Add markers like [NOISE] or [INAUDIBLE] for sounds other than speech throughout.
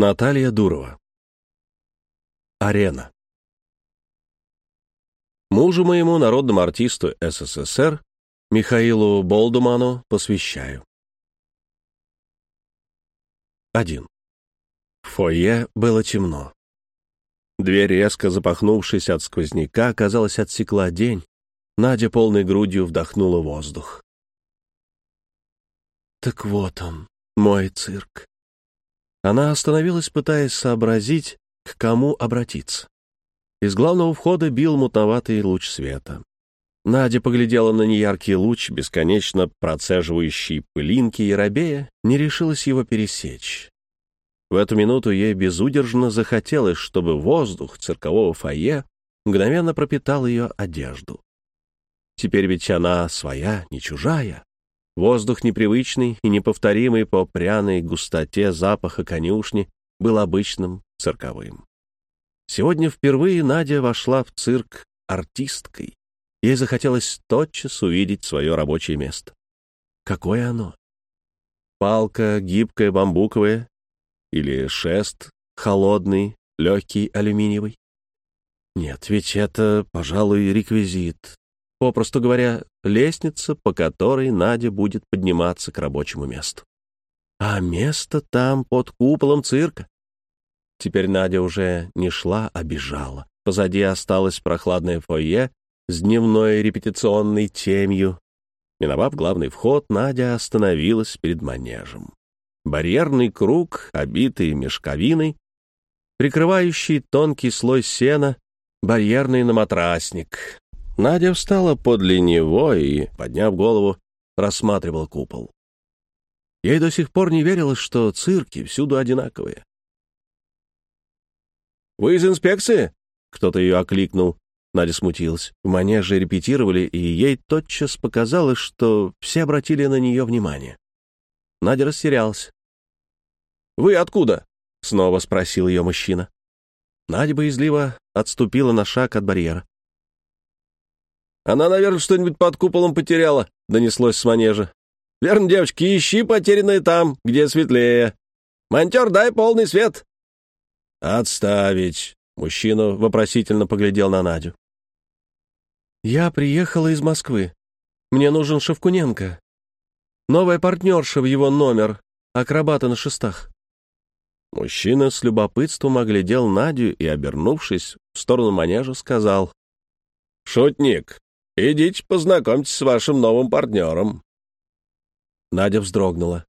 Наталья Дурова. Арена. Мужу моему, народному артисту СССР, Михаилу Болдуману, посвящаю. 1. В фойе было темно. Дверь, резко запахнувшись от сквозняка, казалось, отсекла день. Надя полной грудью вдохнула воздух. Так вот он, мой цирк. Она остановилась, пытаясь сообразить, к кому обратиться. Из главного входа бил мутноватый луч света. Надя поглядела на неяркий луч, бесконечно процеживающий пылинки, и рабея не решилась его пересечь. В эту минуту ей безудержно захотелось, чтобы воздух циркового фойе мгновенно пропитал ее одежду. Теперь ведь она своя, не чужая. Воздух непривычный и неповторимый по пряной густоте запаха конюшни был обычным цирковым. Сегодня впервые Надя вошла в цирк артисткой. Ей захотелось тотчас увидеть свое рабочее место. Какое оно? Палка гибкая, бамбуковая или шест холодный, легкий, алюминиевый? Нет, ведь это, пожалуй, реквизит, Попросту говоря, лестница, по которой Надя будет подниматься к рабочему месту. А место там, под куполом цирка. Теперь Надя уже не шла, а бежала. Позади осталось прохладное фойе с дневной репетиционной темью. Миновав главный вход, Надя остановилась перед манежем. Барьерный круг, обитый мешковиной, прикрывающий тонкий слой сена, барьерный наматрасник. Надя встала подле него и, подняв голову, рассматривала купол. Ей до сих пор не верилось, что цирки всюду одинаковые. «Вы из инспекции?» — кто-то ее окликнул. Надя смутилась. В манеже репетировали, и ей тотчас показалось, что все обратили на нее внимание. Надя растерялась. «Вы откуда?» — снова спросил ее мужчина. Надя боязливо отступила на шаг от барьера. Она, наверное, что-нибудь под куполом потеряла», — донеслось с манежа. «Верно, девочки, ищи потерянное там, где светлее. Монтер, дай полный свет». «Отставить», — мужчина вопросительно поглядел на Надю. «Я приехала из Москвы. Мне нужен Шевкуненко. Новая партнерша в его номер, акробата на шестах». Мужчина с любопытством оглядел Надю и, обернувшись в сторону манежа, сказал. «Шутник, Идите познакомьтесь с вашим новым партнером». Надя вздрогнула.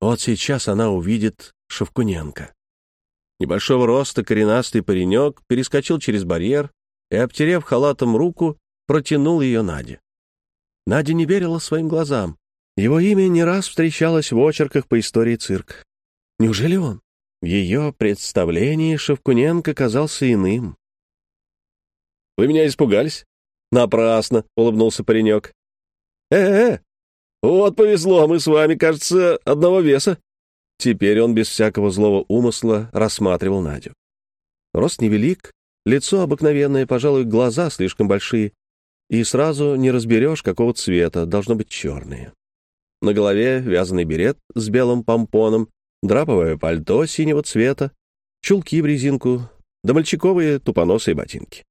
Вот сейчас она увидит Шевкуненко. Небольшого роста коренастый паренек перескочил через барьер и, обтерев халатом руку, протянул ее Наде. Надя не верила своим глазам. Его имя не раз встречалось в очерках по истории цирк. Неужели он? В ее представлении Шевкуненко казался иным. «Вы меня испугались?» «Напрасно», — улыбнулся паренек. «Э-э, вот повезло, мы с вами, кажется, одного веса». Теперь он без всякого злого умысла рассматривал Надю. Рост невелик, лицо обыкновенное, пожалуй, глаза слишком большие, и сразу не разберешь, какого цвета, должно быть черные. На голове вязаный берет с белым помпоном, драповое пальто синего цвета, чулки в резинку, да мальчиковые тупоносые ботинки.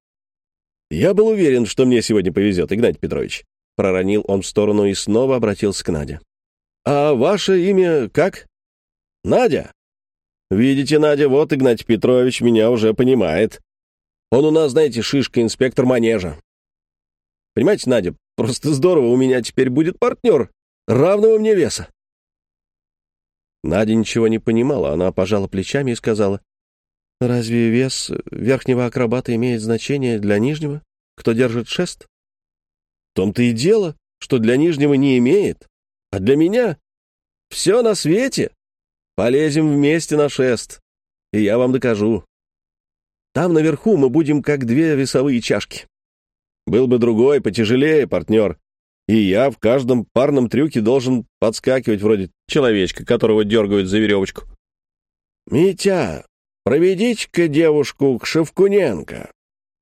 «Я был уверен, что мне сегодня повезет, Игнатий Петрович». Проронил он в сторону и снова обратился к Наде. «А ваше имя как?» «Надя». «Видите, Надя, вот Игнатий Петрович меня уже понимает. Он у нас, знаете, шишка-инспектор манежа. Понимаете, Надя, просто здорово, у меня теперь будет партнер, равного мне веса». Надя ничего не понимала, она пожала плечами и сказала, Разве вес верхнего акробата имеет значение для нижнего, кто держит шест? В том-то и дело, что для нижнего не имеет, а для меня все на свете. Полезем вместе на шест, и я вам докажу. Там наверху мы будем как две весовые чашки. Был бы другой, потяжелее, партнер, и я в каждом парном трюке должен подскакивать вроде человечка, которого дергают за веревочку. «Митя, Проведите-ка девушку к Шевкуненко.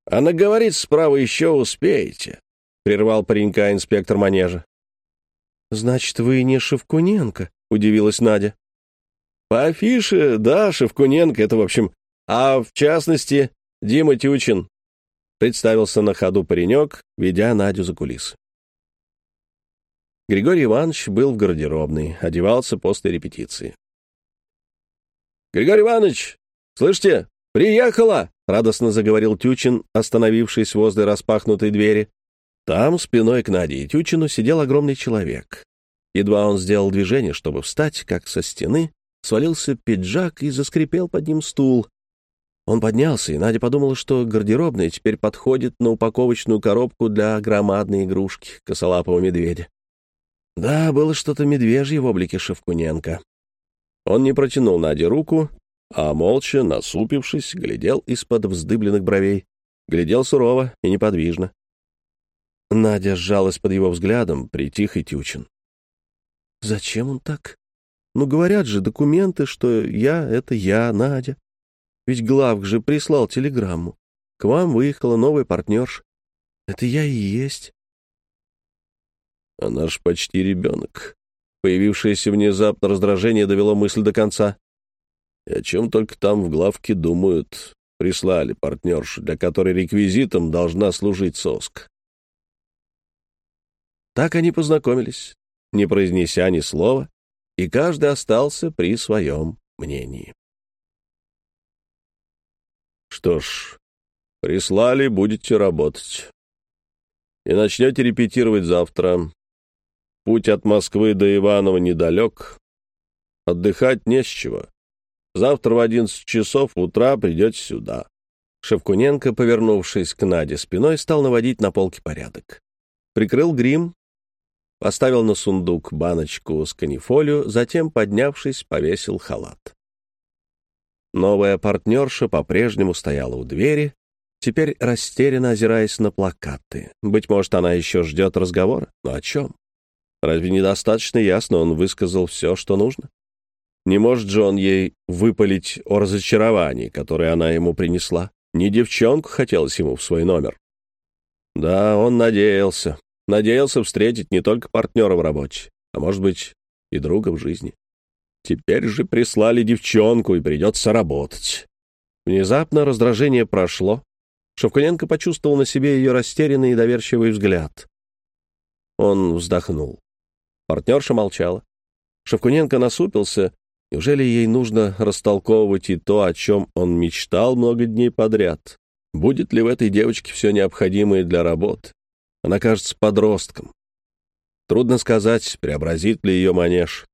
Она говорит, справа еще успеете», — прервал паренька инспектор манежа. «Значит, вы не Шевкуненко?» — удивилась Надя. По афише, да, Шевкуненко, это, в общем, а в частности, Дима Тючин. Представился на ходу паренек, ведя Надю за кулисы. Григорий Иванович был в гардеробной, одевался после репетиции. «Григорий Иванович, слышите, приехала!» — радостно заговорил Тючин, остановившись возле распахнутой двери. Там, спиной к Наде и Тючину, сидел огромный человек. Едва он сделал движение, чтобы встать, как со стены, свалился пиджак и заскрипел под ним стул. Он поднялся, и Надя подумала, что гардеробная теперь подходит на упаковочную коробку для громадной игрушки косолапого медведя. Да, было что-то медвежье в облике Шевкуненко. Он не протянул Наде руку, а молча, насупившись, глядел из-под вздыбленных бровей. Глядел сурово и неподвижно. Надя сжалась под его взглядом, притих и тючен. «Зачем он так? Ну, говорят же документы, что я — это я, Надя. Ведь Главк же прислал телеграмму. К вам выехала новая партнерша. Это я и есть». «Она ж почти ребенок». Появившееся внезапно раздражение довело мысль до конца. И о чем только там в главке думают. Прислали партнершу, для которой реквизитом должна служить соск. Так они познакомились, не произнеся ни слова, и каждый остался при своем мнении. Что ж, прислали, будете работать. И начнете репетировать завтра. Путь от Москвы до Иванова недалек. Отдыхать не с чего. Завтра в одиннадцать часов утра придете сюда. Шевкуненко, повернувшись к Наде спиной, стал наводить на полке порядок. Прикрыл грим, поставил на сундук баночку с канифолью, затем, поднявшись, повесил халат. Новая партнерша по-прежнему стояла у двери, теперь растерянно озираясь на плакаты. Быть может, она еще ждет разговора? Но о чем? Разве недостаточно ясно он высказал все, что нужно? Не может же он ей выпалить о разочаровании, которое она ему принесла? Не девчонку хотелось ему в свой номер. Да, он надеялся, Надеялся встретить не только партнера в работе, а, может быть, и друга в жизни. Теперь же прислали девчонку, и придется работать. Внезапно раздражение прошло. Шевкуненко почувствовал на себе ее растерянный и доверчивый взгляд. Он вздохнул. Партнерша молчала. Шевкуненко насупился. Неужели ей нужно растолковывать и то, о чем он мечтал много дней подряд? Будет ли в этой девочке все необходимое для работы? Она кажется подростком. Трудно сказать, преобразит ли ее манеж.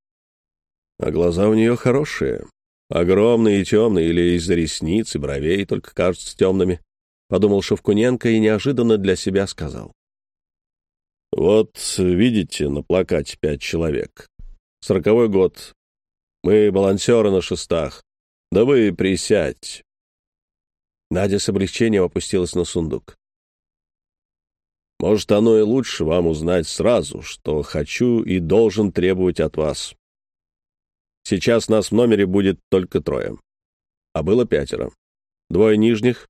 А глаза у нее хорошие. Огромные и темные, или из-за ресниц и бровей только кажутся темными. Подумал Шевкуненко и неожиданно для себя сказал. Вот, видите, на плакате пять человек. Сороковой год. Мы балансеры на шестах. Да вы присядьте. Надя с облегчением опустилась на сундук. Может, оно и лучше вам узнать сразу, что хочу и должен требовать от вас. Сейчас нас в номере будет только трое. А было пятеро. Двое нижних.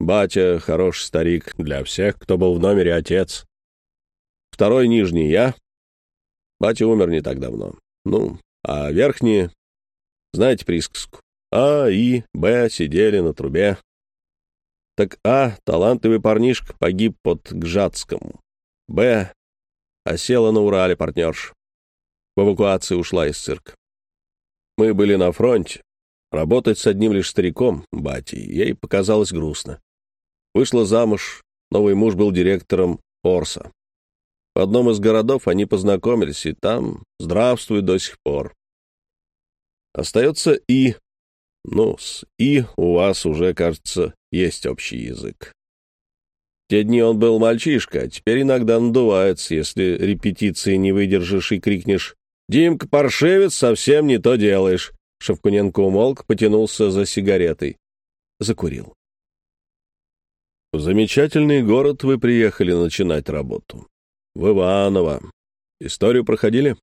Батя — хороший старик для всех, кто был в номере отец. Второй нижний — я. Батя умер не так давно. Ну, а верхние... Знаете присказку? А, И, Б сидели на трубе, так А, талантливый парнишка, погиб под Гжатском. Б, осела на Урале партнерш. В эвакуации ушла из цирка. Мы были на фронте. Работать с одним лишь стариком, батей, ей показалось грустно. Вышла замуж, новый муж был директором Орса. В одном из городов они познакомились, и там здравствуют до сих пор. Остается И. Ну, с И у вас уже, кажется, есть общий язык. В те дни он был мальчишка, а теперь иногда надувается, если репетиции не выдержишь и крикнешь «Димка, паршивец, совсем не то делаешь!» Шевкуненко умолк, потянулся за сигаретой. Закурил. В замечательный город вы приехали начинать работу. В Иваново. Историю проходили?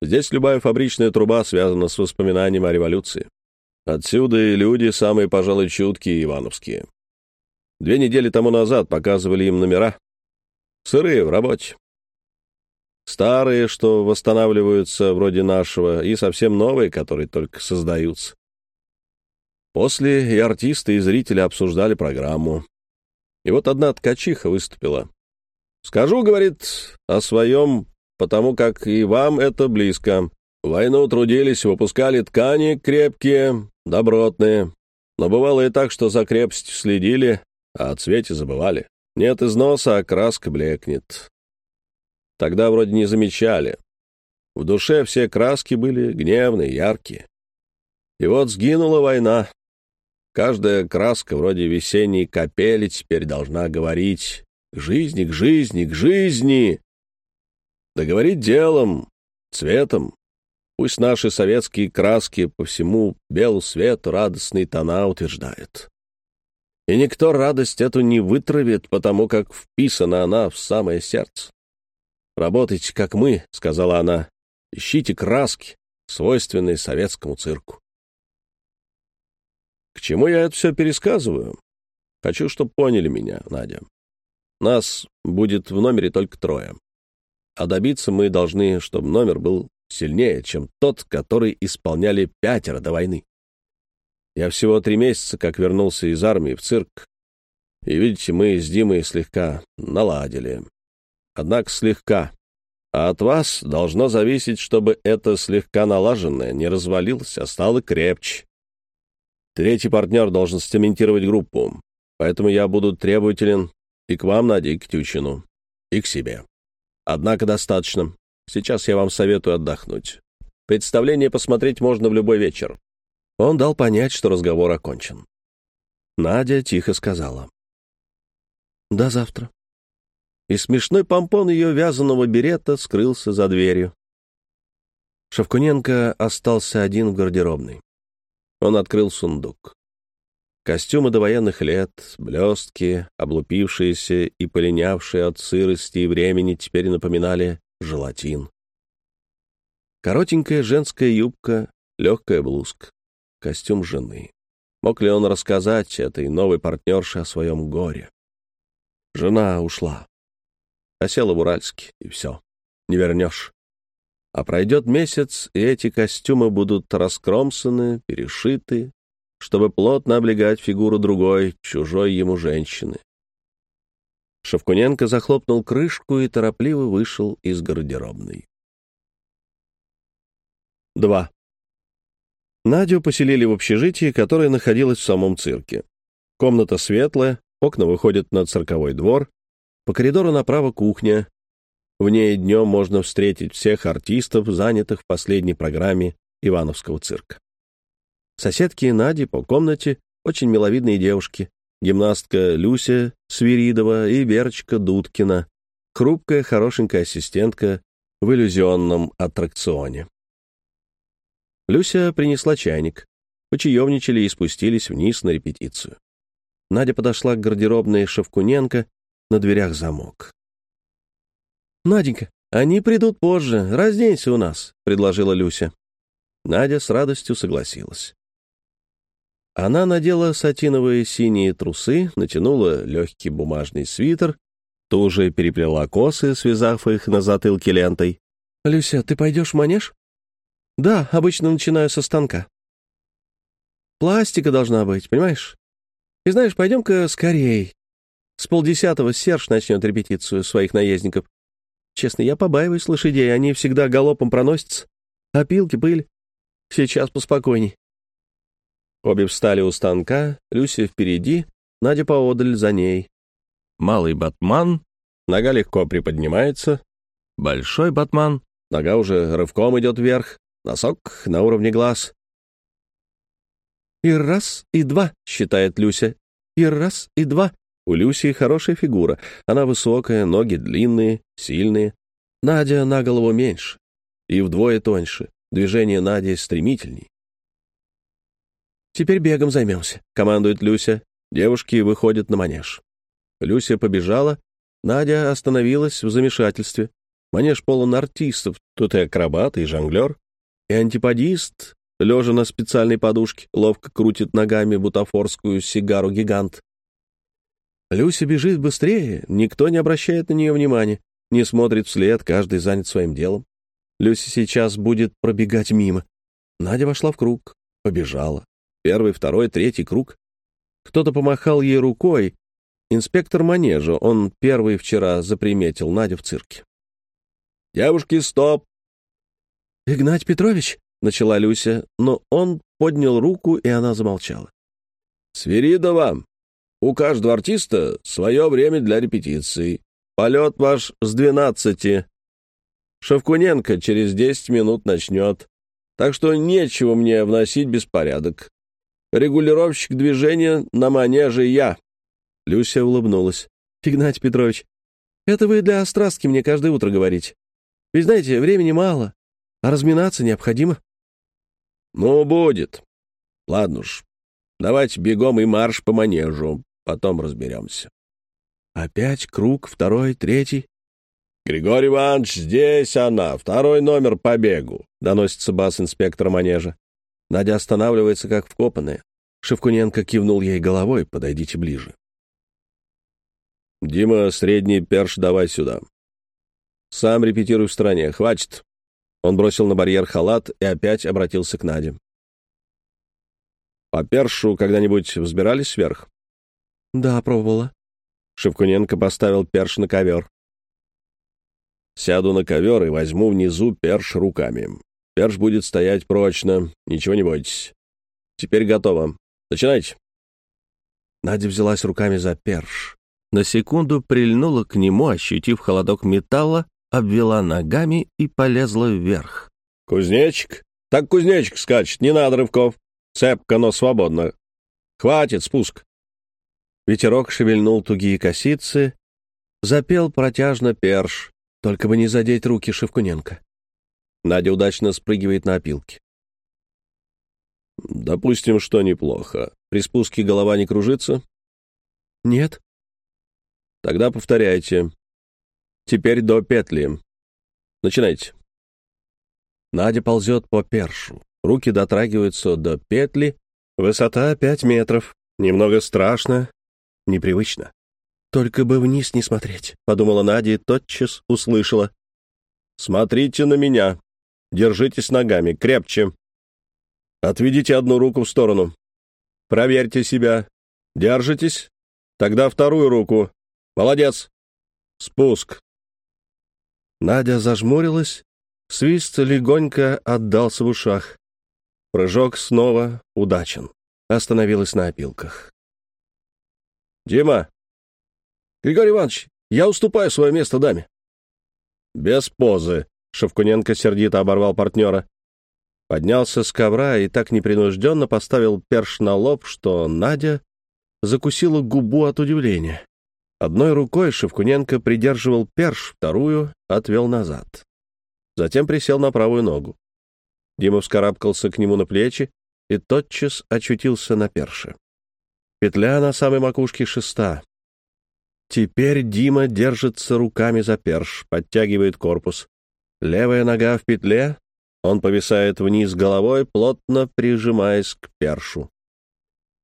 Здесь любая фабричная труба связана с воспоминанием о революции. Отсюда и люди самые, пожалуй, чуткие ивановские. Две недели тому назад показывали им номера. Сырые в работе. Старые, что восстанавливаются вроде нашего, и совсем новые, которые только создаются. После и артисты, и зрители обсуждали программу. И вот одна ткачиха выступила. «Скажу, — говорит, — о своем, потому как и вам это близко. войну трудились, выпускали ткани крепкие, добротные. Но бывало и так, что за крепостью следили, а о цвете забывали. Нет износа, а краска блекнет. Тогда вроде не замечали. В душе все краски были гневные, яркие. И вот сгинула война. Каждая краска вроде весенней капели теперь должна говорить «К жизни, к жизни, к жизни!» Да говорить делом, цветом. Пусть наши советские краски по всему белу свету радостные тона утверждают. И никто радость эту не вытравит, потому как вписана она в самое сердце. «Работайте, как мы», — сказала она. «Ищите краски, свойственные советскому цирку». К чему я это все пересказываю? Хочу, чтобы поняли меня, Надя. Нас будет в номере только трое. А добиться мы должны, чтобы номер был сильнее, чем тот, который исполняли пятеро до войны. Я всего три месяца как вернулся из армии в цирк, и, видите, мы с Димой слегка наладили. Однако слегка. А от вас должно зависеть, чтобы это слегка налаженное не развалилось, а стало крепче. Третий партнер должен стементировать группу, поэтому я буду требователен и к вам, Надя, и к Тючину, и к себе. Однако достаточно. Сейчас я вам советую отдохнуть. Представление посмотреть можно в любой вечер. Он дал понять, что разговор окончен. Надя тихо сказала. «До завтра». И смешной помпон ее вязаного берета скрылся за дверью. Шевкуненко остался один в гардеробной. Он открыл сундук. Костюмы довоенных лет, блестки, облупившиеся и полинявшие от сырости и времени, теперь напоминали желатин. Коротенькая женская юбка, легкая блузка костюм жены. Мог ли он рассказать этой новой партнерше о своем горе? Жена ушла. Осела в Уральске, и все. Не вернешь. А пройдет месяц, и эти костюмы будут раскромсаны, перешиты, чтобы плотно облегать фигуру другой, чужой ему женщины. Шевкуненко захлопнул крышку и торопливо вышел из гардеробной. 2. Надю поселили в общежитии, которое находилось в самом цирке. Комната светлая, окна выходят на цирковой двор, по коридору направо кухня. В ней днем можно встретить всех артистов, занятых в последней программе Ивановского цирка. Соседки Нади по комнате очень миловидные девушки. Гимнастка Люся Свиридова и Верочка Дудкина, хрупкая, хорошенькая ассистентка в иллюзионном аттракционе. Люся принесла чайник. Почаевничали и спустились вниз на репетицию. Надя подошла к гардеробной Шевкуненко, на дверях замок. «Наденька, они придут позже, разденься у нас», — предложила Люся. Надя с радостью согласилась. Она надела сатиновые синие трусы, натянула легкий бумажный свитер, тоже переплела косы, связав их на затылке лентой. «Люся, ты пойдешь в манеж?» Да, обычно начинаю со станка. Пластика должна быть, понимаешь? И знаешь, пойдем-ка скорей. С полдесятого Серж начнет репетицию своих наездников. Честно, я побаиваюсь лошадей, они всегда галопом проносятся. Опилки, пыль. Сейчас поспокойней. Обе встали у станка, Люся впереди, Надя поодаль за ней. Малый батман, нога легко приподнимается. Большой батман, нога уже рывком идет вверх. Носок на уровне глаз. «И раз, и два», — считает Люся. «И раз, и два». У Люси хорошая фигура. Она высокая, ноги длинные, сильные. Надя на голову меньше и вдвое тоньше. Движение Нади стремительней. «Теперь бегом займемся», — командует Люся. Девушки выходят на манеж. Люся побежала. Надя остановилась в замешательстве. Манеж полон артистов. Тут и акробат, и жонглер. И антиподист, лежа на специальной подушке, ловко крутит ногами бутафорскую сигару-гигант. Люся бежит быстрее, никто не обращает на нее внимания. не смотрит вслед, каждый занят своим делом. Люся сейчас будет пробегать мимо. Надя вошла в круг, побежала. Первый, второй, третий круг. Кто-то помахал ей рукой. Инспектор манежа, он первый вчера заприметил Надю в цирке. «Девушки, стоп!» «Игнать Петрович?» — начала Люся, но он поднял руку, и она замолчала. «Свиридова, у каждого артиста свое время для репетиции. Полет ваш с двенадцати. Шевкуненко через десять минут начнет, так что нечего мне вносить беспорядок. Регулировщик движения на манеже я». Люся улыбнулась. «Игнатий Петрович, это вы для острастки мне каждое утро говорите. Ведь, знаете, времени мало, а разминаться необходимо». «Ну, будет. Ладно уж, давайте бегом и марш по манежу, потом разберемся». Опять круг, второй, третий. «Григорий Иванович, здесь она, второй номер по бегу», — доносится бас инспектора манежа. Надя останавливается, как вкопанная. Шевкуненко кивнул ей головой, подойдите ближе. «Дима, средний перш давай сюда. Сам репетируй в стороне, хватит». Он бросил на барьер халат и опять обратился к Наде. «По першу когда-нибудь взбирались вверх?» «Да, пробовала». Шевкуненко поставил перш на ковер. «Сяду на ковер и возьму внизу перш руками. Перш будет стоять прочно, ничего не бойтесь. Теперь готово. Начинайте». Надя взялась руками за перш. На секунду прильнула к нему, ощутив холодок металла, обвела ногами и полезла вверх. «Кузнечик? Так кузнечик скачет, не надо рывков. Цепка, но свободно. Хватит, спуск». Ветерок шевельнул тугие косицы, запел протяжно перш, только бы не задеть руки Шевкуненко. Надя удачно спрыгивает на опилки. «Допустим, что неплохо. При спуске голова не кружится?» «Нет». «Тогда повторяйте. Теперь до петли. Начинайте». Надя ползет по першу. Руки дотрагиваются до петли. Высота пять метров. Немного страшно, непривычно. «Только бы вниз не смотреть», — подумала Надя и тотчас услышала. «Смотрите на меня. Держитесь ногами, крепче. Отведите одну руку в сторону. Проверьте себя. Держитесь. Тогда вторую руку. Молодец. Спуск. Надя зажмурилась. Свист легонько отдался в ушах. Прыжок снова удачен. Остановилась на опилках. «Дима!» «Григорий Иванович, я уступаю свое место даме». «Без позы», — Шевкуненко сердито оборвал партнера. Поднялся с ковра и так непринужденно поставил перш на лоб, что Надя закусила губу от удивления. Одной рукой Шевкуненко придерживал перш, вторую отвел назад. Затем присел на правую ногу. Дима вскарабкался к нему на плечи и тотчас очутился на перше. Петля на самой макушке шеста. Теперь Дима держится руками за перш, подтягивает корпус. Левая нога в петле, он повисает вниз головой, плотно прижимаясь к першу.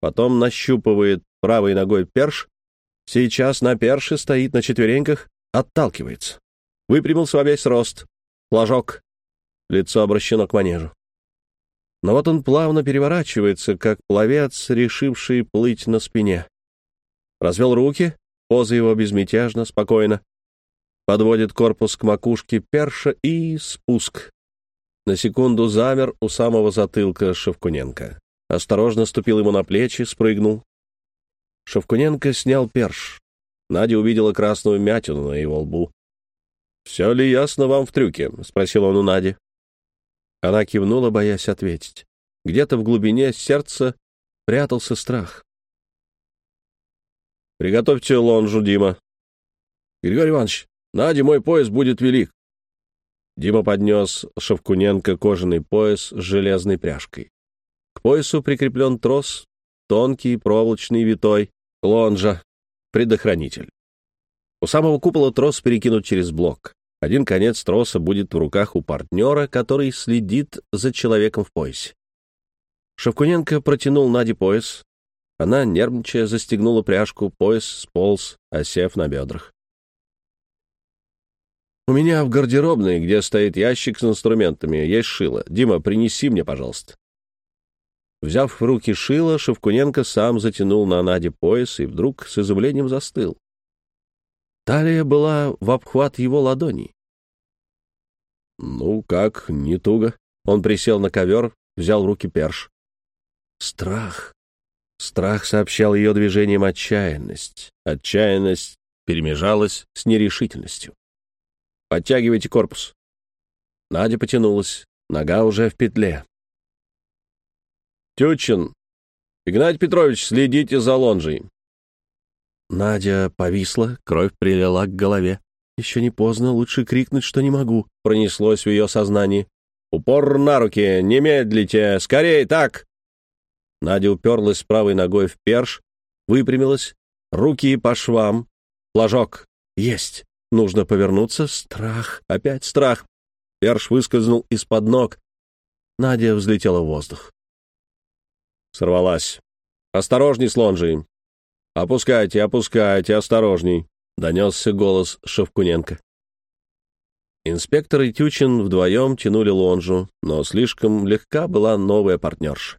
Потом нащупывает правой ногой перш. Сейчас на перше стоит на четвереньках, отталкивается. Выпрямился во весь рост. Флажок. Лицо обращено к манежу. Но вот он плавно переворачивается, как пловец, решивший плыть на спине. Развел руки, поза его безмятежно, спокойно. Подводит корпус к макушке перша и спуск. На секунду замер у самого затылка Шевкуненко. Осторожно ступил ему на плечи, спрыгнул. Шевкуненко снял перш. Надя увидела красную мятину на его лбу. «Все ли ясно вам в трюке?» — спросил он у Нади. Она кивнула, боясь ответить. Где-то в глубине сердца прятался страх. «Приготовьте лонжу, Дима». «Григорий Иванович, Надя, мой пояс будет велик». Дима поднес Шевкуненко кожаный пояс с железной пряжкой. К поясу прикреплен трос, тонкий, проволочный, витой, лонжа, предохранитель. У самого купола трос перекинут через блок. Один конец троса будет в руках у партнера, который следит за человеком в поясе. Шевкуненко протянул Наде пояс. Она, нервничая, застегнула пряжку, пояс сполз, осев на бедрах. У меня в гардеробной, где стоит ящик с инструментами, есть шило. Дима, принеси мне, пожалуйста. Взяв в руки шило, Шевкуненко сам затянул на Наде пояс и вдруг с изумлением застыл. Талия была в обхват его ладоней. «Ну как, не туго?» Он присел на ковер, взял в руки перш. Страх. Страх сообщал ее движением отчаянность. Отчаянность перемежалась с нерешительностью. «Подтягивайте корпус». Надя потянулась. Нога уже в петле. «Тючин! Игнать Петрович, следите за лонжей!» Надя повисла, кровь прилила к голове. «Еще не поздно, лучше крикнуть, что не могу», — пронеслось в ее сознании. «Упор на руки! Не медлите! Скорей, так!» Надя уперлась правой ногой в перш, выпрямилась, руки по швам. Флажок. Есть. Нужно повернуться. Страх. Опять страх. Перш выскользнул из-под ног. Надя взлетела в воздух. Сорвалась. «Осторожней с лонжей!» «Опускайте, опускайте, осторожней!» — донесся голос Шевкуненко. Инспектор и Тючин вдвоем тянули лонжу, но слишком легка была новая партнерша.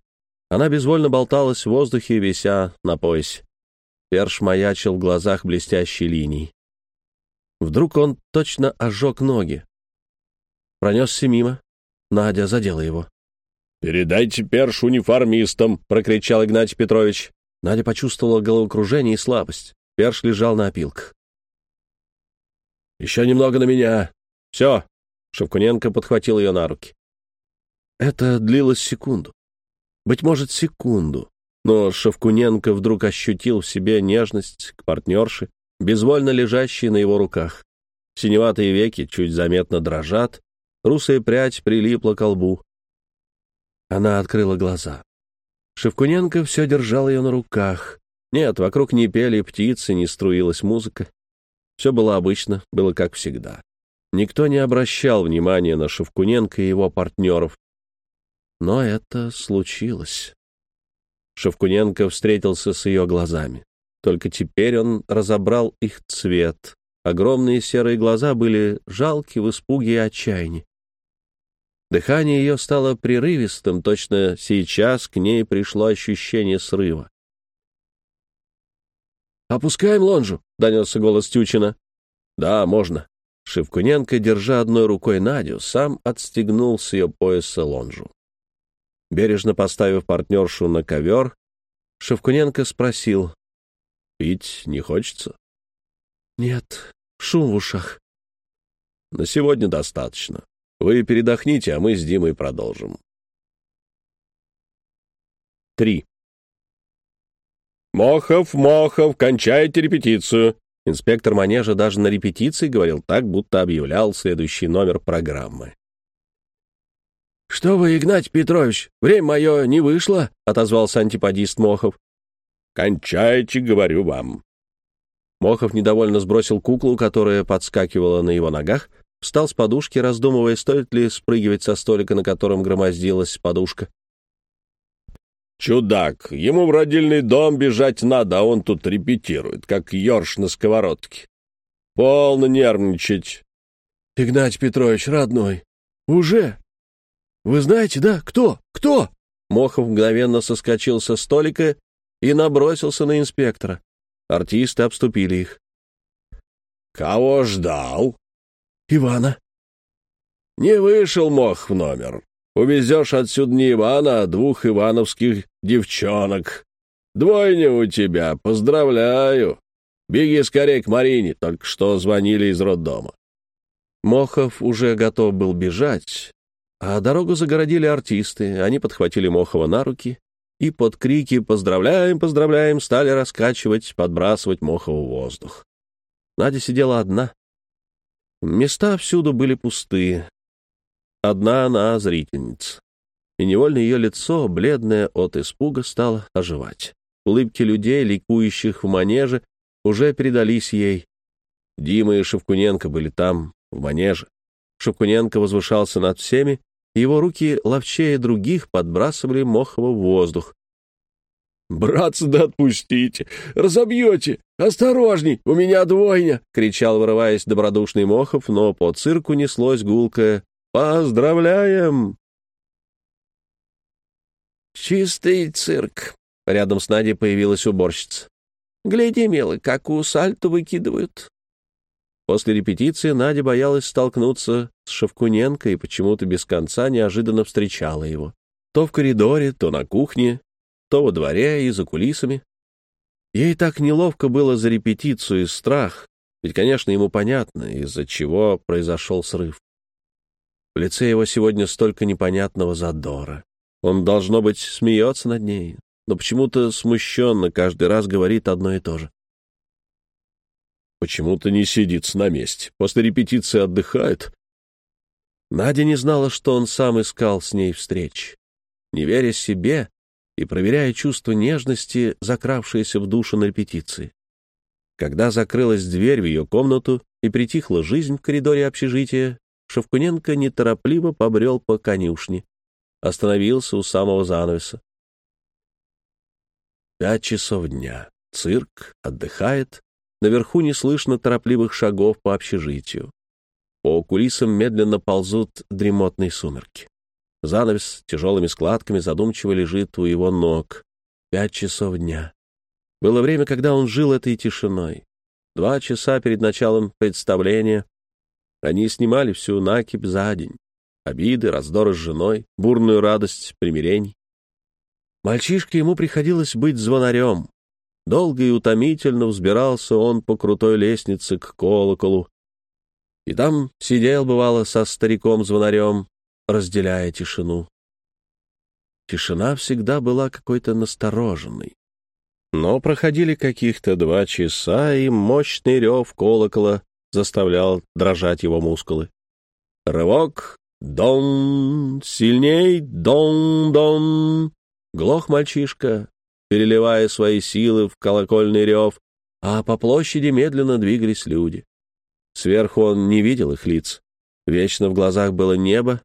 Она безвольно болталась в воздухе, вися на поясе. Перш маячил в глазах блестящей линией. Вдруг он точно ожег ноги. Пронесся мимо. Надя задела его. «Передайте перш униформистам!» — прокричал Игнатий Петрович. Надя почувствовала головокружение и слабость. Перш лежал на опилках. «Еще немного на меня!» «Все!» — Шевкуненко подхватил ее на руки. Это длилось секунду. Быть может, секунду. Но Шевкуненко вдруг ощутил в себе нежность к партнерше, безвольно лежащей на его руках. Синеватые веки чуть заметно дрожат, русая прядь прилипла к лбу. Она открыла глаза. Шевкуненко все держал ее на руках. Нет, вокруг не пели птицы, не струилась музыка. Все было обычно, было как всегда. Никто не обращал внимания на Шевкуненко и его партнеров. Но это случилось. Шевкуненко встретился с ее глазами. Только теперь он разобрал их цвет. Огромные серые глаза были жалки в испуге и отчаянии. Дыхание ее стало прерывистым, точно сейчас к ней пришло ощущение срыва. «Опускаем лонжу», — донесся голос Тючина. «Да, можно». Шевкуненко, держа одной рукой Надю, сам отстегнул с ее пояса лонжу. Бережно поставив партнершу на ковер, Шевкуненко спросил, «Пить не хочется?» «Нет, шум в ушах». «На сегодня достаточно. Вы передохните, а мы с Димой продолжим». Три. «Мохов, Мохов, кончайте репетицию!» Инспектор манежа даже на репетиции говорил так, будто объявлял следующий номер программы. «Что вы, Игнатий Петрович, время мое не вышло?» — отозвался антиподист Мохов. «Кончайте, говорю вам». Мохов недовольно сбросил куклу, которая подскакивала на его ногах, встал с подушки, раздумывая, стоит ли спрыгивать со столика, на котором громоздилась подушка. «Чудак, ему в родильный дом бежать надо, а он тут репетирует, как ерш на сковородке. Полно нервничать». «Игнатий Петрович, родной, уже? Вы знаете, да? Кто? Кто?» Мохов мгновенно соскочил со столика и набросился на инспектора. Артисты обступили их. «Кого ждал?» «Ивана». «Не вышел Мох в номер. Увезешь отсюда не Ивана, а двух ивановских девчонок. Двойня у тебя, поздравляю. Беги скорее к Марине, только что звонили из роддома». Мохов уже готов был бежать, а дорогу загородили артисты. Они подхватили Мохова на руки и под крики «Поздравляем, поздравляем!» стали раскачивать, подбрасывать Мохова в воздух. Надя сидела одна. Места всюду были пустые. Одна она зрительница. И невольно ее лицо, бледное от испуга, стало оживать. Улыбки людей, ликующих в манеже, уже передались ей. Дима и Шевкуненко были там, в манеже. Шевкуненко возвышался над всеми, его руки ловчее других подбрасывали Мохова в воздух. «Братцы, да отпустите! Разобьете! Осторожней! У меня двойня!» — кричал, вырываясь добродушный Мохов, но по цирку неслось гулкое «Поздравляем!» «Чистый цирк!» — рядом с Надей появилась уборщица. «Гляди, милый, как у сальто выкидывают!» После репетиции Надя боялась столкнуться с Шевкуненко и почему-то без конца неожиданно встречала его. То в коридоре, то на кухне, то во дворе и за кулисами. Ей так неловко было за репетицию и страх, ведь, конечно, ему понятно, из-за чего произошел срыв. В лице его сегодня столько непонятного задора. Он, должно быть, смеется над ней, но почему-то смущенно каждый раз говорит одно и то же. Почему-то не сидится на месте. После репетиции отдыхает. Надя не знала, что он сам искал с ней встреч. Не веря себе и проверяя чувство нежности, закравшееся в душу на репетиции. Когда закрылась дверь в ее комнату и притихла жизнь в коридоре общежития, Шевкуненко неторопливо побрел по конюшне, остановился у самого занавеса. Пять часов дня. Цирк отдыхает, Наверху не слышно торопливых шагов по общежитию. По кулисам медленно ползут дремотные сумерки. Занавес тяжелыми складками задумчиво лежит у его ног. Пять часов дня. Было время, когда он жил этой тишиной. Два часа перед началом представления они снимали всю накипь за день. Обиды, раздоры с женой, бурную радость примирений. Мальчишке ему приходилось быть звонарем, Долго и утомительно взбирался он по крутой лестнице к колоколу. И там сидел, бывало, со стариком-звонарем, разделяя тишину. Тишина всегда была какой-то настороженной. Но проходили каких-то два часа, и мощный рев колокола заставлял дрожать его мускулы. Рывок, дон, сильней, дон-дон. Глох мальчишка, переливая свои силы в колокольный рев, а по площади медленно двигались люди. Сверху он не видел их лиц. Вечно в глазах было небо,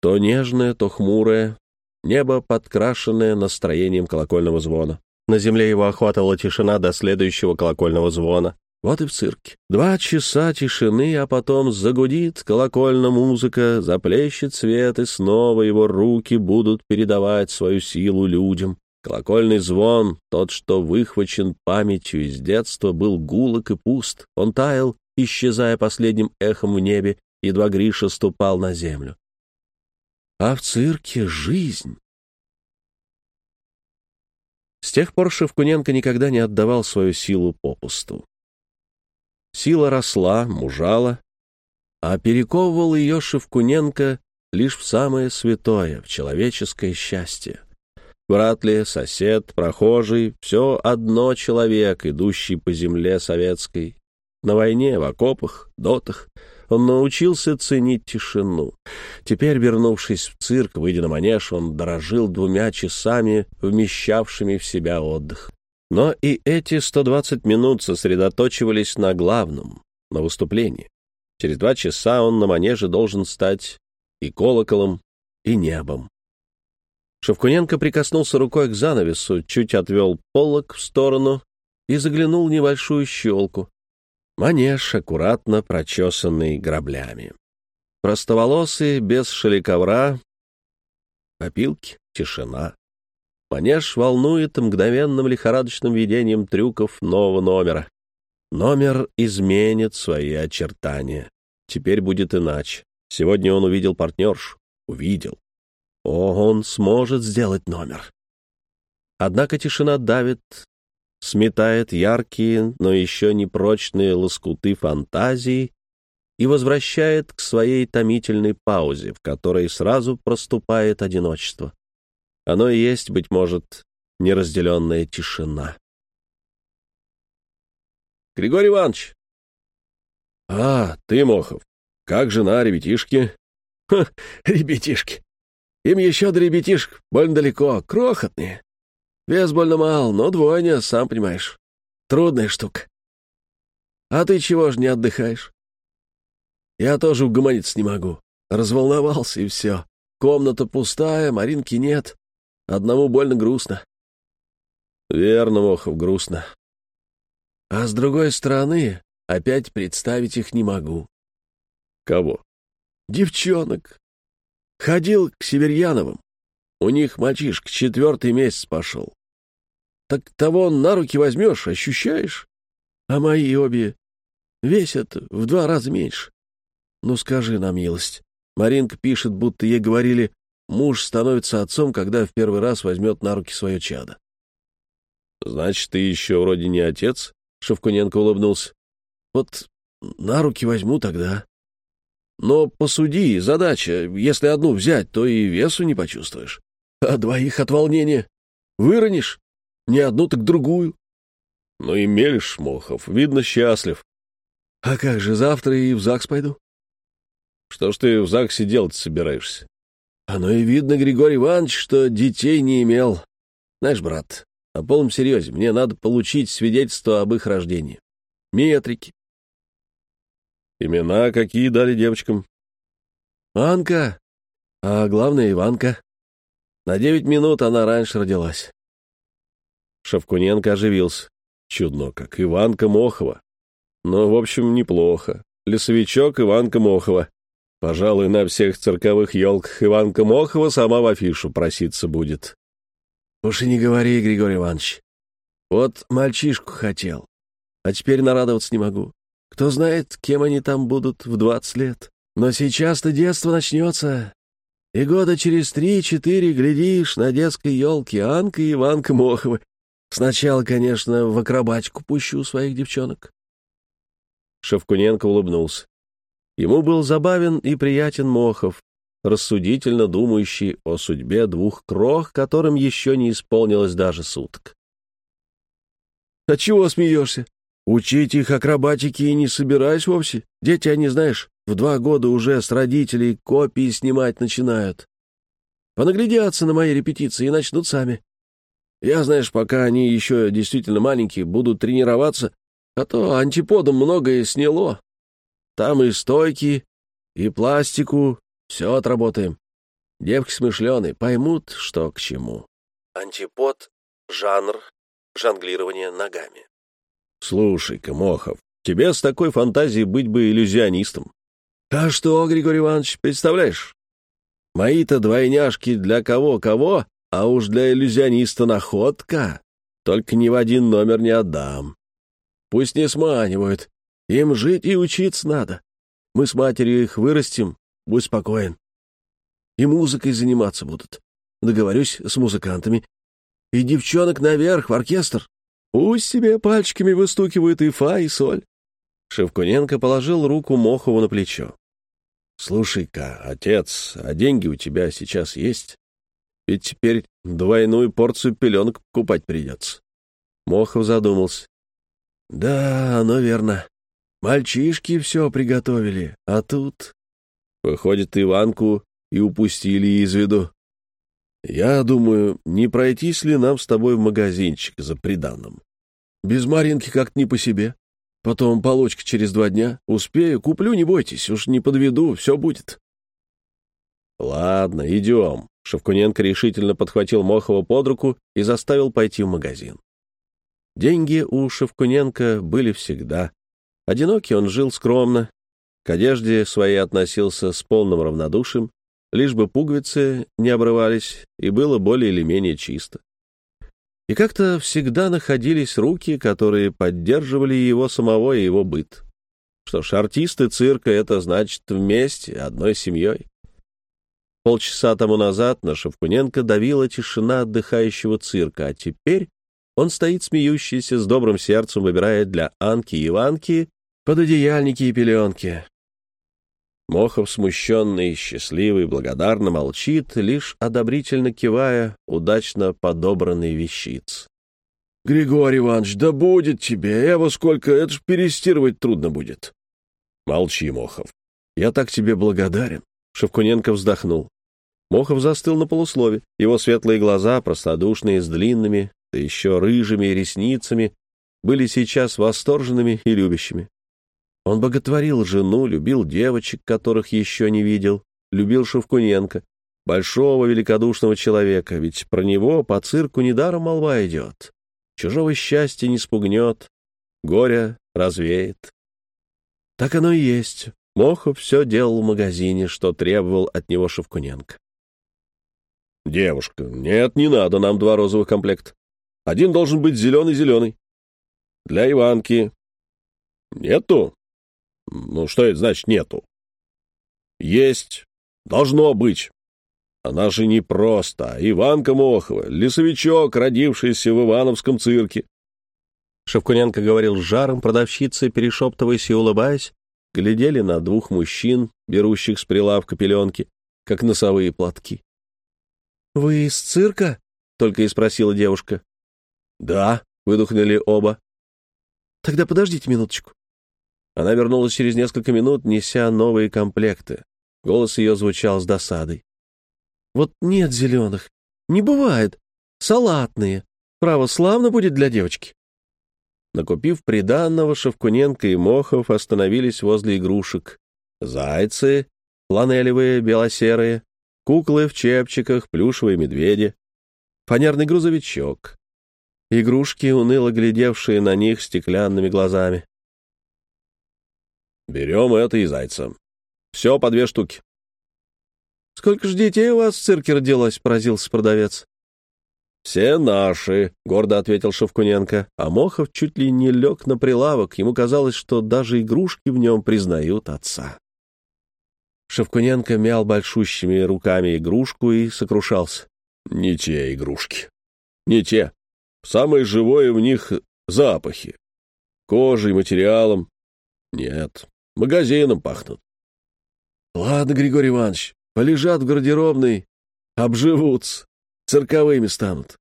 то нежное, то хмурое, небо, подкрашенное настроением колокольного звона. На земле его охватывала тишина до следующего колокольного звона. Вот и в цирке. Два часа тишины, а потом загудит колокольная музыка, заплещет свет, и снова его руки будут передавать свою силу людям. Колокольный звон, тот, что выхвачен памятью из детства, был гулок и пуст. Он таял, исчезая последним эхом в небе, едва Гриша ступал на землю. А в цирке жизнь. С тех пор Шевкуненко никогда не отдавал свою силу попусту. Сила росла, мужала, а перековывал ее Шевкуненко лишь в самое святое, в человеческое счастье. Вряд ли сосед, прохожий, все одно человек, идущий по земле советской. На войне, в окопах, дотах он научился ценить тишину. Теперь, вернувшись в цирк, выйдя на манеж, он дорожил двумя часами, вмещавшими в себя отдых. Но и эти 120 минут сосредоточивались на главном, на выступлении. Через два часа он на манеже должен стать и колоколом, и небом. Шевкуненко прикоснулся рукой к занавесу, чуть отвел полок в сторону и заглянул в небольшую щелку. Манеж, аккуратно прочесанный граблями. Простоволосый, без шелековра, опилки, тишина. Манеж волнует мгновенным лихорадочным видением трюков нового номера. Номер изменит свои очертания. Теперь будет иначе. Сегодня он увидел партнершу. Увидел. О, он сможет сделать номер. Однако тишина давит, сметает яркие, но еще не прочные лоскуты фантазии и возвращает к своей томительной паузе, в которой сразу проступает одиночество. Оно и есть, быть может, неразделенная тишина. Григорий Иванович! А, ты, Мохов, как жена, ребятишки? Ха, ребятишки! Им еще до ребятишек больно далеко, крохотные. Вес больно мал, но двойня, сам понимаешь. Трудная штука. А ты чего ж не отдыхаешь? Я тоже угомониться не могу. Разволновался, и все. Комната пустая, Маринки нет. Одному больно грустно. Верно, Мохов, грустно. А с другой стороны, опять представить их не могу. Кого? Девчонок. Ходил к Северьяновым. У них мальчишка четвертый месяц пошел. Так того на руки возьмешь, ощущаешь? А мои обе весят в два раза меньше. Ну, скажи на милость. Маринка пишет, будто ей говорили, муж становится отцом, когда в первый раз возьмет на руки свое чадо. «Значит, ты еще вроде не отец?» — Шевкуненко улыбнулся. «Вот на руки возьму тогда. Но посуди, задача, если одну взять, то и весу не почувствуешь. А двоих от волнения выронишь, не одну, так другую». «Ну и мелешь, Мохов, видно, счастлив». «А как же, завтра и в ЗАГС пойду?» «Что ж ты в ЗАГСе делать собираешься?» «Оно и видно, Григорий Иванович, что детей не имел. Знаешь, брат, на полном серьезе, мне надо получить свидетельство об их рождении. Метрики. Имена какие дали девочкам? Анка, а главное Иванка. На девять минут она раньше родилась. Шевкуненко оживился. Чудно, как Иванка Мохова. Но, в общем, неплохо. Лесовичок Иванка Мохова. Пожалуй, на всех цирковых елках Иванка Мохова сама в афишу проситься будет. Уж и не говори, Григорий Иванович. Вот мальчишку хотел, а теперь нарадоваться не могу. Кто знает, кем они там будут в двадцать лет. Но сейчас-то детство начнется. И года через три-четыре глядишь на детской елке Анка и Иванка Моховы. Сначала, конечно, в акробатику пущу своих девчонок. Шевкуненко улыбнулся. Ему был забавен и приятен Мохов, рассудительно думающий о судьбе двух крох, которым еще не исполнилось даже суток. — А чего смеешься? Учить их акробатике и не собираюсь вовсе. Дети, они, знаешь, в два года уже с родителей копии снимать начинают. Понаглядятся на мои репетиции и начнут сами. Я, знаешь, пока они еще действительно маленькие, будут тренироваться, а то антиподом многое сняло. Там и стойки, и пластику, все отработаем. Девки смышленые, поймут, что к чему. Антипод — жанр жонглирования ногами. Слушай-ка, Мохов, тебе с такой фантазией быть бы иллюзионистом. А что, Григорий Иванович, представляешь? Мои-то двойняшки для кого-кого, а уж для иллюзиониста находка. Только ни в один номер не отдам. Пусть не сманивают. Им жить и учиться надо. Мы с матерью их вырастим, Будь спокоен. И музыкой заниматься будут. Договорюсь с музыкантами. И девчонок наверх, в оркестр. Пусть себе пальчиками выстукивают и фа, и соль. Шевкуненко положил руку Мохову на плечо. — Слушай-ка, отец, а деньги у тебя сейчас есть? Ведь теперь двойную порцию пеленок покупать придется. Мохов задумался. — Да, оно верно. Мальчишки все приготовили, а тут... Выходит, Иванку и упустили из виду. Я думаю, не пройтись ли нам с тобой в магазинчик за приданным? Без Маринки как-то не по себе. Потом полочка через два дня. Успею, куплю, не бойтесь, уж не подведу, все будет. Ладно, идем. Шевкуненко решительно подхватил Мохова под руку и заставил пойти в магазин. Деньги у Шевкуненко были всегда. Одинокий он жил скромно, к одежде своей относился с полным равнодушием, лишь бы пуговицы не обрывались, и было более или менее чисто. И как-то всегда находились руки, которые поддерживали его самого и его быт. Что ж, артисты цирка — это значит вместе, одной семьей. Полчаса тому назад на Шевкуненко давила тишина отдыхающего цирка, а теперь он стоит смеющийся, с добрым сердцем выбирая для Анки и Иванки пододеяльники и пеленки. Мохов, смущенный, счастливый, благодарно молчит, лишь одобрительно кивая удачно подобранный вещиц. — Григорий Иванович, да будет тебе, Эва сколько, это ж перестирывать трудно будет. — Молчи, Мохов. Я так тебе благодарен. Шевкуненко вздохнул. Мохов застыл на полуслове. Его светлые глаза, простодушные, с длинными, да еще рыжими ресницами, были сейчас восторженными и любящими. Он боготворил жену, любил девочек, которых еще не видел, любил Шевкуненко, большого великодушного человека, ведь про него по цирку недаром молва идет. чужого счастья не спугнет, горе развеет. Так оно и есть. Мохов все делал в магазине, что требовал от него Шевкуненко. «Девушка, нет, не надо нам два розовых комплекта. Один должен быть зеленый-зеленый. Для Иванки. Нету? Ну, что это значит нету? Есть. Должно быть. Она же не просто, а Иванка Мохова, лесовичок, родившийся в Ивановском цирке. Шевкуненко говорил с жаром, продавщицы, перешептываясь и улыбаясь, глядели на двух мужчин, берущих с прилавка пеленки, как носовые платки. — Вы из цирка? — только и спросила девушка. — Да, — выдохнули оба. — Тогда подождите минуточку. Она вернулась через несколько минут, неся новые комплекты. Голос ее звучал с досадой. Вот нет зеленых. Не бывает. Салатные. Право, славно будет для девочки. Накупив приданного, Шевкуненко и Мохов остановились возле игрушек. Зайцы, фланелевые, белосерые, куклы в чепчиках, плюшевые медведи, фанерный грузовичок. Игрушки, уныло глядевшие на них стеклянными глазами. «Берем это и зайца. Все по две штуки. «Сколько же детей у вас в цирке родилось?» — поразился продавец. «Все наши», — гордо ответил Шевкуненко, а Мохов чуть ли не лег на прилавок. Ему казалось, что даже игрушки в нем признают отца. Шевкуненко мял большущими руками игрушку и сокрушался. «Не те игрушки. Не те. Самое живое в них — запахи. Кожей, материалом. Нет, магазином пахнут». «Ладно, Григорий Иванович, Полежат в гардеробной, обживутся, цирковыми станут.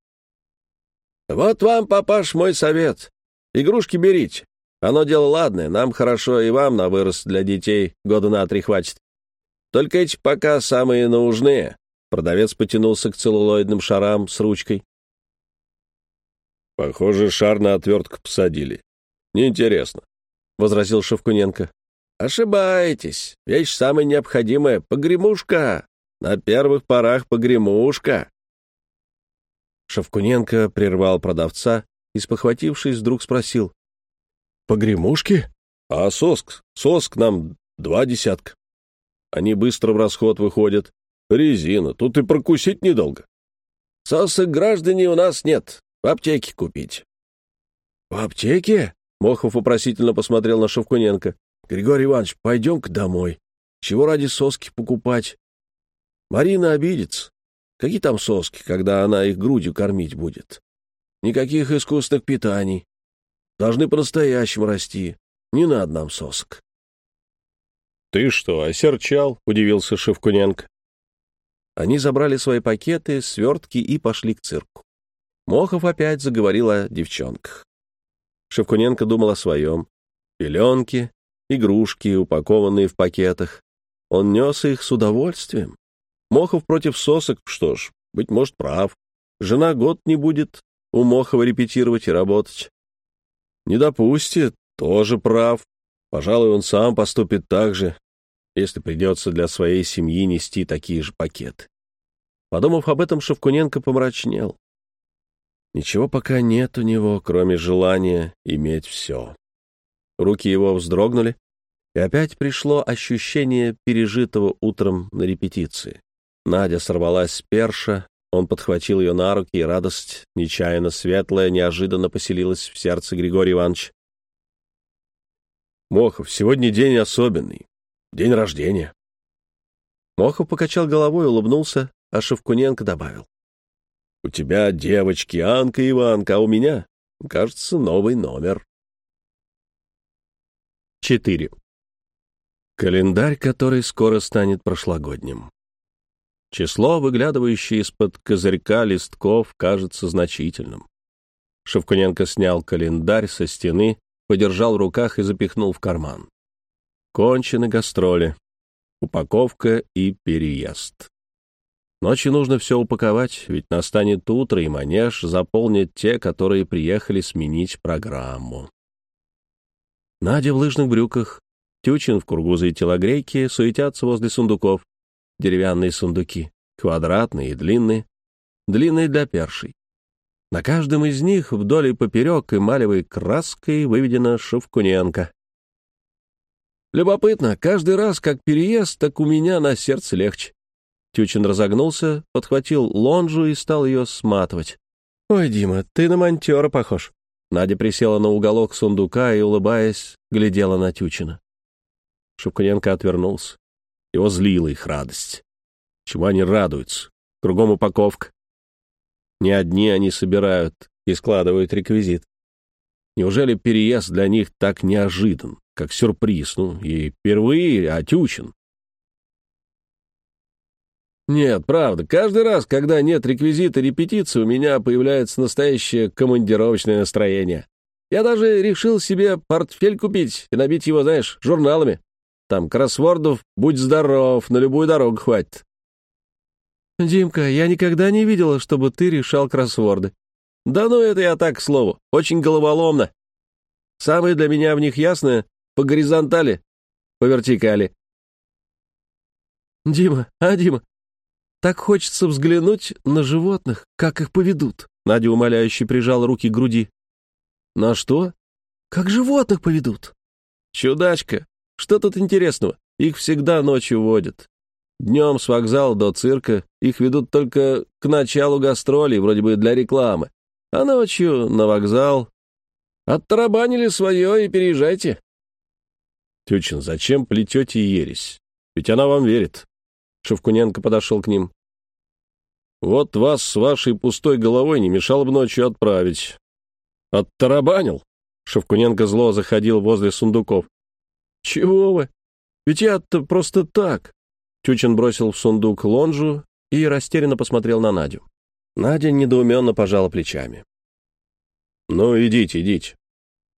Вот вам, папаш, мой совет. Игрушки берите. Оно дело ладное, нам хорошо и вам на вырос для детей года на три хватит. Только эти пока самые нужные. Продавец потянулся к целлулоидным шарам с ручкой. Похоже, шар на отвертку посадили. Неинтересно, — возразил Шевкуненко. Ошибаетесь. Вещь самая необходимая — погремушка. На первых порах погремушка. Шевкуненко прервал продавца и, спохватившись, вдруг спросил. «Погремушки? А соск? Соск нам два десятка. Они быстро в расход выходят. Резина, тут и прокусить недолго. Сосок граждане у нас нет. В аптеке купить». «В аптеке?» — Мохов вопросительно посмотрел на Шевкуненко. Григорий Иванович, пойдем-ка домой. Чего ради соски покупать? Марина обидится. Какие там соски, когда она их грудью кормить будет? Никаких искусственных питаний. Должны по-настоящему расти. Не надо нам сосок. — Ты что, осерчал? — удивился Шевкуненко. Они забрали свои пакеты, свертки и пошли к цирку. Мохов опять заговорил о девчонках. Шевкуненко думал о своем. Пеленки, игрушки, упакованные в пакетах. Он нес их с удовольствием. Мохов против сосок, что ж, быть может, прав. Жена год не будет у Мохова репетировать и работать. Не допустит, тоже прав. Пожалуй, он сам поступит так же, если придется для своей семьи нести такие же пакеты. Подумав об этом, Шевкуненко помрачнел. Ничего пока нет у него, кроме желания иметь все. Руки его вздрогнули, и опять пришло ощущение пережитого утром на репетиции. Надя сорвалась с перша, он подхватил ее на руки, и радость, нечаянно светлая, неожиданно поселилась в сердце Григория Ивановича. «Мохов, сегодня день особенный. День рождения». Мохов покачал головой, улыбнулся, а Шевкуненко добавил. «У тебя девочки Анка и Иванка, а у меня, кажется, новый номер». 4. Календарь, который скоро станет прошлогодним. Число, выглядывающее из-под козырька листков, кажется значительным. Шевкуненко снял календарь со стены, подержал в руках и запихнул в карман. Кончены гастроли, упаковка и переезд. Ночью нужно все упаковать, ведь настанет утро, и манеж заполнит те, которые приехали сменить программу. Надя в лыжных брюках, Тючин в кургузы и телогрейке суетятся возле сундуков. Деревянные сундуки, квадратные и длинные, длинные для першей. На каждом из них вдоль и поперек эмалевой краской выведена Шевкуненко. Любопытно, каждый раз, как переезд, так у меня на сердце легче. Тючин разогнулся, подхватил лонжу и стал ее сматывать. «Ой, Дима, ты на монтера похож». Надя присела на уголок сундука и, улыбаясь, глядела на Тючина. Шевкуненко отвернулся. Его злила их радость. Чему они радуются? Кругом упаковка. Не одни они собирают и складывают реквизит. Неужели переезд для них так неожидан, как сюрприз? Ну, и впервые, Тючин. Нет, правда, каждый раз, когда нет реквизита репетиции, у меня появляется настоящее командировочное настроение. Я даже решил себе портфель купить и набить его, знаешь, журналами. Там кроссвордов «Будь здоров», на любую дорогу хватит. «Димка, я никогда не видела, чтобы ты решал кроссворды». «Да ну это я так, к слову. Очень головоломно. Самое для меня в них ясное — по горизонтали, по вертикали». «Дима, а, Дима, так хочется взглянуть на животных, как их поведут». Надя умоляюще прижал руки к груди. «На что?» «Как животных поведут». «Чудачка, что тут интересного? Их всегда ночью водят. Днем с вокзала до цирка их ведут только к началу гастролей, вроде бы для рекламы. А ночью на вокзал. Оттарабанили свое и переезжайте. Тючин, зачем плетете ересь? Ведь она вам верит. Шевкуненко подошел к ним. Вот вас с вашей пустой головой не мешало бы ночью отправить. Оттарабанил? Шевкуненко зло заходил возле сундуков. Чего вы? Ведь я-то просто так. Тючин бросил в сундук лонжу и растерянно посмотрел на Надю. Надя недоуменно пожала плечами. «Ну, идите, идите.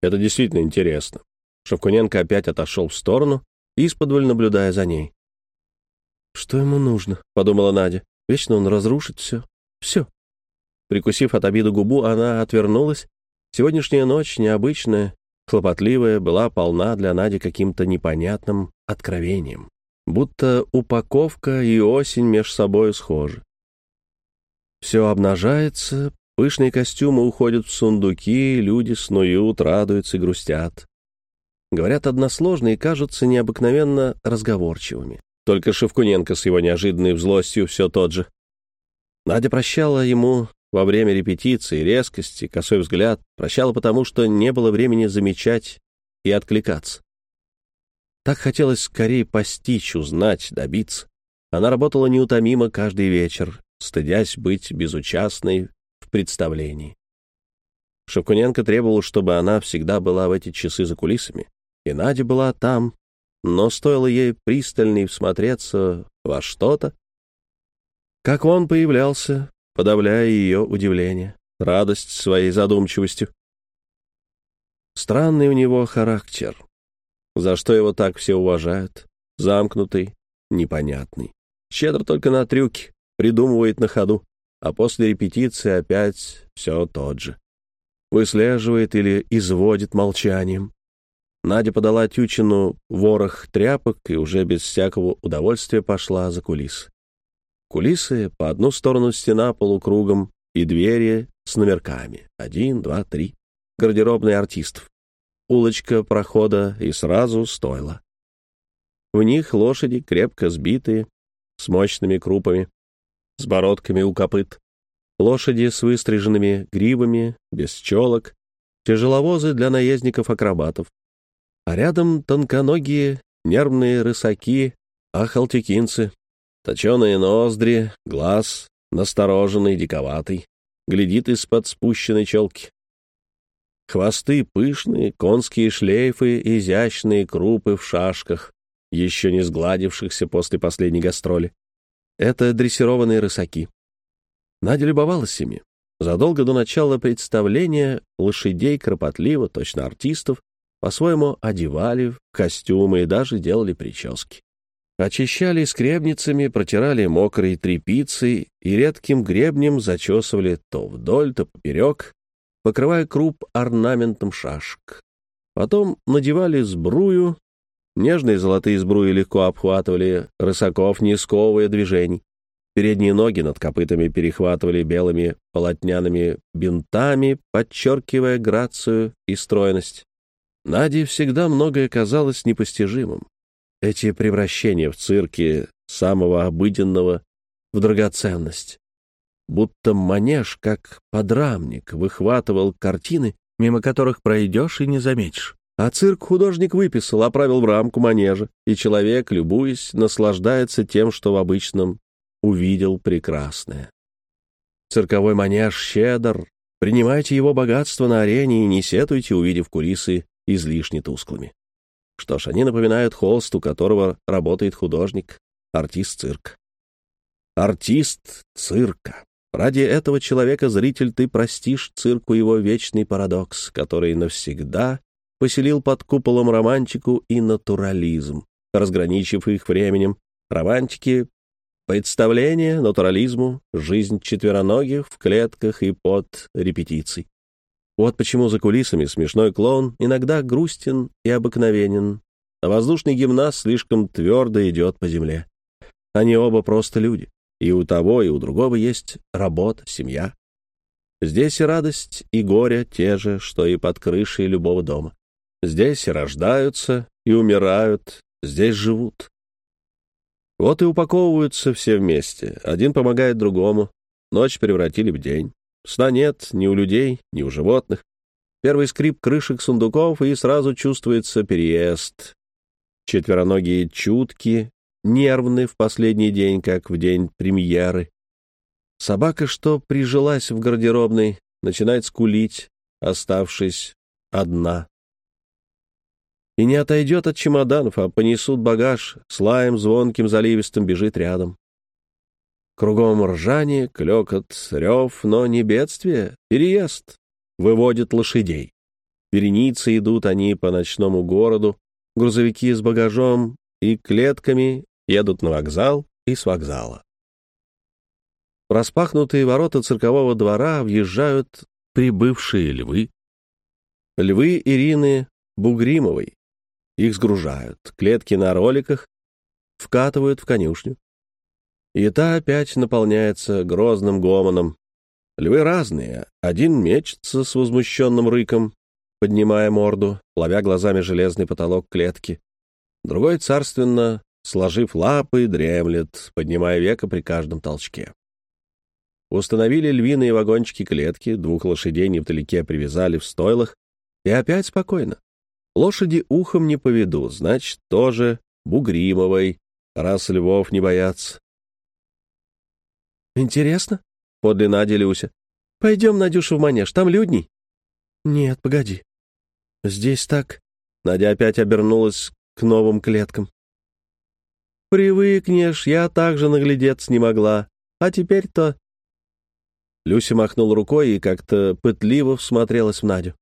Это действительно интересно». Шевкуненко опять отошел в сторону, исподволь наблюдая за ней. «Что ему нужно?» — подумала Надя. «Вечно он разрушит все. Все». Прикусив от обиды губу, она отвернулась. Сегодняшняя ночь, необычная, хлопотливая, была полна для Нади каким-то непонятным откровением будто упаковка и осень меж собой схожи. Все обнажается, пышные костюмы уходят в сундуки, люди снуют, радуются и грустят. Говорят односложно и кажутся необыкновенно разговорчивыми. Только Шевкуненко с его неожиданной злостью все тот же. Надя прощала ему во время репетиции резкости, косой взгляд, прощала потому, что не было времени замечать и откликаться. Так хотелось скорее постичь, узнать, добиться. Она работала неутомимо каждый вечер, стыдясь быть безучастной в представлении. Шевкуненко требовал, чтобы она всегда была в эти часы за кулисами. И Надя была там, но стоило ей пристальней всмотреться во что-то, как он появлялся, подавляя ее удивление, радость своей задумчивостью. Странный у него характер. За что его так все уважают? Замкнутый, непонятный. Щедр только на трюки, придумывает на ходу, а после репетиции опять все тот же. Выслеживает или изводит молчанием. Надя подала Тючину ворох тряпок и уже без всякого удовольствия пошла за кулисы. Кулисы по одну сторону стена полукругом и двери с номерками. Один, два, три. Гардеробный артистов улочка прохода и сразу стойла. В них лошади крепко сбитые, с мощными крупами, с бородками у копыт, лошади с выстриженными гривами, без челок, тяжеловозы для наездников-акробатов, а рядом тонконогие нервные рысаки, ахалтекинцы, точеные ноздри, глаз, настороженный, диковатый, глядит из-под спущенной челки. Хвосты пышные, конские шлейфы, изящные крупы в шашках, еще не сгладившихся после последней гастроли. Это дрессированные рысаки. Надя любовалась ими. Задолго до начала представления лошадей кропотливо, точно артистов, по-своему одевали в костюмы и даже делали прически. Очищали скребницами, протирали мокрой тряпицей и редким гребнем зачесывали то вдоль, то поперек, покрывая круп орнаментом шашек. Потом надевали сбрую, нежные золотые сбруи легко обхватывали рысаков, не сковывая движений. Передние ноги над копытами перехватывали белыми полотняными бинтами, подчеркивая грацию и стройность. Наде всегда многое казалось непостижимым. Эти превращения в цирке самого обыденного в драгоценность. Будто манеж, как подрамник, выхватывал картины, мимо которых пройдешь и не заметишь. А цирк художник выписал, оправил в рамку манежа, и человек, любуясь, наслаждается тем, что в обычном увидел прекрасное. Цирковой манеж щедр. Принимайте его богатство на арене и не сетуйте, увидев кулисы излишне тусклыми. Что ж, они напоминают холст, у которого работает художник, артист цирка. Артист цирка. Ради этого человека, зритель, ты простишь цирку его вечный парадокс, который навсегда поселил под куполом романтику и натурализм, разграничив их временем. Романтики Представление, натурализму, жизнь четвероногих в клетках и под репетиций. Вот почему за кулисами смешной клоун иногда грустен и обыкновенен, а воздушный гимнаст слишком твердо идет по земле. Они оба просто люди, и у того, и у другого есть работа, семья. Здесь и радость, и горе те же, что и под крышей любого дома. Здесь и рождаются, и умирают, здесь живут. Вот и упаковываются все вместе. Один помогает другому. Ночь превратили в день. Сна нет ни у людей, ни у животных. Первый скрип крышек сундуков, и сразу чувствуется переезд. Четвероногие чутки, нервны в последний день, как в день премьеры. Собака, что прижилась в гардеробной, начинает скулить, оставшись одна и не отойдет от чемоданов, а понесут багаж, с лаем звонким заливистым бежит рядом. Кругом ржание, клёкот, рев, но не бедствие, переезд. Выводят лошадей. Вереницы идут они по ночному городу, грузовики с багажом и клетками едут на вокзал и с вокзала. Распахнутые ворота циркового двора въезжают прибывшие львы. Львы Ирины Бугримовой, их сгружают, клетки на роликах вкатывают в конюшню. И та опять наполняется грозным гомоном. Львы разные. Один мечется с возмущенным рыком, поднимая морду, ловя глазами железный потолок клетки. Другой царственно, сложив лапы, дремлет, поднимая века при каждом толчке. Установили львиные вагончики клетки, двух лошадей невдалеке привязали в стойлах, и опять спокойно. Лошади ухом не поведу, значит, тоже Бугримовой, раз львов не боятся. «Интересно?» — подле Нади Люся. «Пойдем, Надюша, в манеж, там людней». «Нет, погоди. Здесь так...» Надя опять обернулась к новым клеткам. «Привыкнешь, я также наглядеться не могла. А теперь-то...» Люся махнул рукой и как-то пытливо всмотрелась в Надю.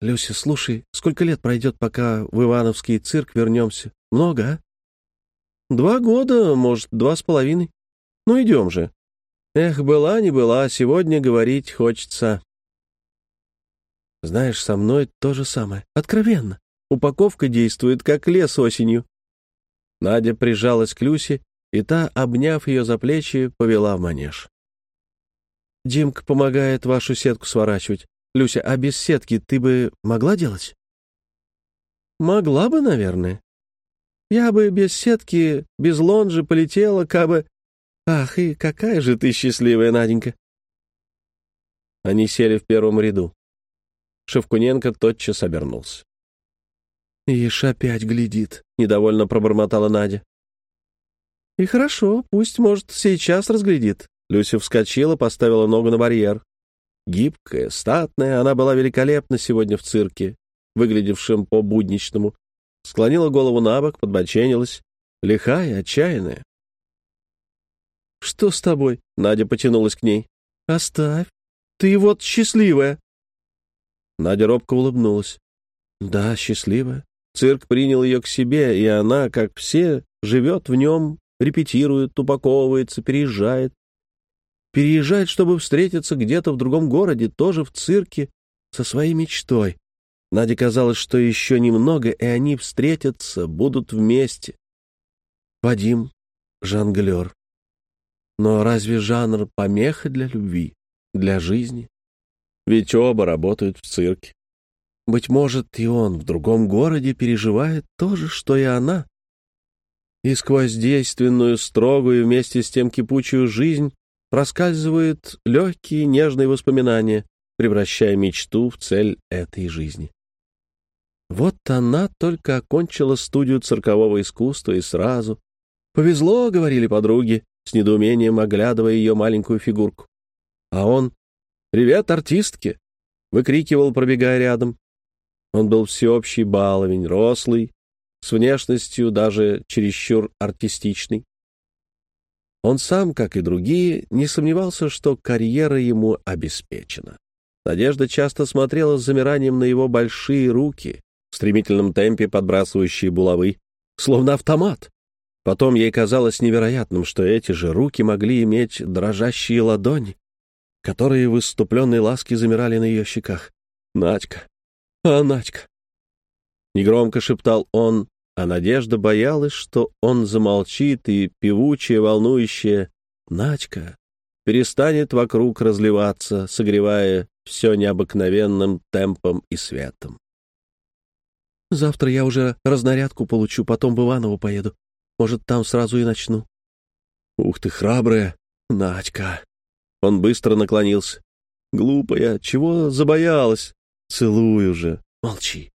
«Люся, слушай, сколько лет пройдет, пока в Ивановский цирк вернемся? Много, а?» «Два года, может, два с половиной. Ну, идем же. Эх, была не была, сегодня говорить хочется». «Знаешь, со мной то же самое. Откровенно. Упаковка действует, как лес осенью». Надя прижалась к Люсе, и та, обняв ее за плечи, повела в манеж. «Димка помогает вашу сетку сворачивать. Люся, а без сетки ты бы могла делать? Могла бы, наверное. Я бы без сетки, без лонжи полетела, кабы... Ах, и какая же ты счастливая, Наденька. Они сели в первом ряду. Шевкуненко тотчас обернулся. «Ишь опять глядит», — недовольно пробормотала Надя. «И хорошо, пусть, может, сейчас разглядит». Люся вскочила, поставила ногу на барьер. Гибкая, статная, она была великолепна сегодня в цирке, выглядевшем по-будничному. Склонила голову на бок, подбоченилась. Лихая, отчаянная. «Что с тобой?» — Надя потянулась к ней. «Оставь. Ты вот счастливая». Надя робко улыбнулась. «Да, счастливая. Цирк принял ее к себе, и она, как все, живет в нем, репетирует, упаковывается, переезжает. Переезжает, чтобы встретиться где-то в другом городе, тоже в цирке, со своей мечтой. Наде казалось, что еще немного, и они встретятся, будут вместе. Вадим — жонглер. Но разве жанр помеха для любви, для жизни? Ведь оба работают в цирке. Быть может, и он в другом городе переживает то же, что и она. И сквозь действенную, строгую, вместе с тем кипучую жизнь проскальзывают легкие, нежные воспоминания, превращая мечту в цель этой жизни. Вот она только окончила студию циркового искусства и сразу. «Повезло», — говорили подруги, с недоумением оглядывая ее маленькую фигурку. А он «Привет, артистки!» — выкрикивал, пробегая рядом. Он был всеобщий баловень, рослый, с внешностью даже чересчур артистичный. Он сам, как и другие, не сомневался, что карьера ему обеспечена. Надежда часто смотрела с замиранием на его большие руки, в стремительном темпе подбрасывающие булавы, словно автомат. Потом ей казалось невероятным, что эти же руки могли иметь дрожащие ладони, которые в выступленной ласке замирали на ее щеках. «Надька! А, Надька!» Негромко шептал он, а Надежда боялась, что он замолчит, и певучая, волнующая «Надька» перестанет вокруг разливаться, согревая все необыкновенным темпом и светом. «Завтра я уже разнарядку получу, потом в Иваново поеду. Может, там сразу и начну». «Ух ты, храбрая, Надька!» Он быстро наклонился. «Глупая, чего забоялась? Целую же. Молчи».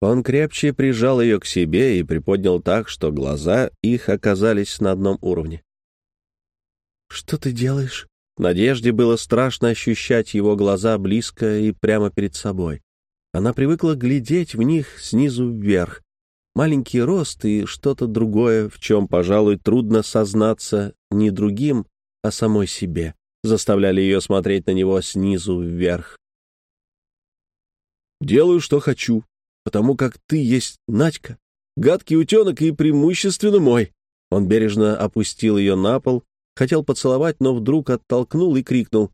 Он крепче прижал ее к себе и приподнял так, что глаза их оказались на одном уровне. «Что ты делаешь?» Надежде было страшно ощущать его глаза близко и прямо перед собой. Она привыкла глядеть в них снизу вверх. Маленький рост и что-то другое, в чем, пожалуй, трудно сознаться не другим, а самой себе заставляли ее смотреть на него снизу вверх. «Делаю, что хочу, потому как ты есть Надька, гадкий утенок и преимущественно мой». Он бережно опустил ее на пол, хотел поцеловать, но вдруг оттолкнул и крикнул.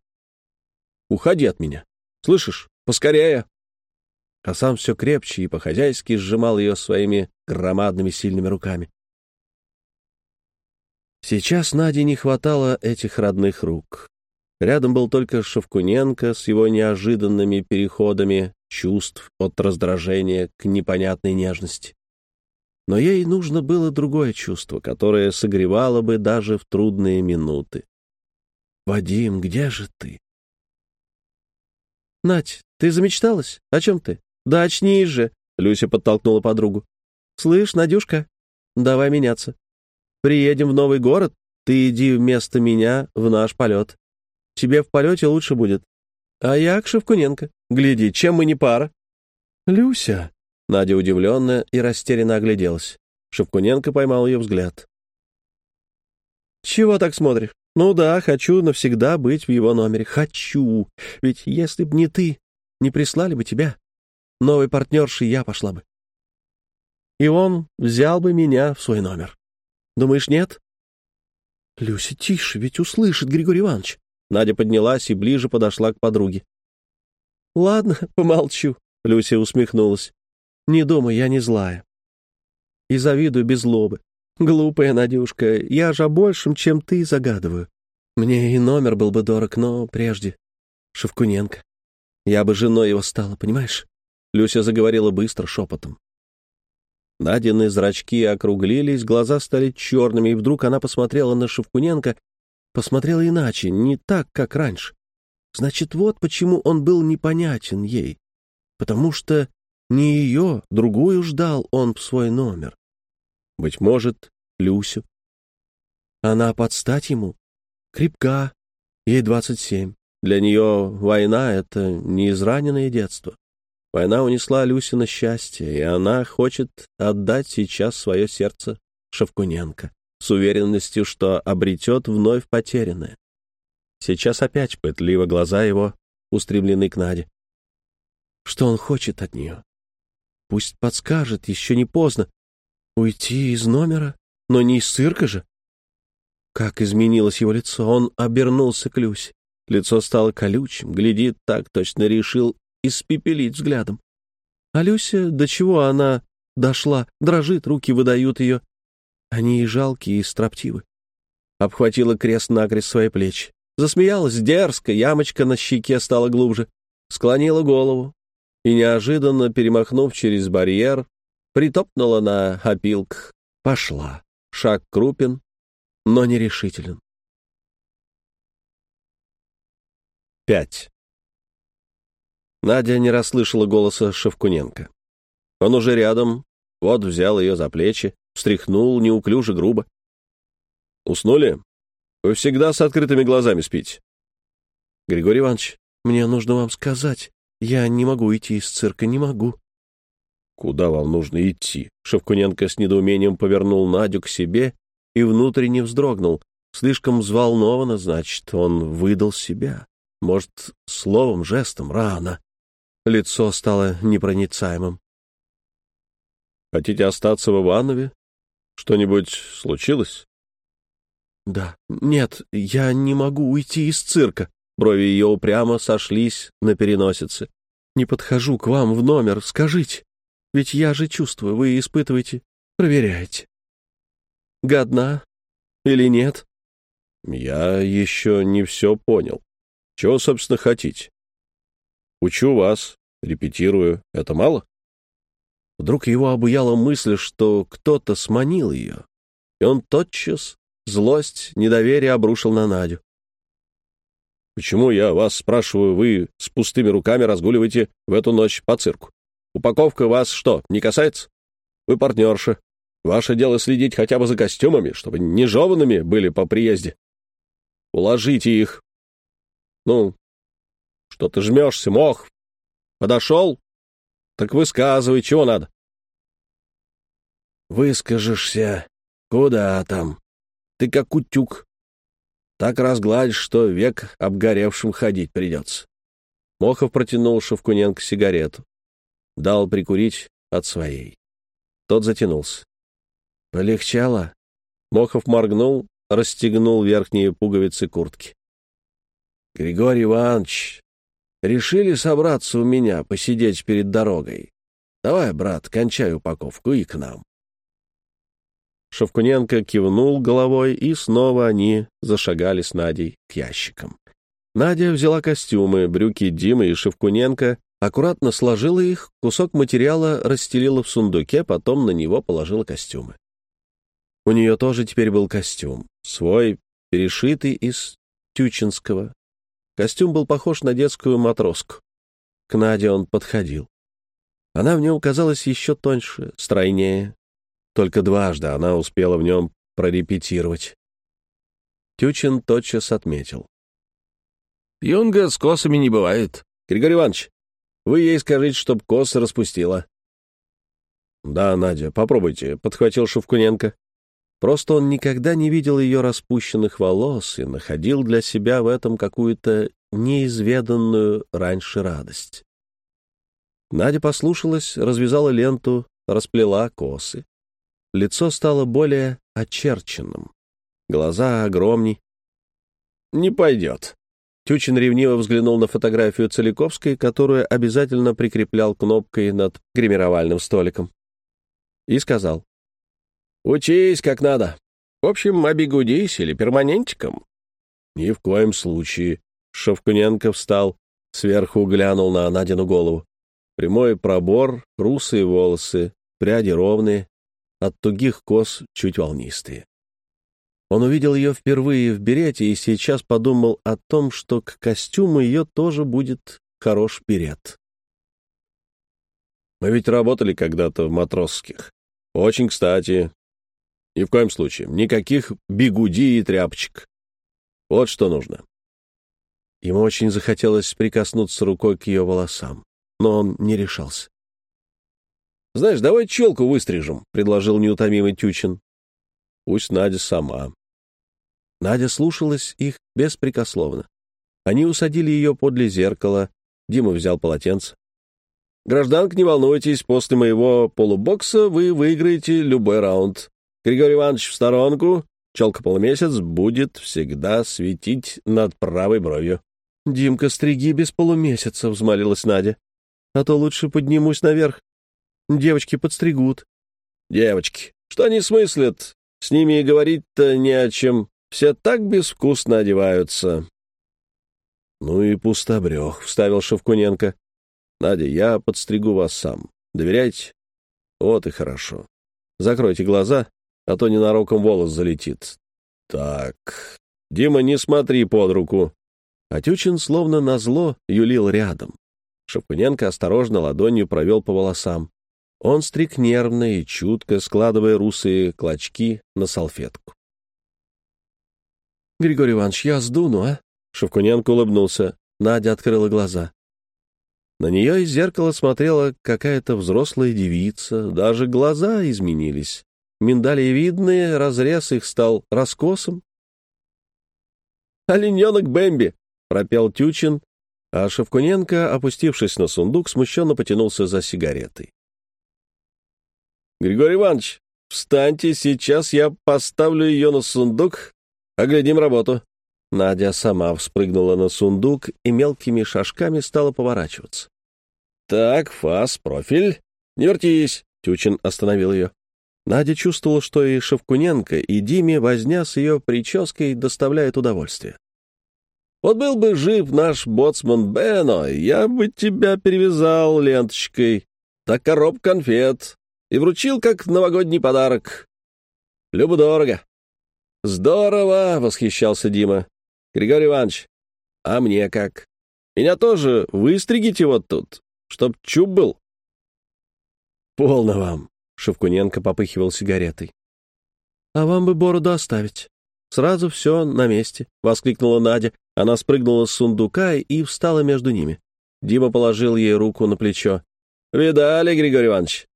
«Уходи от меня! Слышишь? Поскорее!» А сам все крепче и по-хозяйски сжимал ее своими громадными сильными руками. Сейчас Наде не хватало этих родных рук. Рядом был только Шевкуненко с его неожиданными переходами чувств от раздражения к непонятной нежности. Но ей нужно было другое чувство, которое согревало бы даже в трудные минуты. «Вадим, где же ты?» «Нать, ты замечталась? О чем ты? Да очнись же!» — Люся подтолкнула подругу. «Слышь, Надюшка, давай меняться. Приедем в новый город, ты иди вместо меня в наш полет. Тебе в полете лучше будет. А я к Шевкуненко. Гляди, чем мы не пара?» «Люся!» Надя удивленно и растерянно огляделась. Шевкуненко поймал ее взгляд. «Чего так смотришь? Ну да, хочу навсегда быть в его номере. Хочу. Ведь если б не ты, не прислали бы тебя. Новой партнершей я пошла бы. И он взял бы меня в свой номер. Думаешь, нет?» «Люся, тише, ведь услышит Григорий Иванович». Надя поднялась и ближе подошла к подруге. «Ладно, [LAUGHS] помолчу», — Люся усмехнулась. «Не думай, я не злая. И завидую без злобы. Глупая Надюшка, я же о большем, чем ты, загадываю. Мне и номер был бы дорог, но прежде Шевкуненко. Я бы женой его стала, понимаешь?» Люся заговорила быстро, шепотом. Надины зрачки округлились, глаза стали черными, и вдруг она посмотрела на Шевкуненко посмотрела иначе, не так, как раньше. Значит, вот почему он был непонятен ей. Потому что не ее, другую ждал он в свой номер. Быть может, Люсю. Она подстать ему. Крепка, ей двадцать семь. Для нее война — это не израненное детство. Война унесла Люсина счастье, и она хочет отдать сейчас свое сердце Шевкуненко с уверенностью, что обретет вновь потерянное. Сейчас опять пытливо глаза его устремлены к Наде. Что он хочет от нее? Пусть подскажет, еще не поздно. Уйти из номера, но не из цирка же. Как изменилось его лицо, он обернулся к Люсе. Лицо стало колючим, глядит так, точно решил испепелить взглядом. А Люся, до чего она дошла, дрожит, руки выдают ее, они и жалкие, и строптивы. обхватила крест-накрест свои плечи. Засмеялась дерзко, ямочка на щеке стала глубже, склонила голову и, неожиданно перемахнув через барьер, притопнула на опилках. Пошла. Шаг крупен, но нерешителен. Пять. Надя не расслышала голоса Шевкуненко. Он уже рядом, вот взял ее за плечи, встряхнул неуклюже, грубо. «Уснули? Вы всегда с открытыми глазами спите». «Григорий Иванович, мне нужно вам сказать. Я не могу идти из цирка, не могу». «Куда вам нужно идти?» Шевкуненко с недоумением повернул Надю к себе и внутренне вздрогнул. Слишком взволнованно, значит, он выдал себя. Может, словом, жестом, рано. Лицо стало непроницаемым. «Хотите остаться в Иванове? Что-нибудь случилось?» «Да. Нет, я не могу уйти из цирка». Брови ее упрямо сошлись на переносице. «Не подхожу к вам в номер, скажите. Ведь я же чувствую, вы испытываете, проверяете. Годна или нет?» «Я еще не все понял. Чего, собственно, хотите? Учу вас, репетирую. Это мало?» Вдруг его обуяла мысль, что кто-то сманил ее, и он тотчас злость, недоверие обрушил на Надю. «Почему я вас спрашиваю, вы с пустыми руками разгуливаете в эту ночь по цирку? Упаковка вас что, не касается? Вы партнерша. Ваше дело следить хотя бы за костюмами, чтобы не жеванными были по приезде. Уложите их. Ну, что ты жмешься, мох? Подошел? Так высказывай, чего надо. Выскажешься. Куда там? Ты как утюг. Так разгладишь, что век обгоревшим ходить придется. Мохов протянул Шевкуненко сигарету. Дал прикурить от своей. Тот затянулся. Полегчало? Мохов моргнул, расстегнул верхние пуговицы куртки. Григорий Иванович, решили собраться у меня, посидеть перед дорогой. Давай, брат, кончай упаковку и к нам. Шевкуненко кивнул головой, и снова они зашагали с Надей к ящикам. Надя взяла костюмы, брюки Димы и Шевкуненко, аккуратно сложила их, кусок материала расстелила в сундуке, потом на него положила костюмы. У нее тоже теперь был костюм, свой, перешитый из тючинского. Костюм был похож на детскую матроску. К Наде он подходил. Она в нем казалась еще тоньше, стройнее, только дважды она успела в нем прорепетировать. Тючин тотчас отметил. «Юнга с косами не бывает. Григорий Иванович, вы ей скажите, чтоб косы распустила». «Да, Надя, попробуйте», — подхватил Шевкуненко. Просто он никогда не видел ее распущенных волос и находил для себя в этом какую-то неизведанную раньше радость. Надя послушалась, развязала ленту, расплела косы. Лицо стало более очерченным. Глаза огромней. «Не пойдет». Тючин ревниво взглянул на фотографию Целиковской, которую обязательно прикреплял кнопкой над гримировальным столиком. И сказал. «Учись как надо. В общем, обигудись или перманентиком». «Ни в коем случае». Шевкуненко встал, сверху глянул на Надину голову. Прямой пробор, русые волосы, пряди ровные, от тугих кос чуть волнистые. Он увидел ее впервые в берете и сейчас подумал о том, что к костюму ее тоже будет хорош берет. Мы ведь работали когда-то в матросских. Очень кстати. Ни в коем случае. Никаких бигуди и тряпочек. Вот что нужно. Ему очень захотелось прикоснуться рукой к ее волосам, но он не решался. «Знаешь, давай челку выстрижем», — предложил неутомимый Тючин. «Пусть Надя сама». Надя слушалась их беспрекословно. Они усадили ее подле зеркала. Дима взял полотенце. «Гражданка, не волнуйтесь, после моего полубокса вы выиграете любой раунд. Григорий Иванович в сторонку, челка полумесяц будет всегда светить над правой бровью». «Димка, стриги без полумесяца», — взмолилась Надя. «А то лучше поднимусь наверх, Девочки подстригут. Девочки. Что они смыслят? С ними и говорить-то не о чем. Все так безвкусно одеваются». «Ну и пустобрех», — вставил Шевкуненко. «Надя, я подстригу вас сам. Доверяете?» «Вот и хорошо. Закройте глаза, а то ненароком волос залетит. Так, Дима, не смотри под руку». А Тючин словно назло юлил рядом. Шевкуненко осторожно ладонью провел по волосам. Он стриг нервно и чутко, складывая русые клочки на салфетку. — Григорий Иванович, я сдуну, а? Шевкуненко улыбнулся. Надя открыла глаза. На нее из зеркала смотрела какая-то взрослая девица, даже глаза изменились. Миндалевидный разрез их стал раскосом. «Олененок Бэмби!» — пропел Тючин, а Шевкуненко, опустившись на сундук, смущенно потянулся за сигаретой. «Григорий Иванович, встаньте, сейчас я поставлю ее на сундук, оглядим работу». Надя сама вспрыгнула на сундук и мелкими шажками стала поворачиваться. «Так, фас, профиль. Не вертись!» — Тючин остановил ее. Надя чувствовала, что и Шевкуненко, и Диме возня с ее прической доставляет удовольствие. «Вот был бы жив наш боцман Бено, я бы тебя перевязал ленточкой, так короб конфет, и вручил как новогодний подарок. Любо-дорого». «Здорово!» — восхищался Дима. «Григорий Иванович, а мне как? Меня тоже выстригите вот тут, чтоб чуб был». «Полно вам!» — Шевкуненко попыхивал сигаретой. «А вам бы бороду оставить. Сразу все на месте», — воскликнула Надя. Она спрыгнула с сундука и встала между ними. Дима положил ей руку на плечо. «Видали, Григорий Иванович?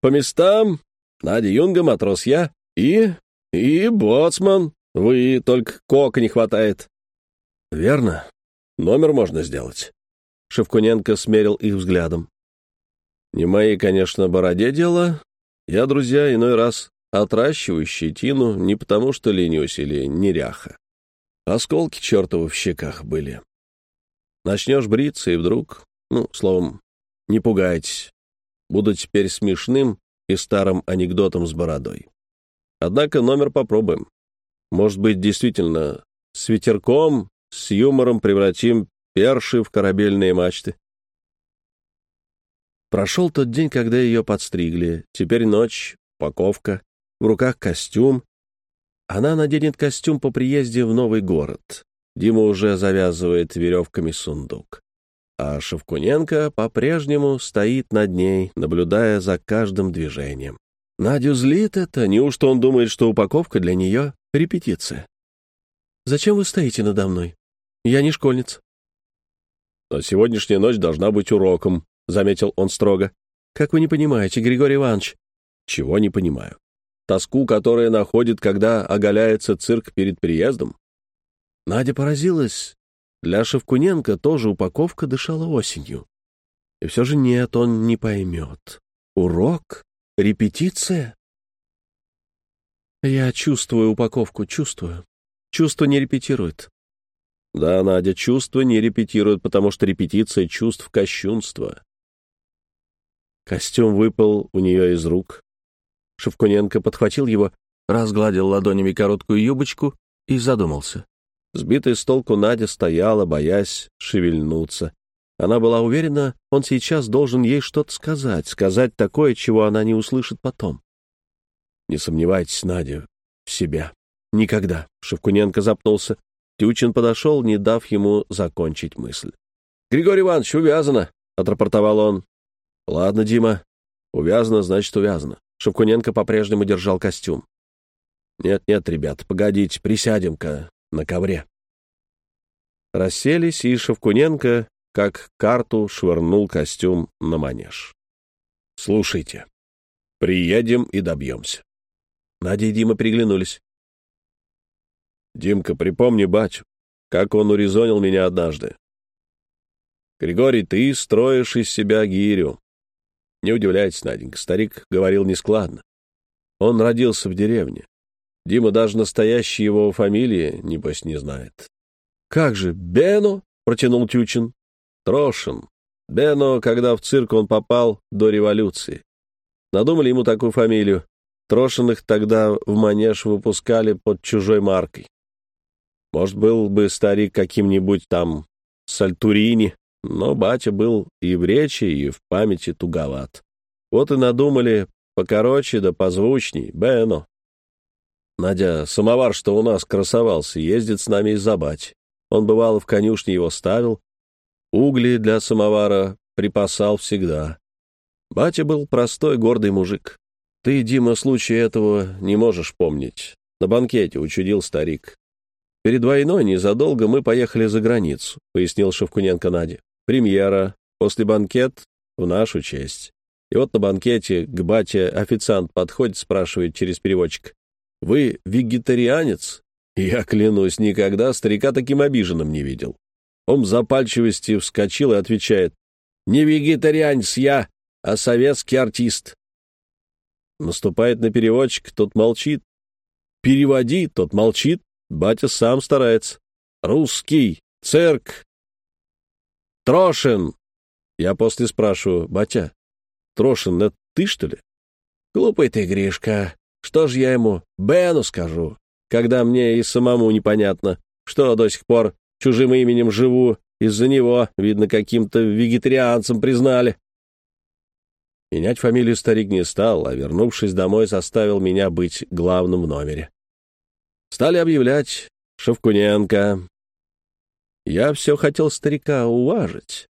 По местам. Надя Юнга, матрос я. И... и боцман. Вы, только кока не хватает. «Верно. Номер можно сделать». Шевкуненко смерил их взглядом. «Не мои, конечно, бороде дело. Я, друзья, иной раз отращиваю щетину не потому, что ленюсь или неряха. Осколки чертовы в щеках были. Начнешь бриться, и вдруг... Ну, словом, не пугайтесь. Буду теперь смешным и старым анекдотом с бородой. Однако номер попробуем. Может быть, действительно, с ветерком с юмором превратим перши в корабельные мачты. Прошел тот день, когда ее подстригли. Теперь ночь, упаковка, в руках костюм. Она наденет костюм по приезде в новый город. Дима уже завязывает веревками сундук. А Шевкуненко по-прежнему стоит над ней, наблюдая за каждым движением. Надю злит это, неужто он думает, что упаковка для нее — репетиция? «Зачем вы стоите надо мной? Я не школьница». «Но сегодняшняя ночь должна быть уроком», — заметил он строго. «Как вы не понимаете, Григорий Иванович?» «Чего не понимаю? Тоску, которая находит, когда оголяется цирк перед приездом?» Надя поразилась. Для Шевкуненко тоже упаковка дышала осенью. И все же нет, он не поймет. Урок? Репетиция? Я чувствую упаковку, чувствую. Чувство не репетирует. Да, Надя, чувства не репетируют, потому что репетиция чувств — кощунство. Костюм выпал у нее из рук. Шевкуненко подхватил его, разгладил ладонями короткую юбочку и задумался. Сбитая с толку Надя стояла, боясь шевельнуться. Она была уверена, он сейчас должен ей что-то сказать, сказать такое, чего она не услышит потом. «Не сомневайтесь, Надя, в себя. Никогда. Шевкуненко запнулся. Тючин подошел, не дав ему закончить мысль. «Григорий Иванович, увязано!» — отрапортовал он. «Ладно, Дима. Увязано, значит, увязано». Шевкуненко по-прежнему держал костюм. «Нет-нет, ребят, погодите, присядем-ка на ковре». Расселись, и Шевкуненко, как карту, швырнул костюм на манеж. «Слушайте, приедем и добьемся». Надя и Дима приглянулись. Димка, припомни батю, как он урезонил меня однажды. Григорий, ты строишь из себя гирю. Не удивляйтесь, Наденька, старик говорил нескладно. Он родился в деревне. Дима даже настоящей его фамилии, небось, не знает. — Как же, Бено? — протянул Тючин. — Трошин. Бено, когда в цирк он попал до революции. Надумали ему такую фамилию. Трошиных тогда в манеж выпускали под чужой маркой. Может, был бы старик каким-нибудь там Сальтурини, но батя был и в речи, и в памяти туговат. Вот и надумали покороче да позвучней, Бено. Надя, самовар, что у нас красовался, ездит с нами из-за бати. Он, бывало, в конюшне его ставил. Угли для самовара припасал всегда. Батя был простой, гордый мужик. Ты, Дима, случая этого не можешь помнить. На банкете учудил старик. Перед войной незадолго мы поехали за границу, пояснил Шевкуненко Наде. Премьера, после банкет в нашу честь. И вот на банкете к бате официант подходит, спрашивает через переводчик. «Вы вегетарианец?» Я, клянусь, никогда старика таким обиженным не видел. Он в запальчивости вскочил и отвечает. «Не вегетарианец я, а советский артист». Наступает на переводчик, тот молчит. «Переводи», тот молчит, батя сам старается. «Русский, цирк, Трошин!» Я после спрашиваю, «Батя, Трошин, это ты, что ли?» «Глупый ты, Гришка. Что ж я ему, Бену скажу, когда мне и самому непонятно, что до сих пор чужим именем живу, из-за него, видно, каким-то вегетарианцем признали». Менять фамилию старик не стал, а, вернувшись домой, заставил меня быть главным в номере. Стали объявлять Шевкуненко. Я все хотел старика уважить.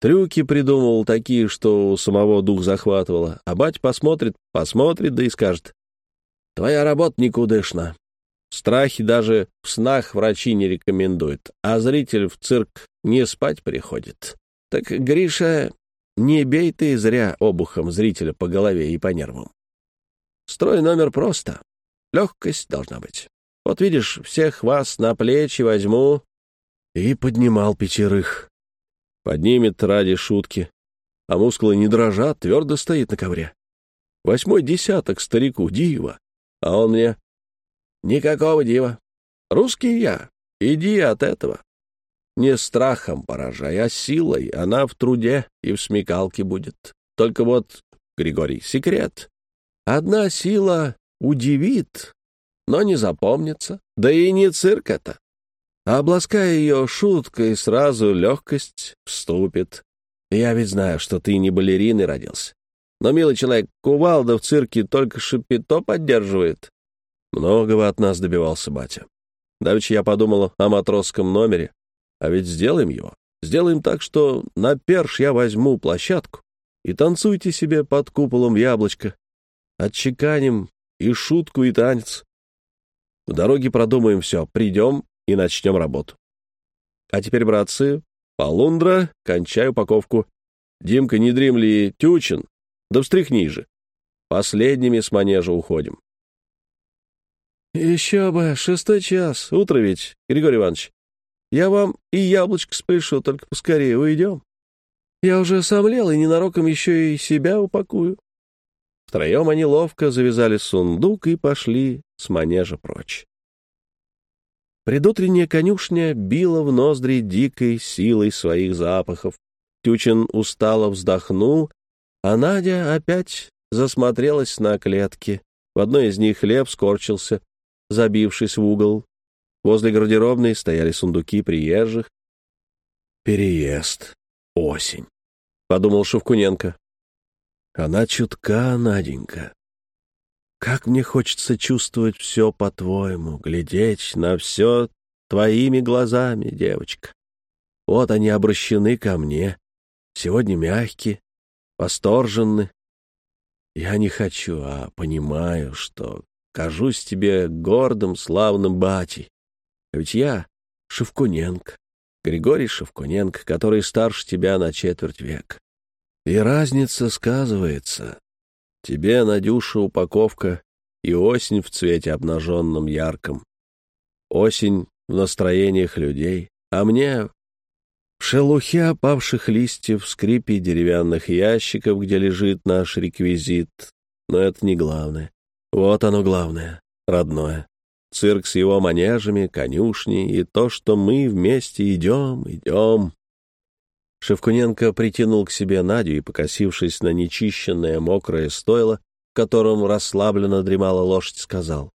Трюки придумывал такие, что у самого дух захватывало, а бать посмотрит, посмотрит, да и скажет. «Твоя работа никудышна. Страхи даже в снах врачи не рекомендуют, а зритель в цирк не спать приходит. Так, Гриша, не бей ты зря обухом зрителя по голове и по нервам. Строй номер просто. Легкость должна быть. Вот видишь, всех вас на плечи возьму. И поднимал пятерых. Поднимет ради шутки. А мускулы не дрожат, твердо стоит на ковре. Восьмой десяток старику, дива. А он мне... Никакого дива. Русский я. Иди от этого. Не страхом поражай, а силой. Она в труде и в смекалке будет. Только вот, Григорий, секрет. Одна сила удивит, но не запомнится. Да и не цирк это. А облаская ее шуткой, сразу легкость вступит. Я ведь знаю, что ты не балериной родился. Но, милый человек, кувалда в цирке только шипито поддерживает. Многого от нас добивался батя. Давеча я подумал о матросском номере, а ведь сделаем его. Сделаем так, что на перш я возьму площадку и танцуйте себе под куполом яблочко. Отчеканим и шутку, и танец. В дороге продумаем все, придем и начнем работу. А теперь, братцы, полундра, кончай упаковку. Димка, не дремли, Тючин, да встряхни же. Последними с манежа уходим. Еще бы, шестой час, утро ведь, Григорий Иванович. Я вам и яблочко спешу, только поскорее уйдем. Я уже сомлел и ненароком еще и себя упакую. Втроем они ловко завязали сундук и пошли с манежа прочь. Предутренняя конюшня била в ноздри дикой силой своих запахов. Тючин устало вздохнул, а Надя опять засмотрелась на клетки. В одной из них хлеб скорчился, забившись в угол, Возле гардеробной стояли сундуки приезжих. «Переезд. Осень», — подумал Шевкуненко. «Она чутка, Наденька. Как мне хочется чувствовать все по-твоему, глядеть на все твоими глазами, девочка. Вот они обращены ко мне, сегодня мягкие, восторженны. Я не хочу, а понимаю, что кажусь тебе гордым, славным батей. Ведь я Шевкуненко, Григорий Шевкуненко, который старше тебя на четверть века. И разница сказывается. Тебе, Надюша, упаковка и осень в цвете обнаженном ярком. Осень в настроениях людей, а мне в шелухе опавших листьев, скрипе деревянных ящиков, где лежит наш реквизит. Но это не главное. Вот оно главное, родное цирк с его манежами, конюшни и то, что мы вместе идем, идем. Шевкуненко притянул к себе Надю и, покосившись на нечищенное мокрое стойло, в котором расслабленно дремала лошадь, сказал.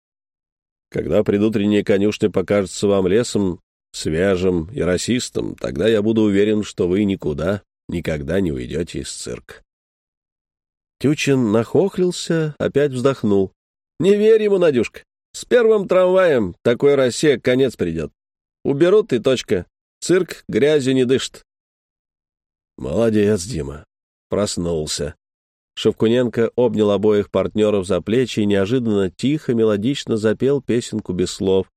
Когда предутренняя конюшня покажется вам лесом, свежим и расистым, тогда я буду уверен, что вы никуда никогда не уйдете из цирка. Тючин нахохлился, опять вздохнул. «Не верь ему, Надюшка. С первым трамваем такой Россия конец придет. Уберут и точка. Цирк грязью не дышит». «Молодец, Дима. Проснулся». Шевкуненко обнял обоих партнеров за плечи и неожиданно тихо, мелодично запел песенку без слов.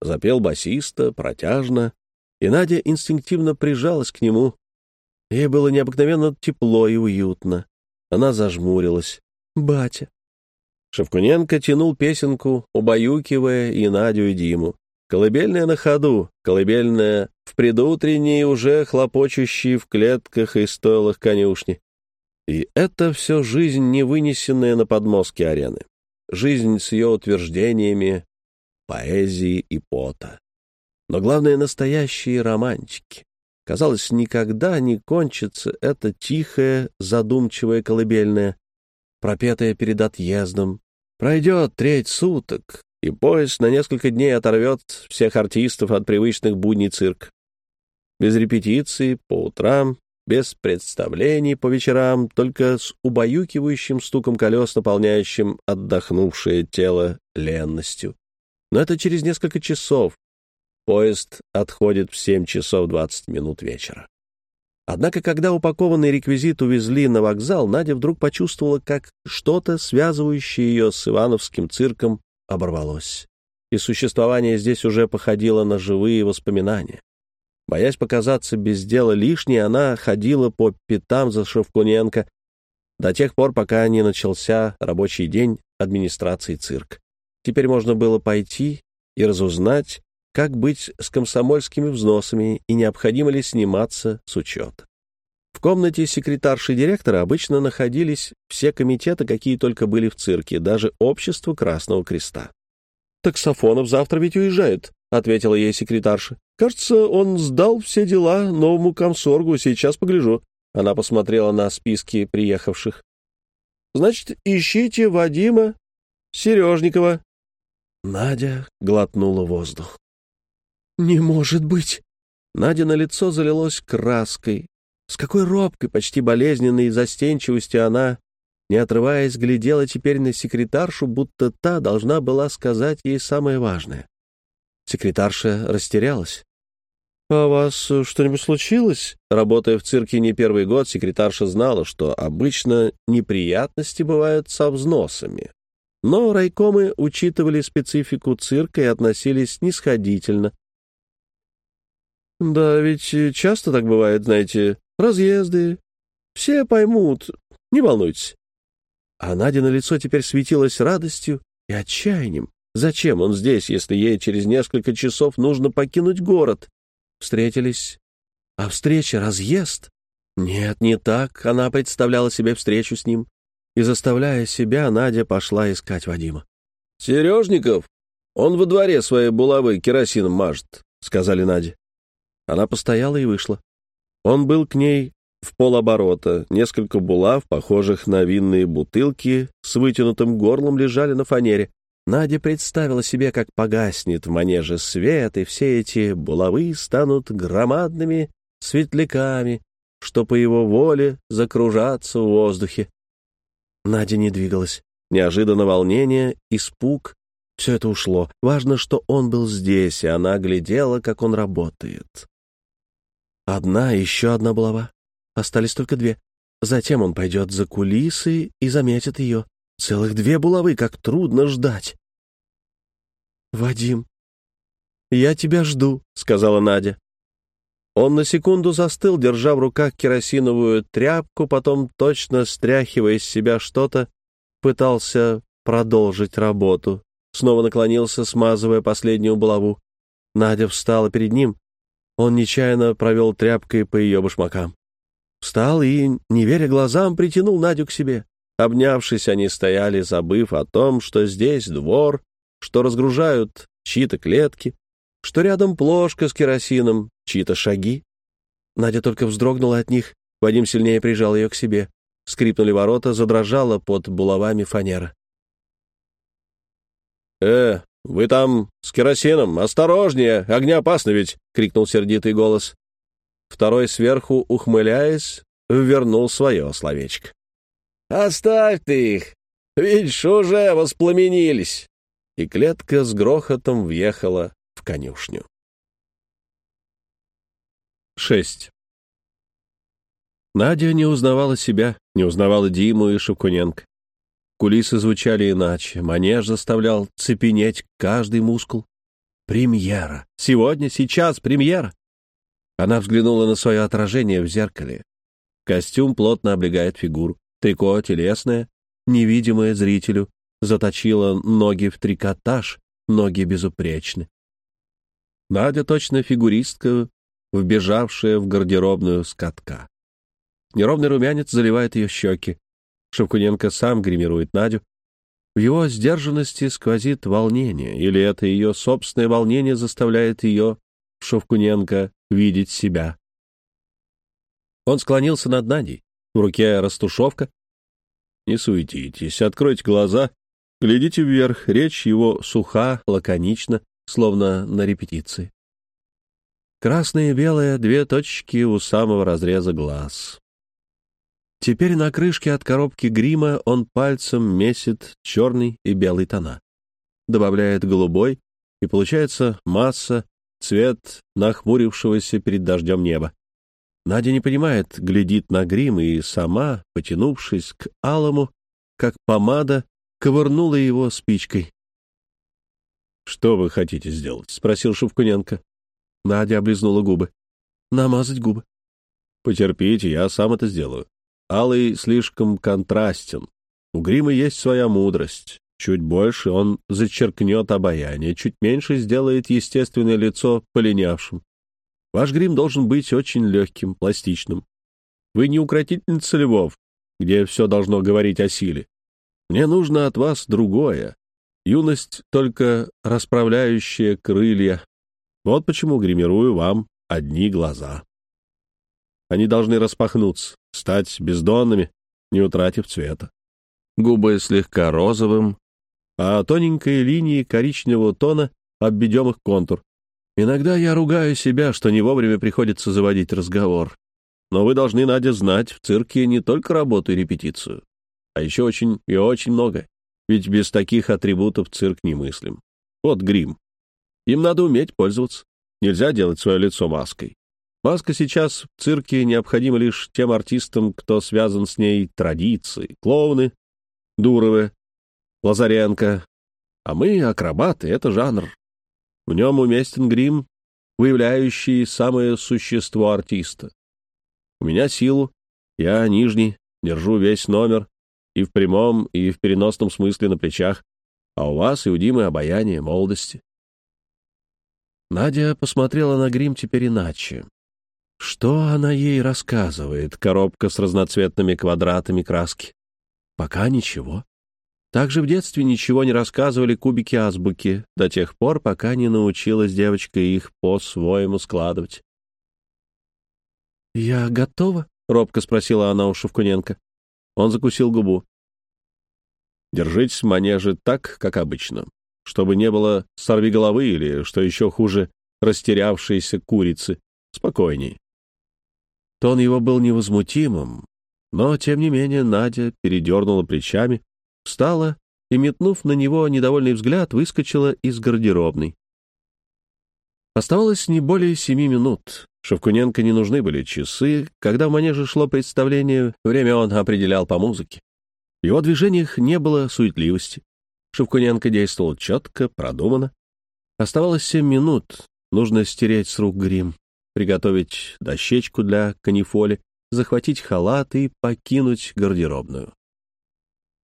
Запел басиста, протяжно, и Надя инстинктивно прижалась к нему. Ей было необыкновенно тепло и уютно. Она зажмурилась. «Батя». Шевкуненко тянул песенку, убаюкивая и Надю, и Диму. Колыбельная на ходу, колыбельная в предутренней уже хлопочущей в клетках и стойлах конюшни. И это все жизнь, не вынесенная на подмостке арены. Жизнь с ее утверждениями, поэзии и пота. Но главное — настоящие романтики. Казалось, никогда не кончится эта тихая, задумчивая колыбельная, пропетая перед отъездом. Пройдет треть суток, и поезд на несколько дней оторвет всех артистов от привычных будней цирк. Без репетиций, по утрам, без представлений по вечерам, только с убаюкивающим стуком колес, наполняющим отдохнувшее тело ленностью. Но это через несколько часов, Поезд отходит в 7 часов 20 минут вечера. Однако, когда упакованный реквизит увезли на вокзал, Надя вдруг почувствовала, как что-то, связывающее ее с Ивановским цирком, оборвалось. И существование здесь уже походило на живые воспоминания. Боясь показаться без дела лишней, она ходила по пятам за Шевкуненко до тех пор, пока не начался рабочий день администрации цирк. Теперь можно было пойти и разузнать, как быть с комсомольскими взносами и необходимо ли сниматься с учета. В комнате секретарши директора обычно находились все комитеты, какие только были в цирке, даже общество Красного Креста. «Таксофонов завтра ведь уезжает», — ответила ей секретарша. «Кажется, он сдал все дела новому комсоргу, сейчас погляжу». Она посмотрела на списки приехавших. «Значит, ищите Вадима Сережникова». Надя глотнула воздух. «Не может быть!» Надя на лицо залилось краской. С какой робкой, почти болезненной застенчивостью она, не отрываясь, глядела теперь на секретаршу, будто та должна была сказать ей самое важное. Секретарша растерялась. «А у вас что-нибудь случилось?» Работая в цирке не первый год, секретарша знала, что обычно неприятности бывают со взносами. Но райкомы учитывали специфику цирка и относились снисходительно да, ведь часто так бывает, знаете, разъезды. Все поймут, не волнуйтесь. А Надя на лицо теперь светилась радостью и отчаянием. Зачем он здесь, если ей через несколько часов нужно покинуть город? Встретились. А встреча — разъезд? Нет, не так. Она представляла себе встречу с ним. И, заставляя себя, Надя пошла искать Вадима. — Сережников, он во дворе своей булавы керосином мажет, — сказали Наде. Она постояла и вышла. Он был к ней в полоборота. Несколько булав, похожих на винные бутылки, с вытянутым горлом лежали на фанере. Надя представила себе, как погаснет в манеже свет, и все эти булавы станут громадными светляками, что по его воле закружатся в воздухе. Надя не двигалась. Неожиданно волнение, испуг. Все это ушло. Важно, что он был здесь, и она глядела, как он работает. Одна, еще одна булава. Остались только две. Затем он пойдет за кулисы и заметит ее. Целых две булавы, как трудно ждать. «Вадим, я тебя жду», — сказала Надя. Он на секунду застыл, держа в руках керосиновую тряпку, потом, точно стряхивая из себя что-то, пытался продолжить работу. Снова наклонился, смазывая последнюю булаву. Надя встала перед ним, он нечаянно провел тряпкой по ее башмакам. Встал и, не веря глазам, притянул Надю к себе. Обнявшись, они стояли, забыв о том, что здесь двор, что разгружают чьи-то клетки, что рядом плошка с керосином, чьи-то шаги. Надя только вздрогнула от них, Вадим сильнее прижал ее к себе. Скрипнули ворота, задрожала под булавами фанера. «Э, вы там с керосином, осторожнее, огнеопасно ведь!» — крикнул сердитый голос. Второй сверху, ухмыляясь, вернул свое словечко. «Оставь ты их! Видишь, уже воспламенились!» И клетка с грохотом въехала в конюшню. 6. Надя не узнавала себя, не узнавала Диму и Шевкуненко. Кулисы звучали иначе, манеж заставлял цепенеть каждый мускул. Премьера! Сегодня, сейчас премьера! Она взглянула на свое отражение в зеркале. Костюм плотно облегает фигуру, трико телесное, невидимое зрителю, заточила ноги в трикотаж, ноги безупречны. Надя точно фигуристка, вбежавшая в гардеробную скатка. Неровный румянец заливает ее щеки. Шевкуненко сам гримирует Надю. В его сдержанности сквозит волнение, или это ее собственное волнение заставляет ее, Шевкуненко, видеть себя. Он склонился над Надей. В руке растушевка. Не суетитесь, откройте глаза, глядите вверх. Речь его суха, лаконична, словно на репетиции. Красные и белые, две точки у самого разреза глаз. Теперь на крышке от коробки грима он пальцем месит черный и белый тона. Добавляет голубой, и получается масса, цвет нахмурившегося перед дождем неба. Надя не понимает, глядит на грим и сама, потянувшись к алому, как помада, ковырнула его спичкой. «Что вы хотите сделать?» — спросил Шевкуненко. Надя облизнула губы. «Намазать губы». «Потерпите, я сам это сделаю. Алый слишком контрастен. У грима есть своя мудрость. Чуть больше он зачеркнет обаяние, чуть меньше сделает естественное лицо полинявшим. Ваш грим должен быть очень легким, пластичным. Вы не укротительница львов, где все должно говорить о силе. Мне нужно от вас другое. Юность, только расправляющая крылья. Вот почему гримирую вам одни глаза. Они должны распахнуться, стать бездонными, не утратив цвета. Губы слегка розовым, а тоненькие линии коричневого тона обведем их контур. Иногда я ругаю себя, что не вовремя приходится заводить разговор. Но вы должны, Надя, знать в цирке не только работу и репетицию, а еще очень и очень много. Ведь без таких атрибутов цирк немыслим. Вот грим. Им надо уметь пользоваться. Нельзя делать свое лицо маской. Маска сейчас в цирке необходима лишь тем артистам, кто связан с ней традицией. Клоуны, Дуровы, Лазаренко. А мы, акробаты, это жанр. В нем уместен грим, выявляющий самое существо артиста. У меня силу, я нижний, держу весь номер, и в прямом, и в переносном смысле на плечах, а у вас и у Димы обаяние молодости. Надя посмотрела на грим теперь иначе. Что она ей рассказывает, коробка с разноцветными квадратами краски? Пока ничего. Также в детстве ничего не рассказывали кубики азбуки, до тех пор, пока не научилась девочка их по-своему складывать. «Я готова?» — робко спросила она у Шевкуненко. Он закусил губу. «Держитесь в манеже так, как обычно, чтобы не было сорвиголовы или, что еще хуже, растерявшейся курицы. Спокойней». Тон его был невозмутимым, но, тем не менее, Надя передернула плечами, встала и, метнув на него недовольный взгляд, выскочила из гардеробной. Оставалось не более семи минут. Шевкуненко не нужны были часы. Когда в манеже шло представление, время он определял по музыке. В его движениях не было суетливости. Шевкуненко действовал четко, продуманно. Оставалось семь минут. Нужно стереть с рук грим, приготовить дощечку для канифоли, захватить халат и покинуть гардеробную.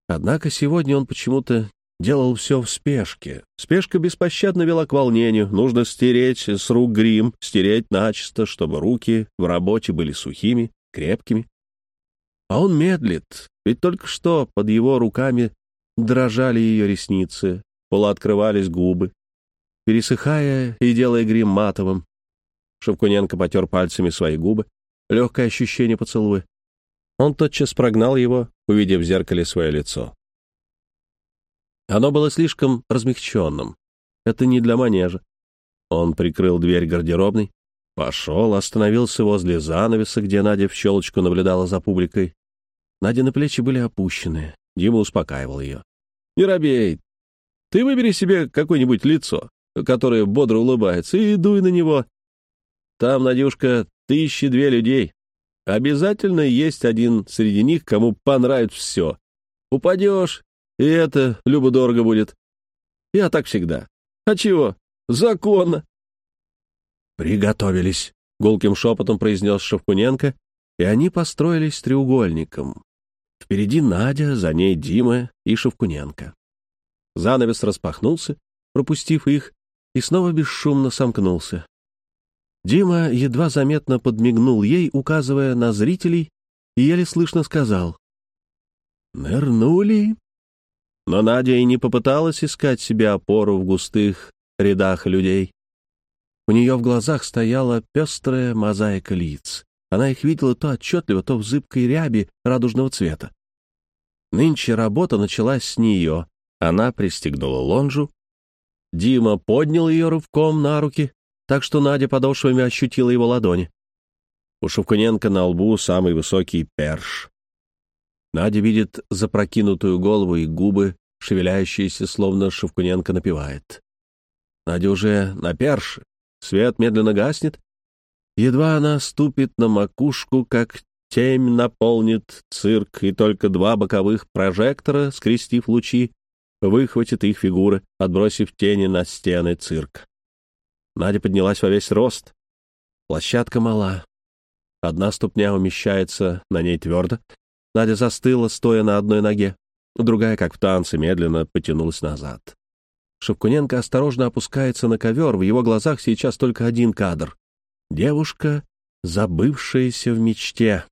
Однако сегодня он почему-то делал все в спешке. Спешка беспощадно вела к волнению. Нужно стереть с рук грим, стереть начисто, чтобы руки в работе были сухими, крепкими. А он медлит, ведь только что под его руками дрожали ее ресницы, полуоткрывались губы. Пересыхая и делая грим матовым, Шевкуненко потер пальцами свои губы, легкое ощущение поцелуя. Он тотчас прогнал его, увидев в зеркале свое лицо. Оно было слишком размягченным. Это не для манежа. Он прикрыл дверь гардеробной, пошел, остановился возле занавеса, где Надя в щелочку наблюдала за публикой. Надя на плечи были опущены. Дима успокаивал ее. «Не робей. Ты выбери себе какое-нибудь лицо, которое бодро улыбается, и дуй на него. Там, Надюшка, тысячи две людей. Обязательно есть один среди них, кому понравится все. Упадешь, и это любо-дорого будет. Я так всегда. А чего? Законно. Приготовились, — гулким шепотом произнес Шевкуненко, и они построились треугольником. Впереди Надя, за ней Дима и Шевкуненко. Занавес распахнулся, пропустив их, и снова бесшумно сомкнулся. Дима едва заметно подмигнул ей, указывая на зрителей, и еле слышно сказал «Нырнули». Но Надя и не попыталась искать себе опору в густых рядах людей. У нее в глазах стояла пестрая мозаика лиц. Она их видела то отчетливо, то в зыбкой ряби радужного цвета. Нынче работа началась с нее. Она пристегнула лонжу. Дима поднял ее рывком на руки, так что Надя подошвами ощутила его ладони. У Шевкуненко на лбу самый высокий перш. Надя видит запрокинутую голову и губы, шевеляющиеся, словно Шевкуненко напевает. Надя уже на перше. Свет медленно гаснет. Едва она ступит на макушку, как темь наполнит цирк, и только два боковых прожектора, скрестив лучи, выхватит их фигуры, отбросив тени на стены цирка. Надя поднялась во весь рост. Площадка мала. Одна ступня умещается на ней твердо. Надя застыла, стоя на одной ноге. Другая, как в танце, медленно потянулась назад. Шевкуненко осторожно опускается на ковер. В его глазах сейчас только один кадр. Девушка, забывшаяся в мечте.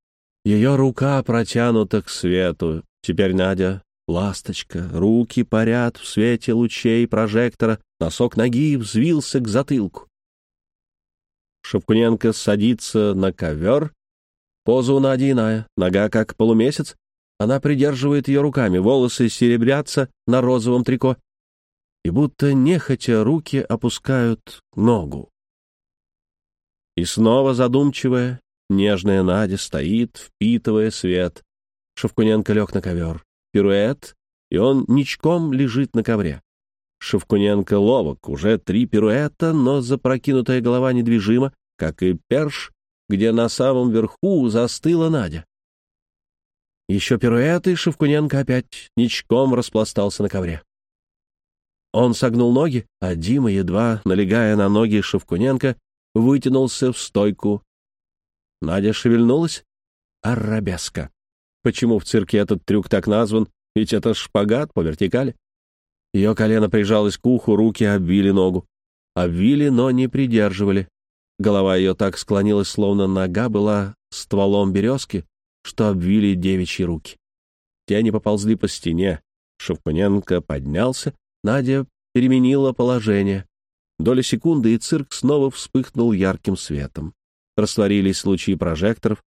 Ее рука протянута к свету. Теперь Надя — ласточка. Руки парят в свете лучей прожектора. Носок ноги взвился к затылку. Шевкуненко садится на ковер. Поза у Нади иная, нога как полумесяц. Она придерживает ее руками, волосы серебрятся на розовом трико. И будто нехотя руки опускают ногу. И снова задумчивая, нежная Надя стоит, впитывая свет. Шевкуненко лег на ковер. Пируэт, и он ничком лежит на ковре. Шевкуненко ловок, уже три пируэта, но запрокинутая голова недвижима, как и перш, где на самом верху застыла Надя. Еще пируэты, Шевкуненко опять ничком распластался на ковре. Он согнул ноги, а Дима, едва налегая на ноги Шевкуненко, вытянулся в стойку. Надя шевельнулась. Арабеска. Почему в цирке этот трюк так назван? Ведь это шпагат по вертикали. Ее колено прижалось к уху, руки обвили ногу. Обвили, но не придерживали. Голова ее так склонилась, словно нога была стволом березки, что обвили девичьи руки. Тени поползли по стене. Шевкуненко поднялся, Надя переменила положение. Доля секунды, и цирк снова вспыхнул ярким светом. Растворились лучи прожекторов.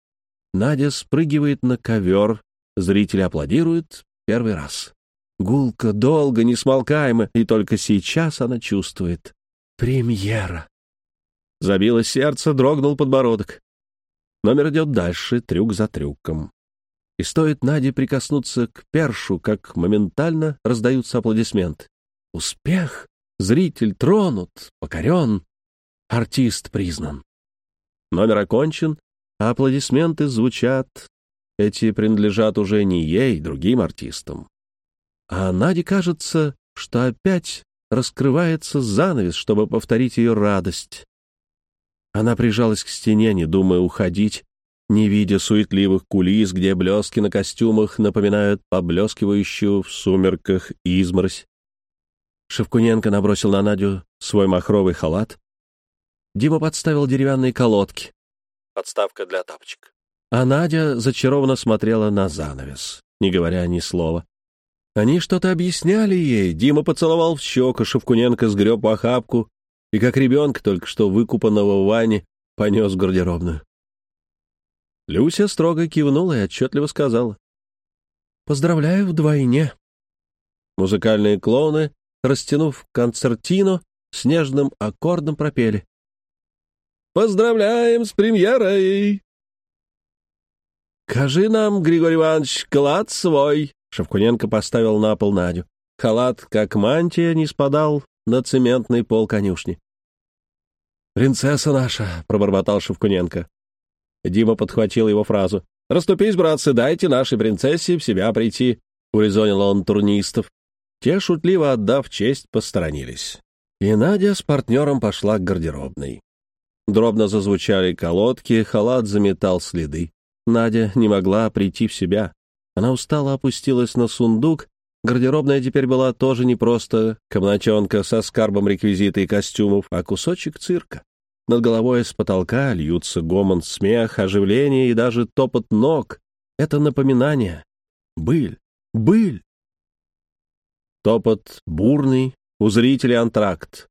Надя спрыгивает на ковер, зрители аплодируют первый раз. Гулко, долго, несмолкаемо, и только сейчас она чувствует. Премьера. Забилось сердце, дрогнул подбородок. Номер идет дальше, трюк за трюком. И стоит Наде прикоснуться к першу, как моментально раздаются аплодисменты. Успех! Зритель тронут, покорен. Артист признан. Номер окончен, аплодисменты звучат. Эти принадлежат уже не ей, другим артистам. А Наде кажется, что опять раскрывается занавес, чтобы повторить ее радость. Она прижалась к стене, не думая уходить, не видя суетливых кулис, где блески на костюмах напоминают поблескивающую в сумерках изморозь. Шевкуненко набросил на Надю свой махровый халат. Дима подставил деревянные колодки. Подставка для тапочек. А Надя зачарованно смотрела на занавес, не говоря ни слова. Они что-то объясняли ей. Дима поцеловал в щеку, Шевкуненко сгреб охапку и, как ребенка, только что выкупанного в ванне, понес в гардеробную. Люся строго кивнула и отчетливо сказала. «Поздравляю вдвойне». Музыкальные клоуны, растянув концертино, снежным аккордом пропели. «Поздравляем с премьерой!» «Кажи нам, Григорий Иванович, клад свой!» Шевкуненко поставил на пол Надю. Халат, как мантия, не спадал на цементный пол конюшни. «Принцесса наша!» — пробормотал Шевкуненко. Дима подхватил его фразу. «Раступись, братцы, дайте нашей принцессе в себя прийти», — урезонил он турнистов. Те, шутливо отдав честь, посторонились. И Надя с партнером пошла к гардеробной. Дробно зазвучали колодки, халат заметал следы. Надя не могла прийти в себя. Она устало опустилась на сундук. Гардеробная теперь была тоже не просто комнатенка со скарбом реквизита и костюмов, а кусочек цирка. Над головой с потолка льются гомон, смех, оживление и даже топот ног. Это напоминание. Быль, быль. Топот бурный, у зрителей антракт.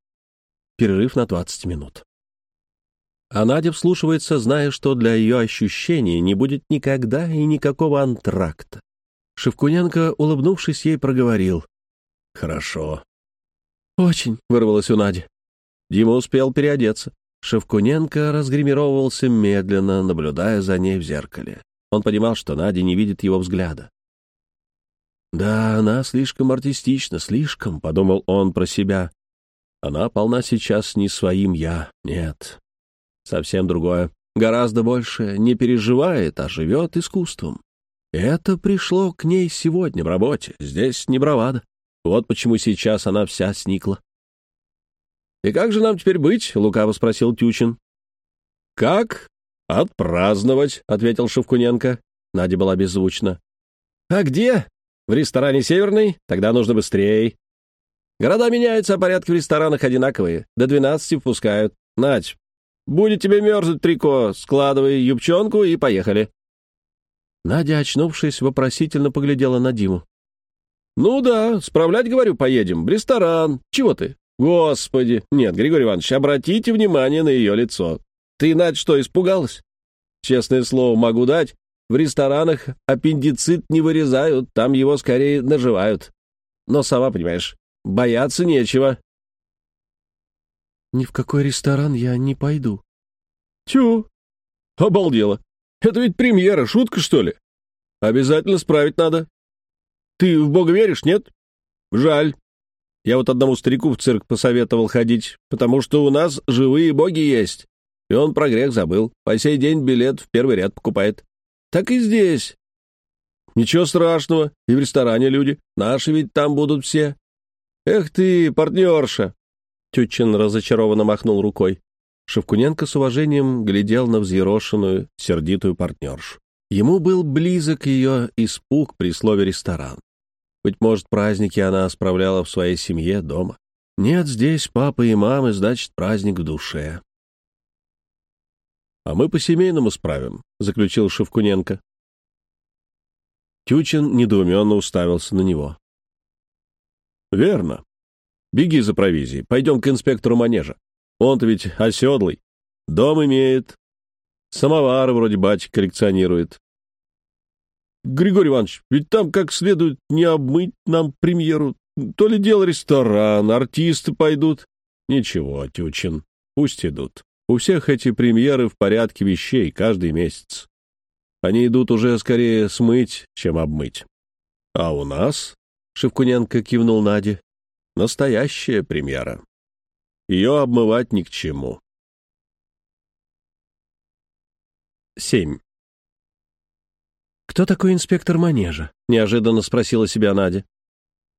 Перерыв на 20 минут. А Надя вслушивается, зная, что для ее ощущений не будет никогда и никакого антракта. Шевкуненко, улыбнувшись ей, проговорил. «Хорошо». «Очень», — вырвалось у Нади. Дима успел переодеться. Шевкуненко разгримировывался медленно, наблюдая за ней в зеркале. Он понимал, что Надя не видит его взгляда. «Да, она слишком артистична, слишком», — подумал он про себя. «Она полна сейчас не своим «я», нет. Совсем другое. Гораздо больше не переживает, а живет искусством. Это пришло к ней сегодня в работе. Здесь не бравада. Вот почему сейчас она вся сникла. «И как же нам теперь быть?» — лукаво спросил Тючин. «Как? Отпраздновать», — ответил Шевкуненко. Надя была беззвучна. «А где?» В ресторане «Северный»? Тогда нужно быстрее. Города меняются, а порядки в ресторанах одинаковые. До двенадцати впускают. Надь, будет тебе мерзнуть трико, складывай юбчонку и поехали. Надя, очнувшись, вопросительно поглядела на Диму. «Ну да, справлять, говорю, поедем. В ресторан. Чего ты?» «Господи! Нет, Григорий Иванович, обратите внимание на ее лицо. Ты, Надь, что, испугалась? Честное слово, могу дать. В ресторанах аппендицит не вырезают, там его скорее наживают. Но сама понимаешь, бояться нечего. Ни в какой ресторан я не пойду. Тю, обалдела. Это ведь премьера, шутка, что ли? Обязательно справить надо. Ты в Бога веришь, нет? Жаль. Я вот одному старику в цирк посоветовал ходить, потому что у нас живые боги есть. И он про грех забыл. По сей день билет в первый ряд покупает. Так и здесь. Ничего страшного, и в ресторане люди. Наши ведь там будут все. Эх ты, партнерша!» Тютчин разочарованно махнул рукой. Шевкуненко с уважением глядел на взъерошенную, сердитую партнершу. Ему был близок ее испуг при слове «ресторан». Быть может, праздники она справляла в своей семье дома. Нет, здесь папа и мамы, значит, праздник в душе. «А мы по-семейному справим», — заключил Шевкуненко. Тючин недоуменно уставился на него. «Верно. Беги за провизией. Пойдем к инспектору манежа. Он-то ведь оседлый. Дом имеет. Самовары вроде батик коллекционирует. Григорий Иванович, ведь там как следует не обмыть нам премьеру. То ли дело ресторан, артисты пойдут. Ничего, Тючин, пусть идут. У всех эти премьеры в порядке вещей каждый месяц. Они идут уже скорее смыть, чем обмыть. А у нас, — Шевкуненко кивнул Наде, — настоящая премьера. Ее обмывать ни к чему. 7. «Кто такой инспектор манежа?» — неожиданно спросила себя Надя.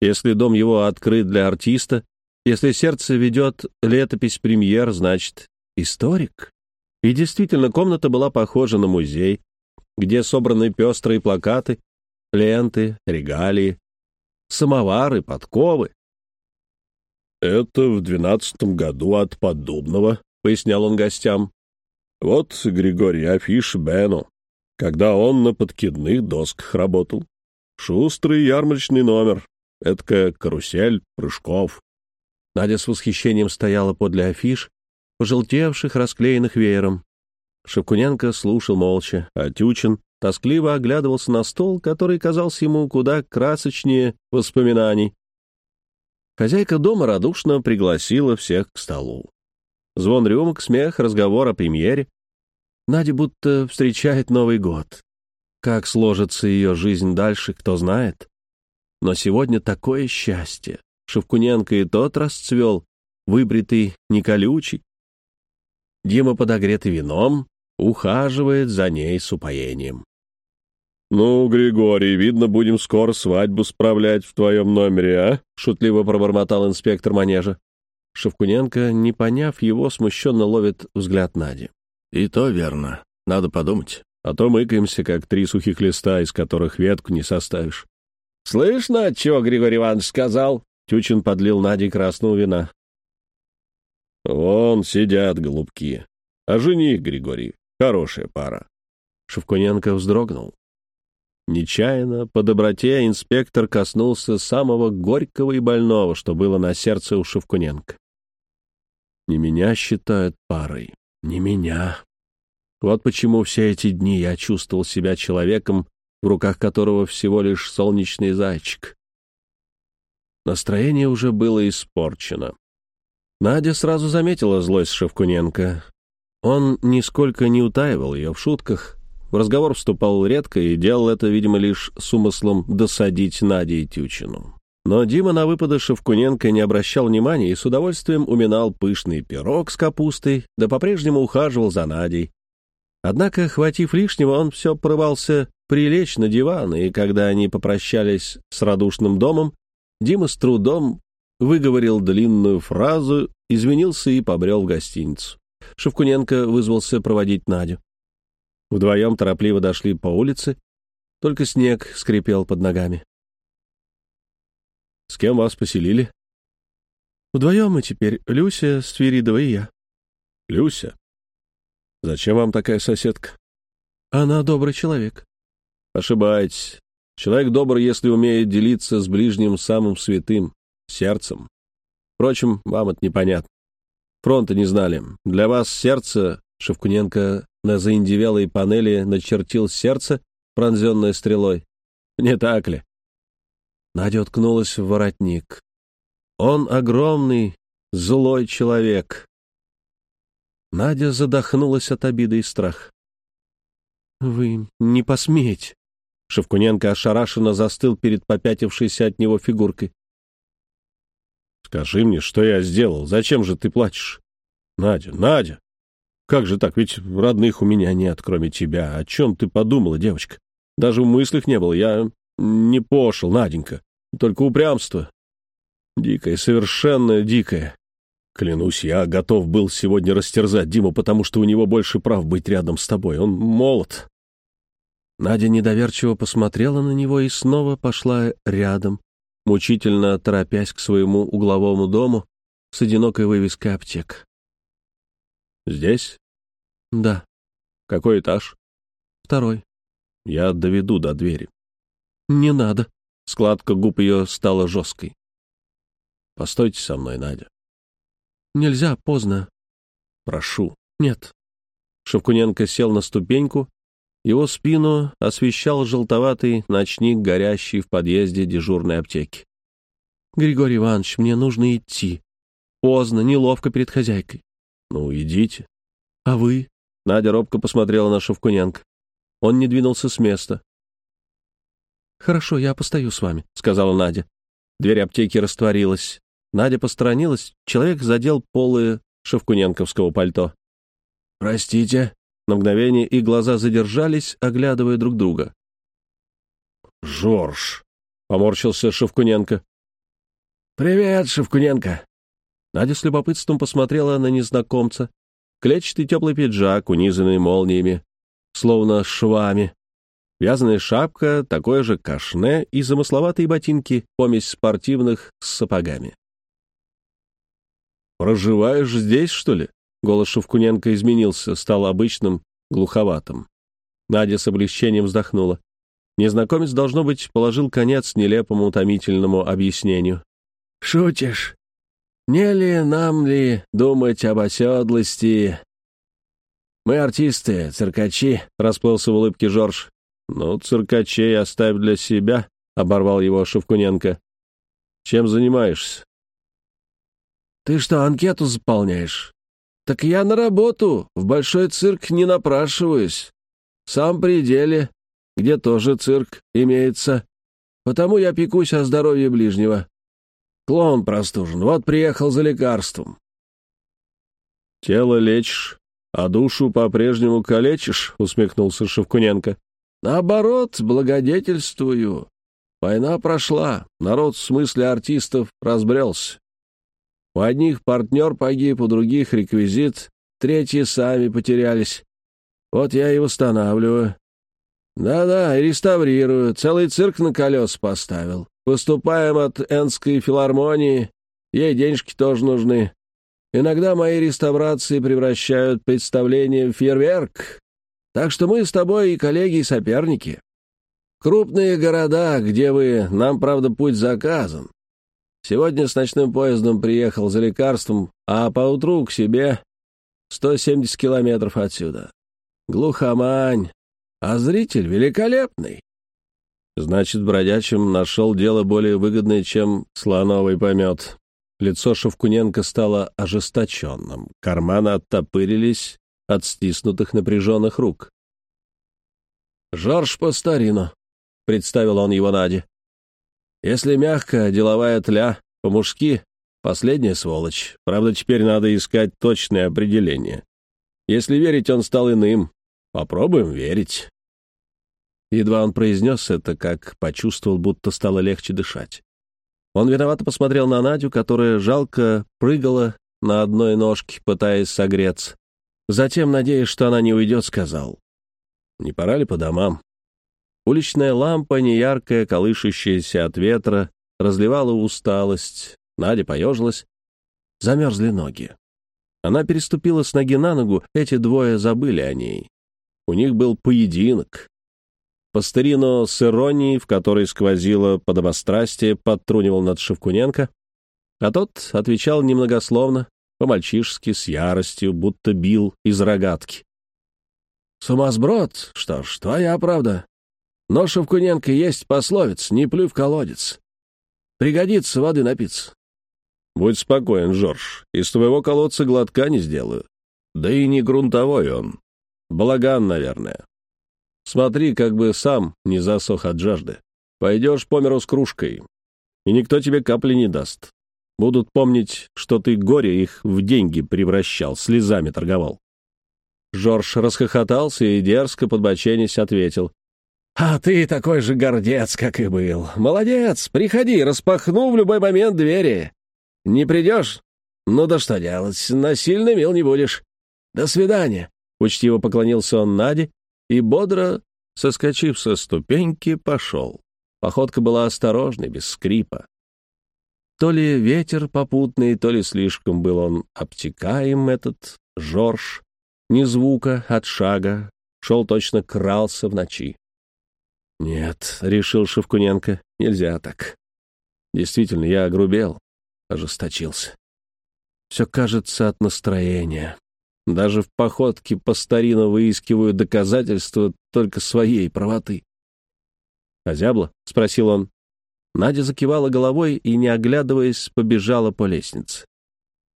«Если дом его открыт для артиста, если сердце ведет летопись премьер, значит, историк. И действительно, комната была похожа на музей, где собраны пестрые плакаты, ленты, регалии, самовары, подковы. «Это в двенадцатом году от Поддубного», — пояснял он гостям. «Вот Григорий афиш Бену, когда он на подкидных досках работал. Шустрый ярмарочный номер, эдакая карусель прыжков». Надя с восхищением стояла подле афиш, пожелтевших, расклеенных веером. Шевкуненко слушал молча, а Тючин тоскливо оглядывался на стол, который казался ему куда красочнее воспоминаний. Хозяйка дома радушно пригласила всех к столу. Звон рюмок, смех, разговор о премьере. Надя будто встречает Новый год. Как сложится ее жизнь дальше, кто знает. Но сегодня такое счастье. Шевкуненко и тот расцвел, выбритый, не колючий. Дима, подогретый вином, ухаживает за ней с упоением. «Ну, Григорий, видно, будем скоро свадьбу справлять в твоем номере, а?» — шутливо пробормотал инспектор манежа. Шевкуненко, не поняв его, смущенно ловит взгляд Нади. «И то верно. Надо подумать. А то мыкаемся, как три сухих листа, из которых ветку не составишь». «Слышно, чего Григорий Иванович сказал?» Тючин подлил Наде красного вина. «Вон сидят голубки. А жених, Григорий, хорошая пара». Шевкуненко вздрогнул. Нечаянно, по доброте, инспектор коснулся самого горького и больного, что было на сердце у Шевкуненко. Не меня считают парой, не меня. Вот почему все эти дни я чувствовал себя человеком, в руках которого всего лишь солнечный зайчик. Настроение уже было испорчено. Надя сразу заметила злость Шевкуненко. Он нисколько не утаивал ее в шутках, в разговор вступал редко и делал это, видимо, лишь с умыслом досадить Наде и Тючину. Но Дима на выпады Шевкуненко не обращал внимания и с удовольствием уминал пышный пирог с капустой, да по-прежнему ухаживал за Надей. Однако, хватив лишнего, он все порывался прилечь на диван, и когда они попрощались с радушным домом, Дима с трудом выговорил длинную фразу, извинился и побрел в гостиницу. Шевкуненко вызвался проводить Надю. Вдвоем торопливо дошли по улице, только снег скрипел под ногами. «С кем вас поселили?» «Вдвоем мы теперь, Люся, Свиридова и я». «Люся? Зачем вам такая соседка?» «Она добрый человек». «Ошибаетесь. Человек добрый, если умеет делиться с ближним самым святым, сердцем. Впрочем, вам это непонятно. Фронта не знали. Для вас сердце, Шевкуненко на заиндевелой панели начертил сердце, пронзенное стрелой. Не так ли? Надя уткнулась в воротник. Он огромный, злой человек. Надя задохнулась от обиды и страха. «Вы не посмеете!» Шевкуненко ошарашенно застыл перед попятившейся от него фигуркой. «Скажи мне, что я сделал? Зачем же ты плачешь?» «Надя, Надя!» Как же так? Ведь родных у меня нет, кроме тебя. О чем ты подумала, девочка? Даже в мыслях не было. Я не пошел, Наденька. Только упрямство. Дикое, совершенно дикое. Клянусь, я готов был сегодня растерзать Диму, потому что у него больше прав быть рядом с тобой. Он молод. Надя недоверчиво посмотрела на него и снова пошла рядом, мучительно торопясь к своему угловому дому с одинокой вывеской аптек. «Здесь?» «Да». «Какой этаж?» «Второй». «Я доведу до двери». «Не надо». Складка губ ее стала жесткой. «Постойте со мной, Надя». «Нельзя, поздно». «Прошу». «Нет». Шевкуненко сел на ступеньку. Его спину освещал желтоватый ночник, горящий в подъезде дежурной аптеки. «Григорий Иванович, мне нужно идти. Поздно, неловко перед хозяйкой». «Ну, идите». «А вы?» Надя робко посмотрела на Шевкуненко. Он не двинулся с места. «Хорошо, я постою с вами», — сказала Надя. Дверь аптеки растворилась. Надя посторонилась, человек задел полы шевкуненковского пальто. «Простите?» На мгновение и глаза задержались, оглядывая друг друга. «Жорж!» — поморщился Шевкуненко. «Привет, Шевкуненко!» Надя с любопытством посмотрела на незнакомца. Клетчатый теплый пиджак, унизанный молниями, словно швами. Вязаная шапка, такое же кашне и замысловатые ботинки, помесь спортивных с сапогами. «Проживаешь здесь, что ли?» Голос Шевкуненко изменился, стал обычным, глуховатым. Надя с облегчением вздохнула. Незнакомец, должно быть, положил конец нелепому утомительному объяснению. «Шутишь? Не ли нам ли думать об оседлости? Мы артисты, циркачи, — расплылся в улыбке Жорж. Ну, циркачей оставь для себя, — оборвал его Шевкуненко. Чем занимаешься? Ты что, анкету заполняешь? Так я на работу, в большой цирк не напрашиваюсь. Сам при деле, где тоже цирк имеется. Потому я пекусь о здоровье ближнего. Клоун простужен, вот приехал за лекарством. «Тело лечишь, а душу по-прежнему калечишь?» — усмехнулся Шевкуненко. «Наоборот, благодетельствую. Война прошла, народ в смысле артистов разбрелся. У одних партнер погиб, у других реквизит, третьи сами потерялись. Вот я и восстанавливаю. Да-да, и реставрирую, целый цирк на колес поставил. Выступаем от Энской филармонии, ей денежки тоже нужны. Иногда мои реставрации превращают представление в фейерверк. Так что мы с тобой и коллеги, и соперники. Крупные города, где вы, нам, правда, путь заказан. Сегодня с ночным поездом приехал за лекарством, а поутру к себе 170 километров отсюда. Глухомань, а зритель великолепный. Значит, бродячим нашел дело более выгодное, чем слоновый помет. Лицо Шевкуненко стало ожесточенным, карманы оттопырились от стиснутых напряженных рук. «Жорж Пастарину», — представил он его Наде. «Если мягко, деловая тля, по-мужски, последняя сволочь. Правда, теперь надо искать точное определение. Если верить, он стал иным. Попробуем верить». Едва он произнес это, как почувствовал, будто стало легче дышать. Он виновато посмотрел на Надю, которая жалко прыгала на одной ножке, пытаясь согреться. Затем, надеясь, что она не уйдет, сказал, «Не пора ли по домам?» Уличная лампа, неяркая, колышущаяся от ветра, разливала усталость. Надя поежилась. Замерзли ноги. Она переступила с ноги на ногу, эти двое забыли о ней. У них был поединок. Пастерино с иронией, в которой сквозило подобострастие, подтрунивал над Шевкуненко, а тот отвечал немногословно, по-мальчишески, с яростью, будто бил из рогатки. «Сумасброд? Что ж, твоя правда. Но Шевкуненко есть пословиц, не плюй в колодец. Пригодится воды напиться». «Будь спокоен, Жорж, из твоего колодца глотка не сделаю. Да и не грунтовой он. Балаган, наверное. Смотри, как бы сам не засох от жажды. Пойдешь по миру с кружкой, и никто тебе капли не даст. Будут помнить, что ты горе их в деньги превращал, слезами торговал. Жорж расхохотался и, дерзко подбоченясь, ответил. «А ты такой же гордец, как и был. Молодец, приходи, распахну в любой момент двери. Не придешь? Ну да что делать, насильно мил не будешь. До свидания». Учтиво поклонился он Наде и бодро, соскочив со ступеньки, пошел. Походка была осторожной, без скрипа. То ли ветер попутный, то ли слишком был он обтекаем, этот Жорж. Ни звука от шага, шел точно крался в ночи. «Нет», — решил Шевкуненко, — «нельзя так. Действительно, я огрубел, ожесточился. Все кажется от настроения. Даже в походке по старину выискиваю доказательства только своей правоты. «Озябла?» — спросил он. Надя закивала головой и, не оглядываясь, побежала по лестнице.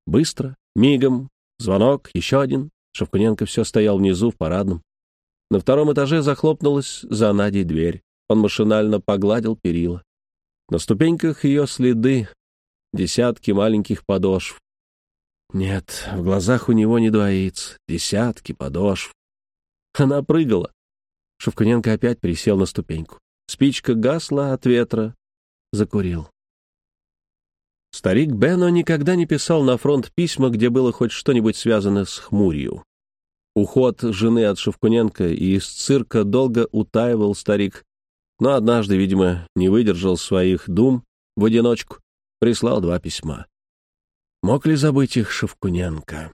Быстро, мигом, звонок, еще один. Шевкуненко все стоял внизу в парадном. На втором этаже захлопнулась за Надей дверь. Он машинально погладил перила. На ступеньках ее следы, десятки маленьких подошв. Нет, в глазах у него не двоится. Десятки подошв. Она прыгала. Шевкуненко опять присел на ступеньку. Спичка гасла от ветра. Закурил. Старик Бено никогда не писал на фронт письма, где было хоть что-нибудь связано с хмурью. Уход жены от Шевкуненко и из цирка долго утаивал старик, но однажды, видимо, не выдержал своих дум в одиночку, прислал два письма. Мог ли забыть их Шевкуненко?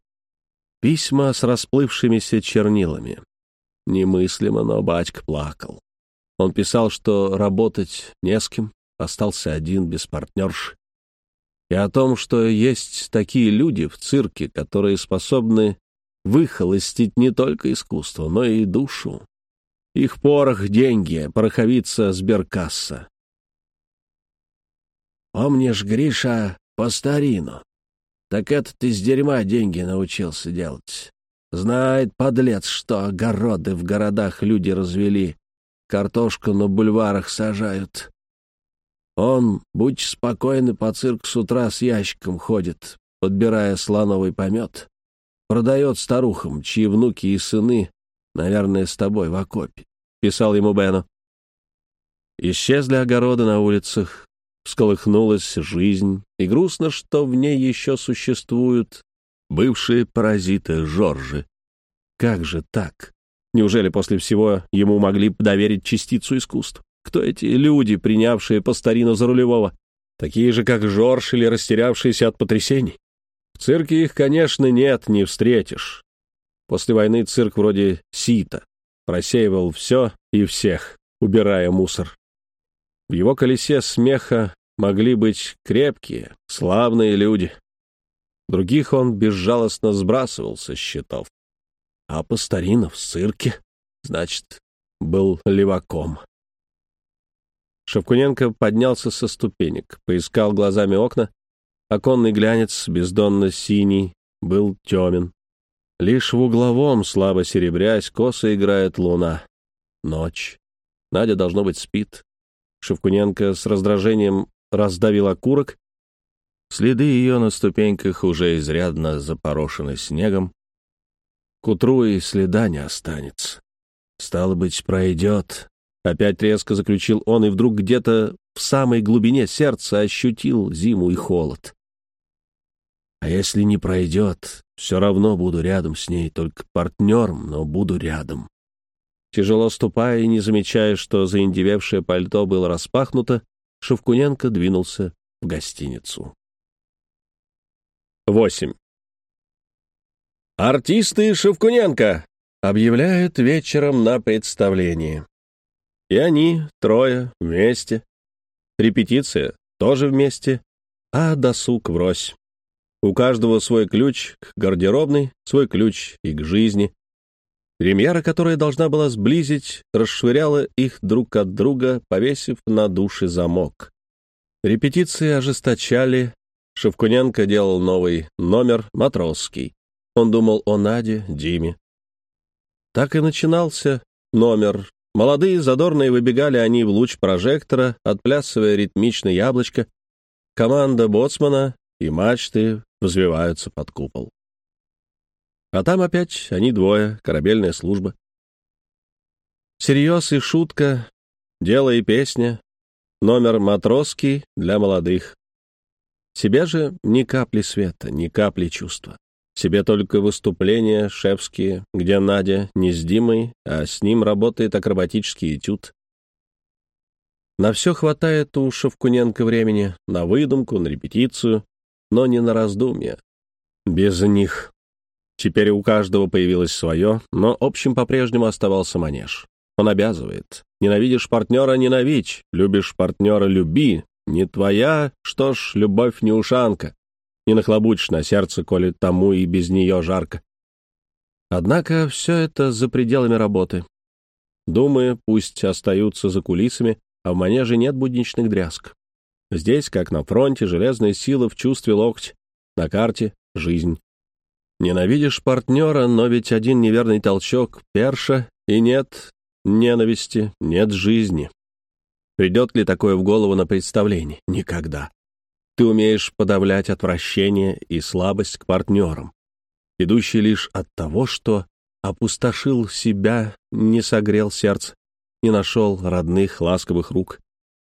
Письма с расплывшимися чернилами. Немыслимо, но батька плакал. Он писал, что работать не с кем, остался один, без партнерши. И о том, что есть такие люди в цирке, которые способны выхолостить не только искусство, но и душу. Их порох — деньги, пороховица сберкасса. «Помнишь, Гриша, по старину?» Так это ты с дерьма деньги научился делать. Знает, подлец, что огороды в городах люди развели, картошку на бульварах сажают. Он, будь спокойный, по цирк с утра с ящиком ходит, подбирая слоновый помет. Продает старухам, чьи внуки и сыны, наверное, с тобой в окопе, — писал ему Бено. Исчезли огороды на улицах, всколыхнулась жизнь, и грустно, что в ней еще существуют бывшие паразиты Жоржи. Как же так? Неужели после всего ему могли доверить частицу искусств? Кто эти люди, принявшие по старину за рулевого? Такие же, как Жорж или растерявшиеся от потрясений? В цирке их, конечно, нет, не встретишь. После войны цирк вроде сита просеивал все и всех, убирая мусор. В его колесе смеха могли быть крепкие, славные люди. Других он безжалостно сбрасывал со счетов. А Постаринов в цирке, значит, был леваком. Шевкуненко поднялся со ступенек, поискал глазами окна. Оконный глянец, бездонно синий, был темен. Лишь в угловом, слабо серебрясь, косо играет луна. Ночь. Надя, должно быть, спит. Шевкуненко с раздражением раздавил окурок. Следы ее на ступеньках уже изрядно запорошены снегом. К утру и следа не останется. Стало быть, пройдет. Опять резко заключил он, и вдруг где-то в самой глубине сердца ощутил зиму и холод. А если не пройдет, все равно буду рядом с ней, только партнером, но буду рядом. Тяжело ступая и не замечая, что заиндевевшее пальто было распахнуто, Шевкуненко двинулся в гостиницу. 8. «Артисты Шевкуненко!» — объявляют вечером на представлении. И они, трое, вместе. Репетиция тоже вместе, а досуг врозь. У каждого свой ключ к гардеробной, свой ключ и к жизни. Премьера, которая должна была сблизить, расшвыряла их друг от друга, повесив на души замок. Репетиции ожесточали. Шевкуненко делал новый номер «Матросский». Он думал о Наде, Диме. Так и начинался номер. Молодые, задорные выбегали они в луч прожектора, отплясывая ритмичное яблочко. Команда боцмана и мачты взвиваются под купол. А там опять они двое, корабельная служба. Серьез и шутка, дело и песня, номер матросский для молодых. Себе же ни капли света, ни капли чувства. Себе только выступления шепские, где Надя не с Димой, а с ним работает акробатический этюд. На все хватает у Шевкуненко времени, на выдумку, на репетицию, но не на раздумья. Без них Теперь у каждого появилось свое, но общим по-прежнему оставался манеж. Он обязывает. Ненавидишь партнера — ненавидь, любишь партнера — люби. Не твоя, что ж, любовь не ушанка. Не нахлобучишь на сердце, коли тому и без нее жарко. Однако все это за пределами работы. Думы пусть остаются за кулисами, а в манеже нет будничных дрязг. Здесь, как на фронте, железная сила в чувстве локть, на карте — жизнь. Ненавидишь партнера, но ведь один неверный толчок — перша, и нет ненависти, нет жизни. Придет ли такое в голову на представлении? Никогда. Ты умеешь подавлять отвращение и слабость к партнерам, идущие лишь от того, что опустошил себя, не согрел сердце, не нашел родных ласковых рук.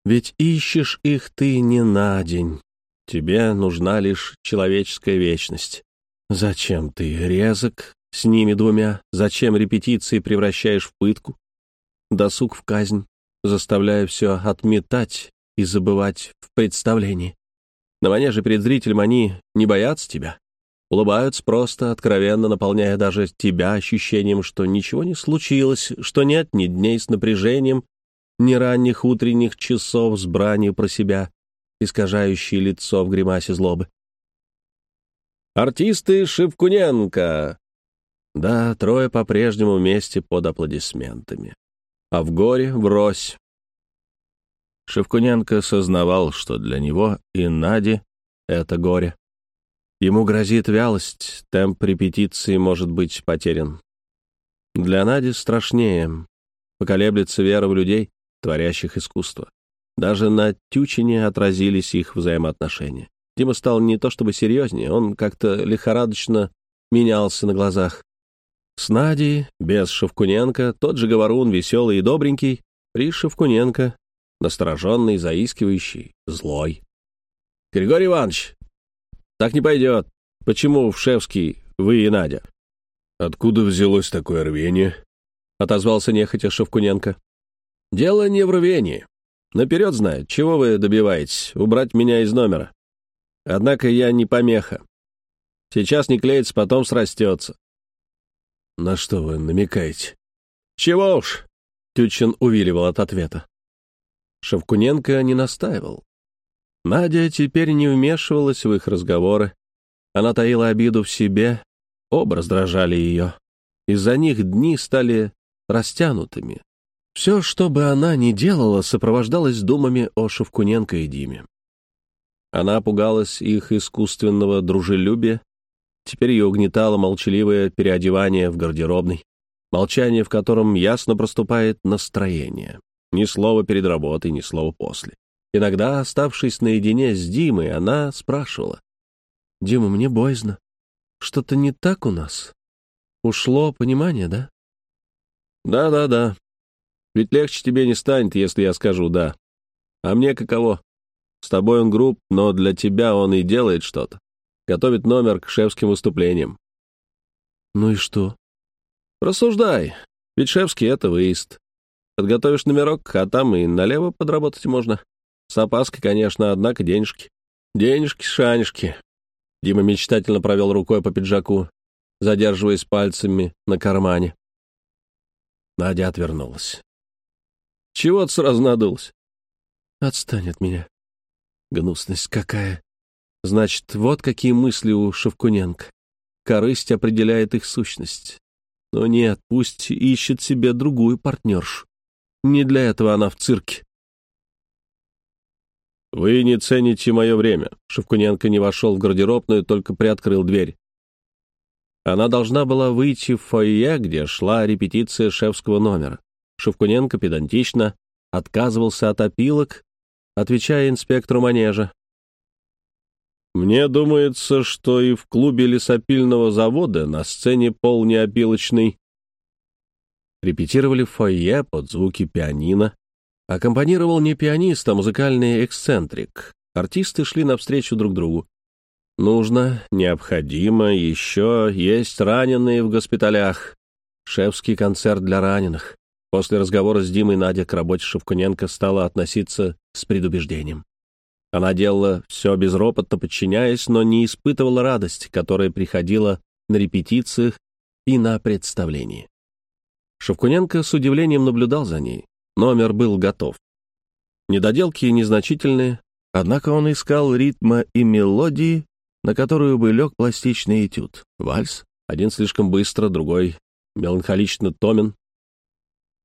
Ведь ищешь их ты не на день. Тебе нужна лишь человеческая вечность. Зачем ты резок с ними двумя? Зачем репетиции превращаешь в пытку? Досуг в казнь, заставляя все отметать и забывать в представлении. На манеже перед зрителем они не боятся тебя, улыбаются просто, откровенно наполняя даже тебя ощущением, что ничего не случилось, что нет ни дней с напряжением, ни ранних утренних часов с бранью про себя, искажающие лицо в гримасе злобы. Артисты Шевкуненко!» Да, трое по-прежнему вместе под аплодисментами. А в горе врозь. Шевкуненко сознавал, что для него и Нади это горе. Ему грозит вялость, темп репетиции может быть потерян. Для Нади страшнее. Поколеблется вера в людей, творящих искусство. Даже на Тючине отразились их взаимоотношения. Дима стал не то чтобы серьезнее, он как-то лихорадочно менялся на глазах. С Надей, без Шевкуненко, тот же говорун, веселый и добренький, при Шевкуненко, настороженный, заискивающий, злой. «Григорий Иванович, так не пойдет. Почему в Шевский вы и Надя?» «Откуда взялось такое рвение?» — отозвался нехотя Шевкуненко. «Дело не в рвении. Наперед знает, чего вы добиваетесь, убрать меня из номера. Однако я не помеха. Сейчас не клеится, потом срастется. «На что вы намекаете?» «Чего уж!» — Тютчин увиливал от ответа. Шевкуненко не настаивал. Надя теперь не вмешивалась в их разговоры. Она таила обиду в себе, оба раздражали ее. Из-за них дни стали растянутыми. Все, что бы она ни делала, сопровождалось думами о Шевкуненко и Диме. Она пугалась их искусственного дружелюбия, Теперь ее угнетало молчаливое переодевание в гардеробной, молчание, в котором ясно проступает настроение. Ни слова перед работой, ни слова после. Иногда, оставшись наедине с Димой, она спрашивала. «Дима, мне боязно. Что-то не так у нас? Ушло понимание, да?» «Да-да-да. Ведь легче тебе не станет, если я скажу «да». А мне каково? С тобой он груб, но для тебя он и делает что-то. Готовит номер к шефским выступлениям. Ну и что? Рассуждай. Ведь шефский — это выезд. Подготовишь номерок, а там и налево подработать можно. С опаской, конечно, однако денежки. Денежки-шанежки. Дима мечтательно провел рукой по пиджаку, задерживаясь пальцами на кармане. Надя отвернулась. Чего ты сразу надулась? Отстань от меня. Гнусность какая. Значит, вот какие мысли у Шевкуненко. Корысть определяет их сущность. Но нет, пусть ищет себе другую партнершу. Не для этого она в цирке. «Вы не цените мое время». Шевкуненко не вошел в гардеробную, только приоткрыл дверь. Она должна была выйти в фойе, где шла репетиция шефского номера. Шевкуненко педантично отказывался от опилок, отвечая инспектору манежа. Мне думается, что и в клубе лесопильного завода на сцене пол неопилочный. Репетировали в фойе под звуки пианино. Аккомпанировал не пианист, а музыкальный эксцентрик. Артисты шли навстречу друг другу. Нужно, необходимо, еще есть раненые в госпиталях. Шефский концерт для раненых. После разговора с Димой Надя к работе Шевкуненко стала относиться с предубеждением. Она делала все безропотно, подчиняясь, но не испытывала радость, которая приходила на репетициях и на представлении. Шевкуненко с удивлением наблюдал за ней. Номер был готов. Недоделки незначительные, однако он искал ритма и мелодии, на которую бы лег пластичный этюд. Вальс, один слишком быстро, другой меланхолично томен.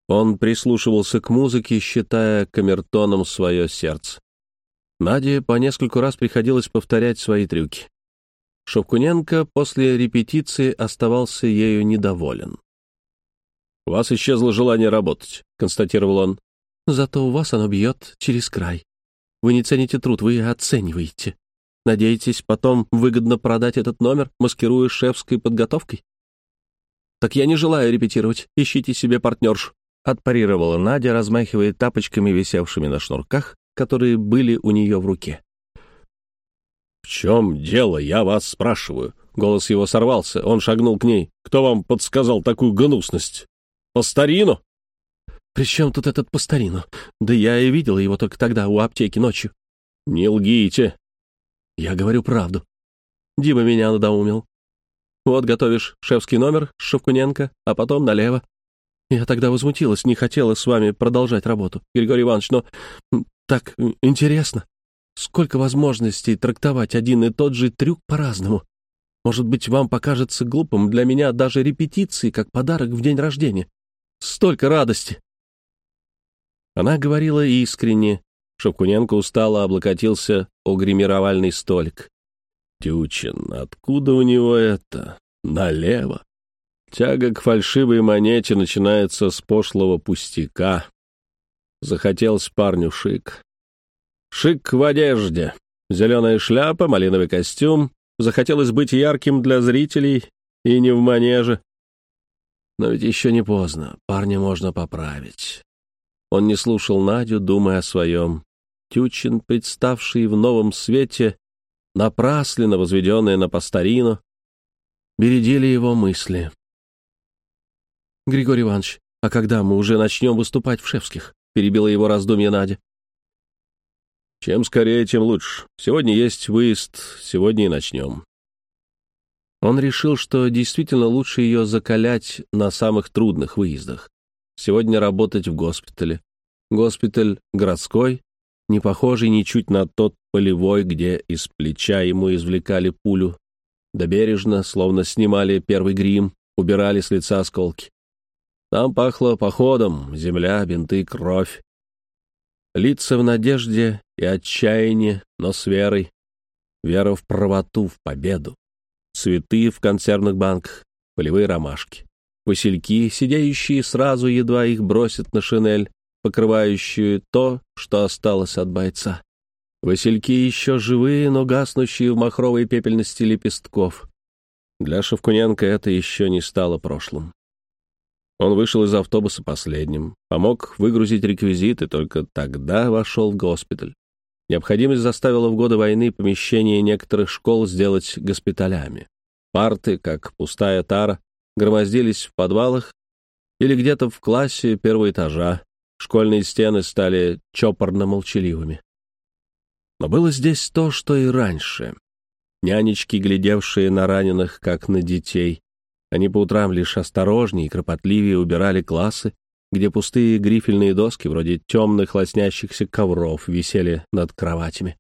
Он прислушивался к музыке, считая камертоном свое сердце. Наде по нескольку раз приходилось повторять свои трюки. Шевкуненко после репетиции оставался ею недоволен. «У вас исчезло желание работать», — констатировал он. «Зато у вас оно бьет через край. Вы не цените труд, вы оцениваете. Надеетесь потом выгодно продать этот номер, маскируя шефской подготовкой? Так я не желаю репетировать, ищите себе партнершу», — отпарировала Надя, размахивая тапочками, висевшими на шнурках, которые были у нее в руке. «В чем дело, я вас спрашиваю?» Голос его сорвался, он шагнул к ней. «Кто вам подсказал такую гнусность? По старину?» «При чем тут этот по старину? Да я и видела его только тогда у аптеки ночью». «Не лгите». «Я говорю правду. Дима меня надоумил. Вот готовишь шефский номер с Шевкуненко, а потом налево. Я тогда возмутилась, не хотела с вами продолжать работу, Григорий Иванович, но так интересно. Сколько возможностей трактовать один и тот же трюк по-разному. Может быть, вам покажется глупым для меня даже репетиции, как подарок в день рождения. Столько радости!» Она говорила искренне. Шевкуненко устало облокотился о гримировальный столик. Тючин, откуда у него это? Налево. Тяга к фальшивой монете начинается с пошлого пустяка. Захотелось парню шик. Шик в одежде. Зеленая шляпа, малиновый костюм. Захотелось быть ярким для зрителей и не в манеже. Но ведь еще не поздно, парня можно поправить. Он не слушал Надю, думая о своем. Тючин, представший в новом свете, напрасленно возведенный на Пастарину, бередили его мысли. «Григорий Иванович, а когда мы уже начнем выступать в Шевских?» — перебила его раздумья Надя. «Чем скорее, тем лучше. Сегодня есть выезд, сегодня и начнем». Он решил, что действительно лучше ее закалять на самых трудных выездах. Сегодня работать в госпитале. Госпиталь городской, не похожий ничуть на тот полевой, где из плеча ему извлекали пулю, да бережно, словно снимали первый грим, убирали с лица осколки. Там пахло походом, земля, бинты, кровь. Лица в надежде и отчаянии, но с верой. Вера в правоту, в победу. Цветы в консервных банках, полевые ромашки. Васильки, сидящие сразу, едва их бросят на шинель, покрывающую то, что осталось от бойца. Васильки еще живые, но гаснущие в махровой пепельности лепестков. Для Шевкуненко это еще не стало прошлым. Он вышел из автобуса последним, помог выгрузить реквизиты, только тогда вошел в госпиталь. Необходимость заставила в годы войны помещение некоторых школ сделать госпиталями. Парты, как пустая тара, громоздились в подвалах или где-то в классе первого этажа. Школьные стены стали чопорно-молчаливыми. Но было здесь то, что и раньше. Нянечки, глядевшие на раненых, как на детей. Они по утрам лишь осторожнее и кропотливее убирали классы, где пустые грифельные доски, вроде темных лоснящихся ковров, висели над кроватями.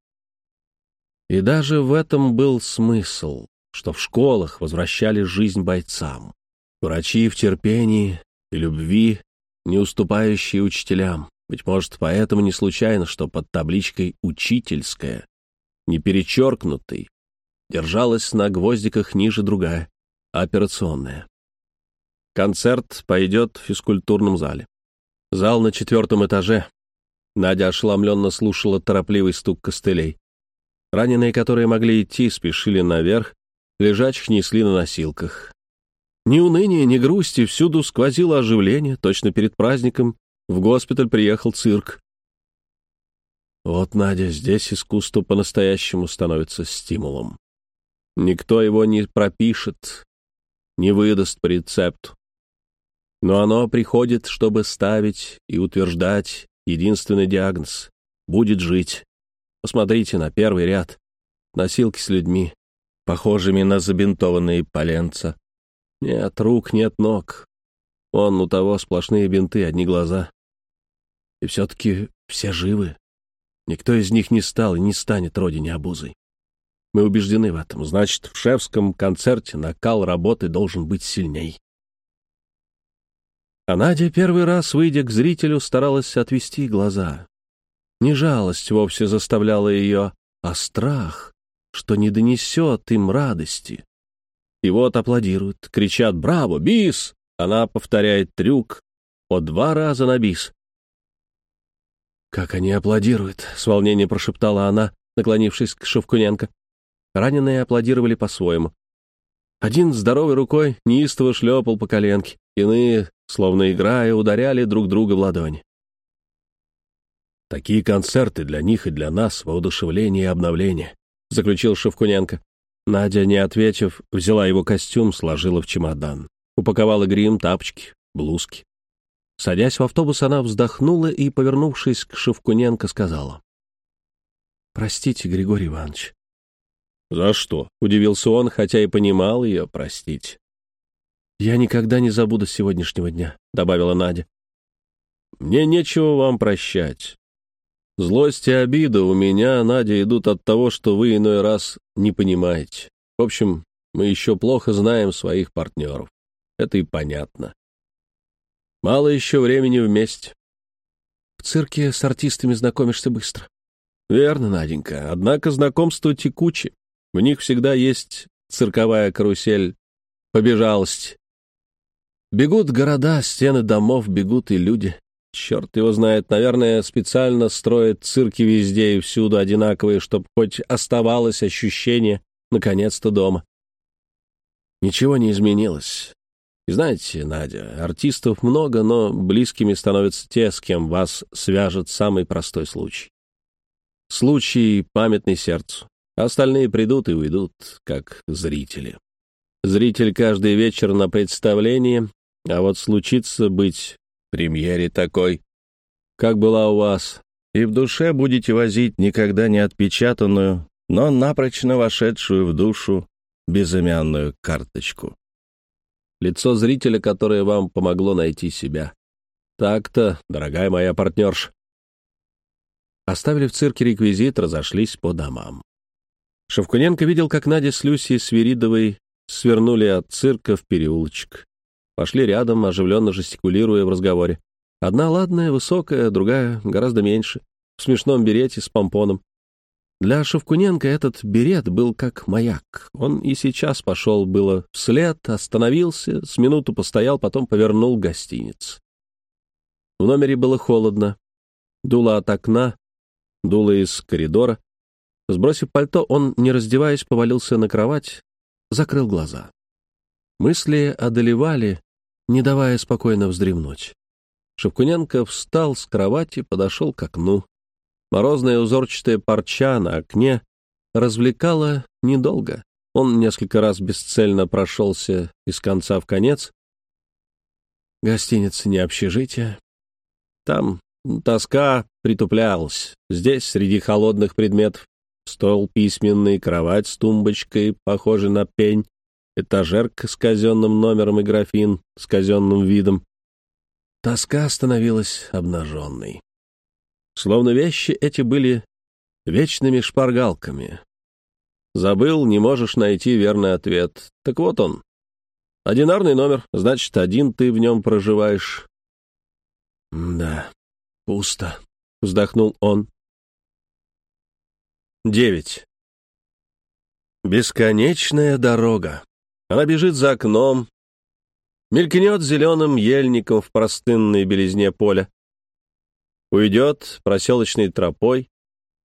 И даже в этом был смысл, что в школах возвращали жизнь бойцам. Врачи в терпении и любви, не уступающие учителям. Быть может, поэтому не случайно, что под табличкой «учительская», не перечеркнутой, держалась на гвоздиках ниже другая, операционная. Концерт пойдет в физкультурном зале. Зал на четвертом этаже. Надя ошеломленно слушала торопливый стук костылей. Раненые, которые могли идти, спешили наверх, лежачих несли на носилках. Ни уныния, ни грусти, всюду сквозило оживление, точно перед праздником в госпиталь приехал цирк. Вот, Надя, здесь искусство по-настоящему становится стимулом. Никто его не пропишет, не выдаст по рецепту но оно приходит, чтобы ставить и утверждать единственный диагноз — будет жить. Посмотрите на первый ряд. Носилки с людьми, похожими на забинтованные поленца. Нет рук, нет ног. Он у того сплошные бинты, одни глаза. И все-таки все живы. Никто из них не стал и не станет родине обузой. Мы убеждены в этом. Значит, в шефском концерте накал работы должен быть сильней. А Надя первый раз, выйдя к зрителю, старалась отвести глаза. Не жалость вовсе заставляла ее, а страх, что не донесет им радости. И вот аплодируют, кричат «Браво! Бис!» Она повторяет трюк по два раза на бис. «Как они аплодируют!» — с волнением прошептала она, наклонившись к Шевкуненко. Раненые аплодировали по-своему. Один здоровой рукой неистово шлепал по коленке, иные, словно играя, ударяли друг друга в ладонь. «Такие концерты для них и для нас — воодушевление и обновление», — заключил Шевкуненко. Надя, не ответив, взяла его костюм, сложила в чемодан. Упаковала грим, тапочки, блузки. Садясь в автобус, она вздохнула и, повернувшись к Шевкуненко, сказала. «Простите, Григорий Иванович, «За что?» — удивился он, хотя и понимал ее простить. «Я никогда не забуду сегодняшнего дня», — добавила Надя. «Мне нечего вам прощать. Злость и обида у меня, Надя, идут от того, что вы иной раз не понимаете. В общем, мы еще плохо знаем своих партнеров. Это и понятно. Мало еще времени вместе. В цирке с артистами знакомишься быстро. Верно, Наденька, однако знакомство текуче. В них всегда есть цирковая карусель, побежалость. Бегут города, стены домов, бегут и люди. Черт его знает, наверное, специально строят цирки везде и всюду одинаковые, чтобы хоть оставалось ощущение наконец-то дома. Ничего не изменилось. И знаете, Надя, артистов много, но близкими становятся те, с кем вас свяжет самый простой случай. Случай, памятный сердцу. Остальные придут и уйдут, как зрители. Зритель каждый вечер на представлении, а вот случится быть премьере такой, как была у вас, и в душе будете возить никогда не отпечатанную, но напрочно вошедшую в душу безымянную карточку. Лицо зрителя, которое вам помогло найти себя. Так-то, дорогая моя партнерша. Оставили в цирке реквизит, разошлись по домам. Шевкуненко видел, как Надя с Люсей Свиридовой свернули от цирка в переулочек. Пошли рядом, оживленно жестикулируя в разговоре. Одна ладная, высокая, другая гораздо меньше, в смешном берете с помпоном. Для Шевкуненко этот берет был как маяк. Он и сейчас пошел было вслед, остановился, с минуту постоял, потом повернул гостиниц. В номере было холодно. Дуло от окна, дуло из коридора. Сбросив пальто, он, не раздеваясь, повалился на кровать, закрыл глаза. Мысли одолевали, не давая спокойно вздремнуть. Шевкуненко встал с кровати, подошел к окну. Морозная узорчатая парча на окне развлекала недолго. Он несколько раз бесцельно прошелся из конца в конец. Гостиница не общежитие. Там тоска притуплялась. Здесь, среди холодных предметов, стол письменный, кровать с тумбочкой, похожей на пень, этажерка с казенным номером и графин с казенным видом. Тоска становилась обнаженной. Словно вещи эти были вечными шпаргалками. Забыл, не можешь найти верный ответ. Так вот он. Одинарный номер, значит, один ты в нем проживаешь. Да, пусто, вздохнул он. Девять. Бесконечная дорога. Она бежит за окном, мелькнет зеленым ельником в простынной белизне поля. Уйдет проселочной тропой,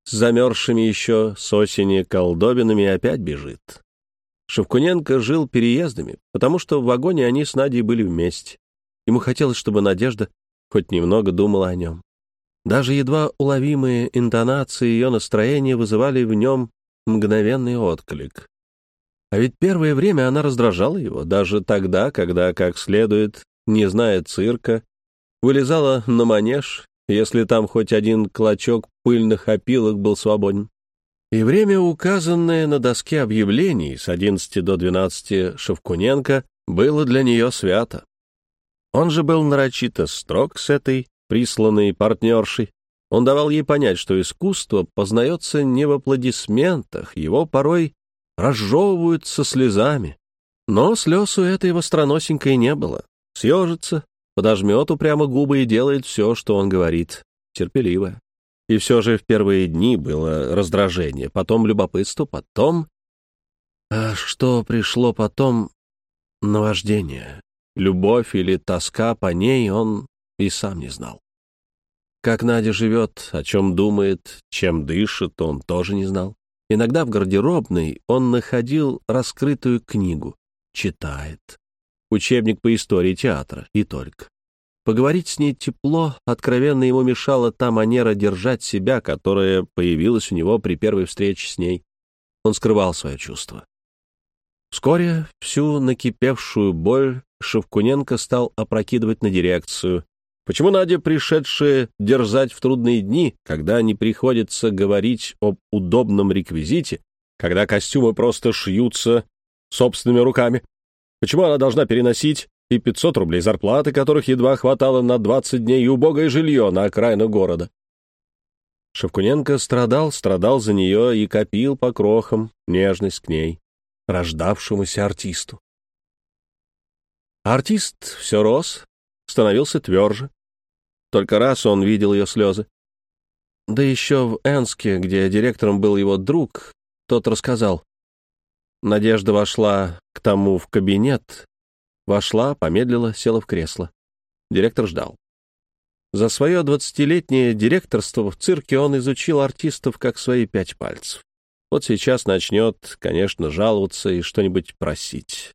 с замерзшими еще с осени колдобинами опять бежит. Шевкуненко жил переездами, потому что в вагоне они с Надей были вместе. Ему хотелось, чтобы Надежда хоть немного думала о нем. Даже едва уловимые интонации ее настроения вызывали в нем мгновенный отклик. А ведь первое время она раздражала его, даже тогда, когда, как следует, не зная цирка, вылезала на манеж если там хоть один клочок пыльных опилок был свободен. И время, указанное на доске объявлений с 11 до 12 Шевкуненко, было для нее свято. Он же был нарочито строг с этой присланной партнершей. Он давал ей понять, что искусство познается не в аплодисментах, его порой разжевывают со слезами. Но слез у этой востроносенькой не было. Съежится, подожмет упрямо губы и делает все, что он говорит, терпеливо. И все же в первые дни было раздражение, потом любопытство, потом... А что пришло потом? Наваждение. Любовь или тоска по ней он и сам не знал. Как Надя живет, о чем думает, чем дышит, он тоже не знал. Иногда в гардеробной он находил раскрытую книгу, читает учебник по истории театра, и только. Поговорить с ней тепло, откровенно ему мешала та манера держать себя, которая появилась у него при первой встрече с ней. Он скрывал свое чувство. Вскоре всю накипевшую боль Шевкуненко стал опрокидывать на дирекцию. Почему Надя, пришедшая дерзать в трудные дни, когда не приходится говорить об удобном реквизите, когда костюмы просто шьются собственными руками, Почему она должна переносить и 500 рублей зарплаты, которых едва хватало на 20 дней, и убогое жилье на окраину города? Шевкуненко страдал, страдал за нее и копил по крохам нежность к ней, рождавшемуся артисту. Артист все рос, становился тверже. Только раз он видел ее слезы. Да еще в Энске, где директором был его друг, тот рассказал. Надежда вошла к тому в кабинет, вошла, помедлила, села в кресло. Директор ждал. За свое двадцатилетнее директорство в цирке он изучил артистов как свои пять пальцев. Вот сейчас начнет, конечно, жаловаться и что-нибудь просить.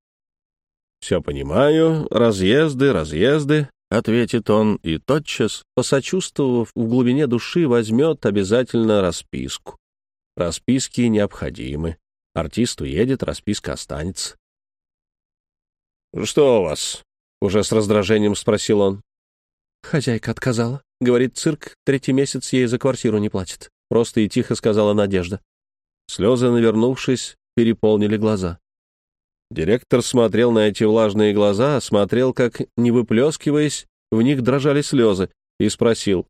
«Все понимаю, разъезды, разъезды», — ответит он, и тотчас, посочувствовав в глубине души, возьмет обязательно расписку. Расписки необходимы. Артист уедет, расписка останется. «Что у вас?» — уже с раздражением спросил он. Хозяйка отказала. Говорит, цирк третий месяц ей за квартиру не платит. Просто и тихо сказала Надежда. Слезы, навернувшись, переполнили глаза. Директор смотрел на эти влажные глаза, смотрел, как, не выплескиваясь, в них дрожали слезы, и спросил.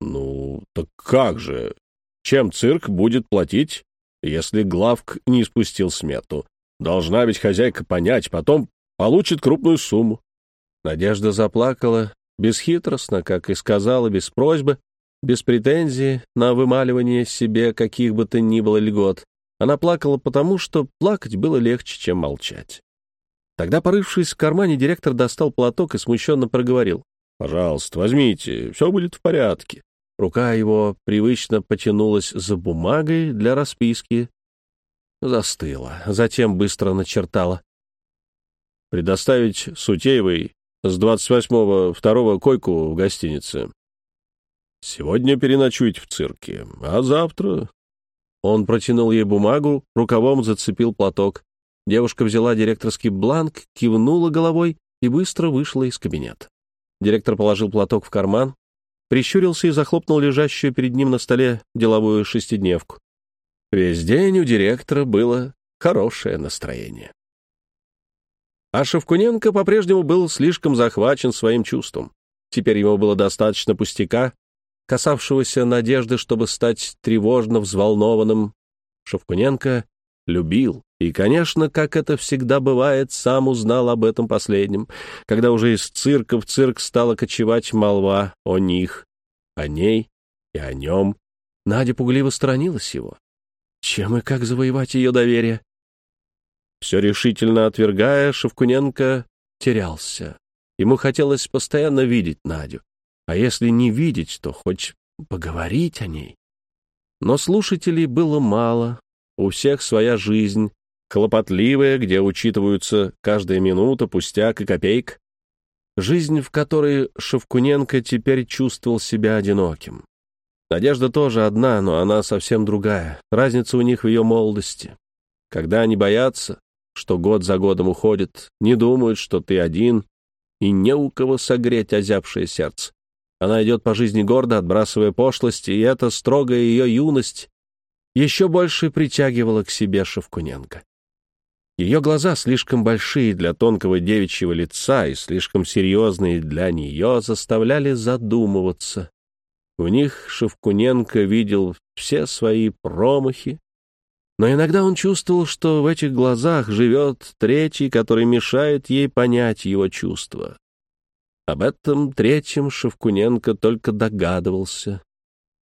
«Ну, так как же? Чем цирк будет платить, если главк не спустил смету? Должна ведь хозяйка понять, потом получит крупную сумму». Надежда заплакала, бесхитростно, как и сказала, без просьбы, без претензии на вымаливание себе каких бы то ни было льгот. Она плакала потому, что плакать было легче, чем молчать. Тогда, порывшись в кармане, директор достал платок и смущенно проговорил. «Пожалуйста, возьмите, все будет в порядке». Рука его привычно потянулась за бумагой для расписки. Застыла, затем быстро начертала. «Предоставить Сутеевой с 28-го второго койку в гостинице. Сегодня переночуете в цирке, а завтра...» Он протянул ей бумагу, рукавом зацепил платок. Девушка взяла директорский бланк, кивнула головой и быстро вышла из кабинета. Директор положил платок в карман, прищурился и захлопнул лежащую перед ним на столе деловую шестидневку. Весь день у директора было хорошее настроение. А Шевкуненко по-прежнему был слишком захвачен своим чувством. Теперь ему было достаточно пустяка, касавшегося надежды, чтобы стать тревожно взволнованным. Шевкуненко любил, и, конечно, как это всегда бывает, сам узнал об этом последнем, когда уже из цирка в цирк стала кочевать молва о них, о ней и о нем. Надя пугливо сторонилась его. Чем и как завоевать ее доверие? Все решительно отвергая, Шевкуненко терялся. Ему хотелось постоянно видеть Надю. А если не видеть, то хоть поговорить о ней. Но слушателей было мало, у всех своя жизнь, хлопотливая, где учитываются каждая минута, пустяк и копейка. Жизнь, в которой Шевкуненко теперь чувствовал себя одиноким. Надежда тоже одна, но она совсем другая. Разница у них в ее молодости. Когда они боятся, что год за годом уходит, не думают, что ты один, и не у кого согреть озябшее сердце. Она идет по жизни гордо, отбрасывая пошлости, и эта строгая ее юность еще больше притягивала к себе Шевкуненко. Ее глаза, слишком большие для тонкого девичьего лица и слишком серьезные для нее, заставляли задумываться. В них Шевкуненко видел все свои промахи, но иногда он чувствовал, что в этих глазах живет третий, который мешает ей понять его чувства. Об этом третьем Шевкуненко только догадывался.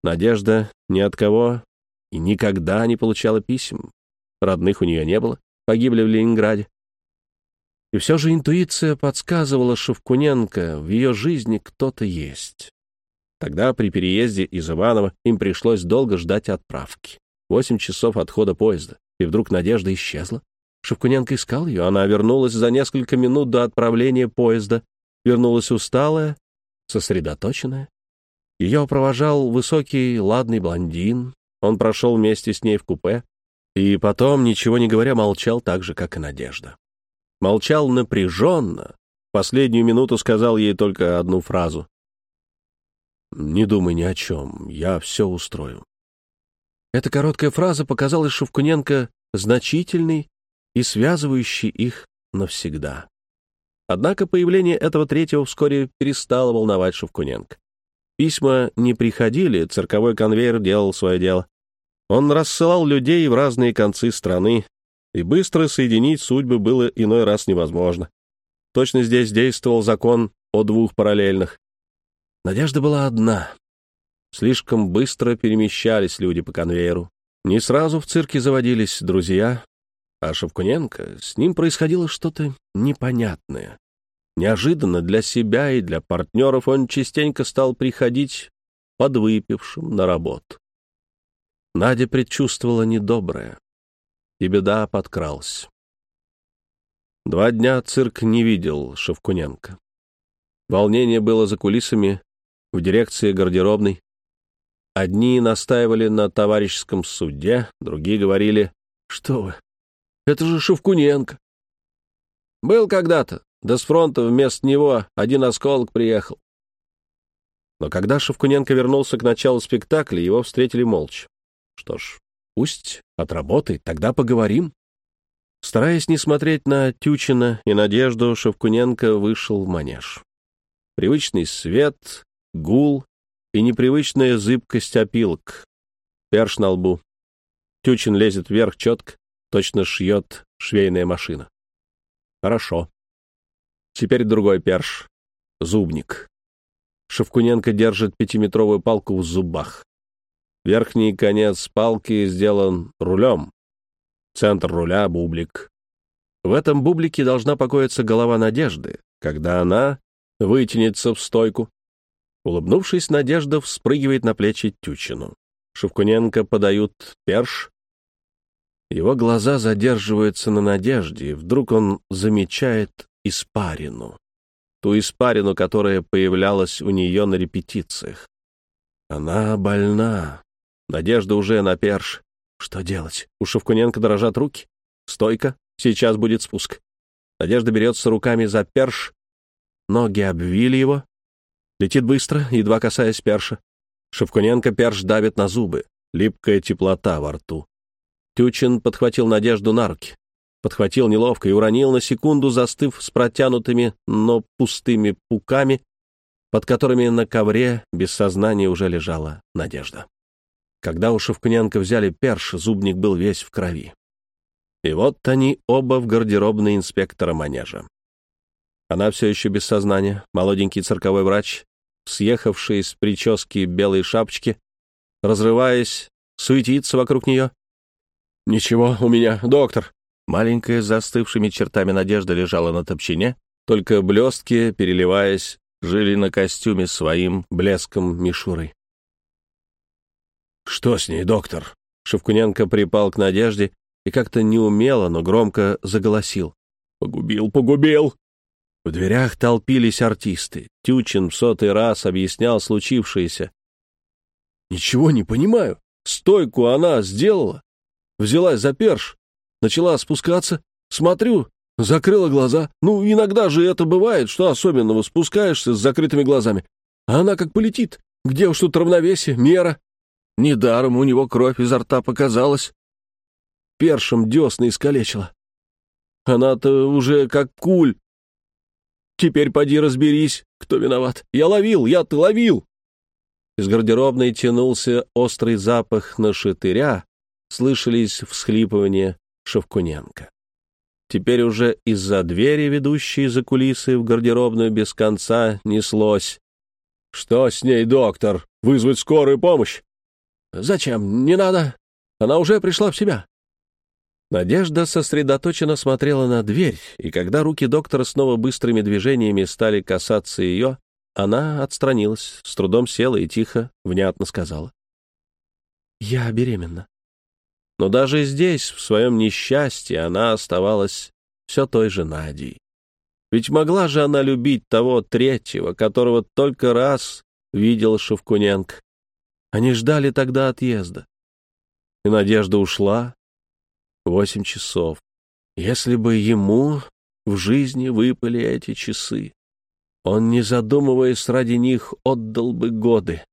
Надежда ни от кого и никогда не получала писем. Родных у нее не было, погибли в Ленинграде. И все же интуиция подсказывала Шевкуненко, в ее жизни кто-то есть. Тогда при переезде из Иванова им пришлось долго ждать отправки. Восемь часов отхода поезда, и вдруг Надежда исчезла. Шевкуненко искал ее, она вернулась за несколько минут до отправления поезда, вернулась усталая, сосредоточенная. Ее провожал высокий, ладный блондин, он прошел вместе с ней в купе, и потом, ничего не говоря, молчал так же, как и Надежда. Молчал напряженно, последнюю минуту сказал ей только одну фразу. «Не думай ни о чем, я все устрою». Эта короткая фраза показалась Шевкуненко значительной и связывающей их навсегда. Однако появление этого третьего вскоре перестало волновать Шевкуненко. Письма не приходили, цирковой конвейер делал свое дело. Он рассылал людей в разные концы страны, и быстро соединить судьбы было иной раз невозможно. Точно здесь действовал закон о двух параллельных. Надежда была одна, Слишком быстро перемещались люди по конвейеру. Не сразу в цирке заводились друзья. А Шевкуненко, с ним происходило что-то непонятное. Неожиданно для себя и для партнеров он частенько стал приходить подвыпившим на работу. Надя предчувствовала недоброе, и беда подкралась. Два дня цирк не видел Шевкуненко. Волнение было за кулисами, в дирекции гардеробной. Одни настаивали на товарищеском суде, другие говорили, что вы, это же Шевкуненко. Был когда-то, да с фронта вместо него один осколок приехал. Но когда Шевкуненко вернулся к началу спектакля, его встретили молча. Что ж, пусть отработает, тогда поговорим. Стараясь не смотреть на Тючина и Надежду, Шевкуненко вышел в манеж. Привычный свет, гул и непривычная зыбкость опилок. Перш на лбу. Тючин лезет вверх четко, точно шьет швейная машина. Хорошо. Теперь другой перш. Зубник. Шевкуненко держит пятиметровую палку в зубах. Верхний конец палки сделан рулем. Центр руля — бублик. В этом бублике должна покоиться голова Надежды, когда она вытянется в стойку. Улыбнувшись, Надежда вспрыгивает на плечи Тючину. Шевкуненко подают перш, его глаза задерживаются на надежде, и вдруг он замечает испарину. Ту испарину, которая появлялась у нее на репетициях. Она больна. Надежда уже на перш. Что делать? У Шевкуненко дрожат руки. Стойка. Сейчас будет спуск. Надежда берется руками за перш. Ноги обвили его. Летит быстро, едва касаясь перша. Шевкуненко перш давит на зубы. Липкая теплота во рту. Тючин подхватил Надежду на руки. Подхватил неловко и уронил на секунду, застыв с протянутыми, но пустыми пуками, под которыми на ковре без сознания уже лежала Надежда. Когда у Шевкуненко взяли перш, зубник был весь в крови. И вот они оба в гардеробной инспектора манежа. Она все еще без сознания, молоденький цирковой врач, съехавший с прически белой шапочки, разрываясь, суетится вокруг нее. «Ничего у меня, доктор». Маленькая, застывшими чертами надежда лежала на топчине, только блестки, переливаясь, жили на костюме своим блеском мишуры. «Что с ней, доктор?» Шевкуненко припал к Надежде и как-то неумело, но громко заголосил. «Погубил, погубил!» В дверях толпились артисты. Тючин в сотый раз объяснял случившееся. «Ничего не понимаю. Стойку она сделала, взялась за перш, начала спускаться, смотрю, закрыла глаза. Ну, иногда же это бывает, что особенного спускаешься с закрытыми глазами. А она как полетит. Где уж тут равновесие, мера? Недаром у него кровь изо рта показалась. Першем десны искалечила. Она-то уже как куль. Теперь поди разберись, кто виноват. Я ловил, я-то ловил. Из гардеробной тянулся острый запах на шатыря, слышались всхлипывания Шевкуненко. Теперь уже из-за двери, ведущей за кулисы в гардеробную без конца, неслось. «Что с ней, доктор? Вызвать скорую помощь?» «Зачем? Не надо. Она уже пришла в себя». Надежда сосредоточенно смотрела на дверь, и когда руки доктора снова быстрыми движениями стали касаться ее, она отстранилась, с трудом села и тихо, внятно сказала. «Я беременна». Но даже здесь, в своем несчастье, она оставалась все той же Надей. Ведь могла же она любить того третьего, которого только раз видел Шевкуненко. Они ждали тогда отъезда. И Надежда ушла. Восемь часов. Если бы ему в жизни выпали эти часы, он, не задумываясь ради них, отдал бы годы.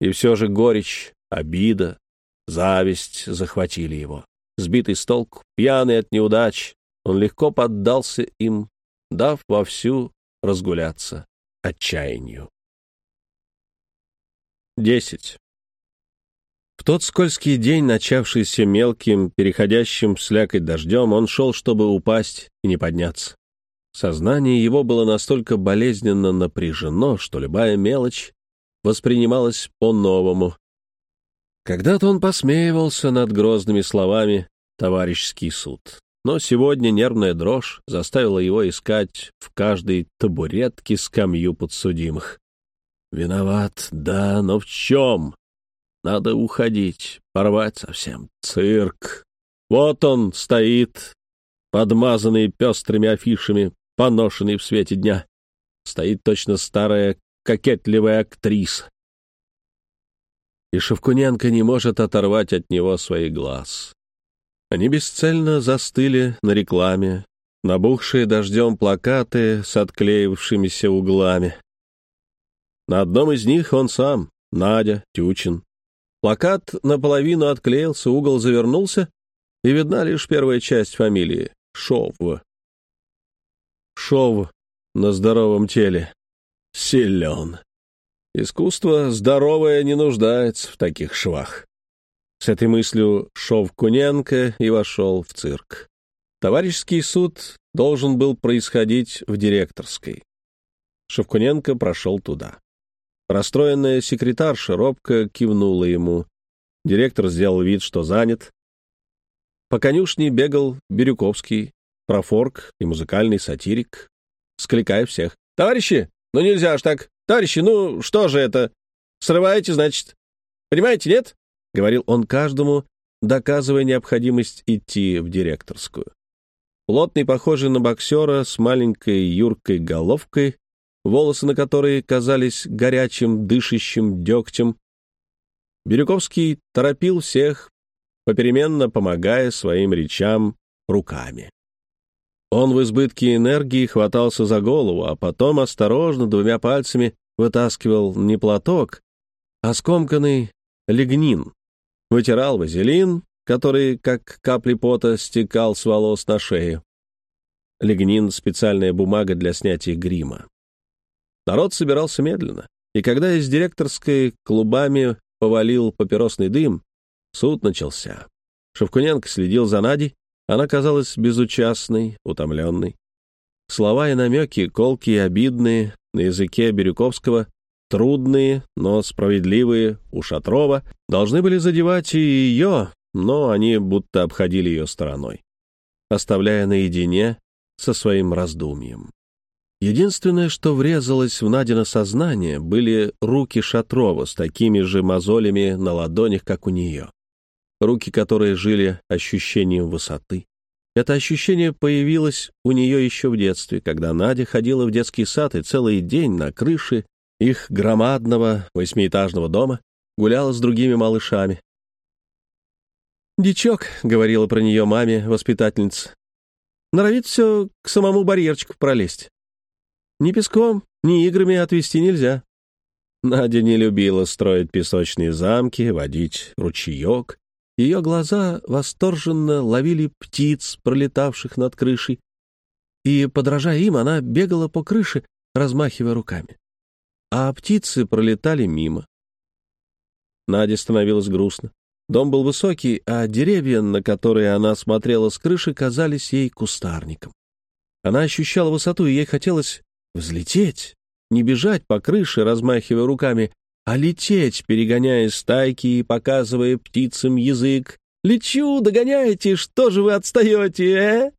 И все же горечь, обида, Зависть захватили его. Сбитый с толку, пьяный от неудач, он легко поддался им, дав вовсю разгуляться отчаянию. Десять. В тот скользкий день, начавшийся мелким, переходящим в слякоть дождем, он шел, чтобы упасть и не подняться. Сознание его было настолько болезненно напряжено, что любая мелочь воспринималась по-новому, когда-то он посмеивался над грозными словами товарищеский суд. Но сегодня нервная дрожь заставила его искать в каждой табуретке скамью подсудимых. Виноват, да, но в чем? Надо уходить, порвать совсем. Цирк. Вот он стоит, подмазанный пестрыми афишами, поношенный в свете дня. Стоит точно старая кокетливая актриса. И Шевкуненко не может оторвать от него свои глаз. Они бесцельно застыли на рекламе, набухшие дождем плакаты с отклеившимися углами. На одном из них он сам, Надя, Тючин. Плакат наполовину отклеился, угол завернулся, и видна лишь первая часть фамилии — Шов. Шов на здоровом теле. Силен. Искусство здоровое не нуждается в таких швах. С этой мыслью шов Куненко и вошел в цирк. Товарищеский суд должен был происходить в директорской. Шевкуненко прошел туда. Расстроенная секретарша робко кивнула ему. Директор сделал вид, что занят. По конюшне бегал Бирюковский, профорг и музыкальный сатирик, скликая всех. «Товарищи, ну нельзя ж так! Товарищи, ну что же это? Срываете, значит? Понимаете, нет?» — говорил он каждому, доказывая необходимость идти в директорскую. Плотный, похожий на боксера, с маленькой юркой головкой, волосы на которые казались горячим, дышащим дегтем. Бирюковский торопил всех, попеременно помогая своим речам руками. Он в избытке энергии хватался за голову, а потом осторожно двумя пальцами вытаскивал не платок, а скомканный лигнин, вытирал вазелин, который, как капли пота, стекал с волос на шею. Лигнин — специальная бумага для снятия грима. Народ собирался медленно, и когда из директорской клубами повалил папиросный дым, суд начался. Шевкуненко следил за Надей, она казалась безучастной, утомленной. Слова и намеки, колкие и обидные, на языке Бирюковского, трудные, но справедливые у Шатрова, должны были задевать и ее, но они будто обходили ее стороной, оставляя наедине со своим раздумьем. Единственное, что врезалось в Надино сознание, были руки Шатрова с такими же мозолями на ладонях, как у нее. Руки, которые жили ощущением высоты. Это ощущение появилось у нее еще в детстве, когда Надя ходила в детский сад и целый день на крыше их громадного восьмиэтажного дома гуляла с другими малышами. «Дичок», — говорила про нее маме воспитательница, — «норовит все к самому барьерчику пролезть. Ни песком, ни играми отвести нельзя». Надя не любила строить песочные замки, водить ручеек. Ее глаза восторженно ловили птиц, пролетавших над крышей. И, подражая им, она бегала по крыше, размахивая руками а птицы пролетали мимо. Наде становилось грустно. Дом был высокий, а деревья, на которые она смотрела с крыши, казались ей кустарником. Она ощущала высоту, и ей хотелось взлететь, не бежать по крыше, размахивая руками, а лететь, перегоняя стайки и показывая птицам язык. «Лечу, догоняете, что же вы отстаете, э?»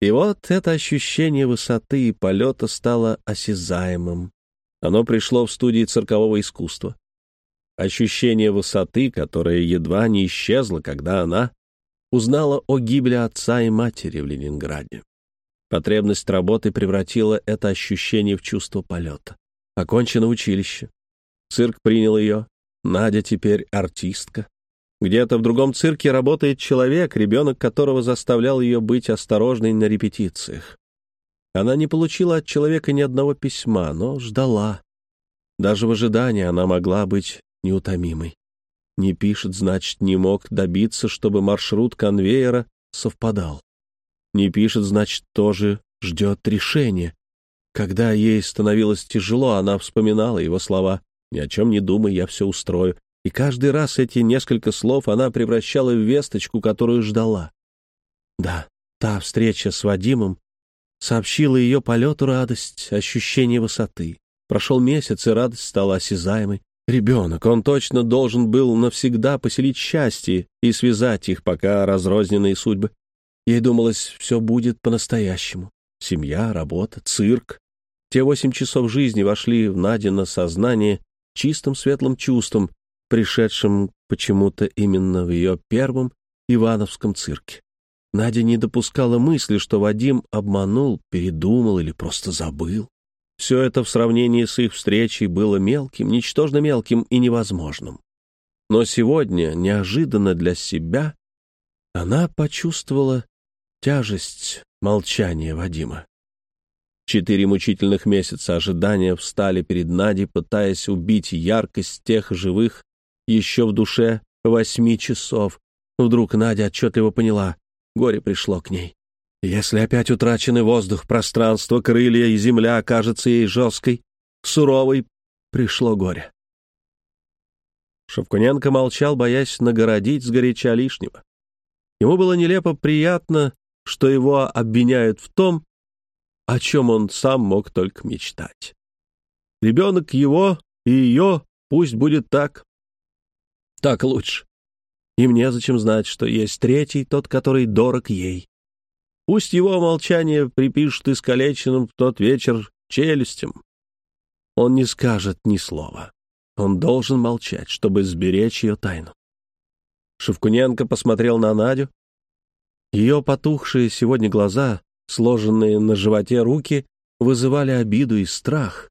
И вот это ощущение высоты и полета стало осязаемым. Оно пришло в студии циркового искусства. Ощущение высоты, которое едва не исчезло, когда она узнала о гибели отца и матери в Ленинграде. Потребность работы превратила это ощущение в чувство полета. Окончено училище. Цирк принял ее. Надя теперь артистка. Где-то в другом цирке работает человек, ребенок которого заставлял ее быть осторожной на репетициях. Она не получила от человека ни одного письма, но ждала. Даже в ожидании она могла быть неутомимой. Не пишет, значит, не мог добиться, чтобы маршрут конвейера совпадал. Не пишет, значит, тоже ждет решения. Когда ей становилось тяжело, она вспоминала его слова «Ни о чем не думай, я все устрою», и каждый раз эти несколько слов она превращала в весточку, которую ждала. Да, та встреча с Вадимом сообщила ее полету радость, ощущение высоты. Прошел месяц, и радость стала осязаемой. Ребенок, он точно должен был навсегда поселить счастье и связать их, пока разрозненные судьбы. Ей думалось, все будет по-настоящему. Семья, работа, цирк. Те восемь часов жизни вошли в Надина сознание чистым светлым чувством, пришедшим почему-то именно в ее первом Ивановском цирке. Надя не допускала мысли, что Вадим обманул, передумал или просто забыл. Все это в сравнении с их встречей было мелким, ничтожно мелким и невозможным. Но сегодня, неожиданно для себя, она почувствовала тяжесть молчания Вадима. Четыре мучительных месяца ожидания встали перед Надей, пытаясь убить яркость тех живых еще в душе восьми часов. Вдруг Надя отчетливо поняла — горе пришло к ней. Если опять утраченный воздух, пространство, крылья и земля окажется ей жесткой, суровой, пришло горе. Шевкуненко молчал, боясь нагородить сгоряча лишнего. Ему было нелепо приятно, что его обвиняют в том, о чем он сам мог только мечтать. Ребенок его и ее, пусть будет так. Так лучше. И мне зачем знать, что есть третий, тот, который дорог ей. Пусть его молчание припишут искалеченным в тот вечер челюстям. Он не скажет ни слова. Он должен молчать, чтобы сберечь ее тайну. Шевкуненко посмотрел на Надю. Ее потухшие сегодня глаза, сложенные на животе руки, вызывали обиду и страх.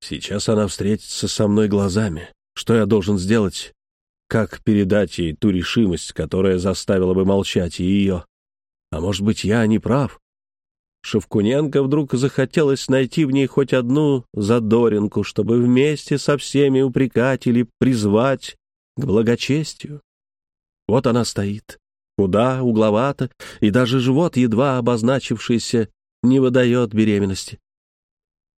Сейчас она встретится со мной глазами. Что я должен сделать? Как передать ей ту решимость, которая заставила бы молчать ее? А может быть, я не прав? Шевкуненко вдруг захотелось найти в ней хоть одну задоринку, чтобы вместе со всеми упрекать или призвать к благочестию. Вот она стоит, худа, угловата, и даже живот, едва обозначившийся, не выдает беременности.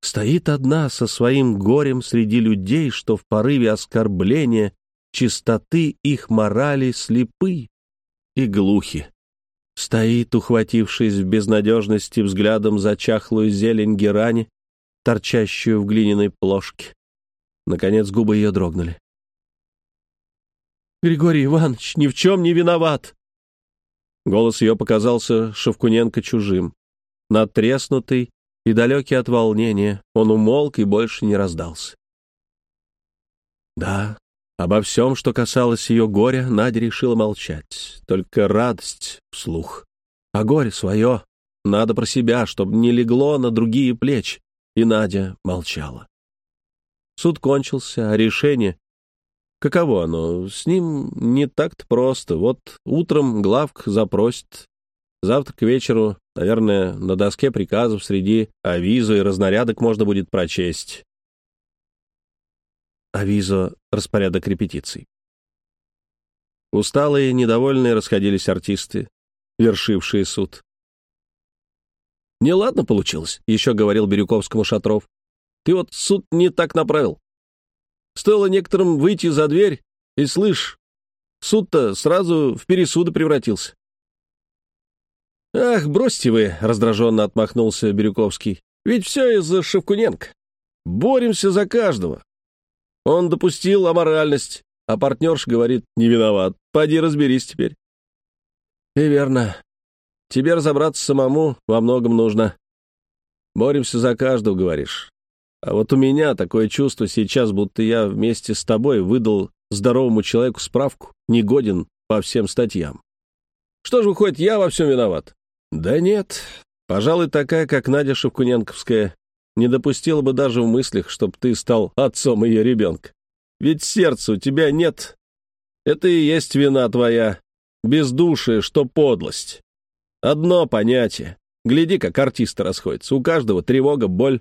Стоит одна со своим горем среди людей, что в порыве оскорбления чистоты их морали слепы и глухи стоит, ухватившись в безнадежности взглядом за чахлую зелень герани, торчащую в глиняной плошке. Наконец губы ее дрогнули. «Григорий Иванович ни в чем не виноват!» Голос ее показался Шевкуненко чужим. Надтреснутый и далекий от волнения, он умолк и больше не раздался. Да, Обо всем, что касалось ее горя, Надя решила молчать. Только радость вслух. А горе свое надо про себя, чтобы не легло на другие плечи. И Надя молчала. Суд кончился, а решение... Каково оно? С ним не так-то просто. Вот утром главк запросит. Завтра к вечеру, наверное, на доске приказов среди авизу и разнарядок можно будет прочесть авизо распорядок репетиций. Усталые, недовольные расходились артисты, вершившие суд. «Неладно получилось», — еще говорил Бирюковскому Шатров. «Ты вот суд не так направил. Стоило некоторым выйти за дверь, и, слышь, суд-то сразу в пересуды превратился». «Ах, бросьте вы!» — раздраженно отмахнулся Бирюковский. «Ведь все из-за Шевкуненко. Боремся за каждого. Он допустил аморальность, а партнерш говорит, не виноват. Пойди разберись теперь. И верно. Тебе разобраться самому во многом нужно. Боремся за каждого, говоришь. А вот у меня такое чувство сейчас, будто я вместе с тобой выдал здоровому человеку справку, негоден по всем статьям. Что же выходит, я во всем виноват? Да нет. Пожалуй, такая, как Надя Шевкуненковская, не допустила бы даже в мыслях, чтобы ты стал отцом ее ребенка. Ведь сердца у тебя нет. Это и есть вина твоя. Бездушие, что подлость. Одно понятие. Гляди, как артисты расходятся. У каждого тревога, боль.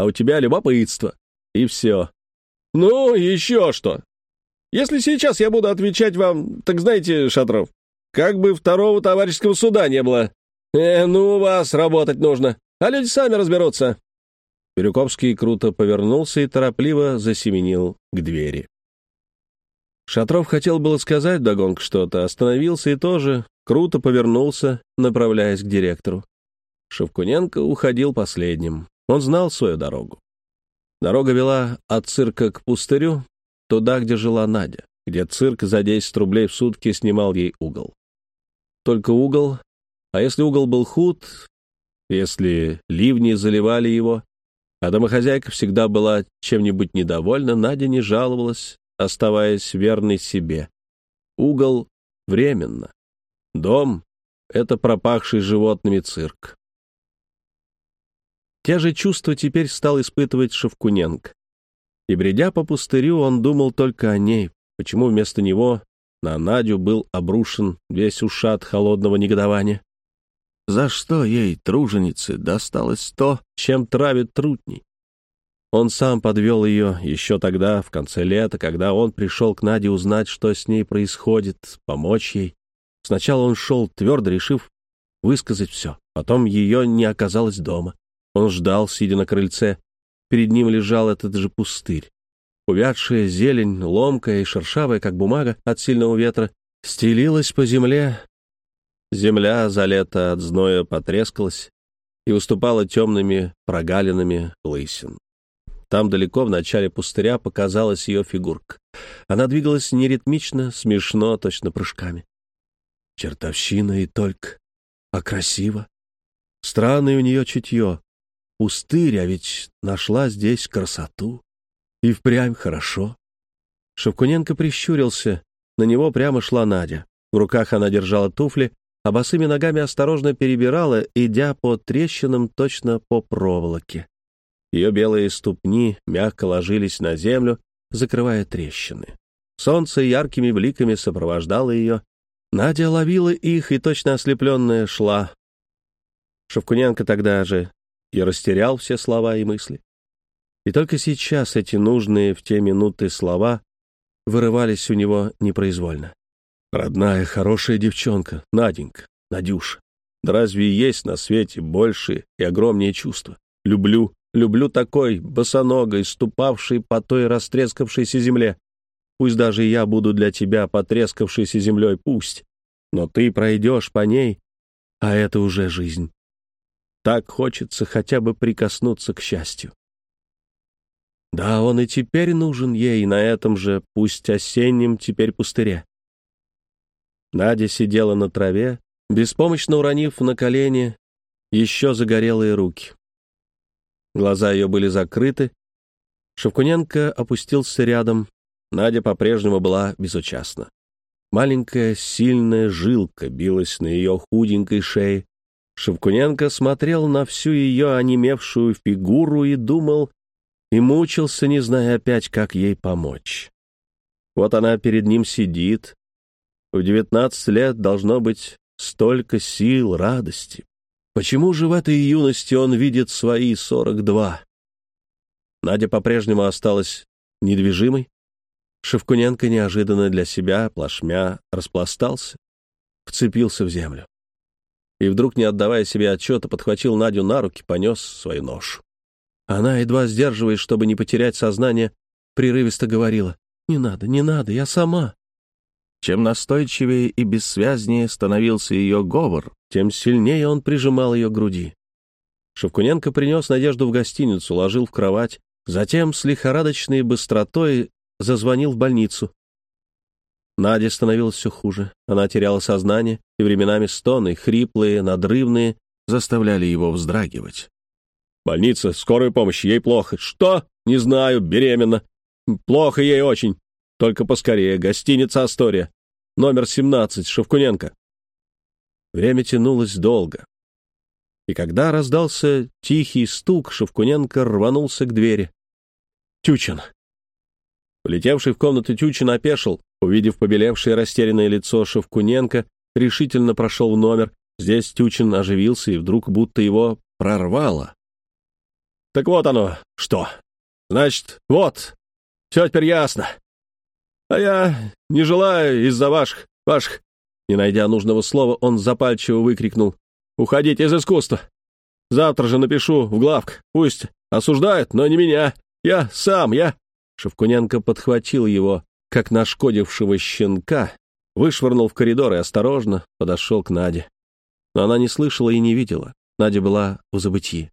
А у тебя любопытство. И все. Ну, еще что. Если сейчас я буду отвечать вам, так знаете, Шатров, как бы второго товарищеского суда не было. Э, ну, у вас работать нужно. А люди сами разберутся. Бирюковский круто повернулся и торопливо засеменил к двери. Шатров хотел было сказать догонг что-то, остановился и тоже круто повернулся, направляясь к директору. Шевкуненко уходил последним. Он знал свою дорогу. Дорога вела от цирка к пустырю, туда, где жила Надя, где цирк за 10 рублей в сутки снимал ей угол. Только угол, а если угол был худ, если ливни заливали его, а домохозяйка всегда была чем-нибудь недовольна, Надя не жаловалась, оставаясь верной себе. Угол — временно. Дом — это пропахший животными цирк. Те же чувства теперь стал испытывать Шевкуненко. И, бредя по пустырю, он думал только о ней, почему вместо него на Надю был обрушен весь ушат холодного негодования. За что ей, труженице, досталось то, чем травит трутней? Он сам подвел ее еще тогда, в конце лета, когда он пришел к Наде узнать, что с ней происходит, помочь ей. Сначала он шел, твердо решив высказать все. Потом ее не оказалось дома. Он ждал, сидя на крыльце. Перед ним лежал этот же пустырь. Увядшая зелень, ломкая и шершавая, как бумага от сильного ветра, стелилась по земле. Земля за лето от зноя потрескалась и выступала темными прогалинами лысин. Там далеко в начале пустыря показалась ее фигурка. Она двигалась неритмично, смешно, точно прыжками. Чертовщина и только. А красиво. Странное у нее чутье. Пустырь, а ведь нашла здесь красоту. И впрямь хорошо. Шевкуненко прищурился. На него прямо шла Надя. В руках она держала туфли, а босыми ногами осторожно перебирала, идя по трещинам точно по проволоке. Ее белые ступни мягко ложились на землю, закрывая трещины. Солнце яркими бликами сопровождало ее. Надя ловила их и, точно ослепленная, шла. Шевкуненко тогда же и растерял все слова и мысли. И только сейчас эти нужные в те минуты слова вырывались у него непроизвольно. «Родная, хорошая девчонка, Наденька, Надюша, да разве есть на свете больше и огромнее чувства? Люблю, люблю такой, босоногой, ступавшей по той растрескавшейся земле. Пусть даже я буду для тебя потрескавшейся землей, пусть. Но ты пройдешь по ней, а это уже жизнь. Так хочется хотя бы прикоснуться к счастью. Да, он и теперь нужен ей на этом же, пусть осеннем, теперь пустыре. Надя сидела на траве, беспомощно уронив на колени еще загорелые руки. Глаза ее были закрыты. Шевкуненко опустился рядом. Надя по-прежнему была безучастна. Маленькая сильная жилка билась на ее худенькой шее. Шевкуненко смотрел на всю ее онемевшую фигуру и думал, и мучился, не зная опять, как ей помочь. Вот она перед ним сидит. В девятнадцать лет должно быть столько сил, радости. Почему же в этой юности он видит свои сорок два? Надя по-прежнему осталась недвижимой. Шевкуненко неожиданно для себя, плашмя, распластался, вцепился в землю. И вдруг, не отдавая себе отчета, подхватил Надю на руки, понес свою нож. Она, едва сдерживаясь, чтобы не потерять сознание, прерывисто говорила, «Не надо, не надо, я сама». Чем настойчивее и бессвязнее становился ее говор, тем сильнее он прижимал ее к груди. Шевкуненко принес Надежду в гостиницу, ложил в кровать, затем с лихорадочной быстротой зазвонил в больницу. Наде становилось все хуже. Она теряла сознание, и временами стоны, хриплые, надрывные, заставляли его вздрагивать. Больница, скорая помощь, ей плохо. Что? Не знаю, беременна. Плохо ей очень. Только поскорее. Гостиница «Астория». Номер 17, Шевкуненко. Время тянулось долго. И когда раздался тихий стук, Шевкуненко рванулся к двери. Тючин. Влетевший в комнату Тючин опешил, увидев побелевшее растерянное лицо Шевкуненко, решительно прошел в номер. Здесь Тючин оживился и вдруг будто его прорвало. Так вот оно, что. Значит, вот, все теперь ясно. А я не желаю из-за ваших, ваших... Не найдя нужного слова, он запальчиво выкрикнул. «Уходите из искусства! Завтра же напишу в главк. Пусть осуждают, но не меня. Я сам, я...» Шевкуненко подхватил его, как нашкодившего щенка, вышвырнул в коридор и осторожно подошел к Наде. Но она не слышала и не видела. Надя была в забытии.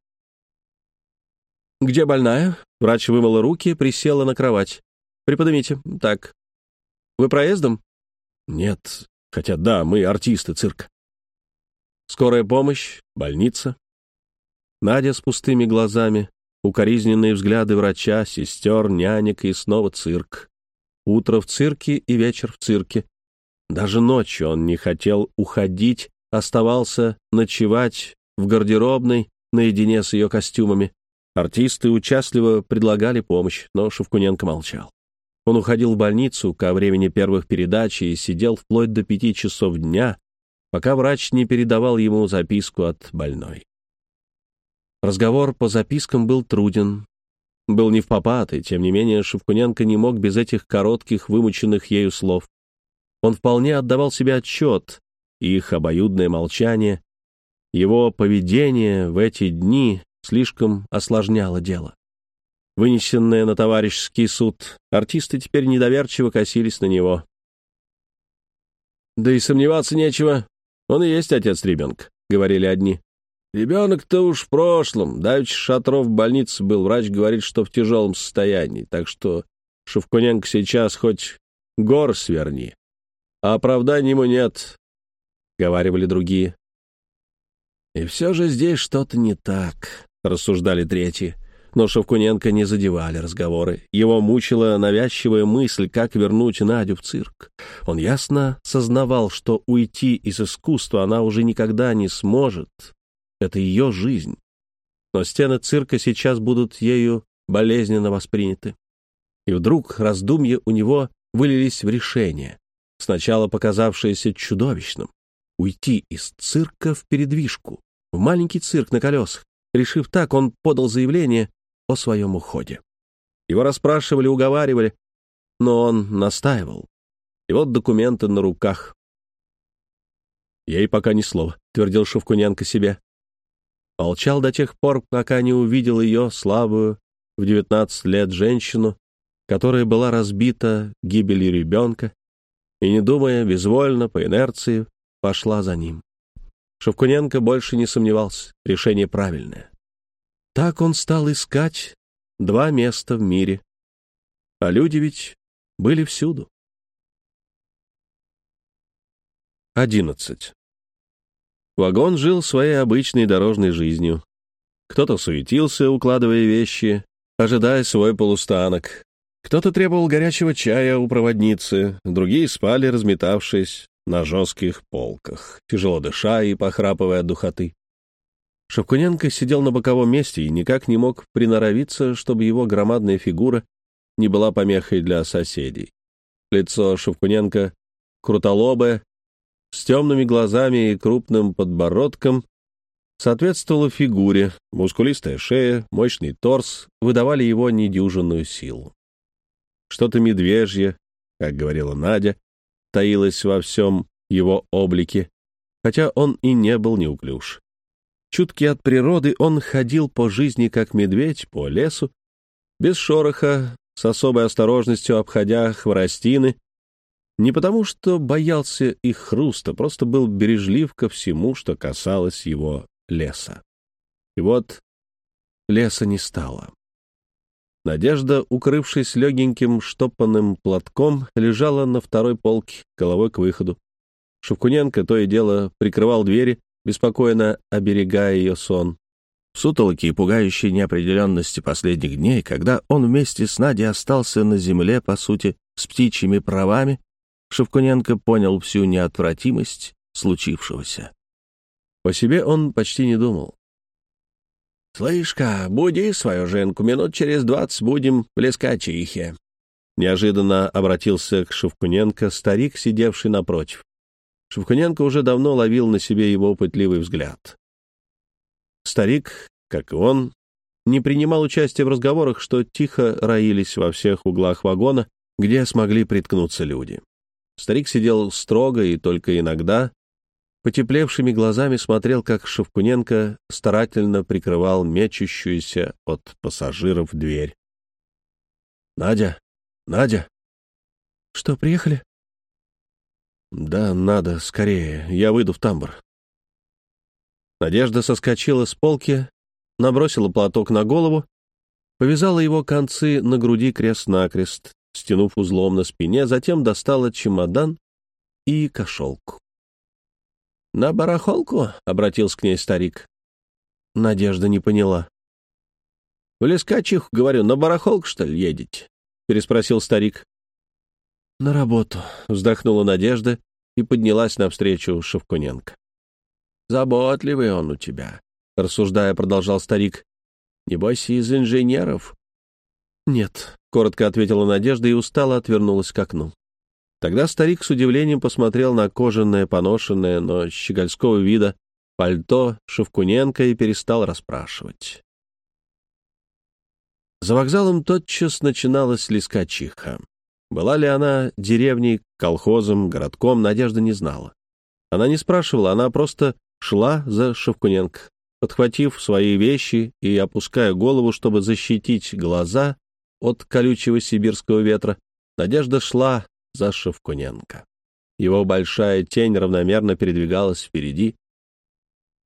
«Где больная?» Врач вымыла руки, присела на кровать. «Приподнимите. Так. Вы проездом?» «Нет. Хотя да, мы артисты цирка». «Скорая помощь? Больница?» Надя с пустыми глазами, укоризненные взгляды врача, сестер, нянек и снова цирк. Утро в цирке и вечер в цирке. Даже ночью он не хотел уходить, оставался ночевать в гардеробной наедине с ее костюмами. Артисты участливо предлагали помощь, но Шевкуненко молчал. Он уходил в больницу ко времени первых передач и сидел вплоть до пяти часов дня, пока врач не передавал ему записку от больной. Разговор по запискам был труден, был не в попад, и тем не менее Шевкуненко не мог без этих коротких, вымученных ею слов. Он вполне отдавал себе отчет, их обоюдное молчание, его поведение в эти дни слишком осложняло дело. Вынесенное на товарищеский суд, артисты теперь недоверчиво косились на него. «Да и сомневаться нечего, он и есть отец ребенка», — говорили одни. «Ребенок-то уж в прошлом. Давич Шатров в больнице был, врач говорит, что в тяжелом состоянии, так что Шевкуненко сейчас хоть гор сверни. А оправданий ему нет», — говаривали другие. «И все же здесь что-то не так», — рассуждали третьи. Но Шевкуненко не задевали разговоры. Его мучила навязчивая мысль, как вернуть Надю в цирк. Он ясно сознавал, что уйти из искусства она уже никогда не сможет. Это ее жизнь. Но стены цирка сейчас будут ею болезненно восприняты. И вдруг раздумья у него вылились в решение, сначала показавшееся чудовищным — уйти из цирка в передвижку, в маленький цирк на колесах. Решив так, он подал заявление о своем уходе. Его расспрашивали, уговаривали, но он настаивал. И вот документы на руках. «Ей пока ни слова», — твердил Шевкуненко себе. Молчал до тех пор, пока не увидел ее, слабую, в девятнадцать лет женщину, которая была разбита гибелью ребенка, и, не думая, безвольно, по инерции, пошла за ним. Шевкуненко больше не сомневался, решение правильное. Так он стал искать два места в мире. А люди ведь были всюду. 11. Вагон жил своей обычной дорожной жизнью. Кто-то суетился, укладывая вещи, ожидая свой полустанок. Кто-то требовал горячего чая у проводницы, другие спали, разметавшись на жестких полках, тяжело дыша и похрапывая от духоты. Шевкуненко сидел на боковом месте и никак не мог приноровиться, чтобы его громадная фигура не была помехой для соседей. Лицо Шевкуненко крутолобое, с темными глазами и крупным подбородком, соответствовало фигуре, мускулистая шея, мощный торс выдавали его недюжинную силу. Что-то медвежье, как говорила Надя, таилось во всем его облике, хотя он и не был неуклюж. Чуткий от природы, он ходил по жизни, как медведь, по лесу, без шороха, с особой осторожностью обходя хворостины, не потому что боялся их хруста, просто был бережлив ко всему, что касалось его леса. И вот леса не стало. Надежда, укрывшись легеньким штопанным платком, лежала на второй полке, головой к выходу. Шевкуненко то и дело прикрывал двери, беспокойно оберегая ее сон. В сутолоке и пугающей неопределенности последних дней, когда он вместе с Надей остался на земле, по сути, с птичьими правами, Шевкуненко понял всю неотвратимость случившегося. По себе он почти не думал. «Слышь-ка, буди свою женку, минут через двадцать будем плескать чихе». Неожиданно обратился к Шевкуненко старик, сидевший напротив. Шевкуненко уже давно ловил на себе его пытливый взгляд. Старик, как и он, не принимал участия в разговорах, что тихо роились во всех углах вагона, где смогли приткнуться люди. Старик сидел строго и только иногда, потеплевшими глазами смотрел, как Шевкуненко старательно прикрывал мечущуюся от пассажиров дверь. «Надя! Надя!» «Что, приехали?» «Да, надо, скорее. Я выйду в тамбур». Надежда соскочила с полки, набросила платок на голову Повязала его концы на груди крест-накрест, стянув узлом на спине, затем достала чемодан и кошелку. «На барахолку?» — обратился к ней старик. Надежда не поняла. «В Лескачиху, говорю, на барахолку, что ли, едете?» — переспросил старик. «На работу», — вздохнула Надежда и поднялась навстречу Шевкуненко. «Заботливый он у тебя», — рассуждая, продолжал старик. «Небось, из инженеров?» «Нет», — коротко ответила Надежда и устало отвернулась к окну. Тогда старик с удивлением посмотрел на кожаное, поношенное, но щегольского вида пальто Шевкуненко и перестал расспрашивать. За вокзалом тотчас начиналась лискачиха. Была ли она деревней, колхозом, городком, Надежда не знала. Она не спрашивала, она просто шла за Шевкуненко, подхватив свои вещи и опуская голову, чтобы защитить глаза от колючего сибирского ветра, Надежда шла за Шевкуненко. Его большая тень равномерно передвигалась впереди.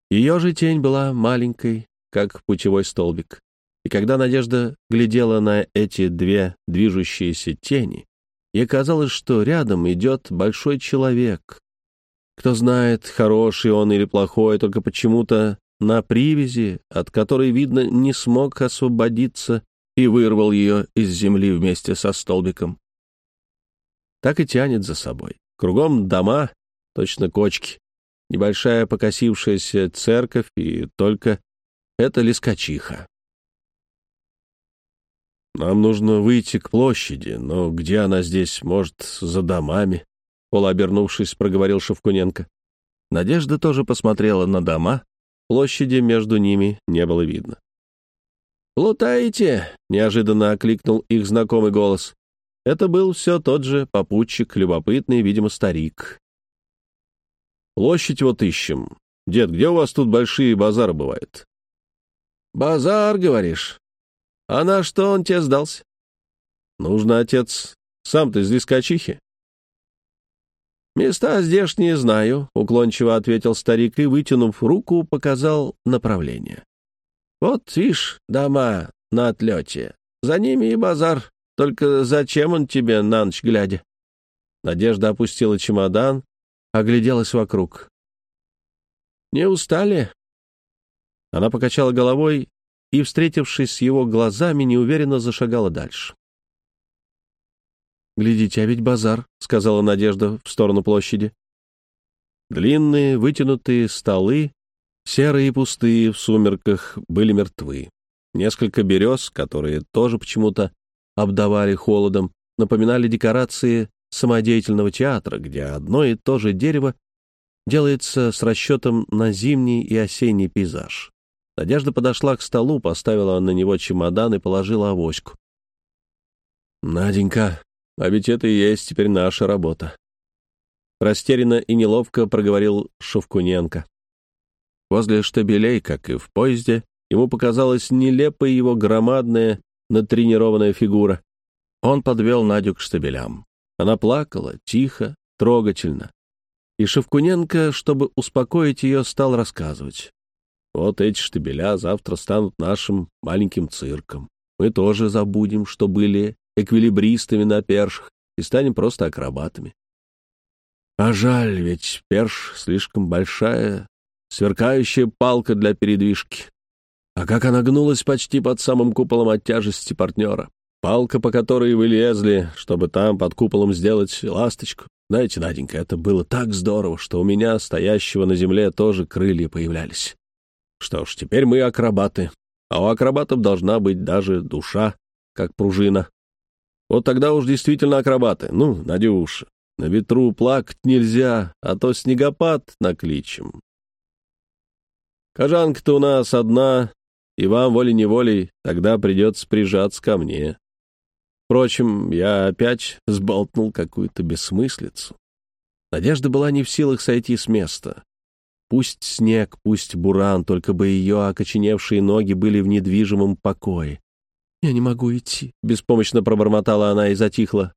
Ее же тень была маленькой, как путевой столбик. И когда Надежда глядела на эти две движущиеся тени, ей казалось, что рядом идет большой человек. Кто знает, хороший он или плохой, только почему-то на привязи, от которой, видно, не смог освободиться и вырвал ее из земли вместе со столбиком так и тянет за собой. Кругом дома, точно кочки, небольшая покосившаяся церковь и только это лескачиха. «Нам нужно выйти к площади, но где она здесь? Может, за домами?» Полуобернувшись, проговорил Шевкуненко. Надежда тоже посмотрела на дома. Площади между ними не было видно. «Плутаете?» — неожиданно окликнул их знакомый голос. Это был все тот же попутчик, любопытный, видимо, старик. «Площадь вот ищем. Дед, где у вас тут большие базары бывают?» «Базар, говоришь? А на что он тебе сдался?» «Нужно, отец. Сам ты из Лискачихи?» «Места здешние знаю», — уклончиво ответил старик и, вытянув руку, показал направление. «Вот, видишь, дома на отлете. За ними и базар. Только зачем он тебе на ночь глядя?» Надежда опустила чемодан, огляделась вокруг. «Не устали?» Она покачала головой и, встретившись с его глазами, неуверенно зашагала дальше. «Глядите, а ведь базар», — сказала Надежда в сторону площади. Длинные, вытянутые столы, серые и пустые в сумерках, были мертвы. Несколько берез, которые тоже почему-то обдавали холодом, напоминали декорации самодеятельного театра, где одно и то же дерево делается с расчетом на зимний и осенний пейзаж. Надежда подошла к столу, поставила на него чемодан и положила авоську. «Наденька, а ведь это и есть теперь наша работа». Растерянно и неловко проговорил Шовкуненко. Возле штабелей, как и в поезде, ему показалось нелепой его громадная натренированная фигура. Он подвел Надю к штабелям. Она плакала, тихо, трогательно. И Шевкуненко, чтобы успокоить ее, стал рассказывать. «Вот эти штабеля завтра станут нашим маленьким цирком. Мы тоже забудем, что были эквилибристами на першах, и станем просто акробатами. А жаль, ведь перш слишком большая, сверкающая палка для передвижки. А как она гнулась почти под самым куполом от тяжести партнера. Палка, по которой вы лезли, чтобы там под куполом сделать ласточку. Знаете, Наденька, это было так здорово, что у меня, стоящего на земле, тоже крылья появлялись. Что ж, теперь мы акробаты. А у акробатов должна быть даже душа, как пружина. Вот тогда уж действительно акробаты. Ну, Надюша, на ветру плакать нельзя, а то снегопад накличем. Кожанка-то у нас одна, и вам волей-неволей тогда придется прижаться ко мне. Впрочем, я опять сболтнул какую-то бессмыслицу. Надежда была не в силах сойти с места. Пусть снег, пусть буран, только бы ее окоченевшие ноги были в недвижимом покое. «Я не могу идти», — беспомощно пробормотала она и затихла.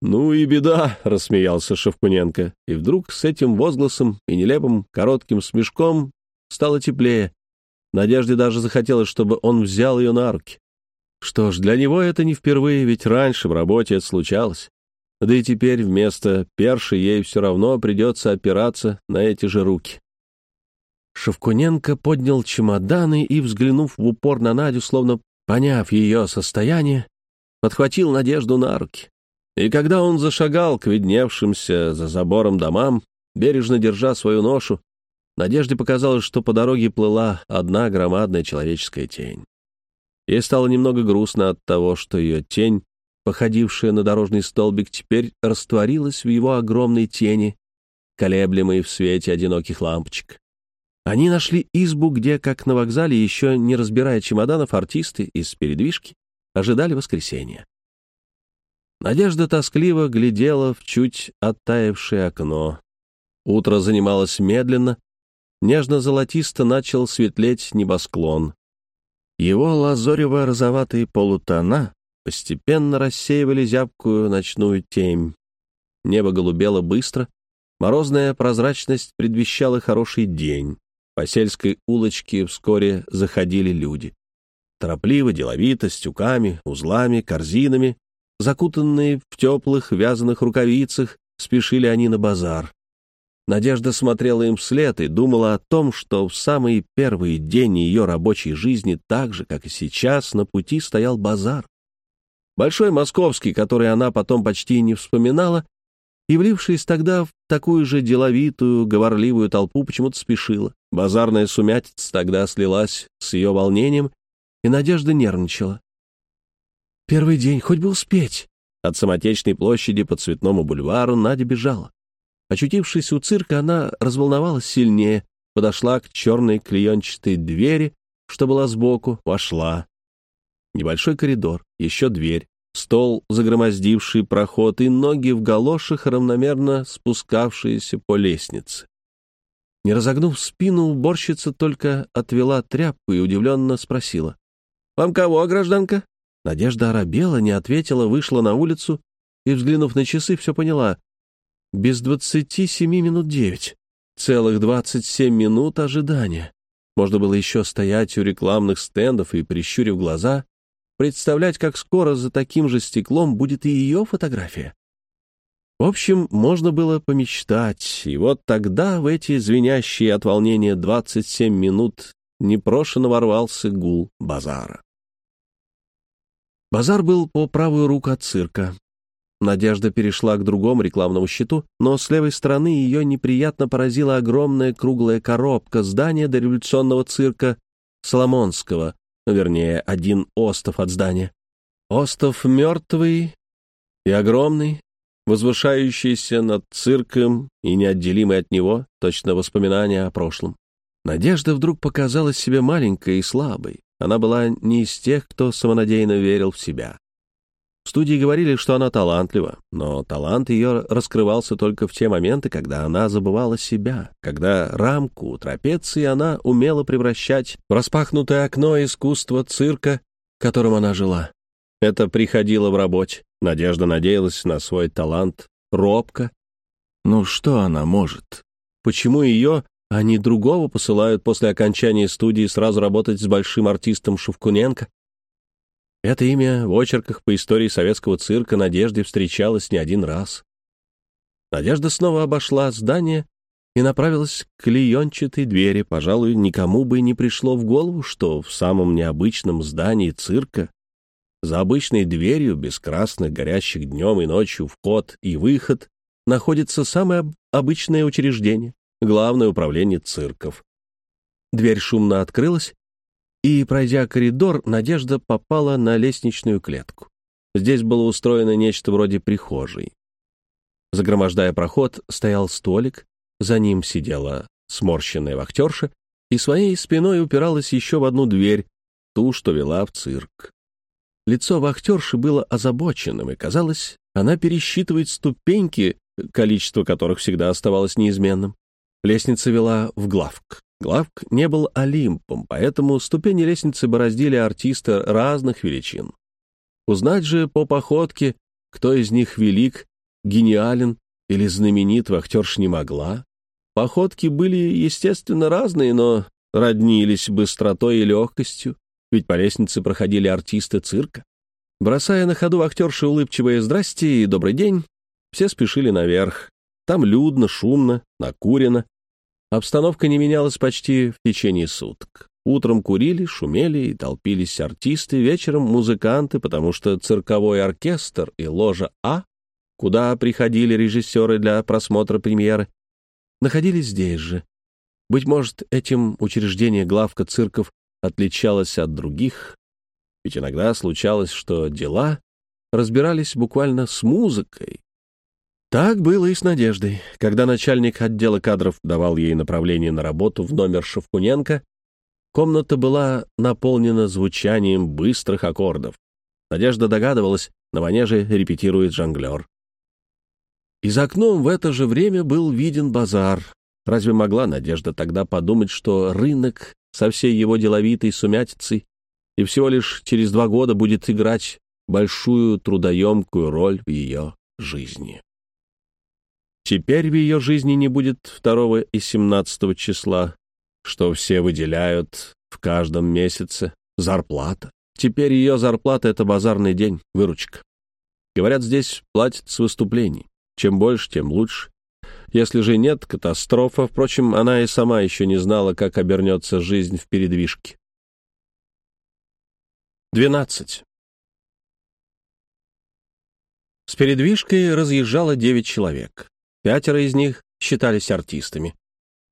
«Ну и беда», — рассмеялся Шевкуненко, и вдруг с этим возгласом и нелепым коротким смешком стало теплее. Надежде даже захотелось, чтобы он взял ее на руки. Что ж, для него это не впервые, ведь раньше в работе это случалось. Да и теперь вместо перши ей все равно придется опираться на эти же руки. Шевкуненко поднял чемоданы и, взглянув в упор на Надю, словно поняв ее состояние, подхватил Надежду на руки. И когда он зашагал к видневшимся за забором домам, бережно держа свою ношу, Надежде показалось, что по дороге плыла одна громадная человеческая тень. Ей стало немного грустно от того, что ее тень, походившая на дорожный столбик, теперь растворилась в его огромной тени, колеблемой в свете одиноких лампочек. Они нашли избу, где, как на вокзале, еще не разбирая чемоданов, артисты из передвижки ожидали воскресенья. Надежда тоскливо глядела в чуть оттаившее окно. Утро занималось медленно, нежно-золотисто начал светлеть небосклон. Его лазорево-розоватые полутона постепенно рассеивали зябкую ночную темь. Небо голубело быстро, морозная прозрачность предвещала хороший день. По сельской улочке вскоре заходили люди. Торопливо, деловито, с тюками, узлами, корзинами, закутанные в теплых вязаных рукавицах, спешили они на базар. Надежда смотрела им вслед и думала о том, что в самый первый день ее рабочей жизни, так же, как и сейчас, на пути стоял базар. Большой московский, который она потом почти не вспоминала, и, влившись тогда в такую же деловитую, говорливую толпу, почему-то спешила. Базарная сумятица тогда слилась с ее волнением, и Надежда нервничала. Первый день, хоть бы успеть. От самотечной площади по Цветному бульвару Надя бежала. Очутившись у цирка, она разволновалась сильнее, подошла к черной клеенчатой двери, что была сбоку, вошла. Небольшой коридор, еще дверь, стол, загромоздивший проход, и ноги в галошах, равномерно спускавшиеся по лестнице. Не разогнув спину, уборщица только отвела тряпку и удивленно спросила. «Вам кого, гражданка?» Надежда оробела, не ответила, вышла на улицу и, взглянув на часы, все поняла. Без двадцати семи минут девять. Целых двадцать семь минут ожидания. Можно было еще стоять у рекламных стендов и, прищурив глаза, представлять, как скоро за таким же стеклом будет и ее фотография. В общем, можно было помечтать, и вот тогда в эти звенящие от волнения 27 минут непрошено ворвался гул базара. Базар был по правую руку от цирка. Надежда перешла к другому рекламному щиту, но с левой стороны ее неприятно поразила огромная круглая коробка здания дореволюционного цирка Соломонского, вернее, один остов от здания. Остов мертвый и огромный, возвышающийся над цирком и неотделимый от него, точно воспоминания о прошлом. Надежда вдруг показалась себе маленькой и слабой. Она была не из тех, кто самонадеянно верил в себя. В студии говорили, что она талантлива, но талант ее раскрывался только в те моменты, когда она забывала себя, когда рамку трапеции она умела превращать в распахнутое окно искусства цирка, которым она жила. Это приходило в работе. Надежда надеялась на свой талант робко. Ну что она может? Почему ее, а не другого, посылают после окончания студии сразу работать с большим артистом Шевкуненко? Это имя в очерках по истории советского цирка Надежде встречалось не один раз. Надежда снова обошла здание и направилась к клеенчатой двери. Пожалуй, никому бы не пришло в голову, что в самом необычном здании цирка за обычной дверью, без красных, горящих днем и ночью вход и выход, находится самое обычное учреждение — главное управление цирков. Дверь шумно открылась, и, пройдя коридор, Надежда попала на лестничную клетку. Здесь было устроено нечто вроде прихожей. Загромождая проход, стоял столик, за ним сидела сморщенная вахтерша и своей спиной упиралась еще в одну дверь, ту, что вела в цирк. Лицо вахтерши было озабоченным, и, казалось, она пересчитывает ступеньки, количество которых всегда оставалось неизменным. Лестница вела в главк. Главк не был Олимпом, поэтому ступени лестницы бороздили артиста разных величин. Узнать же по походке, кто из них велик, гениален или знаменит, вахтерш не могла. Походки были, естественно, разные, но роднились быстротой и легкостью, ведь по лестнице проходили артисты цирка. Бросая на ходу актерши улыбчивые «здрасте» и «добрый день», все спешили наверх. Там людно, шумно, накурено. Обстановка не менялась почти в течение суток. Утром курили, шумели и толпились артисты, вечером музыканты, потому что цирковой оркестр и ложа А, куда приходили режиссеры для просмотра премьеры, находились здесь же. Быть может, этим учреждение главка цирков отличалось от других, ведь иногда случалось, что дела разбирались буквально с музыкой. Так было и с Надеждой. Когда начальник отдела кадров давал ей направление на работу в номер Шевкуненко, комната была наполнена звучанием быстрых аккордов. Надежда догадывалась, на манеже репетирует жонглер. И за окном в это же время был виден базар. Разве могла Надежда тогда подумать, что рынок со всей его деловитой сумятицей и всего лишь через два года будет играть большую трудоемкую роль в ее жизни. Теперь в ее жизни не будет второго и семнадцатого числа, что все выделяют в каждом месяце, зарплата. Теперь ее зарплата — это базарный день, выручка. Говорят, здесь платят с выступлений. Чем больше, тем лучше. Если же нет, катастрофа. Впрочем, она и сама еще не знала, как обернется жизнь в передвижке. 12. С передвижкой разъезжало девять человек. Пятеро из них считались артистами.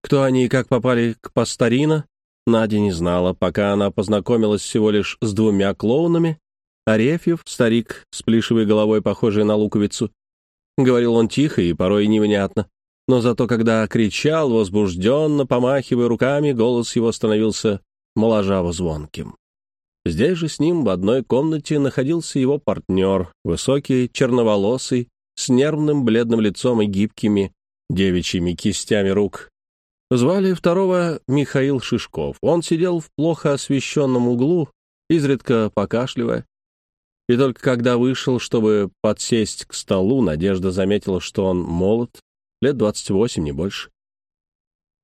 Кто они и как попали к Пастарина, Надя не знала, пока она познакомилась всего лишь с двумя клоунами. Арефьев, старик с плешивой головой, похожий на луковицу. Говорил он тихо и порой невнятно. Но зато, когда кричал, возбужденно, помахивая руками, голос его становился моложаво звонким. Здесь же с ним в одной комнате находился его партнер, высокий, черноволосый, с нервным бледным лицом и гибкими девичьими кистями рук. Звали второго Михаил Шишков. Он сидел в плохо освещенном углу, изредка покашливая. И только когда вышел, чтобы подсесть к столу, Надежда заметила, что он молод, лет двадцать восемь, не больше.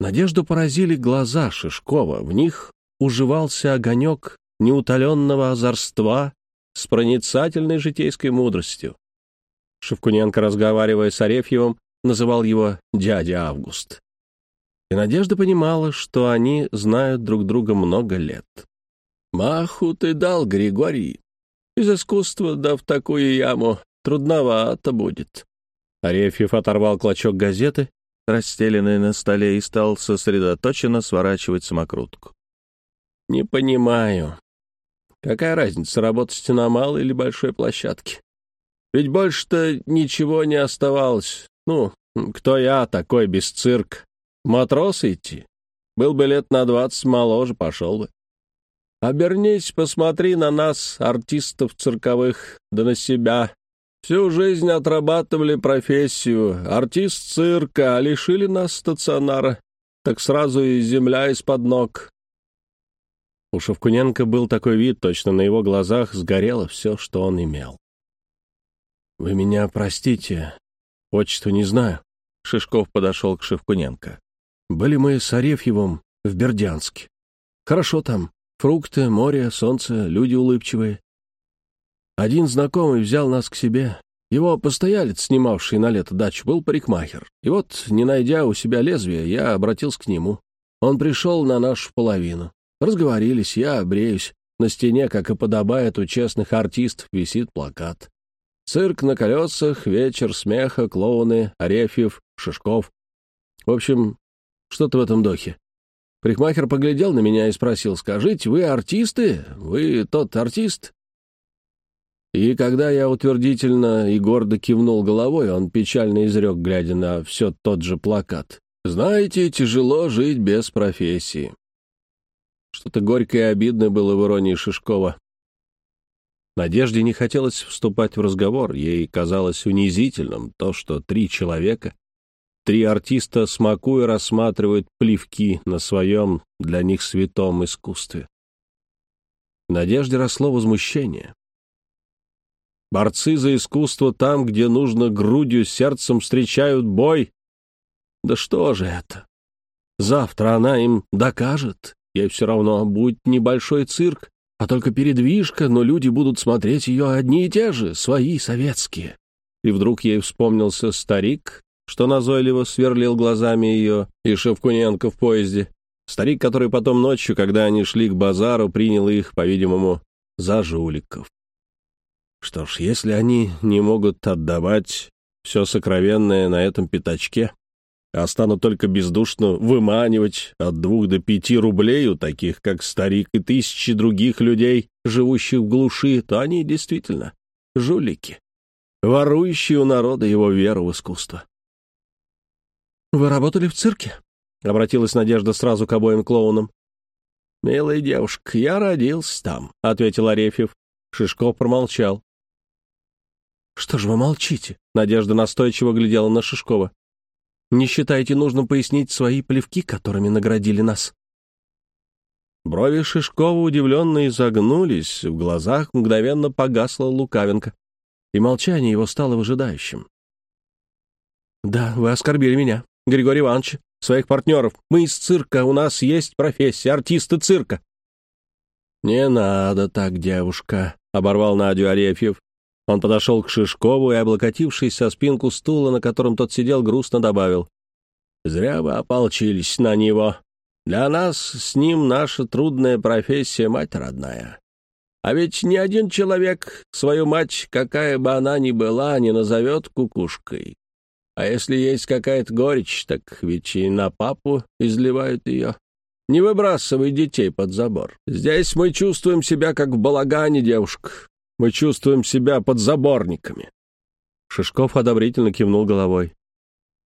Надежду поразили глаза Шишкова, в них уживался огонек неутоленного озорства с проницательной житейской мудростью. Шевкуненко, разговаривая с Арефьевым, называл его «дядя Август». И Надежда понимала, что они знают друг друга много лет. «Маху ты дал, Григорий. Из искусства, да в такую яму, трудновато будет». Арефьев оторвал клочок газеты, расстеленный на столе, и стал сосредоточенно сворачивать самокрутку. «Не понимаю. Какая разница, работать на малой или большой площадке? Ведь больше-то ничего не оставалось. Ну, кто я такой без цирк? Матрос идти? Был бы лет на двадцать моложе, пошел бы. Обернись, посмотри на нас, артистов цирковых, да на себя. Всю жизнь отрабатывали профессию. Артист цирка, а лишили нас стационара. Так сразу и земля из-под ног. У Шевкуненко был такой вид, точно на его глазах сгорело все, что он имел. «Вы меня простите, отчество не знаю». Шишков подошел к Шевкуненко. «Были мы с Арефьевым в Бердянске. Хорошо там. Фрукты, море, солнце, люди улыбчивые. Один знакомый взял нас к себе. Его постоялец, снимавший на лето дачу, был парикмахер. И вот, не найдя у себя лезвия, я обратился к нему. Он пришел на нашу половину. Разговорились, я обреюсь. На стене, как и подобает у честных артистов, висит плакат. Цирк на колесах, вечер смеха, клоуны, Арефьев, Шишков. В общем, что-то в этом духе. Прихмахер поглядел на меня и спросил, «Скажите, вы артисты? Вы тот артист?» И когда я утвердительно и гордо кивнул головой, он печально изрек, глядя на все тот же плакат. «Знаете, тяжело жить без профессии. Что-то горькое и обидное было в иронии Шишкова. Надежде не хотелось вступать в разговор, ей казалось унизительным то, что три человека, три артиста смакуя рассматривают плевки на своем для них святом искусстве. В Надежде росло возмущение. Борцы за искусство там, где нужно грудью, сердцем встречают бой. Да что же это? Завтра она им докажет, Ей все равно, будет небольшой цирк, а только передвижка, но люди будут смотреть ее одни и те же, свои, советские. И вдруг ей вспомнился старик, что назойливо сверлил глазами ее и Шевкуненко в поезде. Старик, который потом ночью, когда они шли к базару, принял их, по-видимому, за жуликов. Что ж, если они не могут отдавать все сокровенное на этом пятачке, а станут только бездушно выманивать от двух до пяти рублей у таких, как старик и тысячи других людей, живущих в глуши, то они действительно жулики, ворующие у народа его веру в искусство. «Вы работали в цирке?» — обратилась Надежда сразу к обоим клоунам. «Милая девушка, я родился там», — ответил Арефьев. Шишков промолчал. «Что же вы молчите?» — Надежда настойчиво глядела на Шишкова. «Не считаете нужным пояснить свои плевки, которыми наградили нас?» Брови Шишкова удивленно изогнулись, в глазах мгновенно погасла лукавинка, и молчание его стало выжидающим. «Да, вы оскорбили меня, Григорий Иванович, своих партнеров. Мы из цирка, у нас есть профессия, артисты цирка». «Не надо так, девушка», — оборвал Надю Арефьев. Он подошел к Шишкову и, облокотившись со спинку стула, на котором тот сидел, грустно добавил. «Зря вы ополчились на него. Для нас с ним наша трудная профессия — мать родная. А ведь ни один человек свою мать, какая бы она ни была, не назовет кукушкой. А если есть какая-то горечь, так ведь и на папу изливают ее. Не выбрасывай детей под забор. Здесь мы чувствуем себя как в балагане, девушка. Мы чувствуем себя под заборниками. Шишков одобрительно кивнул головой.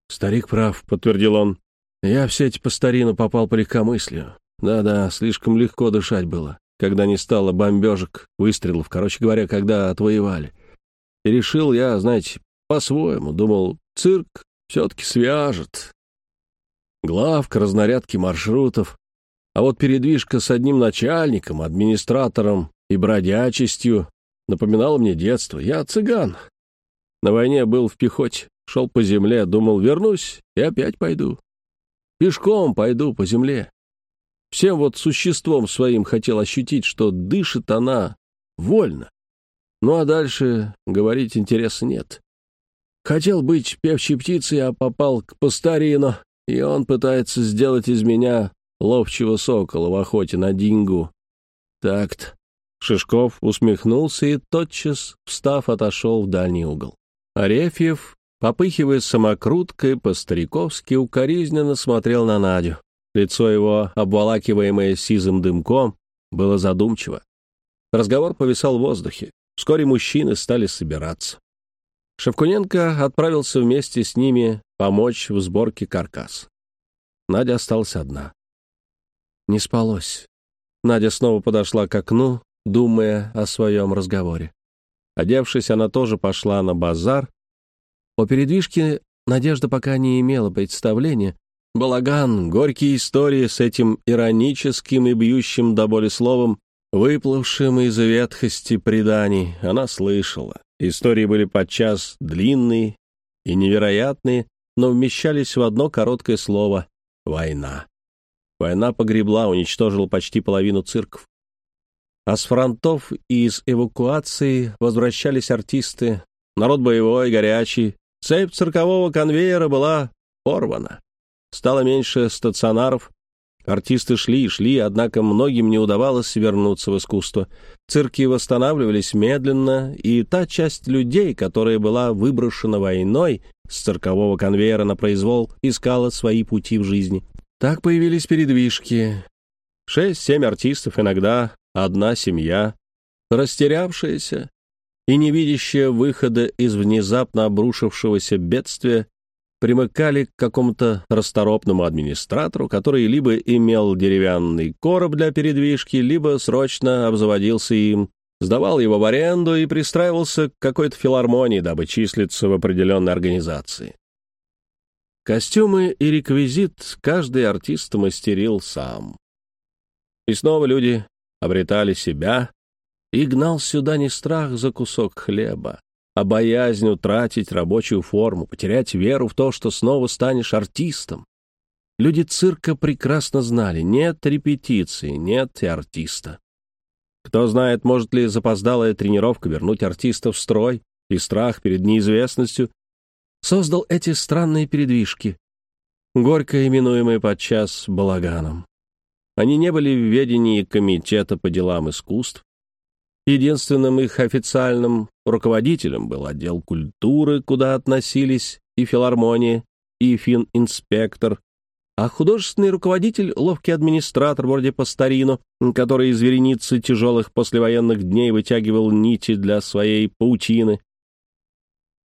«Старик прав», — подтвердил он. «Я в сеть по старину попал по легкомыслию. Да-да, слишком легко дышать было, когда не стало бомбежек, выстрелов, короче говоря, когда отвоевали. И решил я, знаете, по-своему. Думал, цирк все-таки свяжет. Главка, разнарядки маршрутов. А вот передвижка с одним начальником, администратором и бродячестью Напоминало мне детство. Я цыган. На войне был в пехоте, шел по земле, думал, вернусь и опять пойду. Пешком пойду по земле. Всем вот существом своим хотел ощутить, что дышит она вольно. Ну а дальше говорить интереса нет. Хотел быть певчей птицей, а попал к Постарину, и он пытается сделать из меня ловчего сокола в охоте на дингу. Так-то. Шишков усмехнулся и тотчас, встав, отошел в дальний угол. Арефьев, попыхивая самокруткой, по-стариковски укоризненно смотрел на Надю. Лицо его, обволакиваемое сизым дымком, было задумчиво. Разговор повисал в воздухе. Вскоре мужчины стали собираться. Шевкуненко отправился вместе с ними помочь в сборке каркас. Надя осталась одна. Не спалось. Надя снова подошла к окну, думая о своем разговоре. Одевшись, она тоже пошла на базар. О передвижке Надежда пока не имела представления. Балаган, горькие истории с этим ироническим и бьющим до боли словом, выплывшим из ветхости преданий, она слышала. Истории были подчас длинные и невероятные, но вмещались в одно короткое слово — «война». Война погребла, уничтожила почти половину цирков. А с фронтов и из эвакуации возвращались артисты. Народ боевой, горячий. Цепь циркового конвейера была порвана. Стало меньше стационаров. Артисты шли и шли, однако многим не удавалось вернуться в искусство. Цирки восстанавливались медленно, и та часть людей, которая была выброшена войной с циркового конвейера на произвол, искала свои пути в жизни. Так появились передвижки. Шесть-семь артистов, иногда одна семья, растерявшаяся и не видящая выхода из внезапно обрушившегося бедствия, примыкали к какому-то расторопному администратору, который либо имел деревянный короб для передвижки, либо срочно обзаводился им, сдавал его в аренду и пристраивался к какой-то филармонии, дабы числиться в определенной организации. Костюмы и реквизит каждый артист мастерил сам. И снова люди обретали себя, и гнал сюда не страх за кусок хлеба, а боязнь утратить рабочую форму, потерять веру в то, что снова станешь артистом. Люди цирка прекрасно знали, нет репетиции, нет и артиста. Кто знает, может ли запоздалая тренировка вернуть артиста в строй, и страх перед неизвестностью создал эти странные передвижки, горько именуемые подчас балаганом. Они не были в ведении Комитета по делам искусств. Единственным их официальным руководителем был отдел культуры, куда относились и филармония, и фининспектор, а художественный руководитель — ловкий администратор вроде Пастарину, который из вереницы тяжелых послевоенных дней вытягивал нити для своей паутины.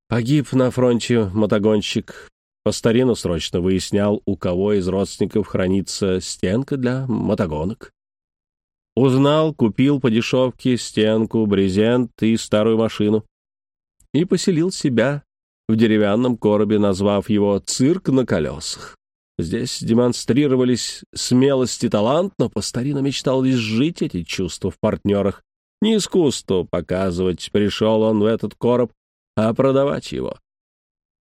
Погиб на фронте мотогонщик. Пастарину срочно выяснял, у кого из родственников хранится стенка для мотогонок. Узнал, купил по дешевке стенку, брезент и старую машину. И поселил себя в деревянном коробе, назвав его «цирк на колесах». Здесь демонстрировались смелость и талант, но Пастарина мечтал изжить эти чувства в партнерах. Не искусство показывать пришел он в этот короб, а продавать его.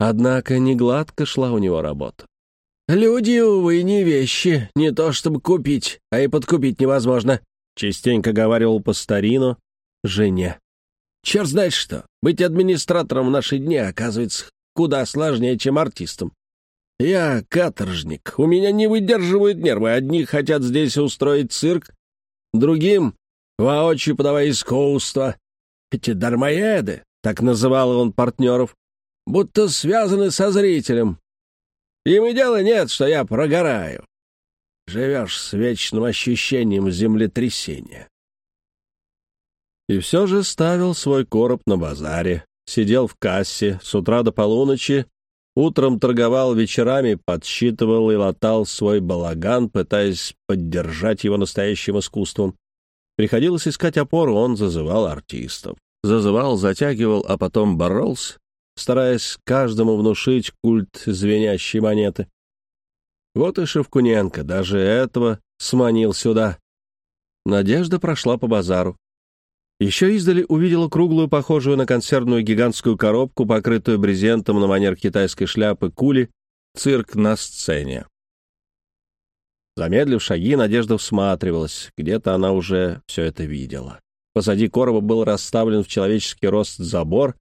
Однако не гладко шла у него работа. «Люди, увы, не вещи, не то чтобы купить, а и подкупить невозможно», — частенько говорил Пастарину жене. «Черт знает что, быть администратором в наши дни оказывается куда сложнее, чем артистом. Я каторжник, у меня не выдерживают нервы. Одни хотят здесь устроить цирк, другим — воочию подавая искусство. Эти дармоеды, так называл он партнеров, будто связаны со зрителем. Им и дела нет, что я прогораю. Живешь с вечным ощущением землетрясения. И все же ставил свой короб на базаре, сидел в кассе с утра до полуночи Утром торговал, вечерами подсчитывал и латал свой балаган, пытаясь поддержать его настоящим искусством. Приходилось искать опору, он зазывал артистов. Зазывал, затягивал, а потом боролся, стараясь каждому внушить культ звенящей монеты. Вот и Шевкуненко даже этого сманил сюда. Надежда прошла по базару. Еще издали увидела круглую, похожую на консервную гигантскую коробку, покрытую брезентом на манер китайской шляпы кули, цирк на сцене. Замедлив шаги, Надежда всматривалась. Где-то она уже все это видела. Позади короба был расставлен в человеческий рост забор,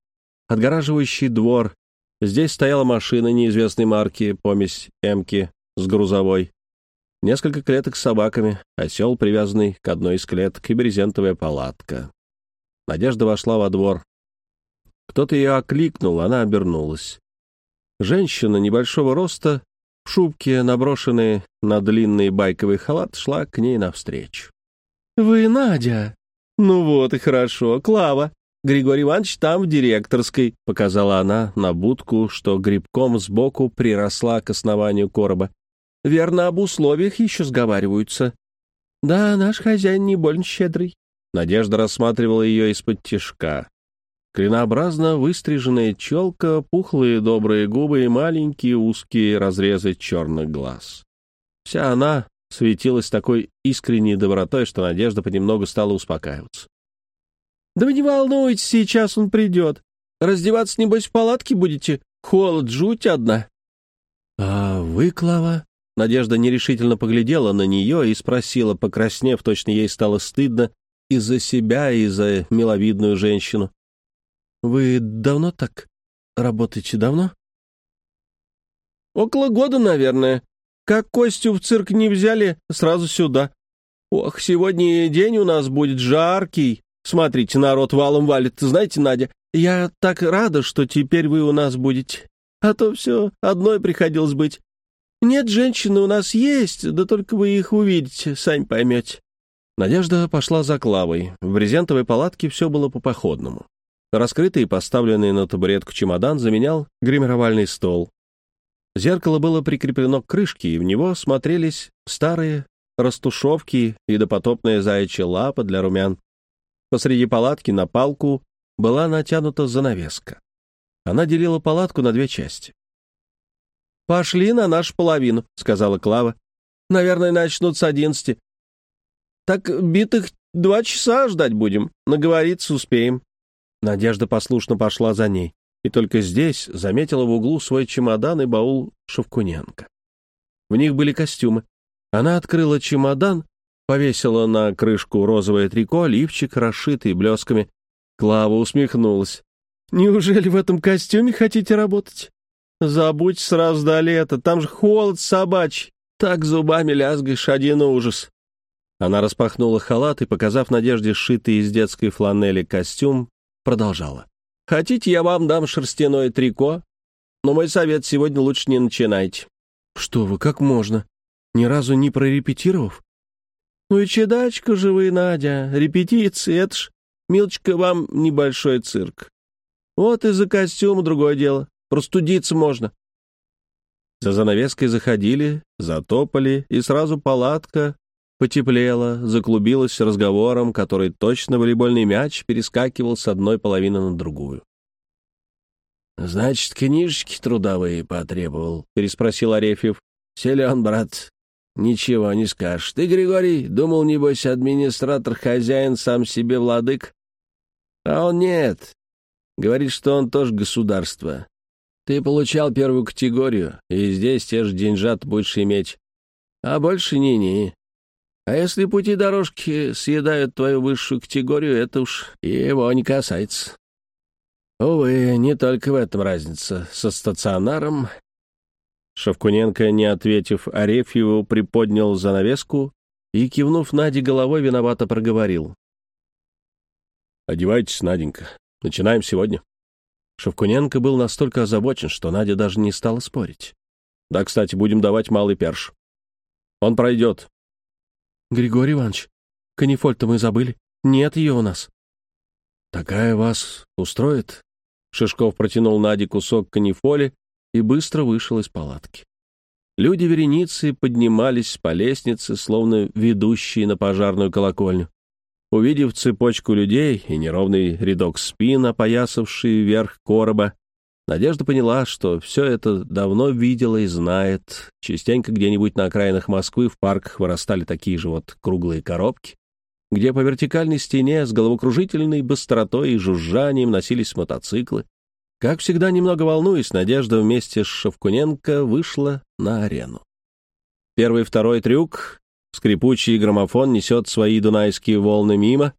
отгораживающий двор. Здесь стояла машина неизвестной марки, помесь «Эмки» с грузовой. Несколько клеток с собаками, осел, привязанный к одной из клеток, и брезентовая палатка. Надежда вошла во двор. Кто-то ее окликнул, она обернулась. Женщина небольшого роста, в шубке, наброшенной на длинный байковый халат, шла к ней навстречу. «Вы Надя?» «Ну вот и хорошо. Клава. Григорий Иванович там, в директорской», — показала она на будку, что грибком сбоку приросла к основанию короба. «Верно, об условиях еще сговариваются». «Да, наш хозяин не больно щедрый. Надежда рассматривала ее из-под тишка. Клинообразно выстриженная челка, пухлые добрые губы и маленькие узкие разрезы черных глаз. Вся она светилась такой искренней добротой, что Надежда понемногу стала успокаиваться. «Да вы не волнуйтесь, сейчас он придет. Раздеваться, небось, в палатке будете? Холод, жуть одна». «А вы, Клава?» Надежда нерешительно поглядела на нее и спросила, покраснев, точно ей стало стыдно, из-за себя и за миловидную женщину. Вы давно так работаете? Давно? Около года, наверное. Как Костю в цирк не взяли, сразу сюда. Ох, сегодня день у нас будет жаркий. Смотрите, народ валом валит. Знаете, Надя, я так рада, что теперь вы у нас будете. А то все одной приходилось быть. Нет, женщины у нас есть, да только вы их увидите, сами поймете. Надежда пошла за Клавой. В брезентовой палатке все было по-походному. Раскрытый и поставленный на табуретку чемодан заменял гримировальный стол. Зеркало было прикреплено к крышке, и в него смотрелись старые растушевки и допотопная заячья лапа для румян. Посреди палатки на палку была натянута занавеска. Она делила палатку на две части. «Пошли на нашу половину», — сказала Клава. «Наверное, начнут с одиннадцати. Так битых два часа ждать будем. Наговориться успеем». Надежда послушно пошла за ней. И только здесь заметила в углу свой чемодан и баул Шевкуненко. В них были костюмы. Она открыла чемодан повесила на крышку розовое трико, лифчик, расшитый блесками. Клава усмехнулась. «Неужели в этом костюме хотите работать? Забудь сразу до лета, там же холод собачий. Так зубами лязгаешь, один ужас». Она распахнула халат и, показав Надежде сшитый из детской фланели костюм, продолжала. «Хотите, я вам дам шерстяное трико? Но мой совет сегодня лучше не начинайте». «Что вы, как можно? Ни разу не прорепетировав?» «Ну и чедачка же вы, Надя, репетиции, это ж, милочка, вам небольшой цирк. Вот из-за костюма другое дело, простудиться можно». За занавеской заходили, затопали, и сразу палатка потеплела, заклубилась разговором, который точно волейбольный мяч перескакивал с одной половины на другую. «Значит, книжечки трудовые потребовал?» — переспросил Арефьев. «Силен, брат. Ничего не скажешь. Ты, Григорий, думал, небось, администратор-хозяин сам себе владык? А он нет. Говорит, что он тоже государство. Ты получал первую категорию, и здесь те же деньжат будешь иметь. А больше ни-ни. А если пути дорожки съедают твою высшую категорию, это уж его не касается. Увы, не только в этом разница со стационаром Шевкуненко, не ответив Арефьеву, приподнял занавеску и, кивнув Наде головой, виновато проговорил. «Одевайтесь, Наденька. Начинаем сегодня». Шевкуненко был настолько озабочен, что Надя даже не стала спорить. «Да, кстати, будем давать малый перш. Он пройдет». «Григорий Иванович, канифоль-то мы забыли. Нет ее у нас». «Такая вас устроит?» Шишков протянул Наде кусок канифоли, и быстро вышел из палатки. Люди вереницы поднимались по лестнице, словно ведущие на пожарную колокольню. Увидев цепочку людей и неровный рядок спин, опоясавший верх короба, Надежда поняла, что все это давно видела и знает. Частенько где-нибудь на окраинах Москвы в парках вырастали такие же вот круглые коробки, где по вертикальной стене с головокружительной быстротой и жужжанием носились мотоциклы, как всегда, немного волнуясь, Надежда вместе с Шевкуненко вышла на арену. Первый второй трюк. Скрипучий граммофон несет свои дунайские волны мимо.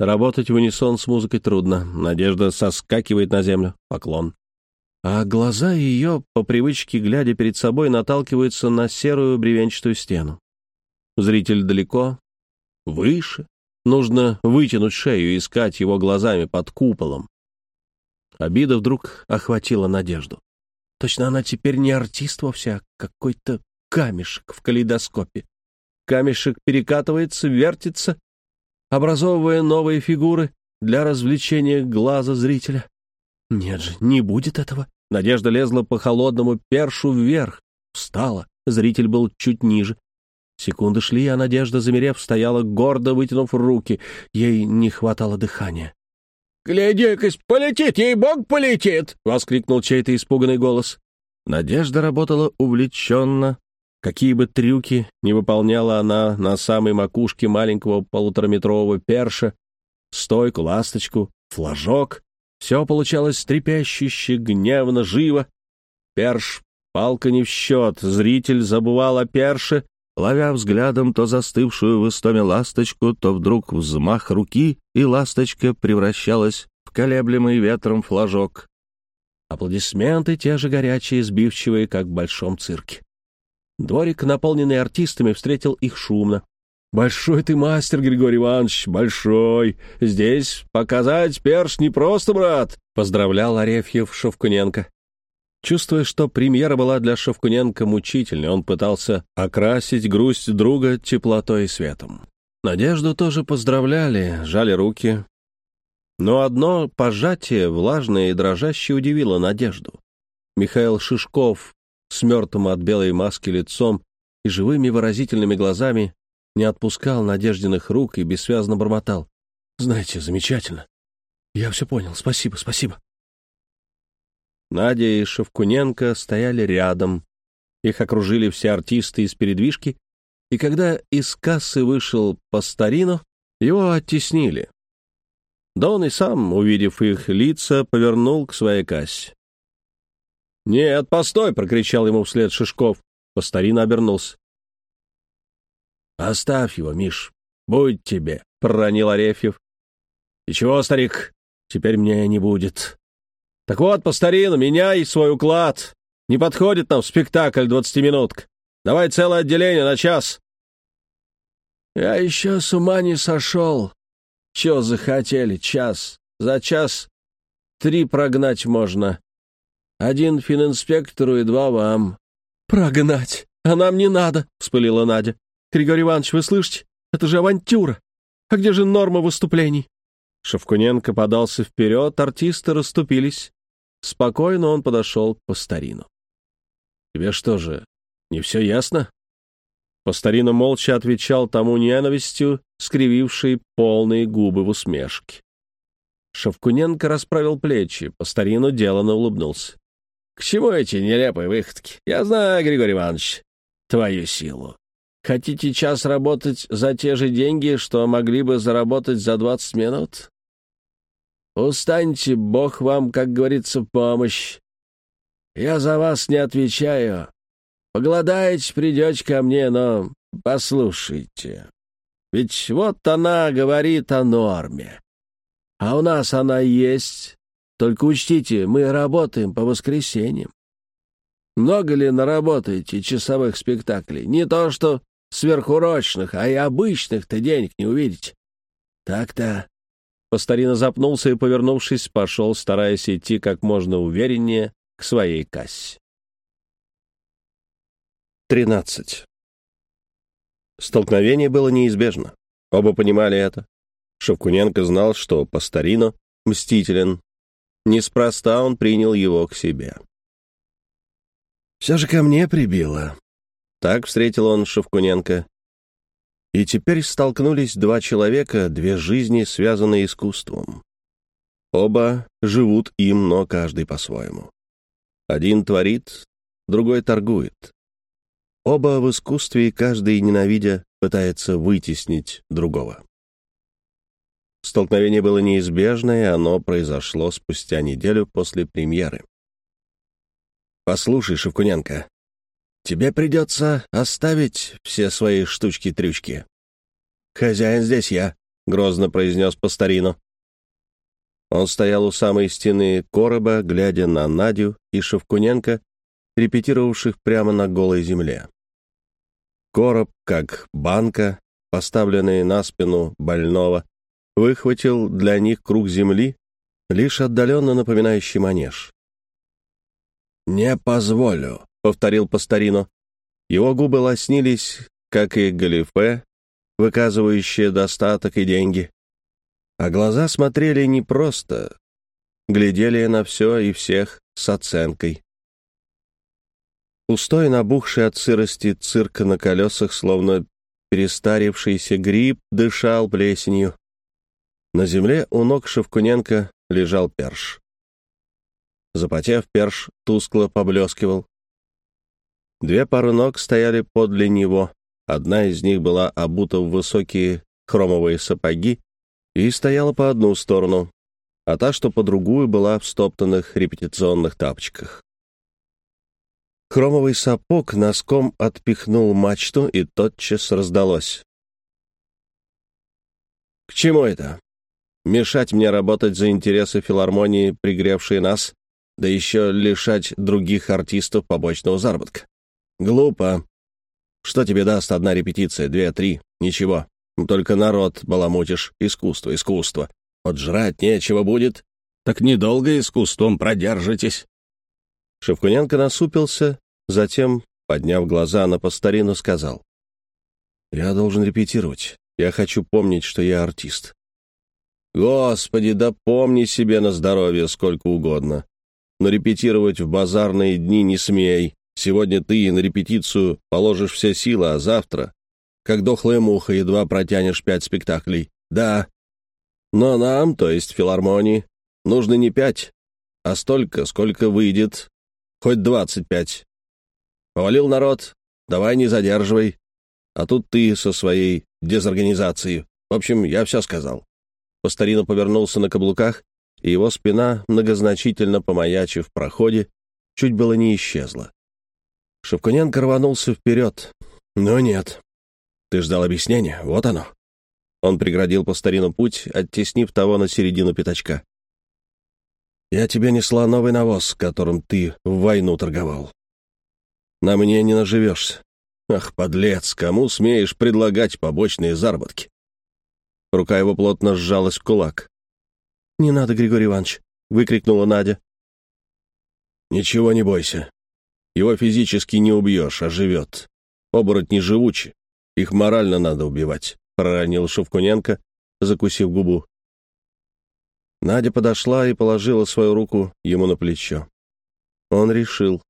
Работать в унисон с музыкой трудно. Надежда соскакивает на землю. Поклон. А глаза ее, по привычке глядя перед собой, наталкиваются на серую бревенчатую стену. Зритель далеко, выше. Нужно вытянуть шею и искать его глазами под куполом. Обида вдруг охватила Надежду. Точно она теперь не артист вовсе, а какой-то камешек в калейдоскопе. Камешек перекатывается, вертится, образовывая новые фигуры для развлечения глаза зрителя. Нет же, не будет этого. Надежда лезла по холодному першу вверх, встала, зритель был чуть ниже. Секунды шли, а Надежда, замерев, стояла, гордо вытянув руки. Ей не хватало дыхания. «Гляди-ка, полетит, ей-бог, полетит!» — воскликнул чей-то испуганный голос. Надежда работала увлеченно. Какие бы трюки не выполняла она на самой макушке маленького полутораметрового перша, стойку, ласточку, флажок, все получалось трепещуще, гневно, живо. Перш, палка не в счет, зритель забывал о перше, ловя взглядом то застывшую в истоме ласточку, то вдруг взмах руки, и ласточка превращалась в колеблемый ветром флажок. Аплодисменты те же горячие, сбивчивые, как в большом цирке. Дворик, наполненный артистами, встретил их шумно. «Большой ты мастер, Григорий Иванович, большой! Здесь показать перш не просто, брат!» — поздравлял Арефьев Шевкуненко. Чувствуя, что премьера была для Шевкуненко мучительной, он пытался окрасить грусть друга теплотой и светом. Надежду тоже поздравляли, жали руки. Но одно пожатие, влажное и дрожащее, удивило Надежду. Михаил Шишков с мертвым от белой маски лицом и живыми выразительными глазами не отпускал Надеждиных рук и бессвязно бормотал. «Знаете, замечательно. Я все понял. Спасибо, спасибо». Надя и Шевкуненко стояли рядом. Их окружили все артисты из передвижки, и когда из кассы вышел Пастарину, его оттеснили. Да он и сам, увидев их лица, повернул к своей кассе. «Нет, постой!» — прокричал ему вслед Шишков. Пастарин обернулся. «Оставь его, Миш, будь тебе», — проронил Арефьев. «И чего, старик, теперь мне не будет». «Так вот, по старину, меняй свой уклад. Не подходит нам спектакль двадцатиминутка. Давай целое отделение на час». «Я еще с ума не сошел. Че захотели? Час. За час три прогнать можно. Один фининспектору и два вам». «Прогнать! А нам не надо!» — вспылила Надя. «Григорий Иванович, вы слышите? Это же авантюра! А где же норма выступлений?» Шевкуненко подался вперед, артисты расступились. Спокойно он подошел по старину. «Тебе что же, не все ясно?» Постарина молча отвечал тому ненавистью, скривившей полные губы в усмешке. Шевкуненко расправил плечи, Постарину деланно улыбнулся. «К чему эти нелепые выходки? Я знаю, Григорий Иванович, твою силу. Хотите час работать за те же деньги, что могли бы заработать за двадцать минут? Устаньте, Бог вам, как говорится, помощь. Я за вас не отвечаю. Поголодаете, придете ко мне, но послушайте. Ведь вот она говорит о норме. А у нас она есть. Только учтите, мы работаем по воскресеньям. Много ли наработаете часовых спектаклей? Не то что сверхурочных, а и обычных-то денег не увидите. Так-то. Постарина запнулся и, повернувшись, пошел, стараясь идти как можно увереннее к своей кассе. 13. Столкновение было неизбежно. Оба понимали это. Шевкуненко знал, что Пастарino мстителен. Неспроста он принял его к себе. «Все же ко мне прибило». Так встретил он Шевкуненко. И теперь столкнулись два человека, две жизни, связанные искусством. Оба живут им, но каждый по-своему. Один творит, другой торгует. Оба в искусстве, каждый, ненавидя, пытается вытеснить другого. Столкновение было неизбежное, и оно произошло спустя неделю после премьеры. «Послушай, Шевкуненко, тебе придется оставить все свои штучки-трючки. Хозяин здесь я», — грозно произнес Постарину. Он стоял у самой стены короба, глядя на Надю и Шевкуненко, репетировавших прямо на голой земле. Короб, как банка, поставленный на спину больного, выхватил для них круг земли, лишь отдаленно напоминающий манеж. «Не позволю», — повторил Пастарину. Его губы лоснились, как и галифе, выказывающие достаток и деньги. А глаза смотрели не просто, глядели на все и всех с оценкой. Пустой, набухший от сырости цирк на колесах, словно перестарившийся гриб, дышал плесенью. На земле у ног Шевкуненко лежал перш. Запотев, перш тускло поблескивал. Две пары ног стояли подле него. Одна из них была обута в высокие хромовые сапоги и стояла по одну сторону, а та, что по другую, была в стоптанных репетиционных тапочках. Хромовый сапог носком отпихнул мачту, и тотчас раздалось. «К чему это? Мешать мне работать за интересы филармонии, пригревшие нас, да еще лишать других артистов побочного заработка? Глупо. Что тебе даст одна репетиция, две, три? Ничего. Только народ баламутишь. Искусство, искусство. Вот жрать нечего будет. Так недолго искусством продержитесь. Шевкуненко насупился, затем, подняв глаза на Постарину, сказал. «Я должен репетировать. Я хочу помнить, что я артист». «Господи, да помни себе на здоровье сколько угодно. Но репетировать в базарные дни не смей. Сегодня ты на репетицию положишь все силы, а завтра, как дохлая муха, едва протянешь пять спектаклей. Да. Но нам, то есть филармонии, нужно не пять, а столько, сколько выйдет Хоть двадцать пять. Повалил народ, давай не задерживай. А тут ты со своей дезорганизацией. В общем, я все сказал. Постарина повернулся на каблуках, и его спина, многозначительно помаячив в проходе, чуть было не исчезла. Шевкуненко рванулся вперед. Но нет. Ты ждал объяснения? Вот оно». Он преградил по старину путь, оттеснив того на середину пятачка. «Я тебе несла новый навоз, которым ты в войну торговал. На мне не наживешься. Ах, подлец, кому смеешь предлагать побочные заработки?» Рука его плотно сжалась в кулак. «Не надо, Григорий Иванович!» — выкрикнула Надя. «Ничего не бойся. Его физически не убьешь, а живет. Оборотни живучи. Их морально надо убивать», — проронил Шевкуненко, закусив губу. Надя подошла и положила свою руку ему на плечо. Он решил.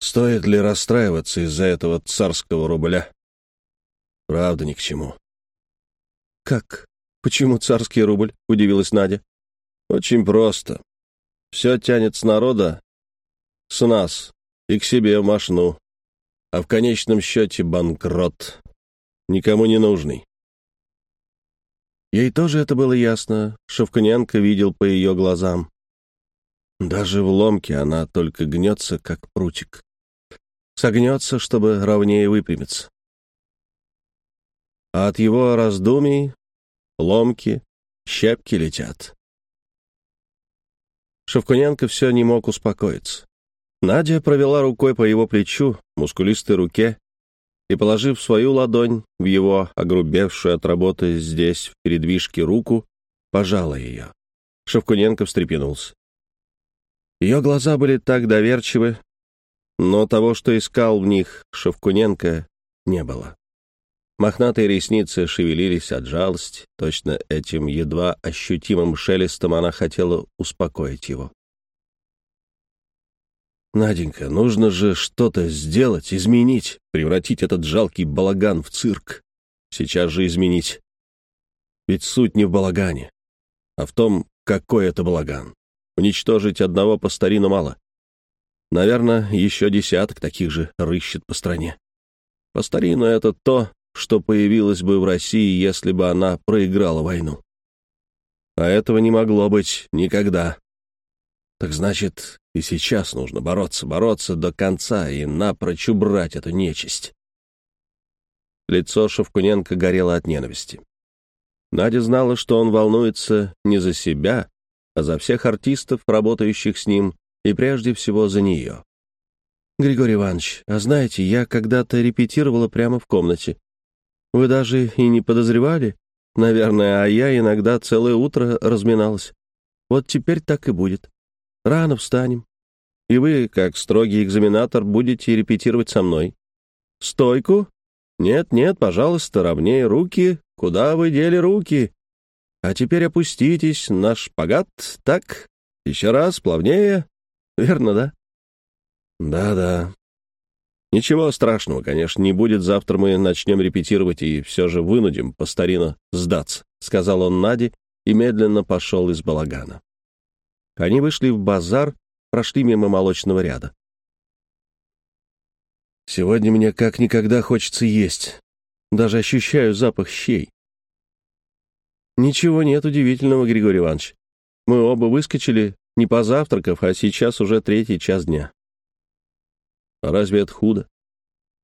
Стоит ли расстраиваться из-за этого царского рубля? Правда, ни к чему. «Как? Почему царский рубль?» — удивилась Надя. «Очень просто. Все тянет с народа, с нас, и к себе машну. А в конечном счете банкрот. Никому не нужный». Ей тоже это было ясно. Шевкуненко видел по ее глазам. Даже в ломке она только гнется, как прутик согнется, чтобы ровнее выпрямиться. А от его раздумий ломки, щепки летят. Шевкуненко все не мог успокоиться. Надя провела рукой по его плечу, мускулистой руке, и, положив свою ладонь в его огрубевшую от работы здесь, в передвижке, руку, пожала ее. Шевкуненко встрепенулся. Ее глаза были так доверчивы, но того, что искал в них Шевкуненко, не было. Мохнатые ресницы шевелились от жалости. Точно этим едва ощутимым шелестом она хотела успокоить его. «Наденька, нужно же что-то сделать, изменить, превратить этот жалкий балаган в цирк. Сейчас же изменить. Ведь суть не в балагане, а в том, какой это балаган. Уничтожить одного по старину мало. Наверное, еще десяток таких же рыщет по стране. По старину это то, что появилось бы в России, если бы она проиграла войну. А этого не могло быть никогда. Так значит, и сейчас нужно бороться, бороться до конца и напрочь убрать эту нечисть. Лицо Шевкуненко горело от ненависти. Надя знала, что он волнуется не за себя, а за всех артистов, работающих с ним, и прежде всего за нее. «Григорий Иванович, а знаете, я когда-то репетировала прямо в комнате. Вы даже и не подозревали, наверное, а я иногда целое утро разминалась. Вот теперь так и будет. Рано встанем. И вы, как строгий экзаменатор, будете репетировать со мной. Стойку? Нет, нет, пожалуйста, ровнее руки. Куда вы дели руки? А теперь опуститесь на шпагат. Так, еще раз, плавнее. Верно, да? Да-да. Ничего страшного, конечно, не будет. Завтра мы начнем репетировать и все же вынудим по старину сдаться, сказал он Наде и медленно пошел из балагана. Они вышли в базар, прошли мимо молочного ряда. Сегодня мне как никогда хочется есть. Даже ощущаю запах щей. Ничего нет удивительного, Григорий Иванович. Мы оба выскочили не позавтракав, а сейчас уже третий час дня. А разве это худо?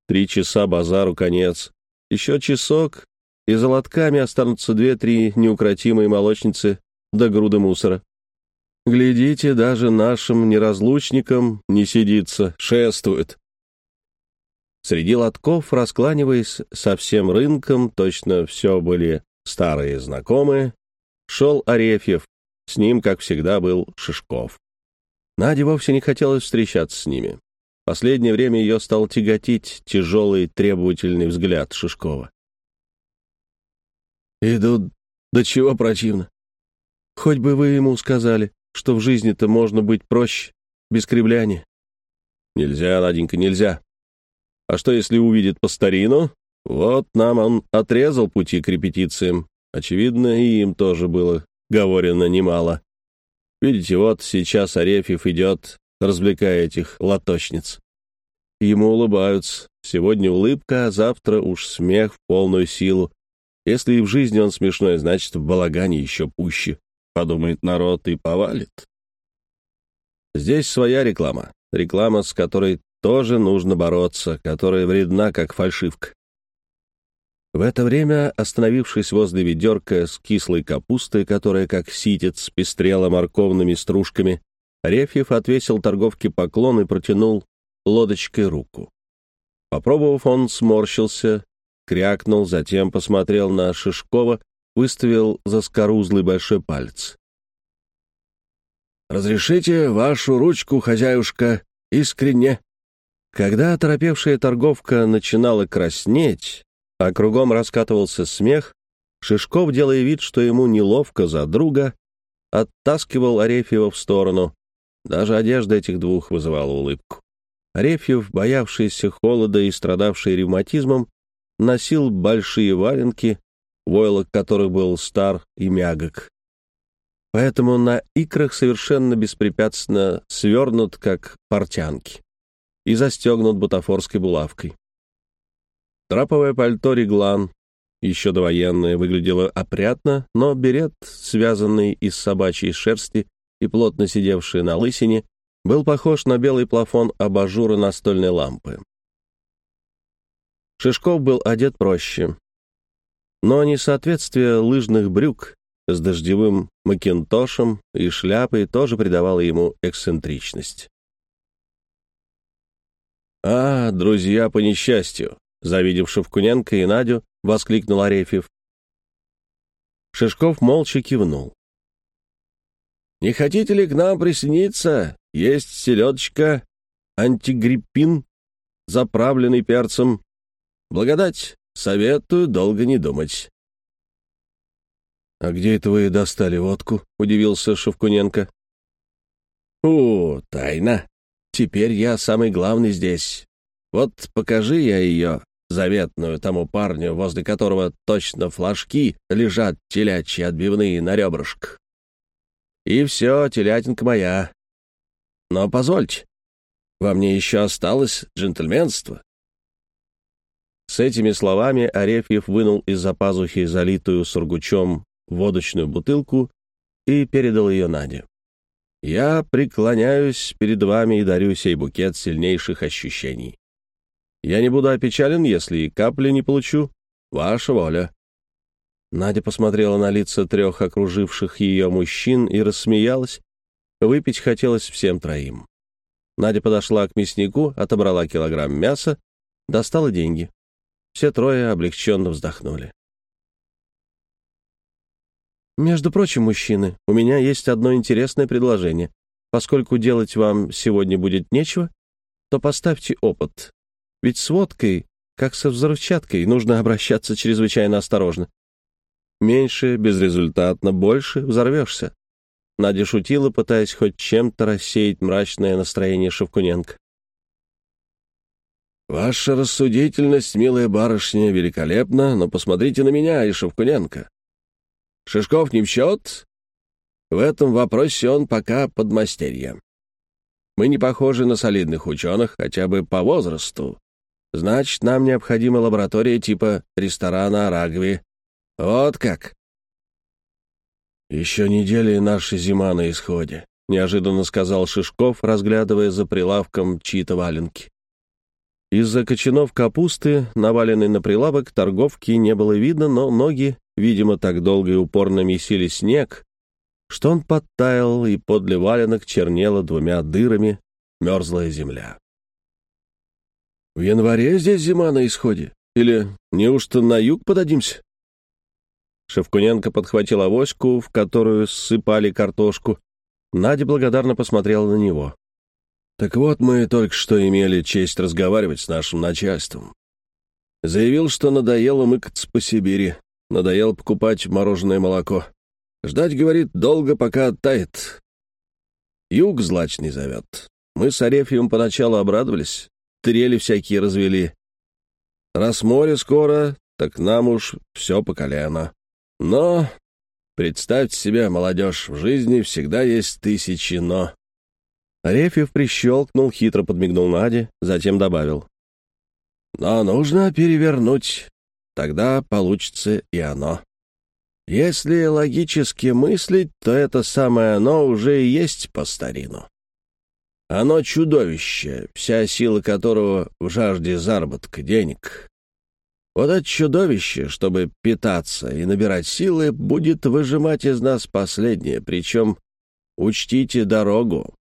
Три часа базару конец. Еще часок, и за лотками останутся две-три неукротимые молочницы до груды мусора. Глядите, даже нашим неразлучникам не сидится, шествует. Среди лотков, раскланиваясь со всем рынком, точно все были старые знакомые, шел Арефьев, с ним, как всегда, был Шишков. Наде вовсе не хотелось встречаться с ними. Последнее время ее стал тяготить тяжелый требовательный взгляд Шишкова. «Идут, до чего противно. Хоть бы вы ему сказали, что в жизни-то можно быть проще, без кривляния». «Нельзя, Наденька, нельзя. А что, если увидит по старину? Вот нам он отрезал пути к репетициям. Очевидно, и им тоже было говорено немало. Видите, вот сейчас Арефьев идет, развлекая этих лоточниц. Ему улыбаются. Сегодня улыбка, а завтра уж смех в полную силу. Если и в жизни он смешной, значит, в балагане еще пуще. Подумает народ и повалит. Здесь своя реклама. Реклама, с которой тоже нужно бороться, которая вредна, как фальшивка. В это время, остановившись возле ведерка с кислой капустой, которая, как ситец, пестрела морковными стружками, Рефьев отвесил торговке поклон и протянул лодочкой руку. Попробовав, он сморщился, крякнул, затем посмотрел на Шишкова, выставил за скорузлый большой палец. «Разрешите вашу ручку, хозяюшка, искренне?» Когда оторопевшая торговка начинала краснеть, а кругом раскатывался смех, Шишков, делая вид, что ему неловко за друга, оттаскивал Арефьева в сторону. Даже одежда этих двух вызывала улыбку. Арефьев, боявшийся холода и страдавший ревматизмом, носил большие валенки, войлок которых был стар и мягок. Поэтому на икрах совершенно беспрепятственно свернут, как портянки, и застегнут бутафорской булавкой. Траповое пальто реглан, еще довоенное, выглядело опрятно, но берет, связанный из собачьей шерсти и плотно сидевший на лысине, был похож на белый плафон абажура настольной лампы. Шишков был одет проще. Но несоответствие лыжных брюк с дождевым макинтошем и шляпой тоже придавало ему эксцентричность. «А, друзья по несчастью!» Завидев Шевкуненко и Надю, воскликнул Арефьев. Шишков молча кивнул. «Не хотите ли к нам присоединиться? Есть селедочка, антигриппин, заправленный перцем. Благодать, советую долго не думать». «А где это вы достали водку?» — удивился Шевкуненко. «О, тайна. Теперь я самый главный здесь. Вот покажи я ее, заветную тому парню, возле которого точно флажки лежат телячьи отбивные на ребрышках. И все, телятинка моя. Но позвольте, во мне еще осталось джентльменство. С этими словами Арефьев вынул из-за пазухи залитую сургучом водочную бутылку и передал ее Наде. «Я преклоняюсь перед вами и дарю сей букет сильнейших ощущений. Я не буду опечален, если и капли не получу. Ваша воля». Надя посмотрела на лица трех окруживших ее мужчин и рассмеялась. Выпить хотелось всем троим. Надя подошла к мяснику, отобрала килограмм мяса, достала деньги. Все трое облегченно вздохнули. «Между прочим, мужчины, у меня есть одно интересное предложение. Поскольку делать вам сегодня будет нечего, то поставьте опыт. Ведь с водкой, как со взрывчаткой, нужно обращаться чрезвычайно осторожно. Меньше, безрезультатно, больше взорвешься. Надя шутила, пытаясь хоть чем-то рассеять мрачное настроение Шевкуненко. «Ваша рассудительность, милая барышня, великолепна, но посмотрите на меня и Шевкуненко. Шишков не в счет. В этом вопросе он пока подмастерье. Мы не похожи на солидных ученых, хотя бы по возрасту, Значит, нам необходима лаборатория типа ресторана Арагви. Вот как. Еще недели наша зима на исходе, неожиданно сказал Шишков, разглядывая за прилавком чьи-то валенки. Из-за кочанов капусты, наваленной на прилавок, торговки не было видно, но ноги, видимо, так долго и упорно месили снег, что он подтаял, и подле валенок чернела двумя дырами мерзлая земля. В январе здесь зима на исходе? Или неужто на юг подадимся?» Шевкуненко подхватил авоську, в которую ссыпали картошку. Надя благодарно посмотрела на него. «Так вот, мы только что имели честь разговаривать с нашим начальством. Заявил, что надоело мыкаться по Сибири, надоело покупать мороженое молоко. Ждать, говорит, долго, пока оттает. Юг злачный зовет. Мы с Арефьевым поначалу обрадовались, трели всякие развели. Раз море скоро, так нам уж все по колено. Но, представьте себе, молодежь, в жизни всегда есть тысячи «но». Рефьев прищелкнул, хитро подмигнул Наде, затем добавил. «Но нужно перевернуть, тогда получится и оно. Если логически мыслить, то это самое «оно» уже и есть по старину. Оно чудовище, вся сила которого в жажде заработка денег. Вот это чудовище, чтобы питаться и набирать силы, будет выжимать из нас последнее, причем учтите дорогу.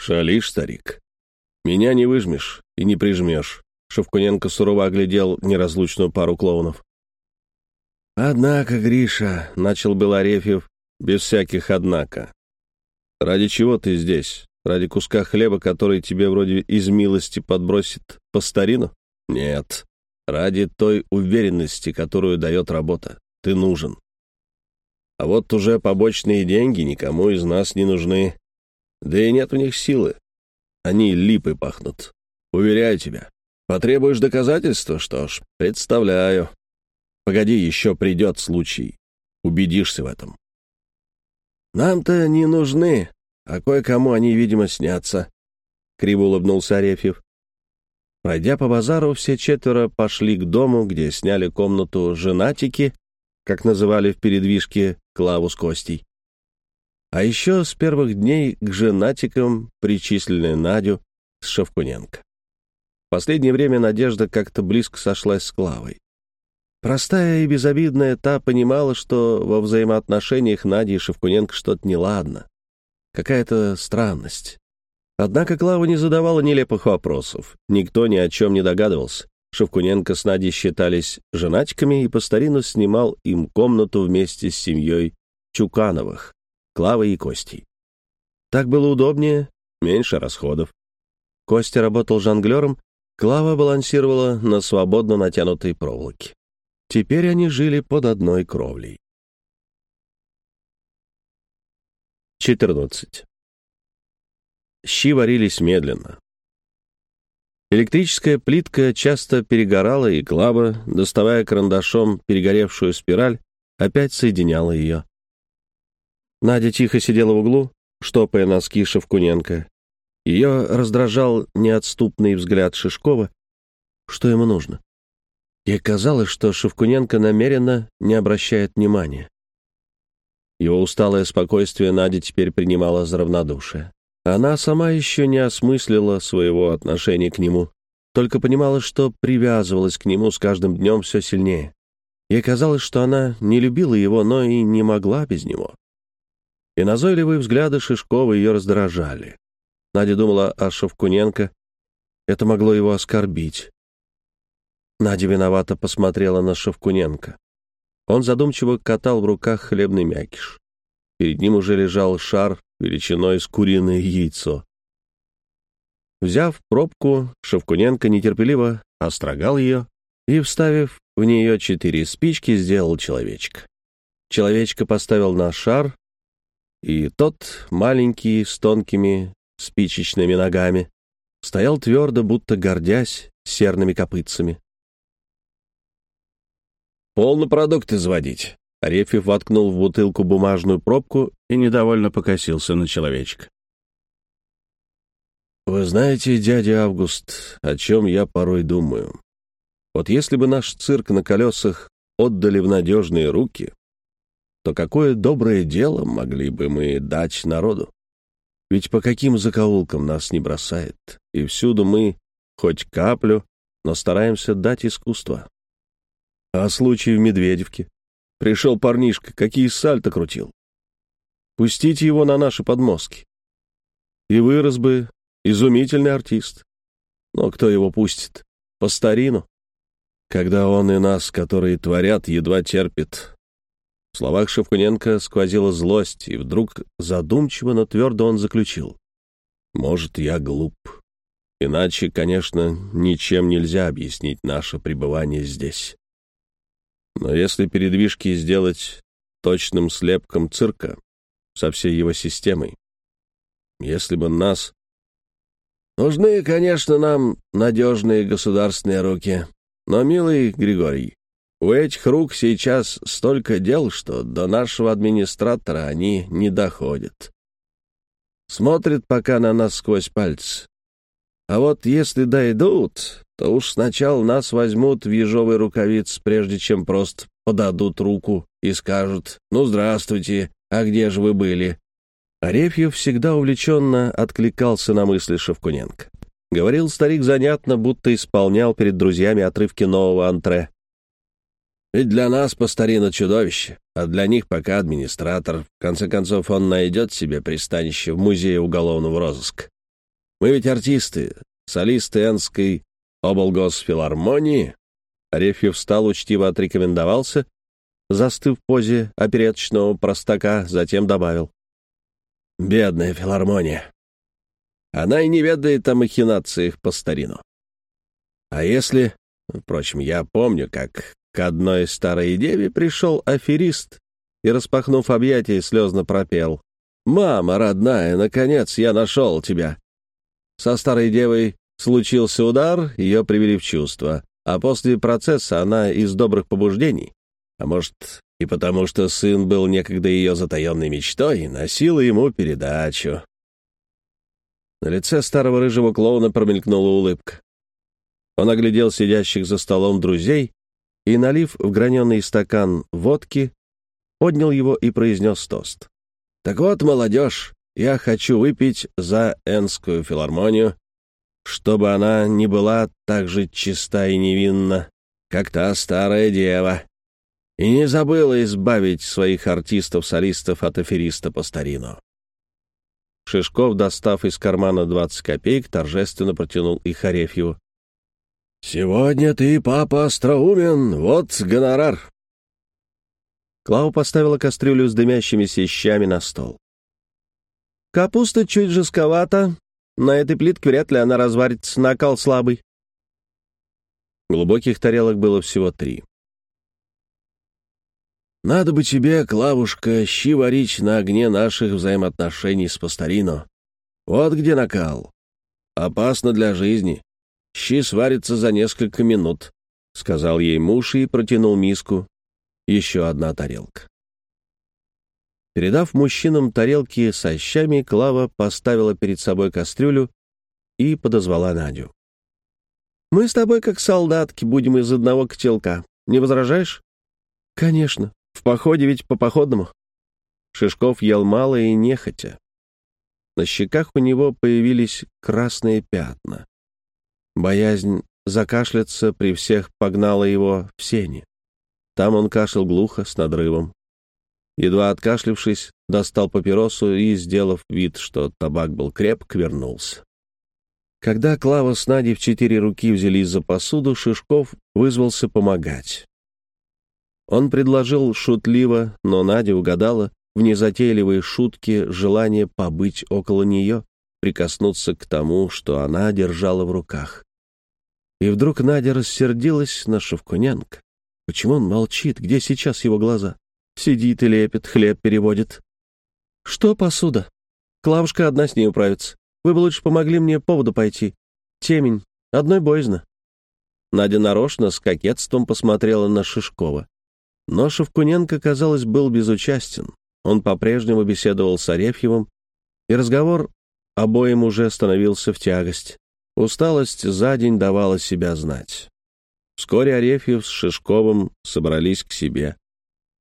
Шалишь, старик. Меня не выжмешь и не прижмешь. Шевкуненко сурово оглядел неразлучную пару клоунов. «Однако, Гриша», — начал был Арефьев, без всяких «однако». «Ради чего ты здесь? Ради куска хлеба, который тебе вроде из милости подбросит по старину? Нет. Ради той уверенности, которую дает работа. Ты нужен. А вот уже побочные деньги никому из нас не нужны. Да и нет в них силы. Они липы пахнут. Уверяю тебя. Потребуешь доказательства? Что ж, представляю. Погоди, еще придет случай. Убедишься в этом. Нам-то не нужны, а кое-кому они, видимо, снятся. Криво улыбнулся Арефьев. Пройдя по базару, все четверо пошли к дому, где сняли комнату женатики, как называли в передвижке Клаву с Костей. А еще с первых дней к женатикам причислены Надю с Шевкуненко. В последнее время Надежда как-то близко сошлась с Клавой. Простая и безобидная, та понимала, что во взаимоотношениях Нади и Шевкуненко что-то неладно. Какая-то странность. Однако Клава не задавала нелепых вопросов. Никто ни о чем не догадывался. Шевкуненко с Надей считались женатиками, и по старину снимал им комнату вместе с семьей Чукановых, Клавой и Костей. Так было удобнее, меньше расходов. Костя работал жонглером, Клава балансировала на свободно натянутой проволоке. Теперь они жили под одной кровлей. 14. Щи варились медленно. Электрическая плитка часто перегорала, и Клава, доставая карандашом перегоревшую спираль, опять соединяла ее. Надя тихо сидела в углу, штопая носки Шевкуненко. Ее раздражал неотступный взгляд Шишкова. Что ему нужно? Ей казалось, что Шевкуненко намеренно не обращает внимания. Его усталое спокойствие Надя теперь принимала за равнодушие. Она сама еще не осмыслила своего отношения к нему, только понимала, что привязывалась к нему с каждым днем все сильнее. Ей казалось, что она не любила его, но и не могла без него. И назойливые взгляды Шишкова ее раздражали. Надя думала о Шевкуненко. Это могло его оскорбить. Надя виновато посмотрела на Шевкуненко. Он задумчиво катал в руках хлебный мякиш. Перед ним уже лежал шар величиной с куриное яйцо. Взяв пробку, Шевкуненко нетерпеливо острогал ее и, вставив в нее четыре спички, сделал человечка. Человечка поставил на шар, и тот, маленький, с тонкими спичечными ногами, стоял твердо, будто гордясь серными копытцами. «Полно продукт изводить», Арефьев воткнул в бутылку бумажную пробку и недовольно покосился на человечка. «Вы знаете, дядя Август, о чем я порой думаю. Вот если бы наш цирк на колесах отдали в надежные руки, то какое доброе дело могли бы мы дать народу? Ведь по каким закоулкам нас не бросает, и всюду мы, хоть каплю, но стараемся дать искусство. А случай в Медведевке? Пришел парнишка, какие сальто крутил. Пустите его на наши подмостки. И вырос бы изумительный артист. Но кто его пустит? По старину. Когда он и нас, которые творят, едва терпит. В словах Шевкуненко сквозила злость, и вдруг задумчиво, но твердо он заключил. Может, я глуп. Иначе, конечно, ничем нельзя объяснить наше пребывание здесь. Но если передвижки сделать точным слепком цирка со всей его системой, если бы нас... Нужны, конечно, нам надежные государственные руки. Но, милый Григорий, у этих рук сейчас столько дел, что до нашего администратора они не доходят. Смотрит пока на нас сквозь пальцы. А вот если дойдут, то уж сначала нас возьмут в ежовый рукавиц, прежде чем просто подадут руку и скажут «Ну, здравствуйте, а где же вы были?» Арефьев всегда увлеченно откликался на мысли Шевкуненко. Говорил старик занятно, будто исполнял перед друзьями отрывки нового антре. Ведь для нас Пастарина чудовище, а для них пока администратор. В конце концов, он найдет себе пристанище в музее уголовного розыска. Мы ведь артисты, солисты Энской облгосфилармонии. Арефьев встал, учтиво отрекомендовался, застыв в позе опереточного простака, затем добавил. «Бедная филармония. Она и не ведает о махинациях по старину. А если... Впрочем, я помню, как к одной старой деве пришел аферист и, распахнув объятия, слезно пропел. «Мама, родная, наконец я нашел тебя!» Со старой девой случился удар, ее привели в чувство, а после процесса она из добрых побуждений, а может, и потому что сын был некогда ее затаенной мечтой, носила ему передачу. На лице старого рыжего клоуна промелькнула улыбка. Он оглядел сидящих за столом друзей и, налив в граненый стакан водки, поднял его и произнес тост. «Так вот, молодежь, я хочу выпить за Энскую филармонию, чтобы она не была так же чиста и невинна, как та старая дева, и не забыла избавить своих артистов-солистов от афериста по старину». Шишков, достав из кармана 20 копеек, торжественно протянул их Арефьеву. «Сегодня ты, папа, остроумен, вот гонорар!» Клава поставила кастрюлю с дымящимися щами на стол. «Капуста чуть жестковата. На этой плитке вряд ли она разварится, накал слабый». Глубоких тарелок было всего три. «Надо бы тебе, Клавушка, щи варить на огне наших взаимоотношений с Пастарино. Вот где накал. Опасно для жизни. Щи сварятся за несколько минут», — сказал ей муж и протянул миску. Еще одна тарелка. Передав мужчинам тарелки со щами, Клава поставила перед собой кастрюлю и подозвала Надю. «Мы с тобой, как солдатки, будем из одного котелка. Не возражаешь?» «Конечно. В походе ведь по походному». Шишков ел мало и нехотя. На щеках у него появились красные пятна. Боязнь закашляться при всех погнала его в сени. Там он кашлял глухо, с надрывом. Едва откашлившись, достал папиросу и, сделав вид, что табак был крепк, вернулся. Когда Клава с Надей в четыре руки взялись за посуду, Шишков вызвался помогать. Он предложил шутливо, но Надя угадала в незатейливой шутке желание побыть около нее, прикоснуться к тому, что она держала в руках. И вдруг Надя рассердилась на Шевкуненко. Почему он молчит? Где сейчас его глаза? Сидит и лепит, хлеб переводит. Что посуда? Клавушка одна с ней управится. Вы бы лучше помогли мне поводу пойти. Темень. Одной боязно. Надя нарочно с кокетством посмотрела на Шишкова. Но Шевкуненко, казалось, был безучастен. Он по-прежнему беседовал с Арефьевым, и разговор обоим уже становился в тягость. Усталость за день давала себя знать. Вскоре Арефьев с Шишковым собрались к себе.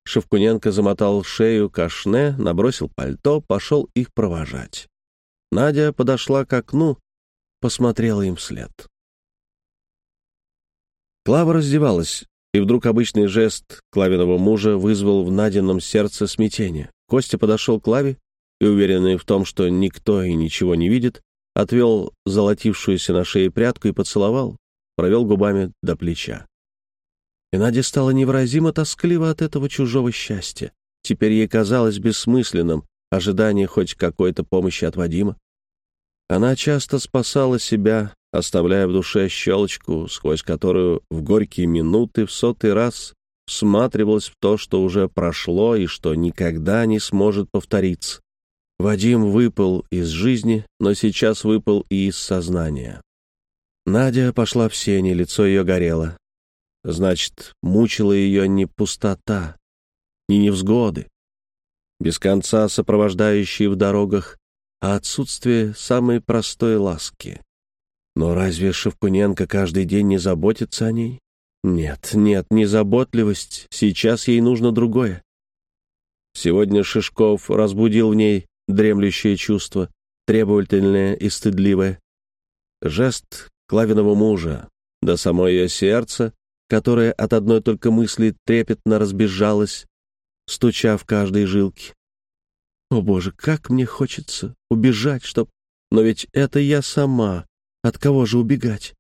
Шевкуненко замотал шею кашне, набросил пальто, пошел их провожать. Надя подошла к окну, посмотрела им вслед. Клава раздевалась, и вдруг обычный жест Клавиного мужа вызвал в Надином сердце смятение. Костя подошел к Клаве и, уверенный в том, что никто и ничего не видит, отвел золотившуюся на шее прядку и поцеловал, провел губами до плеча. И Надя стала невыразимо тоскливо от этого чужого счастья. Теперь ей казалось бессмысленным ожидание хоть какой-то помощи от Вадима. Она часто спасала себя, оставляя в душе щелочку, сквозь которую в горькие минуты в сотый раз всматривалась в то, что уже прошло и что никогда не сможет повториться. Вадим выпал из жизни, но сейчас выпал и из сознания. Надя пошла в сени, лицо ее горело. Значит, мучила ее не пустота, не невзгоды, без конца сопровождающие в дорогах, а отсутствие самой простой ласки. Но разве Шевкуненко каждый день не заботится о ней? Нет, нет, не заботливость, сейчас ей нужно другое. Сегодня Шишков разбудил в ней дремлющее чувство, требовательное и стыдливое. жест Клавиного мужа, до само ее сердце, которое от одной только мысли трепетно разбежалось, стуча в каждой жилке. О, Боже, как мне хочется убежать, чтоб... Но ведь это я сама. От кого же убегать?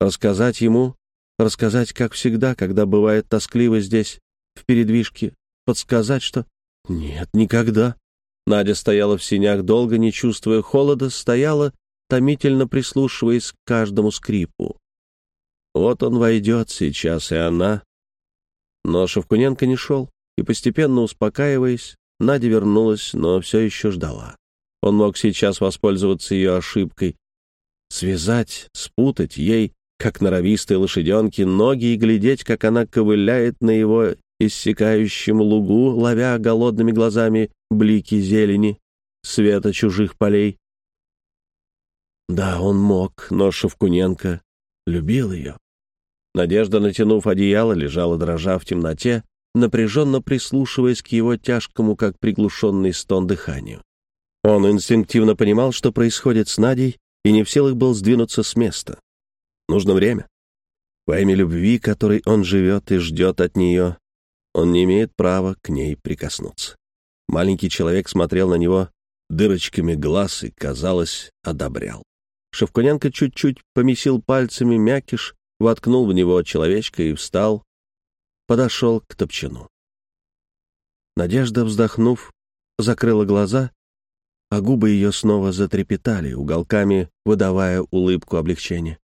Рассказать ему, рассказать, как всегда, когда бывает тоскливо здесь, в передвижке, подсказать, что... Нет, никогда. Надя стояла в синях долго, не чувствуя холода, стояла, томительно прислушиваясь к каждому скрипу. Вот он войдет сейчас, и она... Но Шевкуненко не шел, и, постепенно успокаиваясь, Надя вернулась, но все еще ждала. Он мог сейчас воспользоваться ее ошибкой, связать, спутать ей, как норовистые лошаденки, ноги и глядеть, как она ковыляет на его иссякающем лугу, ловя голодными глазами блики зелени, света чужих полей. Да, он мог, но Шевкуненко любил ее. Надежда, натянув одеяло, лежала дрожа в темноте, напряженно прислушиваясь к его тяжкому, как приглушенный стон дыханию. Он инстинктивно понимал, что происходит с Надей, и не в силах был сдвинуться с места. Нужно время. Во имя любви, которой он живет и ждет от нее, он не имеет права к ней прикоснуться. Маленький человек смотрел на него дырочками глаз и, казалось, одобрял. Шевкуненко чуть-чуть помесил пальцами мякиш, воткнул в него человечка и встал, подошел к топчину. Надежда, вздохнув, закрыла глаза, а губы ее снова затрепетали, уголками выдавая улыбку облегчения.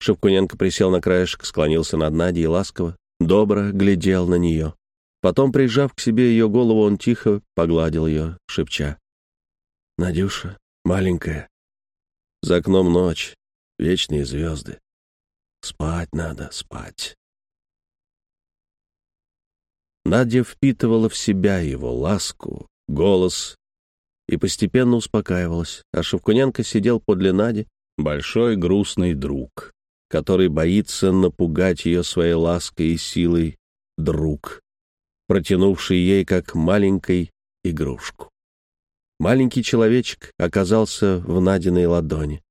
Шевкуненко присел на краешек, склонился над Надей и ласково, добро глядел на нее. Потом, прижав к себе ее голову, он тихо погладил ее, шепча. «Надюша, маленькая, за окном ночь, вечные звезды. Спать надо, спать». Надя впитывала в себя его ласку, голос и постепенно успокаивалась, а Шевкуненко сидел подле Нади, большой грустный друг, который боится напугать ее своей лаской и силой друг, протянувший ей как маленькой игрушку. Маленький человечек оказался в Надиной ладони.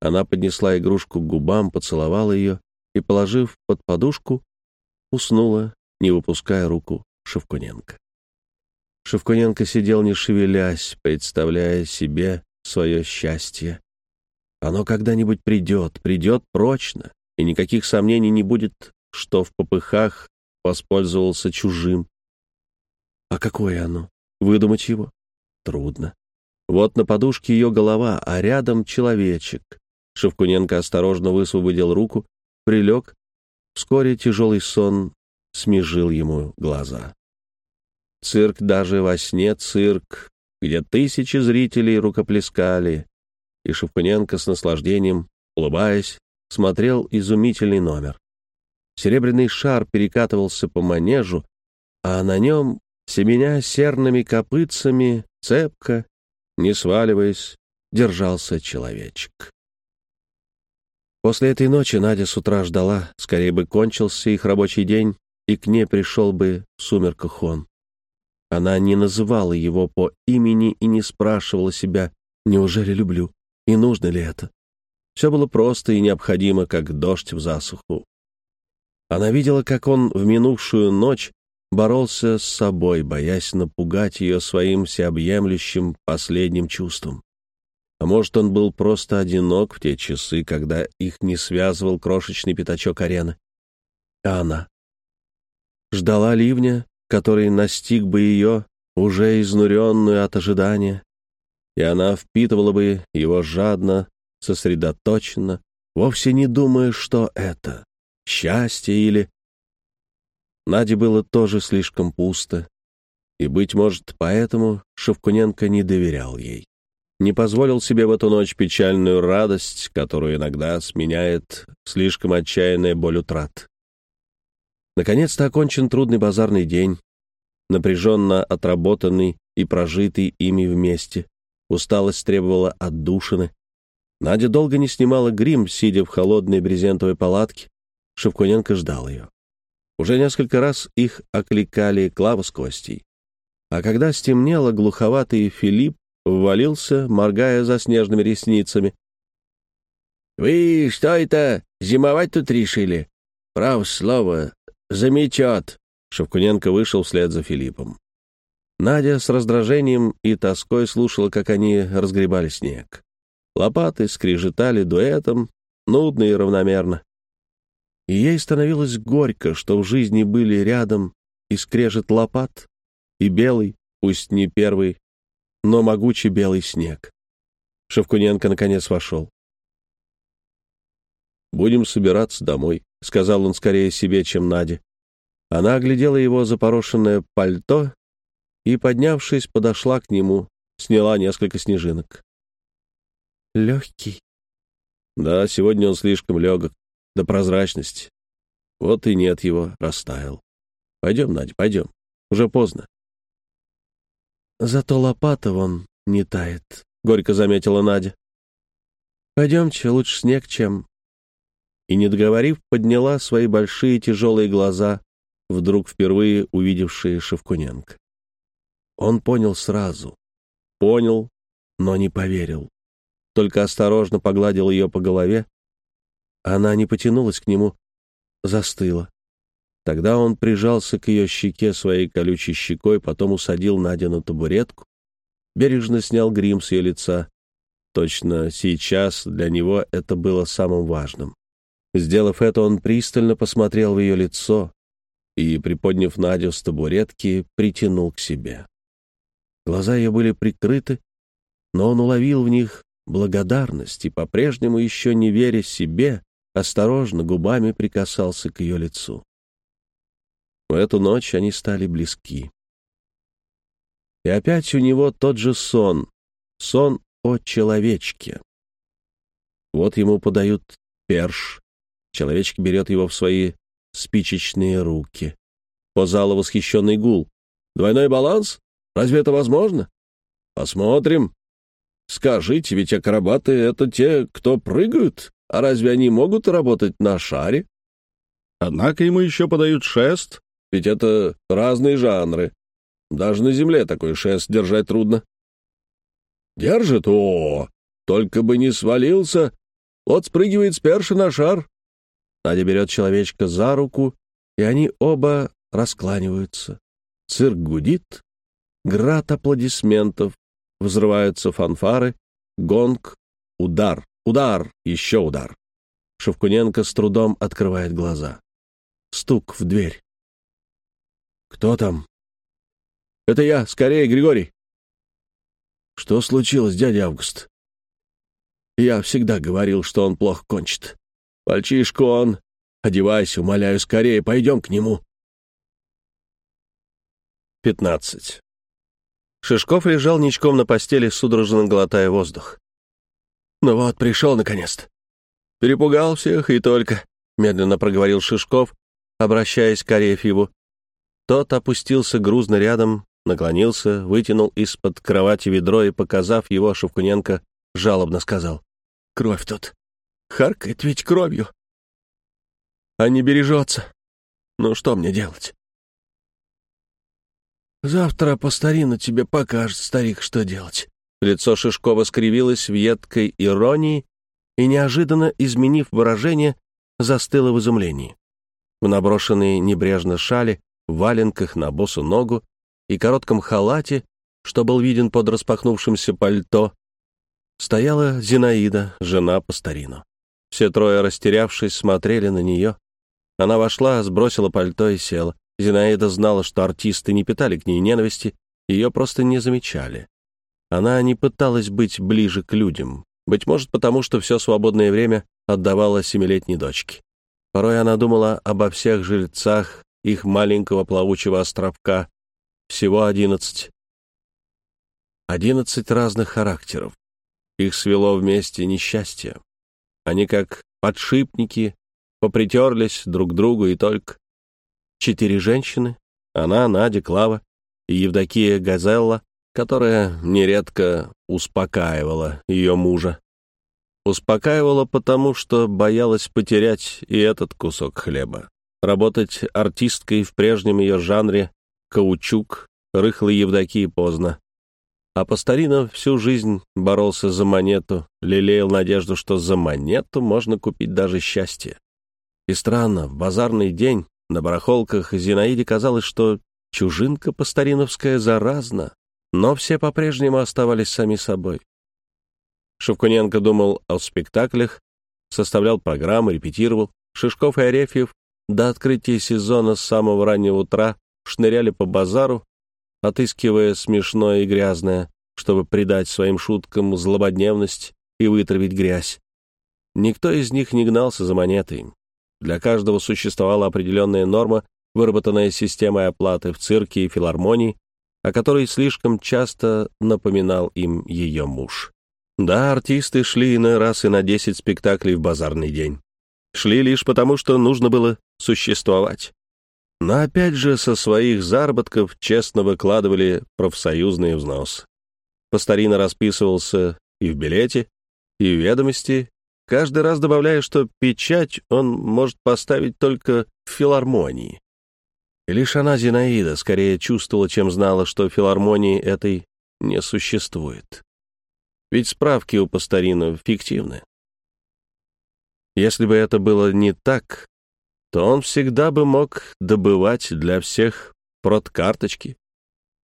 Она поднесла игрушку к губам, поцеловала ее и, положив под подушку, уснула не выпуская руку Шевкуненко. Шевкуненко сидел не шевелясь, представляя себе свое счастье. Оно когда-нибудь придет, придет прочно, и никаких сомнений не будет, что в попыхах воспользовался чужим. А какое оно? Выдумать его? Трудно. Вот на подушке ее голова, а рядом человечек. Шевкуненко осторожно высвободил руку, прилег. Вскоре тяжелый сон смежил ему глаза. Цирк даже во сне цирк, где тысячи зрителей рукоплескали, и Шевкуненко с наслаждением, улыбаясь, смотрел изумительный номер. Серебряный шар перекатывался по манежу, а на нем, семеня серными копытцами, цепко, не сваливаясь, держался человечек. После этой ночи Надя с утра ждала, скорее бы кончился их рабочий день, и к ней пришел бы в сумерках он. Она не называла его по имени и не спрашивала себя, неужели люблю, и нужно ли это. Все было просто и необходимо, как дождь в засуху. Она видела, как он в минувшую ночь боролся с собой, боясь напугать ее своим всеобъемлющим последним чувством. А может, он был просто одинок в те часы, когда их не связывал крошечный пятачок арены. А она? ждала ливня, который настиг бы ее, уже изнуренную от ожидания, и она впитывала бы его жадно, сосредоточенно, вовсе не думая, что это — счастье или... Наде было тоже слишком пусто, и, быть может, поэтому Шевкуненко не доверял ей. Не позволил себе в эту ночь печальную радость, которую иногда сменяет слишком отчаянная боль утрат. Наконец-то окончен трудный базарный день, напряженно отработанный и прожитый ими вместе. Усталость требовала отдушины. Надя долго не снимала грим, сидя в холодной брезентовой палатке. Шевкуненко ждал ее. Уже несколько раз их окликали Клава с Костей. А когда стемнело, глуховатый Филипп ввалился, моргая за снежными ресницами. «Вы что это, зимовать тут решили? Право слово, заметет». Шевкуненко вышел вслед за Филиппом. Надя с раздражением и тоской слушала, как они разгребали снег. Лопаты скрежетали дуэтом, нудно и равномерно. И ей становилось горько, что в жизни были рядом и скрежет лопат, и белый, пусть не первый, но могучий белый снег. Шевкуненко наконец вошел. «Будем собираться домой», — сказал он скорее себе, чем Наде. Она оглядела его запорошенное пальто и, поднявшись, подошла к нему, сняла несколько снежинок. «Легкий». Да, сегодня он слишком легок, до прозрачности. Вот и нет его, растаял. Пойдем, Надя, пойдем. Уже поздно. Зато лопата вон не тает, — горько заметила Надя. Пойдемте, лучше снег, чем... И, не договорив, подняла свои большие тяжелые глаза, вдруг впервые увидевшие Шевкуненко. Он понял сразу. Понял, но не поверил. Только осторожно погладил ее по голове. Она не потянулась к нему, застыла. Тогда он прижался к ее щеке своей колючей щекой, потом усадил Надю на табуретку, бережно снял грим с ее лица. Точно сейчас для него это было самым важным. Сделав это, он пристально посмотрел в ее лицо и, приподняв Надю с табуретки, притянул к себе. Глаза ее были прикрыты, но он уловил в них благодарность и, по-прежнему еще не веря себе, осторожно губами прикасался к ее лицу. В эту ночь они стали близки. И опять у него тот же сон, сон о человечке. Вот ему подают перш, человечек берет его в свои спичечные руки. По залу восхищенный гул. Двойной баланс? Разве это возможно? Посмотрим. Скажите, ведь акробаты — это те, кто прыгают, а разве они могут работать на шаре? Однако ему еще подают шест, ведь это разные жанры. Даже на земле такой шест держать трудно. Держит? О, только бы не свалился. Вот спрыгивает с перши на шар. Надя берет человечка за руку, и они оба раскланиваются. Цирк гудит, град аплодисментов, взрываются фанфары, гонг, удар, удар, еще удар. Шевкуненко с трудом открывает глаза. Стук в дверь. «Кто там?» «Это я. Скорее, Григорий!» «Что случилось, дядя Август?» «Я всегда говорил, что он плохо кончит. Мальчишка он. Одевайся, умоляю, скорее, пойдем к нему». Пятнадцать. Шишков лежал ничком на постели, судорожно глотая воздух. «Ну вот, пришел наконец-то. Перепугал всех и только», — медленно проговорил Шишков, обращаясь к Арефьеву. Тот опустился грузно рядом, наклонился, вытянул из-под кровати ведро и, показав его Шевкуненко, жалобно сказал. «Кровь тут. Харкает ведь кровью. А не бережется. Ну что мне делать?» «Завтра по старину тебе покажет старик, что делать». Лицо Шишкова скривилось в едкой иронии и, неожиданно изменив выражение, застыло в изумлении. В наброшенной небрежно шали в валенках на босу ногу и коротком халате, что был виден под распахнувшимся пальто, стояла Зинаида, жена Пастарину. Все трое, растерявшись, смотрели на нее. Она вошла, сбросила пальто и села. Зинаида знала, что артисты не питали к ней ненависти, ее просто не замечали. Она не пыталась быть ближе к людям, быть может, потому что все свободное время отдавала семилетней дочке. Порой она думала обо всех жильцах их маленького плавучего островка, всего одиннадцать. Одиннадцать разных характеров. Их свело вместе несчастье. Они как подшипники попритерлись друг к другу и только. Четыре женщины, она, Надя, Клава и Евдокия Газелла, которая нередко успокаивала ее мужа. Успокаивала потому, что боялась потерять и этот кусок хлеба. Работать артисткой в прежнем ее жанре каучук, рыхлой Евдокии поздно. А Пастаринов всю жизнь боролся за монету, лелеял надежду, что за монету можно купить даже счастье. И странно, в базарный день на барахолках Зинаиде казалось, что чужинка Пастариновская заразна, но все по-прежнему оставались сами собой. Шевкуненко думал о спектаклях, составлял программы, репетировал. Шишков и Арефьев до открытия сезона с самого раннего утра шныряли по базару, отыскивая смешное и грязное, чтобы придать своим шуткам злободневность и вытравить грязь. Никто из них не гнался за монетой. Для каждого существовала определенная норма, выработанная системой оплаты в цирке и филармонии, о которой слишком часто напоминал им ее муж. Да, артисты шли иной раз и на 10 спектаклей в базарный день. Шли лишь потому, что нужно было существовать. Но опять же со своих заработков честно выкладывали профсоюзный взнос. Постарина расписывался и в билете, и в ведомости, каждый раз добавляя, что печать он может поставить только в филармонии. И лишь она, Зинаида, скорее чувствовала, чем знала, что филармонии этой не существует. Ведь справки у Постарина фиктивны. Если бы это было не так, то он всегда бы мог добывать для всех продкарточки,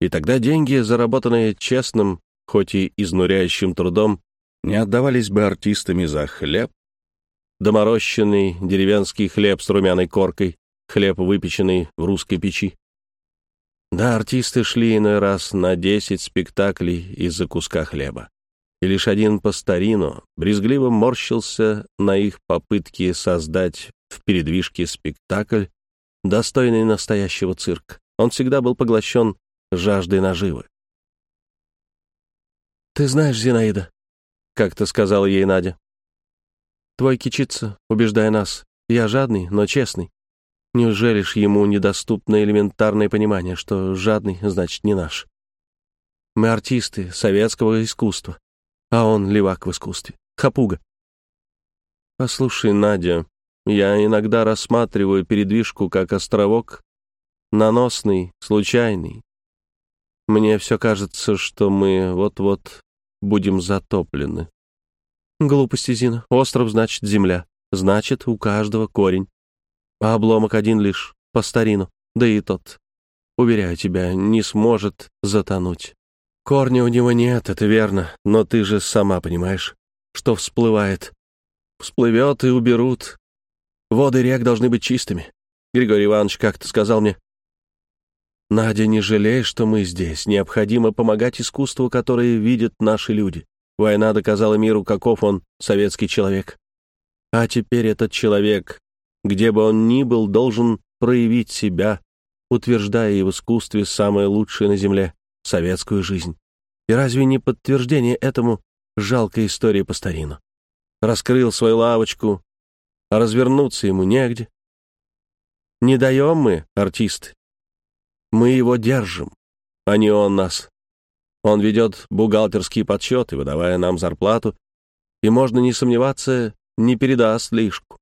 и тогда деньги, заработанные честным, хоть и изнуряющим трудом, не отдавались бы артистами за хлеб, доморощенный деревенский хлеб с румяной коркой, хлеб, выпеченный в русской печи. Да, артисты шли иной раз на десять спектаклей из-за куска хлеба. И лишь один по старину брезгливо морщился на их попытки создать в передвижке спектакль, достойный настоящего цирка. Он всегда был поглощен жаждой наживы. «Ты знаешь, Зинаида», — как-то сказала ей Надя, «твой кичится, убеждая нас, я жадный, но честный. Неужели ж ему недоступно элементарное понимание, что жадный значит не наш? Мы артисты советского искусства, а он левак в искусстве, хапуга. Послушай, Надя, я иногда рассматриваю передвижку как островок, наносный, случайный. Мне все кажется, что мы вот-вот будем затоплены. Глупости, Зина. Остров значит земля. Значит, у каждого корень. А обломок один лишь, по старину. Да и тот, уверяю тебя, не сможет затонуть. Корня у него нет, это верно, но ты же сама понимаешь, что всплывает. Всплывет и уберут, Воды рек должны быть чистыми. Григорий Иванович как-то сказал мне, «Надя, не жалей, что мы здесь. Необходимо помогать искусству, которое видят наши люди. Война доказала миру, каков он, советский человек. А теперь этот человек, где бы он ни был, должен проявить себя, утверждая и в искусстве самое лучшее на земле — советскую жизнь. И разве не подтверждение этому жалкая история по старину? Раскрыл свою лавочку, а развернуться ему негде. Не даем мы, артист. Мы его держим, а не он нас. Он ведет бухгалтерские подсчеты, выдавая нам зарплату, и, можно не сомневаться, не передаст лишку.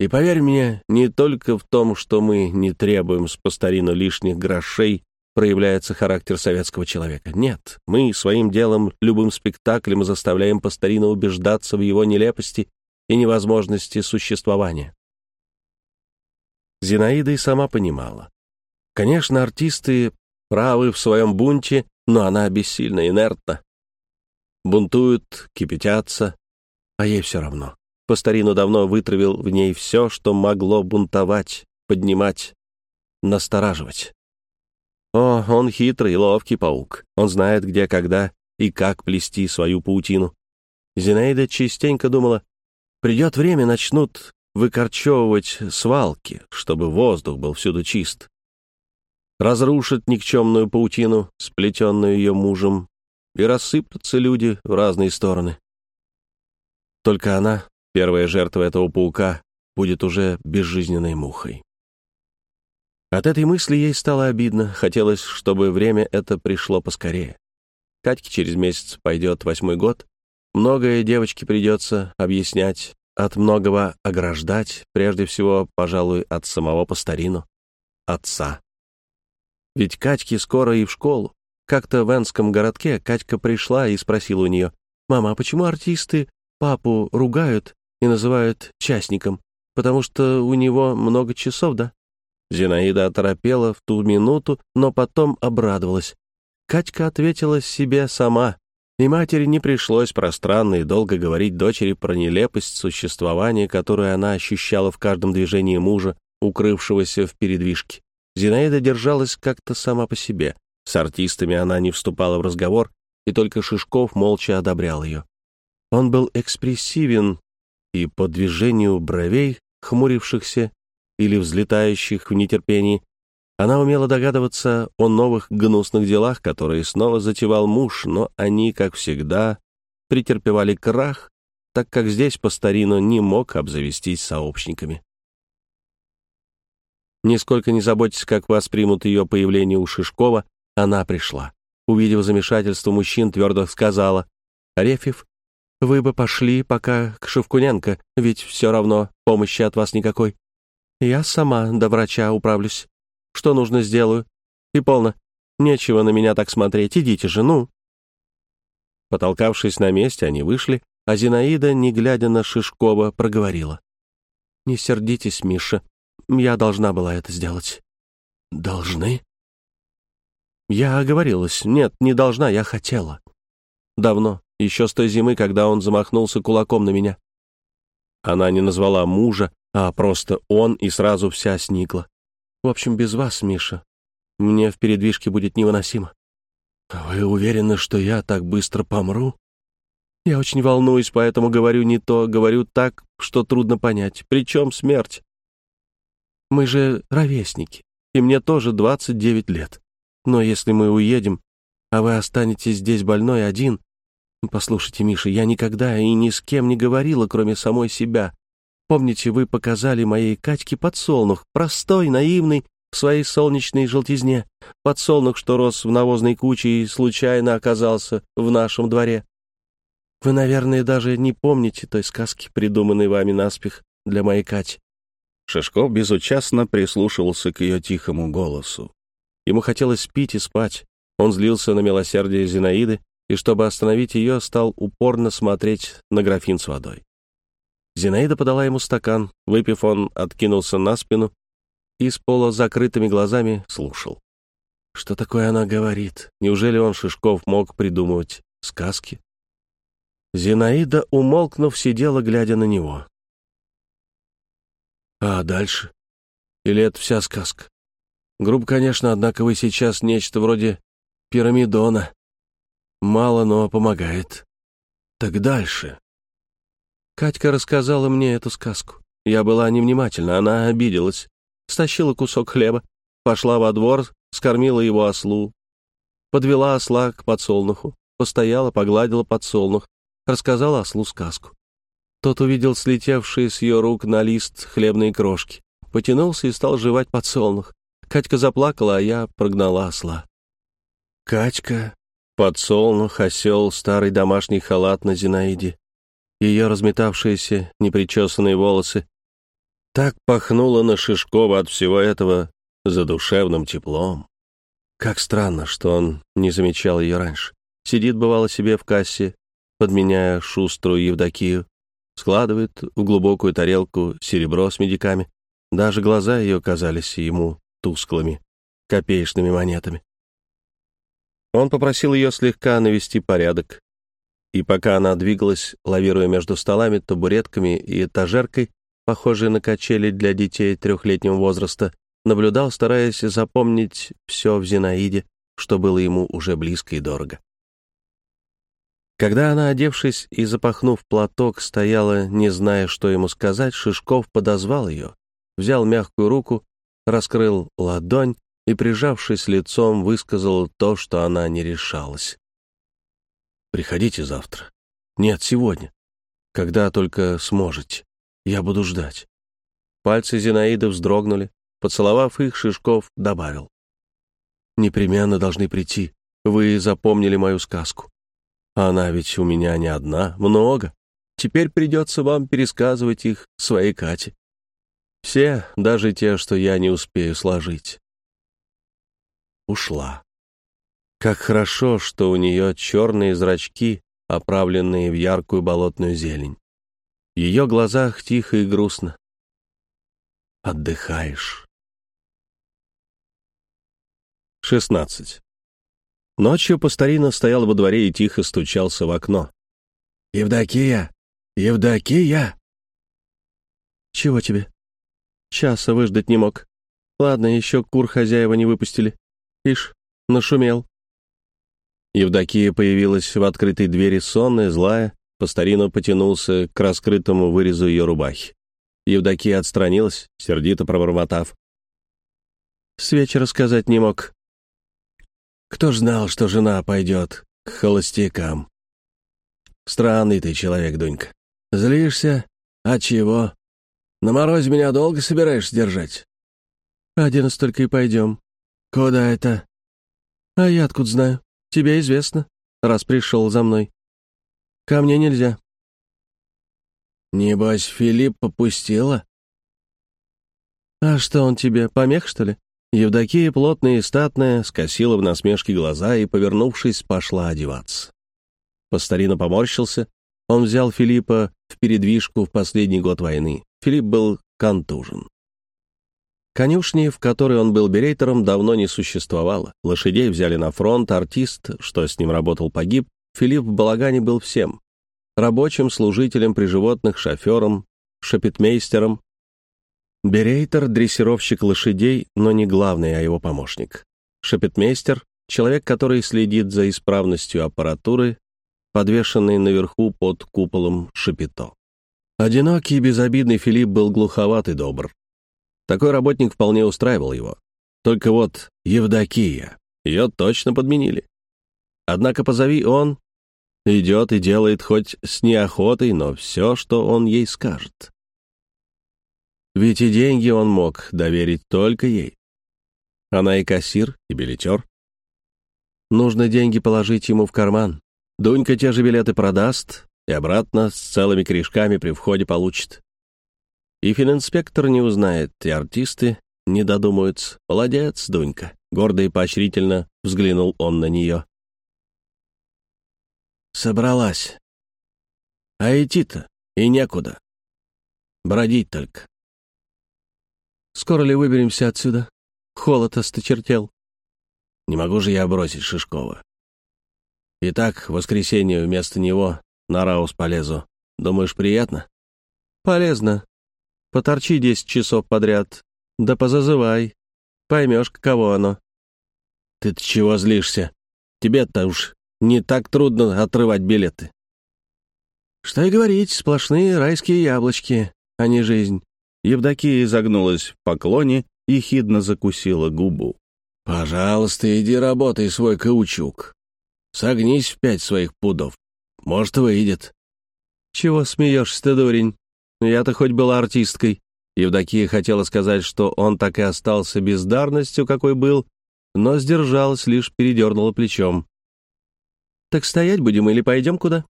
И поверь мне, не только в том, что мы не требуем с постарину лишних грошей, проявляется характер советского человека. Нет, мы своим делом, любым спектаклем заставляем постарину убеждаться в его нелепости и невозможности существования. Зинаида и сама понимала. Конечно, артисты правы в своем бунте, но она бессильна, инертна. Бунтуют, кипятятся, а ей все равно. По старину давно вытравил в ней все, что могло бунтовать, поднимать, настораживать. О, он хитрый, ловкий паук. Он знает, где, когда и как плести свою паутину. Зинаида частенько думала, Придет время, начнут выкорчевывать свалки, чтобы воздух был всюду чист. Разрушат никчемную паутину, сплетенную ее мужем, и рассыплются люди в разные стороны. Только она, первая жертва этого паука, будет уже безжизненной мухой. От этой мысли ей стало обидно, хотелось, чтобы время это пришло поскорее. Катьке через месяц пойдет восьмой год, Многое девочке придется объяснять, от многого ограждать, прежде всего, пожалуй, от самого по старину, отца. Ведь Катьке скоро и в школу. Как-то в Энском городке Катька пришла и спросила у нее, «Мама, а почему артисты папу ругают и называют частником? Потому что у него много часов, да?» Зинаида оторопела в ту минуту, но потом обрадовалась. Катька ответила себе сама, и матери не пришлось пространно и долго говорить дочери про нелепость существования, которую она ощущала в каждом движении мужа, укрывшегося в передвижке. Зинаида держалась как-то сама по себе. С артистами она не вступала в разговор, и только Шишков молча одобрял ее. Он был экспрессивен, и по движению бровей, хмурившихся или взлетающих в нетерпении, она умела догадываться о новых гнусных делах, которые снова затевал муж, но они, как всегда, претерпевали крах, так как здесь по старину не мог обзавестись сообщниками. Нисколько не заботясь, как воспримут ее появление у Шишкова, она пришла. Увидев замешательство мужчин, твердо сказала, «Арефьев, вы бы пошли пока к Шевкуненко, ведь все равно помощи от вас никакой. Я сама до врача управлюсь. Что нужно, сделаю. И полно. Нечего на меня так смотреть. Идите же, ну». Потолкавшись на месте, они вышли, а Зинаида, не глядя на Шишкова, проговорила. «Не сердитесь, Миша. Я должна была это сделать». «Должны?» Я оговорилась. Нет, не должна, я хотела. Давно, еще с той зимы, когда он замахнулся кулаком на меня. Она не назвала мужа, а просто он, и сразу вся сникла. В общем, без вас, Миша, мне в передвижке будет невыносимо. Вы уверены, что я так быстро помру? Я очень волнуюсь, поэтому говорю не то, говорю так, что трудно понять. Причем смерть? Мы же ровесники, и мне тоже 29 лет. Но если мы уедем, а вы останетесь здесь больной один... Послушайте, Миша, я никогда и ни с кем не говорила, кроме самой себя. Помните, вы показали моей Катьке подсолнух, простой, наивный, в своей солнечной желтизне, подсолнух, что рос в навозной куче и случайно оказался в нашем дворе. Вы, наверное, даже не помните той сказки, придуманной вами наспех для моей Кати. Шишков безучастно прислушивался к ее тихому голосу. Ему хотелось пить и спать. Он злился на милосердие Зинаиды, и, чтобы остановить ее, стал упорно смотреть на графин с водой. Зинаида подала ему стакан. Выпив, он откинулся на спину и с полузакрытыми глазами слушал. Что такое она говорит? Неужели он, Шишков, мог придумывать сказки? Зинаида, умолкнув, сидела, глядя на него. А дальше? Или это вся сказка? Грубо, конечно, однако вы сейчас нечто вроде пирамидона. Мало, но помогает. Так дальше. Катька рассказала мне эту сказку. Я была невнимательна, она обиделась. Стащила кусок хлеба, пошла во двор, скормила его ослу. Подвела осла к подсолнуху, постояла, погладила подсолнух, рассказала ослу сказку. Тот увидел слетевшие с ее рук на лист хлебные крошки, потянулся и стал жевать подсолнух. Катька заплакала, а я прогнала осла. Катька, подсолнух, осел, старый домашний халат на Зинаиде ее разметавшиеся, непричесанные волосы. Так пахнуло на Шишкова от всего этого задушевным теплом. Как странно, что он не замечал ее раньше. Сидит, бывало, себе в кассе, подменяя шуструю Евдокию, складывает в глубокую тарелку серебро с медиками. Даже глаза ее казались ему тусклыми, копеечными монетами. Он попросил ее слегка навести порядок, и пока она двигалась, лавируя между столами, табуретками и этажеркой, похожей на качели для детей трехлетнего возраста, наблюдал, стараясь запомнить все в Зинаиде, что было ему уже близко и дорого. Когда она, одевшись и запахнув платок, стояла, не зная, что ему сказать, Шишков подозвал ее, взял мягкую руку, раскрыл ладонь и, прижавшись лицом, высказал то, что она не решалась. Приходите завтра. Нет, сегодня. Когда только сможете. Я буду ждать. Пальцы Зинаиды вздрогнули. Поцеловав их, Шишков добавил. Непременно должны прийти. Вы запомнили мою сказку. Она ведь у меня не одна, много. Теперь придется вам пересказывать их своей Кате. Все, даже те, что я не успею сложить. Ушла. Как хорошо, что у нее черные зрачки, оправленные в яркую болотную зелень. В ее глазах тихо и грустно. Отдыхаешь. 16. Ночью Пастарина стоял во дворе и тихо стучался в окно. «Евдокия! Евдокия!» «Чего тебе?» «Часа выждать не мог. Ладно, еще кур хозяева не выпустили. Ишь, нашумел». Евдокия появилась в открытой двери сонная, злая. Пастарина потянулся к раскрытому вырезу ее рубахи. Евдокия отстранилась, сердито пробормотав. «С вечера сказать не мог. Кто ж знал, что жена пойдет к холостякам? Странный ты человек, Дунька. Злишься? А чего? На морозе меня долго собираешься держать? Один только и пойдем. Куда это? А я откуда знаю? Тебе известно, раз пришел за мной. Ко мне нельзя. Небось, Филипп попустила? А что он тебе, помех, что ли? Евдокия, плотная и статная, скосила в насмешке глаза и, повернувшись, пошла одеваться. Постарина поморщился. Он взял Филиппа в передвижку в последний год войны. Филипп был контужен. Конюшни, в которой он был берейтером, давно не существовало. Лошадей взяли на фронт, артист, что с ним работал, погиб. Филипп в балагане был всем. Рабочим, служителем при животных, шофером, шапитмейстером, Берейтер — дрессировщик лошадей, но не главный, а его помощник. Шепетмейстер — человек, который следит за исправностью аппаратуры, подвешенной наверху под куполом шапито. Одинокий и безобидный Филипп был глуховат и добр. Такой работник вполне устраивал его. Только вот Евдокия, ее точно подменили. Однако позови он, идет и делает хоть с неохотой, но все, что он ей скажет. Ведь и деньги он мог доверить только ей. Она и кассир, и билетер. Нужно деньги положить ему в карман. Дунька те же билеты продаст и обратно с целыми корешками при входе получит. И фининспектор не узнает, и артисты не додумаются. Молодец, Дунька. Гордо и поощрительно взглянул он на нее. Собралась. А идти-то и некуда. Бродить только. Скоро ли выберемся отсюда? Холод осточертел. Не могу же я бросить Шишкова. Итак, в воскресенье вместо него на Раус полезу. Думаешь, приятно? Полезно. Поторчи десять часов подряд. Да позазывай. Поймешь, каково оно. Ты чего злишься? Тебе-то уж не так трудно отрывать билеты. Что и говорить, сплошные райские яблочки, а не жизнь. Евдокия изогнулась в поклоне и хидно закусила губу. «Пожалуйста, иди работай свой каучук. Согнись в пять своих пудов. Может, выйдет». «Чего смеешься-то, дурень? Я-то хоть была артисткой». Евдокия хотела сказать, что он так и остался бездарностью, какой был, но сдержалась, лишь передернула плечом. «Так стоять будем или пойдем куда?»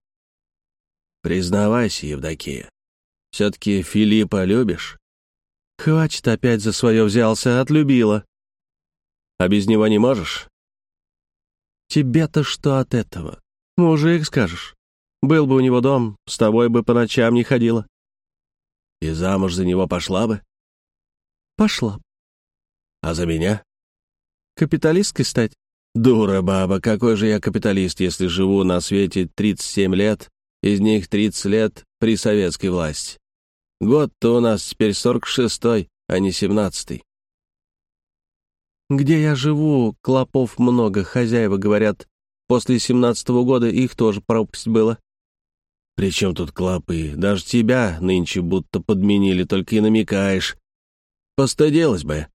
«Признавайся, Евдокия, все-таки Филиппа любишь?» Хватит, опять за свое взялся, отлюбила. А без него не можешь? Тебе-то что от этого? Мужик, скажешь. Был бы у него дом, с тобой бы по ночам не ходила. И замуж за него пошла бы? Пошла. А за меня? Капиталисткой стать? Дура баба, какой же я капиталист, если живу на свете 37 лет, из них 30 лет при советской власти. Год-то у нас теперь сорок шестой, а не семнадцатый. Где я живу, клопов много, хозяева говорят. После семнадцатого года их тоже пропасть было. При чем тут клопы? Даже тебя нынче будто подменили, только и намекаешь. Постыдилась бы.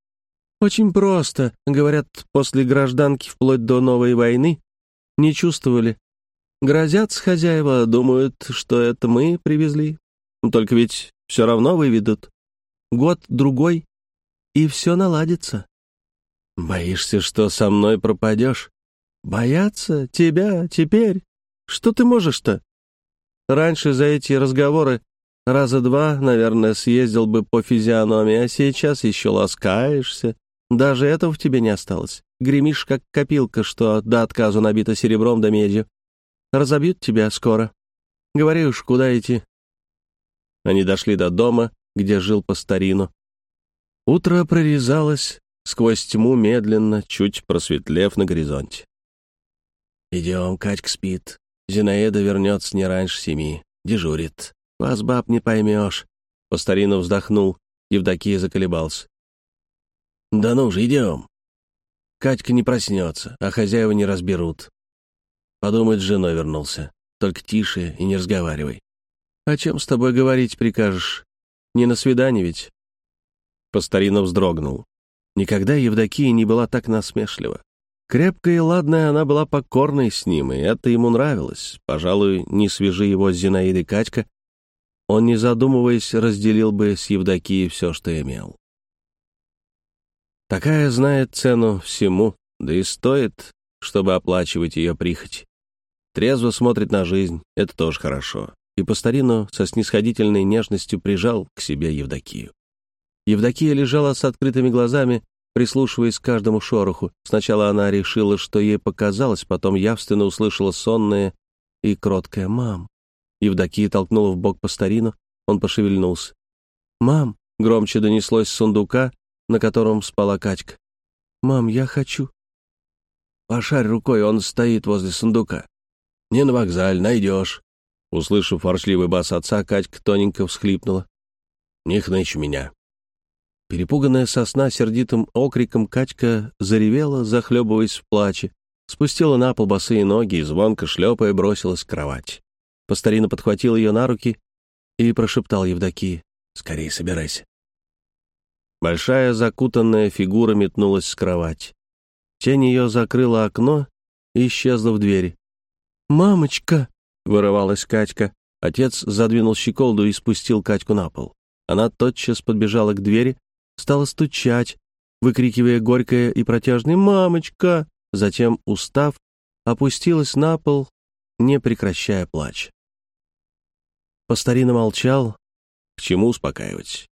Очень просто. Говорят, после гражданки вплоть до новой войны не чувствовали. Грозятся хозяева, думают, что это мы привезли. Только ведь все равно выведут. Год-другой, и все наладится. Боишься, что со мной пропадешь? Бояться тебя теперь? Что ты можешь-то? Раньше за эти разговоры раза два, наверное, съездил бы по физиономии, а сейчас еще ласкаешься, Даже этого в тебе не осталось. Гремишь, как копилка, что до отказу набита серебром да медью. Разобьют тебя скоро. Говори уж, куда идти?» Они дошли до дома, где жил по. Утро прорезалось сквозь тьму медленно, чуть просветлев на горизонте. «Идем, Катька спит. Зинаида вернется не раньше семи. Дежурит. Вас, баб, не поймешь». По старину вздохнул, Евдокия заколебался. «Да ну же, идем!» Катька не проснется, а хозяева не разберут. Подумать, с женой вернулся. Только тише и не разговаривай. О чем с тобой говорить прикажешь? Не на свидание ведь?» Постарина вздрогнул. Никогда Евдокия не была так насмешлива. Крепкая и ладная она была покорной с ним, и это ему нравилось. Пожалуй, не свяжи его с Зинаидой Катька, он, не задумываясь, разделил бы с Евдокией все, что имел. Такая знает цену всему, да и стоит, чтобы оплачивать ее прихоть. Трезво смотрит на жизнь, это тоже хорошо. И по старину со снисходительной нежностью прижал к себе Евдокию. Евдокия лежала с открытыми глазами, прислушиваясь к каждому шороху. Сначала она решила, что ей показалось, потом явственно услышала сонное и кроткое «мам». Евдокия толкнула в бок по старину, он пошевельнулся. «Мам!» — громче донеслось с сундука, на котором спала Катька. «Мам, я хочу». «Пошарь рукой, он стоит возле сундука». «Не на вокзаль, найдешь». Услышав ворчливый бас отца, Катька тоненько всхлипнула. «Не хнычь меня». Перепуганная сосна сердитым окриком Катька заревела, захлебываясь в плаче, спустила на пол босые ноги и, звонко шлепая, бросилась к кровати. Постарина подхватил ее на руки и прошептал Евдокии. «Скорей собирайся». Большая закутанная фигура метнулась с кровати. Тень ее закрыла окно и исчезла в двери. «Мамочка!» — вырывалась Катька. Отец задвинул щеколду и спустил Катьку на пол. Она тотчас подбежала к двери, стала стучать, выкрикивая горькое и протяжное «Мамочка!». Затем, устав, опустилась на пол, не прекращая плач. Постарина молчал. К чему успокаивать?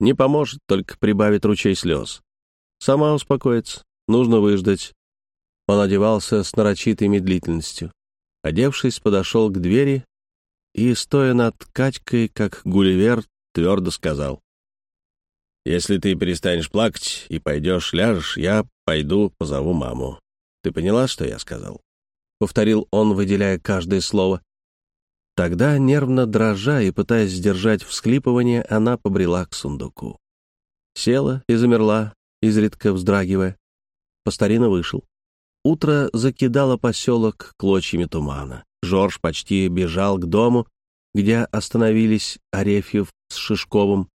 Не поможет, только прибавит ручей слез. Сама успокоится, нужно выждать. Он одевался с нарочитой медлительностью. Одевшись, подошел к двери и, стоя над Катькой, как Гулливер, твердо сказал. «Если ты перестанешь плакать и пойдешь ляжешь, я пойду позову маму. Ты поняла, что я сказал?» Повторил он, выделяя каждое слово. Тогда, нервно дрожа и пытаясь сдержать всхлипывание, она побрела к сундуку. Села и замерла, изредка вздрагивая. Постарина вышел. Утро закидало поселок клочьями тумана. Жорж почти бежал к дому, где остановились Арефьев с Шишковым.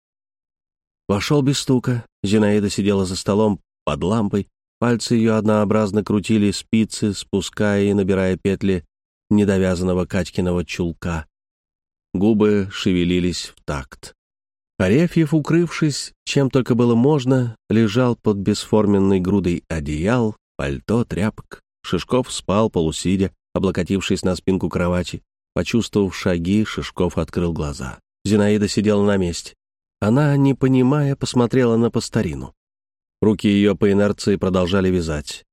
Вошел без стука. Зинаида сидела за столом под лампой. Пальцы ее однообразно крутили спицы, спуская и набирая петли недовязанного Катькиного чулка. Губы шевелились в такт. Арефьев, укрывшись, чем только было можно, лежал под бесформенной грудой одеял, пальто, тряпок. Шишков спал, полусидя, облокотившись на спинку кровати. Почувствовав шаги, Шишков открыл глаза. Зинаида сидела на месте. Она, не понимая, посмотрела на Постарину. Руки ее по инерции продолжали вязать.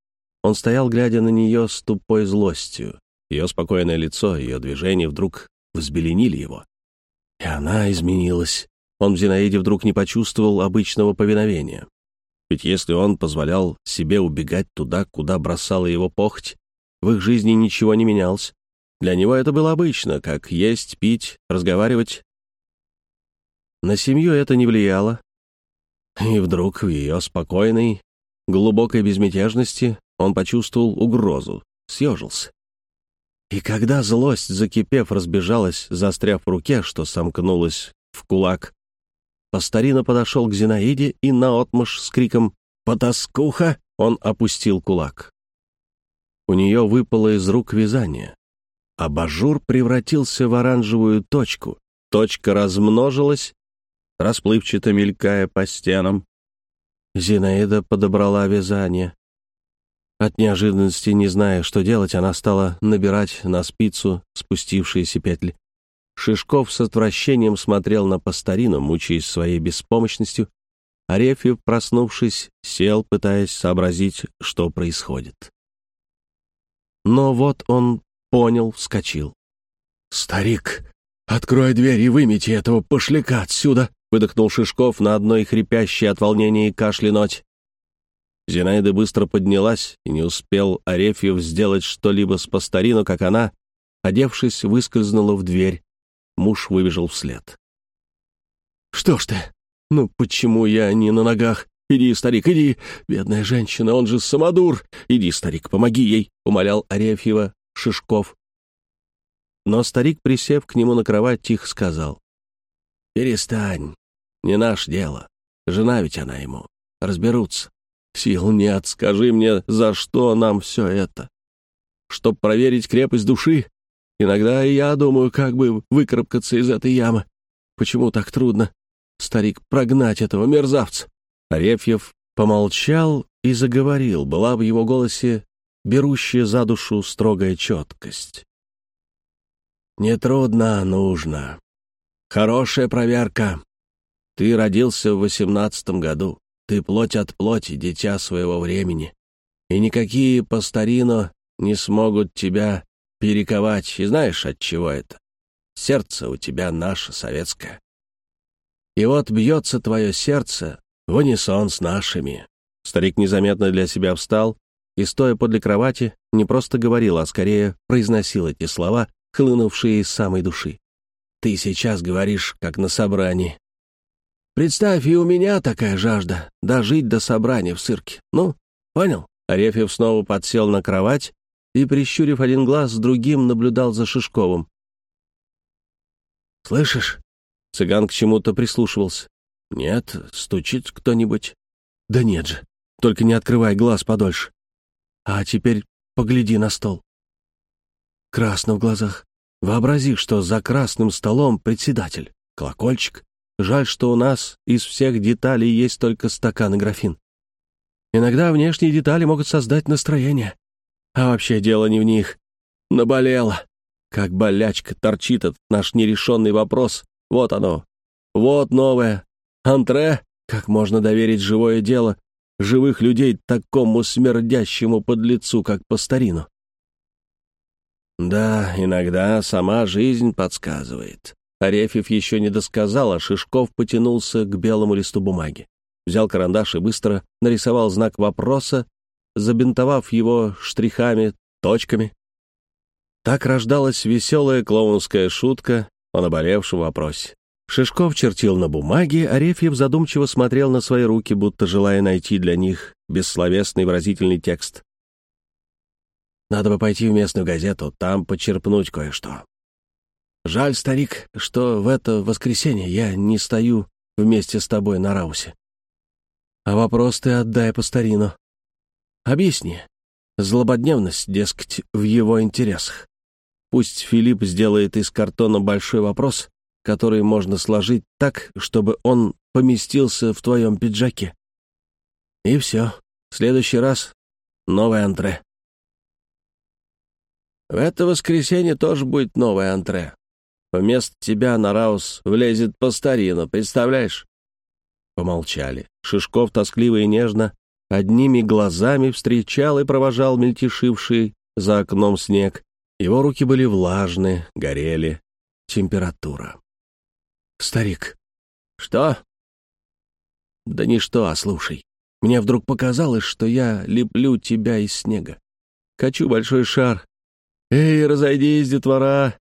Он стоял, глядя на нее с тупой злостью. Ее спокойное лицо, ее движения вдруг взбеленили его. И она изменилась. Он в Зинаиде вдруг не почувствовал обычного повиновения. Ведь если он позволял себе убегать туда, куда бросала его похоть, в их жизни ничего не менялось. Для него это было обычно, как есть, пить, разговаривать. На семью это не влияло. И вдруг в ее спокойной, глубокой безмятежности он почувствовал угрозу, съежился. И когда злость, закипев, разбежалась, застряв в руке, что сомкнулась в кулак, Пастарина подошел к Зинаиде и наотмашь с криком «Потаскуха!» он опустил кулак. У нее выпало из рук вязание. Абажур превратился в оранжевую точку. Точка размножилась, расплывчато мелькая по стенам. Зинаида подобрала вязание. От неожиданности, не зная, что делать, она стала набирать на спицу спустившиеся петли. Шишков с отвращением смотрел на Пастарину, мучаясь своей беспомощностью. Арефьев, проснувшись, сел, пытаясь сообразить, что происходит. Но вот он понял, вскочил. «Старик, открой дверь и вымети этого пошляка отсюда!» — выдохнул Шишков на одной хрипящей от волнения и кашлянуть. Зинаида быстро поднялась, и не успел Арефьев сделать что-либо с Пастарину, как она, одевшись, выскользнула в дверь. Муж выбежал вслед. «Что ж ты? Ну почему я не на ногах? Иди, старик, иди! Бедная женщина, он же самодур! Иди, старик, помоги ей!» — умолял Арефьева Шишков. Но старик, присев к нему на кровать, тихо сказал. «Перестань, не наше дело. Жена ведь она ему. Разберутся. Сил нет, скажи мне, за что нам все это? Чтоб проверить крепость души? Иногда я думаю, как бы выкарабкаться из этой ямы. Почему так трудно, старик, прогнать этого мерзавца?» Арефьев помолчал и заговорил. Была в его голосе берущая за душу строгая четкость. «Нетрудно, нужно. Хорошая проверка. Ты родился в восемнадцатом году. Ты плоть от плоти, дитя своего времени, и никакие по старину не смогут тебя перековать. И знаешь, от чего это? Сердце у тебя наше, советское. И вот бьется твое сердце в унисон с нашими». Старик незаметно для себя встал и, стоя подле кровати, не просто говорил, а скорее произносил эти слова, хлынувшие из самой души. «Ты сейчас говоришь, как на собрании. Представь, и у меня такая жажда — дожить до собрания в цирке. Ну, понял?» Арефьев снова подсел на кровать и, прищурив один глаз, с другим наблюдал за Шишковым. «Слышишь?» Цыган к чему-то прислушивался. «Нет, стучит кто-нибудь». «Да нет же, только не открывай глаз подольше. А теперь погляди на стол». Красно в глазах. Вообрази, что за красным столом председатель, колокольчик, Жаль, что у нас из всех деталей есть только стакан и графин. Иногда внешние детали могут создать настроение. А вообще дело не в них. Наболело. Как болячка торчит этот наш нерешенный вопрос. Вот оно. Вот новое. Антре. Как можно доверить живое дело живых людей такому смердящему подлецу, как по старину? Да, иногда сама жизнь подсказывает. Арефьев еще не досказал, а Шишков потянулся к белому листу бумаги. Взял карандаш и быстро нарисовал знак вопроса, забинтовав его штрихами, точками. Так рождалась веселая клоунская шутка о наболевшем вопросе. Шишков чертил на бумаге, Арефьев задумчиво смотрел на свои руки, будто желая найти для них бессловесный выразительный текст. Надо бы пойти в местную газету, там почерпнуть кое-что. Жаль, старик, что в это воскресенье я не стою вместе с тобой на Раусе. А вопрос ты отдай по старину. Объясни. Злободневность, дескать, в его интересах. Пусть Филипп сделает из картона большой вопрос, который можно сложить так, чтобы он поместился в твоем пиджаке. И все. В следующий раз новое антре. В это воскресенье тоже будет новое антре. Вместо тебя на Раус влезет по старину, представляешь?» Помолчали. Шишков тоскливо и нежно одними глазами встречал и провожал мельтешивший за окном снег. Его руки были влажны, горели. Температура. «Старик». «Что?» «Да ничто, а слушай. Мне вдруг показалось, что я леплю тебя из снега. Качу большой шар. Эй, разойдись, детвора,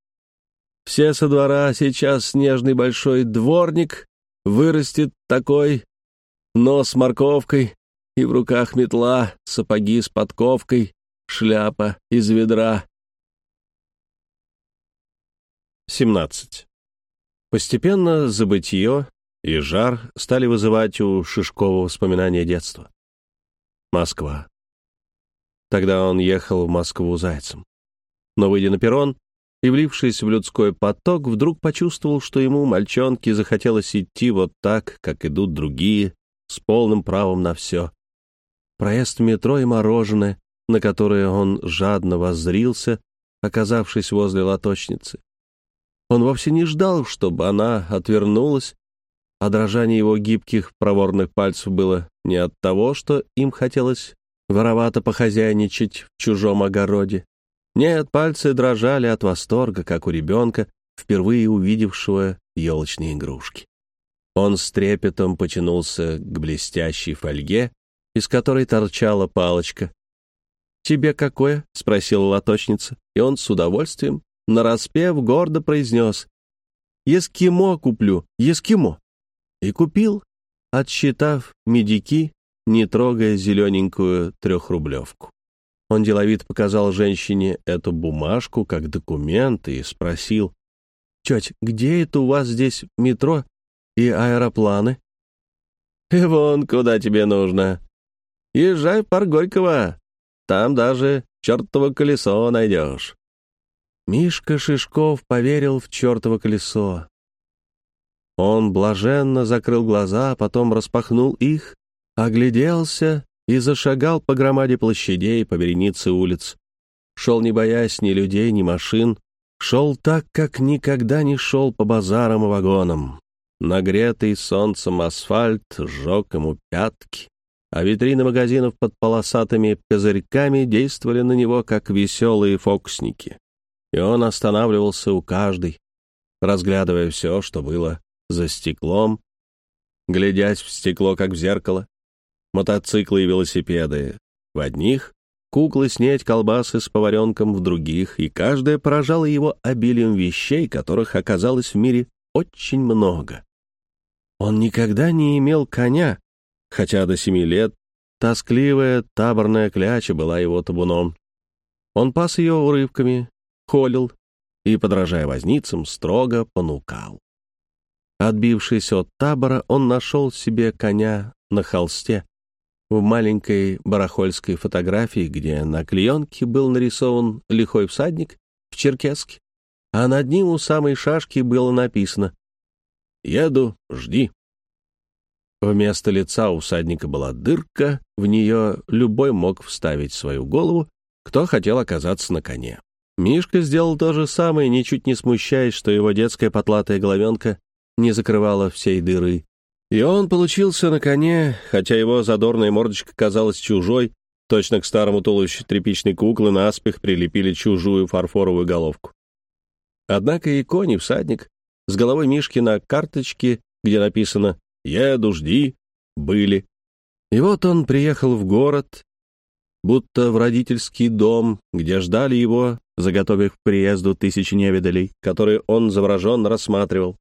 все со двора сейчас снежный большой дворник, вырастет такой, нос с морковкой, и в руках метла, сапоги с подковкой, шляпа из ведра. 17. Постепенно забытье и жар стали вызывать у Шишкова воспоминания детства. Москва. Тогда он ехал в Москву зайцем. Но, выйдя на перрон, и, влившись в людской поток, вдруг почувствовал, что ему, мальчонке, захотелось идти вот так, как идут другие, с полным правом на все. Проезд метро и мороженое, на которое он жадно воззрился, оказавшись возле лоточницы. Он вовсе не ждал, чтобы она отвернулась, а дрожание его гибких проворных пальцев было не от того, что им хотелось воровато похозяйничать в чужом огороде. Нет, пальцы дрожали от восторга, как у ребенка, впервые увидевшего елочные игрушки. Он с трепетом потянулся к блестящей фольге, из которой торчала палочка. «Тебе какое?» — спросила лоточница, и он с удовольствием, нараспев, гордо произнес. «Эскимо куплю, эскимо!» И купил, отсчитав медики, не трогая зелененькую трехрублевку. Он деловито показал женщине эту бумажку как документ и спросил, «Теть, где это у вас здесь метро и аэропланы?» «И вон куда тебе нужно. Езжай в парк Горького, там даже чертово колесо найдешь». Мишка Шишков поверил в чертово колесо. Он блаженно закрыл глаза, потом распахнул их, огляделся и зашагал по громаде площадей, по веренице улиц. Шел не боясь ни людей, ни машин, шел так, как никогда не шел по базарам и вагонам. Нагретый солнцем асфальт сжег ему пятки, а витрины магазинов под полосатыми козырьками действовали на него, как веселые фокусники. И он останавливался у каждой, разглядывая все, что было за стеклом, глядясь в стекло, как в зеркало. Мотоциклы и велосипеды в одних, куклы снеть колбасы с поваренком в других, и каждая поражала его обилием вещей, которых оказалось в мире очень много. Он никогда не имел коня, хотя до семи лет тоскливая таборная кляча была его табуном. Он пас ее урывками, холил и, подражая возницам, строго понукал. Отбившись от табора, он нашел себе коня на холсте, в маленькой барахольской фотографии, где на клеенке был нарисован лихой всадник в черкеске, а над ним у самой шашки было написано «Еду, жди». Вместо лица у всадника была дырка, в нее любой мог вставить свою голову, кто хотел оказаться на коне. Мишка сделал то же самое, ничуть не смущаясь, что его детская потлатая головенка не закрывала всей дыры. И он получился на коне, хотя его задорная мордочка казалась чужой, точно к старому туловищу тряпичной куклы наспех прилепили чужую фарфоровую головку. Однако и конь, и всадник с головой Мишки на карточке, где написано «Еду, жди», были. И вот он приехал в город, будто в родительский дом, где ждали его, заготовив к приезду тысячи невидалей, которые он завороженно рассматривал.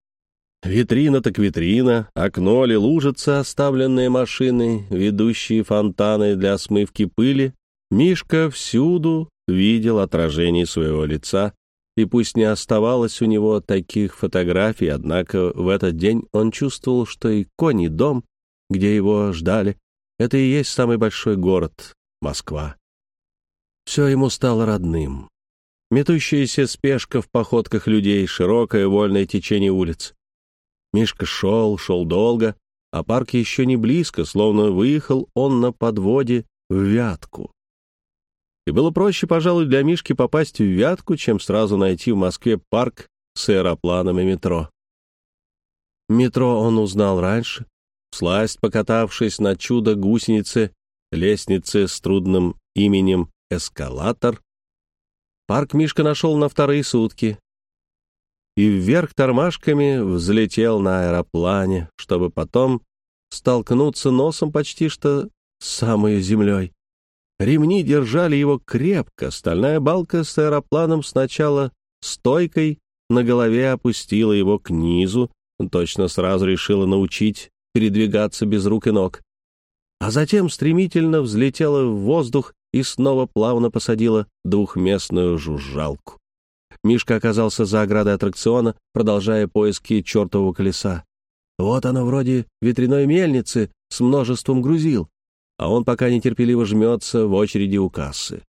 Витрина так витрина, окно ли лужица, оставленные машины, ведущие фонтаны для смывки пыли. Мишка всюду видел отражение своего лица, и пусть не оставалось у него таких фотографий, однако в этот день он чувствовал, что и конь, и дом, где его ждали, это и есть самый большой город — Москва. Все ему стало родным. Метущаяся спешка в походках людей, широкое вольное течение улиц. Мишка шел, шел долго, а парк еще не близко, словно выехал он на подводе в Вятку. И было проще, пожалуй, для Мишки попасть в Вятку, чем сразу найти в Москве парк с аэропланом и метро. Метро он узнал раньше, сласть покатавшись на чудо гусеницы, лестнице с трудным именем «Эскалатор». Парк Мишка нашел на вторые сутки, и вверх тормашками взлетел на аэроплане, чтобы потом столкнуться носом почти что с самой землей. Ремни держали его крепко, стальная балка с аэропланом сначала стойкой на голове опустила его к низу, точно сразу решила научить передвигаться без рук и ног. А затем стремительно взлетела в воздух и снова плавно посадила двухместную жужжалку. Мишка оказался за оградой аттракциона, продолжая поиски чертового колеса. Вот оно вроде ветряной мельницы с множеством грузил, а он пока нетерпеливо жмется в очереди у кассы.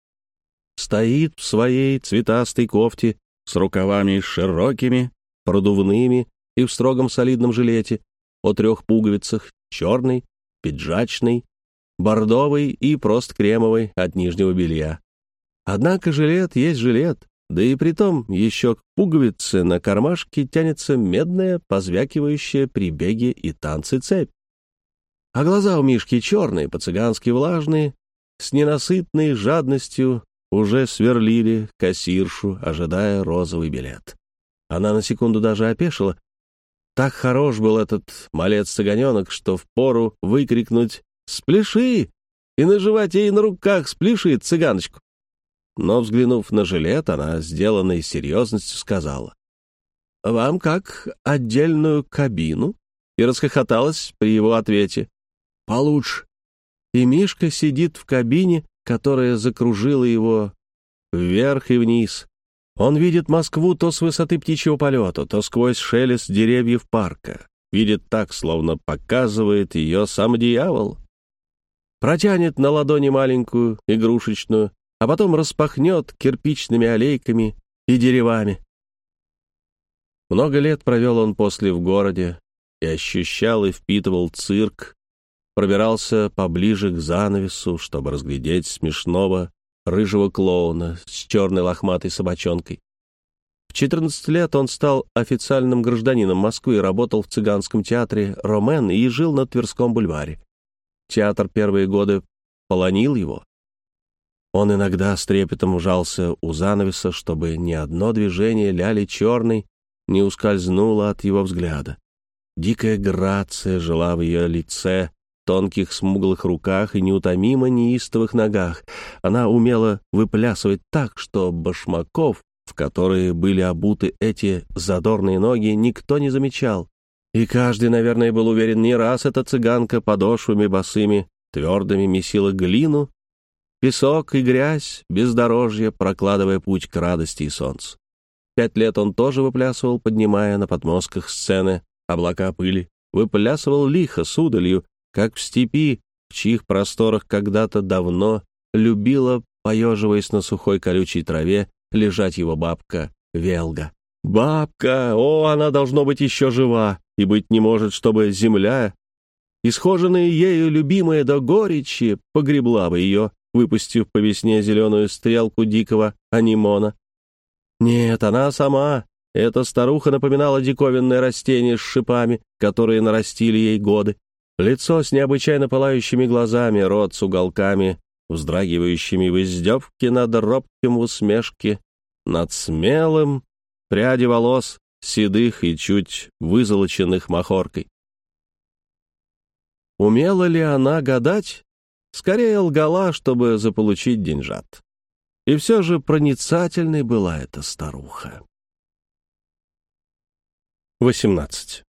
Стоит в своей цветастой кофте с рукавами широкими, продувными и в строгом солидном жилете, о трех пуговицах, черный, пиджачный, бордовый и просто кремовый от нижнего белья. Однако жилет есть жилет, да и притом еще к пуговице на кармашке тянется медная, позвякивающая при беге и танце цепь. А глаза у Мишки черные, по-цыгански влажные, с ненасытной жадностью уже сверлили кассиршу, ожидая розовый билет. Она на секунду даже опешила. Так хорош был этот малец-цыганенок, что впору выкрикнуть «Спляши!» и наживать ей на руках спляши цыганочку. Но, взглянув на жилет, она, сделанной серьезностью, сказала «Вам как отдельную кабину?» и расхохоталась при его ответе «Получше». И Мишка сидит в кабине, которая закружила его вверх и вниз. Он видит Москву то с высоты птичьего полета, то сквозь шелест деревьев парка. Видит так, словно показывает ее сам дьявол. Протянет на ладони маленькую, игрушечную, а потом распахнет кирпичными аллейками и деревами. Много лет провел он после в городе и ощущал и впитывал цирк, пробирался поближе к занавесу, чтобы разглядеть смешного рыжего клоуна с черной лохматой собачонкой. В 14 лет он стал официальным гражданином Москвы, работал в цыганском театре «Ромен» и жил на Тверском бульваре. Театр первые годы полонил его. Он иногда с трепетом ужался у занавеса, чтобы ни одно движение ляли черной не ускользнуло от его взгляда. Дикая грация жила в ее лице, тонких смуглых руках и неутомимо неистовых ногах. Она умела выплясывать так, что башмаков, в которые были обуты эти задорные ноги, никто не замечал. И каждый, наверное, был уверен, не раз эта цыганка подошвами босыми, твердыми месила глину, песок и грязь, бездорожье, прокладывая путь к радости и солнцу. Пять лет он тоже выплясывал, поднимая на подмостках сцены облака пыли, выплясывал лихо, с удалью, как в степи, в чьих просторах когда-то давно любила, поеживаясь на сухой колючей траве, лежать его бабка Велга. Бабка! О, она должно быть еще жива, и быть не может, чтобы земля, исхоженная ею любимая до горечи, погребла бы ее, выпустив по весне зеленую стрелку дикого анимона. Нет, она сама. Эта старуха напоминала диковинное растение с шипами, которые нарастили ей годы. Лицо с необычайно пылающими глазами, рот с уголками, вздрагивающими в издевке над робким в усмешке, над смелым, пряди волос, седых и чуть вызолоченных махоркой. Умела ли она гадать? Скорее лгала, чтобы заполучить деньжат. И все же проницательной была эта старуха. 18.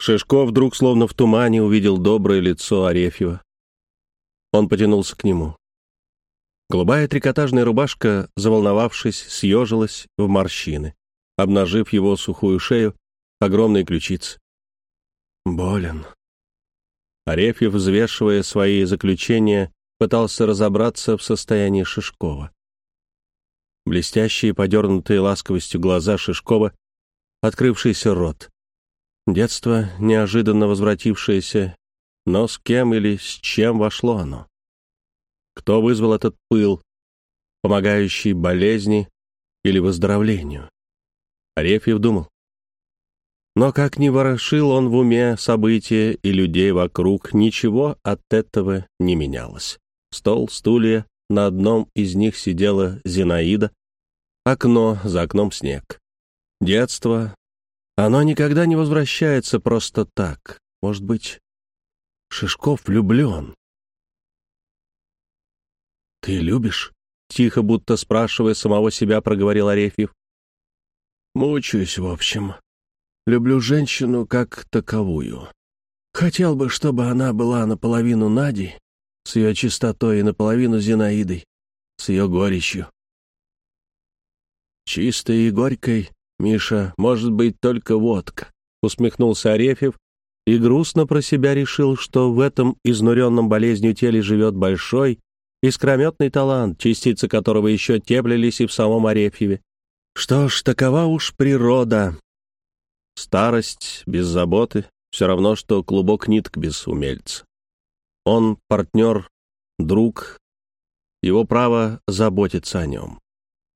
Шишко вдруг словно в тумане увидел доброе лицо Арефьева. Он потянулся к нему. Голубая трикотажная рубашка, заволновавшись, съежилась в морщины, обнажив его сухую шею, огромные ключицы. Болен. Арефьев, взвешивая свои заключения, пытался разобраться в состоянии Шишкова. Блестящие, подернутые ласковостью глаза Шишкова, открывшийся рот. Детство, неожиданно возвратившееся, но с кем или с чем вошло оно? Кто вызвал этот пыл, помогающий болезни или выздоровлению? Арефьев думал. Но как ни ворошил он в уме события и людей вокруг, ничего от этого не менялось. Стол, стулья, на одном из них сидела Зинаида, окно, за окном снег. Детство, оно никогда не возвращается просто так. Может быть, Шишков влюблен. «Ты любишь?» — тихо, будто спрашивая самого себя, проговорил Арефьев. «Мучаюсь, в общем. Люблю женщину как таковую. Хотел бы, чтобы она была наполовину Надей, с ее чистотой, и наполовину Зинаидой, с ее горечью. Чистой и горькой «Миша, может быть, только водка», — усмехнулся Арефьев и грустно про себя решил, что в этом изнуренном болезнью теле живет большой, искрометный талант, частицы которого еще теплились и в самом Арефьеве. Что ж, такова уж природа. Старость без заботы — все равно, что клубок ниток без умельца. Он партнер, друг, его право заботиться о нем.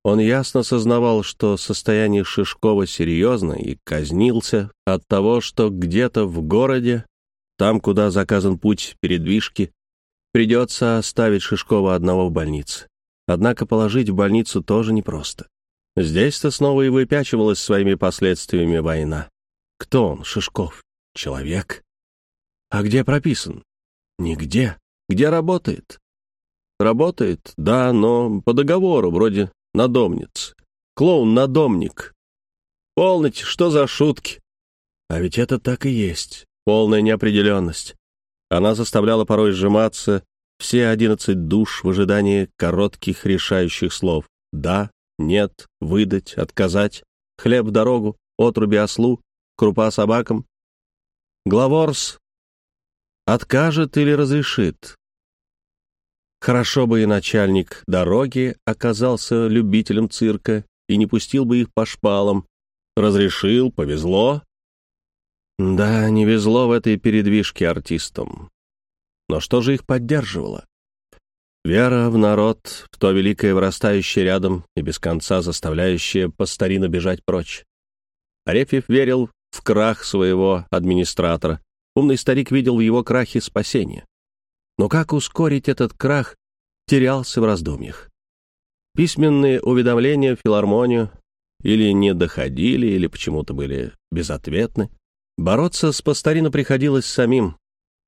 Он ясно сознавал, что состояние Шишкова серьезно и казнился от того, что где-то в городе, там, куда заказан путь передвижки, придется оставить Шишкова одного в больнице. Однако положить в больницу тоже непросто. Здесь-то снова и выпячивалась своими последствиями война. Кто он, Шишков? Человек? А где прописан? Нигде. Где работает? Работает, да, но по договору, вроде надомниц. Клоун-надомник. Полноте, что за шутки? А ведь это так и есть. Полная неопределенность. Она заставляла порой сжиматься все одиннадцать душ в ожидании коротких решающих слов. Да, нет, выдать, отказать, хлеб дорогу, отруби ослу, крупа собакам. Главорс откажет или разрешит. Хорошо бы и начальник дороги оказался любителем цирка и не пустил бы их по шпалам. Разрешил, повезло. Да, не везло в этой передвижке артистам. Но что же их поддерживало? Вера в народ, в то великое вырастающее рядом и без конца заставляющее по-старину бежать прочь. Арефьев верил в крах своего администратора. Умный старик видел в его крахе спасение. Но как ускорить этот крах, терялся в раздумьях. Письменные уведомления в филармонию или не доходили, или почему-то были безответны. Бороться с Пастарина приходилось самим,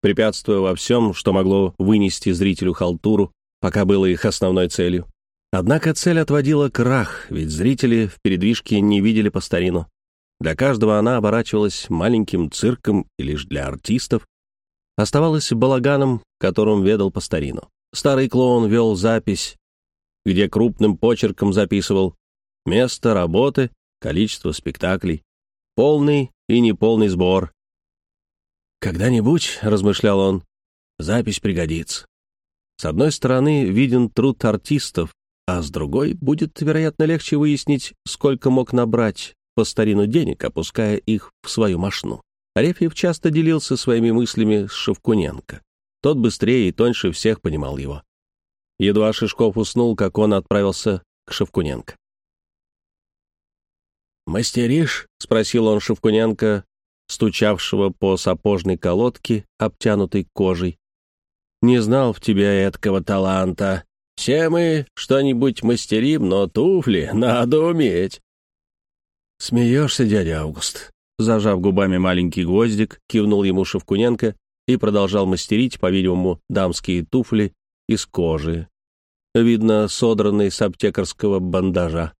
препятствуя во всем, что могло вынести зрителю халтуру, пока было их основной целью. Однако цель отводила крах, ведь зрители в передвижке не видели Пастарину. Для каждого она оборачивалась маленьким цирком и лишь для артистов оставалась балаганом, которым ведал Пастарину. Старый клоун вел запись, где крупным почерком записывал место работы, количество спектаклей, полный и неполный сбор. «Когда-нибудь, — размышлял он, — запись пригодится. С одной стороны, виден труд артистов, а с другой будет, вероятно, легче выяснить, сколько мог набрать по старину денег, опуская их в свою машину. Арефьев часто делился своими мыслями с Шевкуненко. Тот быстрее и тоньше всех понимал его. Едва Шишков уснул, как он отправился к Шевкуненко. «Мастеришь?» — спросил он Шевкуненко, стучавшего по сапожной колодке, обтянутой кожей. Не знал в тебе эткого таланта. Все мы что-нибудь мастерим, но туфли надо уметь. Смеешься, дядя Август? Зажав губами маленький гвоздик, кивнул ему Шевкуненко и продолжал мастерить, по-видимому, дамские туфли из кожи. Видно, содранный с аптекарского бандажа.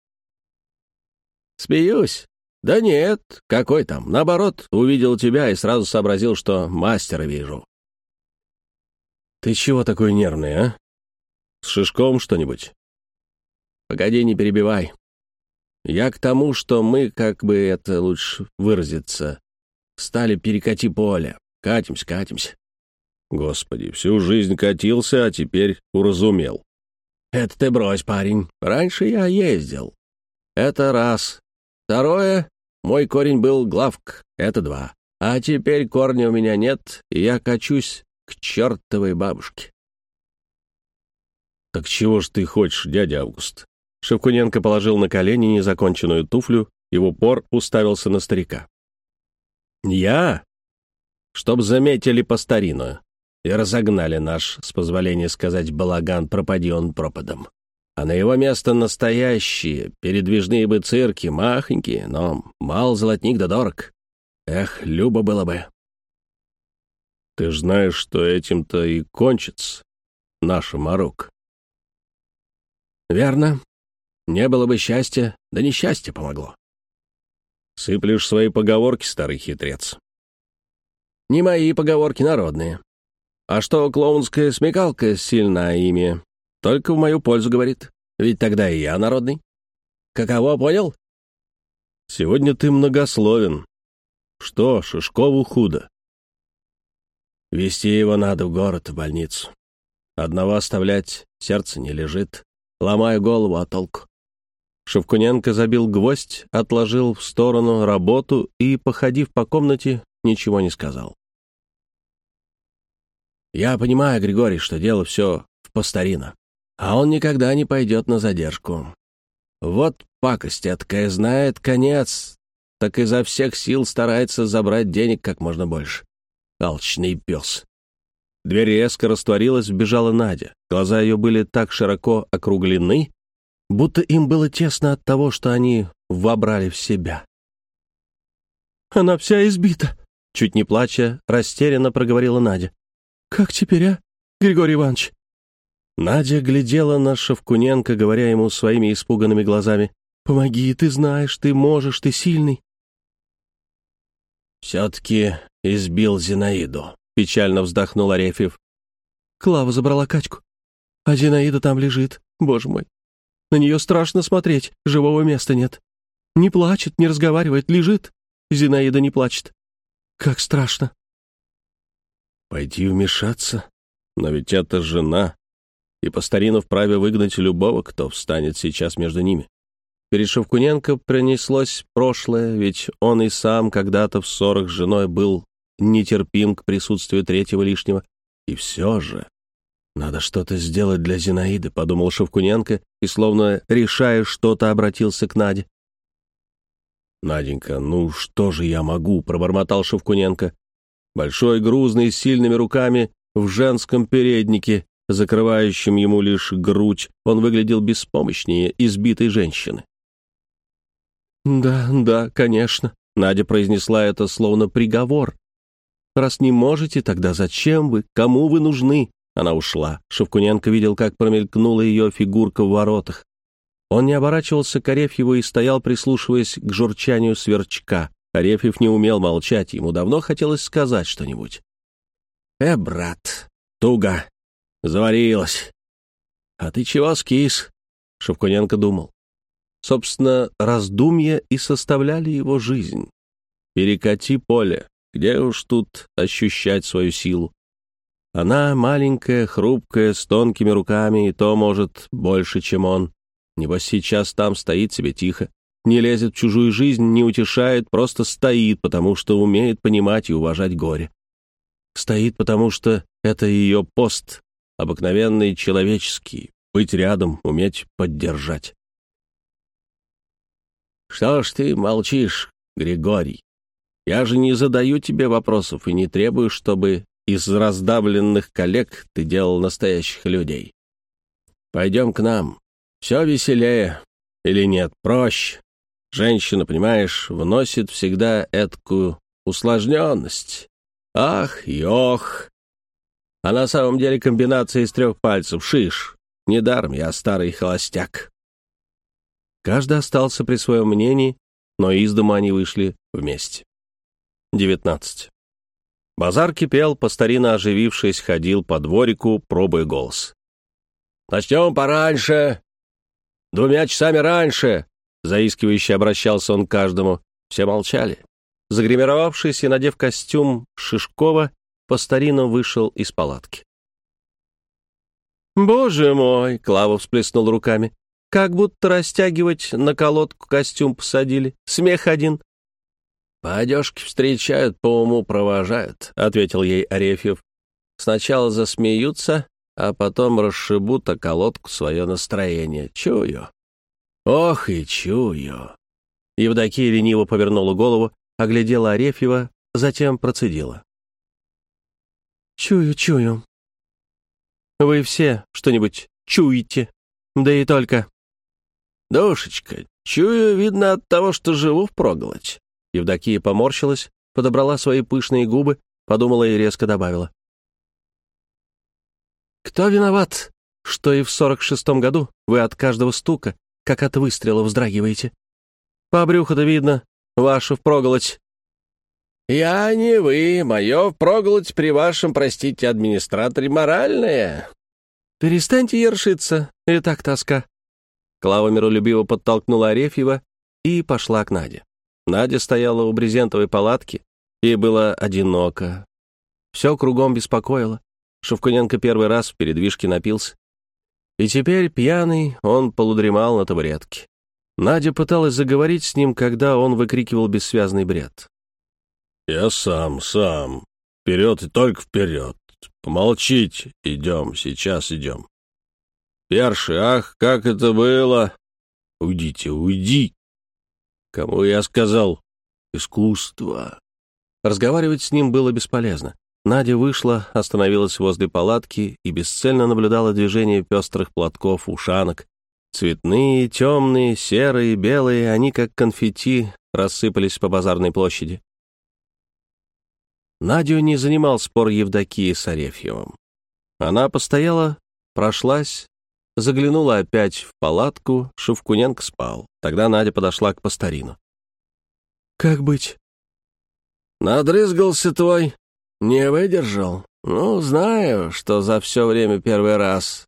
«Смеюсь? Да нет, какой там. Наоборот, увидел тебя и сразу сообразил, что мастера вижу. «Ты чего такой нервный, а? С шишком что-нибудь?» «Погоди, не перебивай. Я к тому, что мы, как бы это лучше выразиться, стали перекати поле. Катимся, катимся». «Господи, всю жизнь катился, а теперь уразумел». «Это ты брось, парень. Раньше я ездил. Это раз. Второе, мой корень был главк. Это два. А теперь корня у меня нет, и я качусь к чертовой бабушке. «Так чего ж ты хочешь, дядя Август?» Шевкуненко положил на колени незаконченную туфлю, его пор уставился на старика. «Я? Чтоб заметили по старину и разогнали наш, с позволения сказать, балаган, пропади он пропадом. А на его место настоящие, передвижные бы цирки, махонькие, но мал золотник да дорог. Эх, любо было бы. Ты ж знаешь, что этим-то и кончится наша Марок. Верно. Не было бы счастья, да несчастье помогло. Сыплешь свои поговорки, старый хитрец. Не мои поговорки народные. А что клоунская смекалка сильна ими, только в мою пользу говорит. Ведь тогда и я народный. Каково, понял? Сегодня ты многословен. Что, Шишкову худо. Вести его надо в город, в больницу. Одного оставлять сердце не лежит. Ломаю голову, а толку? Шевкуненко забил гвоздь, отложил в сторону работу и, походив по комнате, ничего не сказал. «Я понимаю, Григорий, что дело все в постарина, а он никогда не пойдет на задержку. Вот пакость эткая знает конец, так изо всех сил старается забрать денег как можно больше. Алчный пес. Дверь резко растворилась, вбежала Надя. Глаза ее были так широко округлены, будто им было тесно от того, что они вобрали в себя. «Она вся избита», — чуть не плача, растерянно проговорила Надя. «Как теперь, а, Григорий Иванович?» Надя глядела на Шевкуненко, говоря ему своими испуганными глазами. «Помоги, ты знаешь, ты можешь, ты сильный». «Все-таки избил Зинаиду», — печально вздохнул Арефьев. Клава забрала Катьку. А Зинаида там лежит, боже мой. На нее страшно смотреть, живого места нет. Не плачет, не разговаривает, лежит. Зинаида не плачет. Как страшно. Пойти вмешаться? Но ведь это жена. И по старину вправе выгнать любого, кто встанет сейчас между ними. Перед Шевкуненко пронеслось прошлое, ведь он и сам когда-то в ссорах с женой был нетерпим к присутствию третьего лишнего. И все же... «Надо что-то сделать для Зинаиды», — подумал Шевкуненко, и, словно решая что-то, обратился к Наде. «Наденька, ну что же я могу?» — пробормотал Шевкуненко. Большой, грузный, с сильными руками, в женском переднике, закрывающем ему лишь грудь, он выглядел беспомощнее избитой женщины. «Да, да, конечно», — Надя произнесла это словно приговор. «Раз не можете, тогда зачем вы? Кому вы нужны?» Она ушла. Шевкуненко видел, как промелькнула ее фигурка в воротах. Он не оборачивался к Арефьеву и стоял, прислушиваясь к журчанию сверчка. Арефьев не умел молчать, ему давно хотелось сказать что-нибудь. «Э, брат, туго. Заварилась. А ты чего скис?» Шевкуненко думал. Собственно, раздумья и составляли его жизнь. Перекати поле, где уж тут ощущать свою силу. Она маленькая, хрупкая, с тонкими руками, и то, может, больше, чем он. Небось, сейчас там стоит себе тихо, не лезет в чужую жизнь, не утешает, просто стоит, потому что умеет понимать и уважать горе. Стоит, потому что это ее пост, обыкновенный человеческий, быть рядом, уметь поддержать. «Что ж ты молчишь, Григорий? Я же не задаю тебе вопросов и не требую, чтобы из раздавленных коллег ты делал настоящих людей. Пойдем к нам. Все веселее. Или нет, проще. Женщина, понимаешь, вносит всегда эткую усложненность. Ах и ох. А на самом деле комбинация из трех пальцев — шиш. Недаром я старый холостяк. Каждый остался при своем мнении, но из дома они вышли вместе. 19. Базар кипел, по старинно оживившись, ходил по дворику, пробуя голос. «Начнем пораньше! Двумя часами раньше!» Заискивающе обращался он к каждому. Все молчали. Загримировавшись и надев костюм Шишкова, по старину вышел из палатки. «Боже мой!» — Клава всплеснул руками. «Как будто растягивать на колодку костюм посадили. Смех один. «По одежке встречают, по уму провожают», — ответил ей Арефьев. «Сначала засмеются, а потом расшибут о колодку свое настроение. Чую. Ох и чую». Евдокия лениво повернула голову, оглядела Арефьева, затем процедила. «Чую, чую. Вы все что-нибудь чуете, да и только». «Душечка, чую, видно, от того, что живу впроголодь. Евдокия поморщилась, подобрала свои пышные губы, подумала и резко добавила. «Кто виноват, что и в сорок шестом году вы от каждого стука, как от выстрела, вздрагиваете? По брюху-то видно, вашу впроголодь». «Я не вы, мое впроголодь при вашем, простите, администраторе моральное». «Перестаньте ершиться, и так тоска». Клава миролюбиво подтолкнула Арефьева и пошла к Наде. Надя стояла у брезентовой палатки, ей было одиноко. Все кругом беспокоило. Шевкуненко первый раз в передвижке напился. И теперь, пьяный, он полудремал на табуретке. Надя пыталась заговорить с ним, когда он выкрикивал бессвязный бред. «Я сам, сам. Вперед и только вперед. Помолчите. Идем, сейчас идем. Перши, ах, как это было!» Уйдите, уйди!» «Кому я сказал? Искусство!» Разговаривать с ним было бесполезно. Надя вышла, остановилась возле палатки и бесцельно наблюдала движение пестрых платков, ушанок. Цветные, темные, серые, белые, они, как конфетти, рассыпались по базарной площади. Надю не занимал спор Евдокии с Арефьевым. Она постояла, прошлась, заглянула опять в палатку, Шевкуненко спал. Тогда Надя подошла к Пастарину. «Как быть?» «Надрызгался твой, не выдержал. Ну, знаю, что за все время первый раз.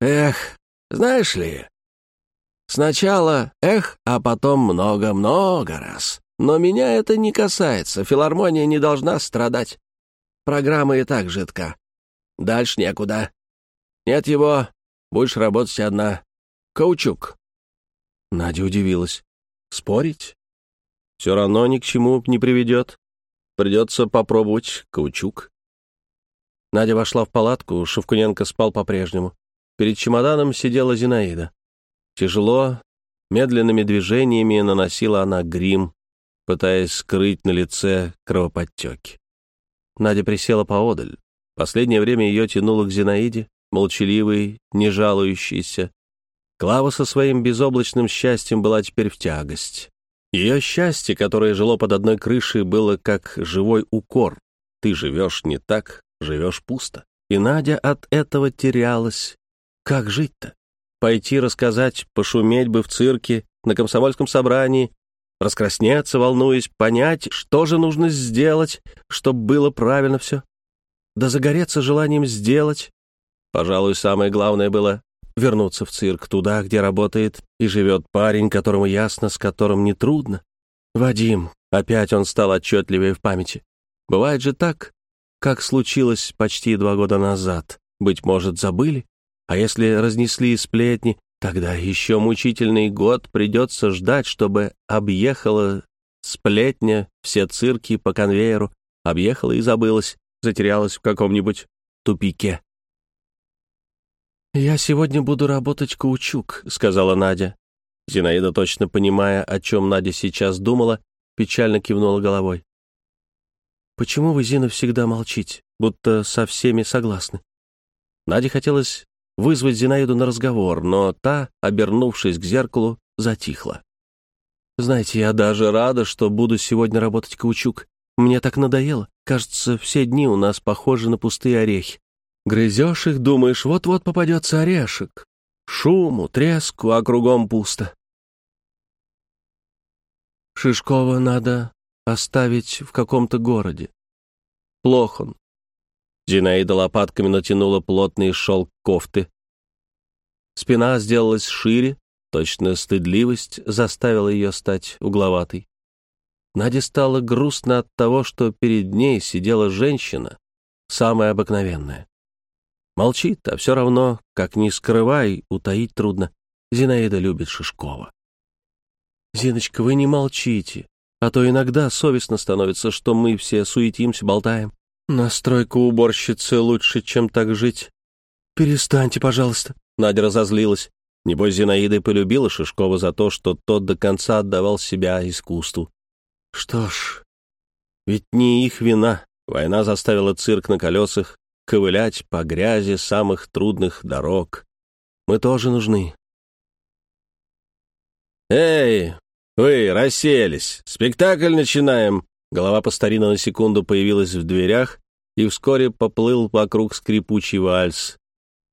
Эх, знаешь ли, сначала эх, а потом много-много раз. Но меня это не касается, филармония не должна страдать. Программа и так жидка. Дальше некуда. Нет его, будешь работать одна. Каучук. Надя удивилась. Спорить? Все равно ни к чему не приведет. Придется попробовать каучук. Надя вошла в палатку, Шевкуненко спал по-прежнему. Перед чемоданом сидела Зинаида. Тяжело, медленными движениями наносила она грим, пытаясь скрыть на лице кровоподтеки. Надя присела поодаль. Последнее время ее тянуло к Зинаиде, молчаливой, не жалующейся. Клава со своим безоблачным счастьем была теперь в тягость. Ее счастье, которое жило под одной крышей, было как живой укор. Ты живешь не так, живешь пусто. И Надя от этого терялась. Как жить-то? Пойти рассказать, пошуметь бы в цирке, на комсомольском собрании, раскраснеться, волнуясь, понять, что же нужно сделать, чтобы было правильно все. Да загореться желанием сделать. Пожалуй, самое главное было вернуться в цирк, туда, где работает и живет парень, которому ясно, с которым нетрудно. Вадим. Опять он стал отчетливее в памяти. Бывает же так, как случилось почти два года назад. Быть может, забыли? А если разнесли сплетни, Тогда еще мучительный год придется ждать, чтобы объехала сплетня все цирки по конвейеру, объехала и забылась, затерялась в каком-нибудь тупике. «Я сегодня буду работать каучук», — сказала Надя. Зинаида, точно понимая, о чем Надя сейчас думала, печально кивнула головой. «Почему вы, Зина, всегда молчите, будто со всеми согласны?» Наде хотелось вызвать Зинаиду на разговор, но та, обернувшись к зеркалу, затихла. «Знаете, я даже рада, что буду сегодня работать каучук. Мне так надоело. Кажется, все дни у нас похожи на пустые орехи. Грызешь их, думаешь, вот-вот попадется орешек. Шуму, треску, а кругом пусто. Шишкова надо оставить в каком-то городе. Плох он, Зинаида лопатками натянула плотный шелк кофты. Спина сделалась шире, точно стыдливость заставила ее стать угловатой. Наде стало грустно от того, что перед ней сидела женщина, самая обыкновенная. Молчит, а все равно, как ни скрывай, утаить трудно. Зинаида любит Шишкова. «Зиночка, вы не молчите, а то иногда совестно становится, что мы все суетимся, болтаем. Настройка уборщицы лучше, чем так жить. Перестаньте, пожалуйста. Надя разозлилась. Небось, Зинаида полюбила Шишкова за то, что тот до конца отдавал себя искусству. Что ж, ведь не их вина. Война заставила цирк на колесах ковылять по грязи самых трудных дорог. Мы тоже нужны. «Эй, вы расселись! Спектакль начинаем!» Голова Пастарина на секунду появилась в дверях, и вскоре поплыл вокруг скрипучий вальс.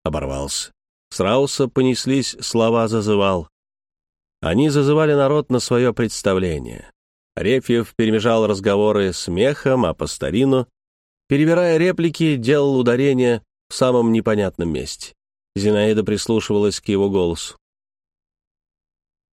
Оборвался. С Рауса понеслись слова «зазывал». Они зазывали народ на свое представление. Рефьев перемежал разговоры смехом, а Пастарину, перебирая реплики, делал ударение в самом непонятном месте. Зинаида прислушивалась к его голосу.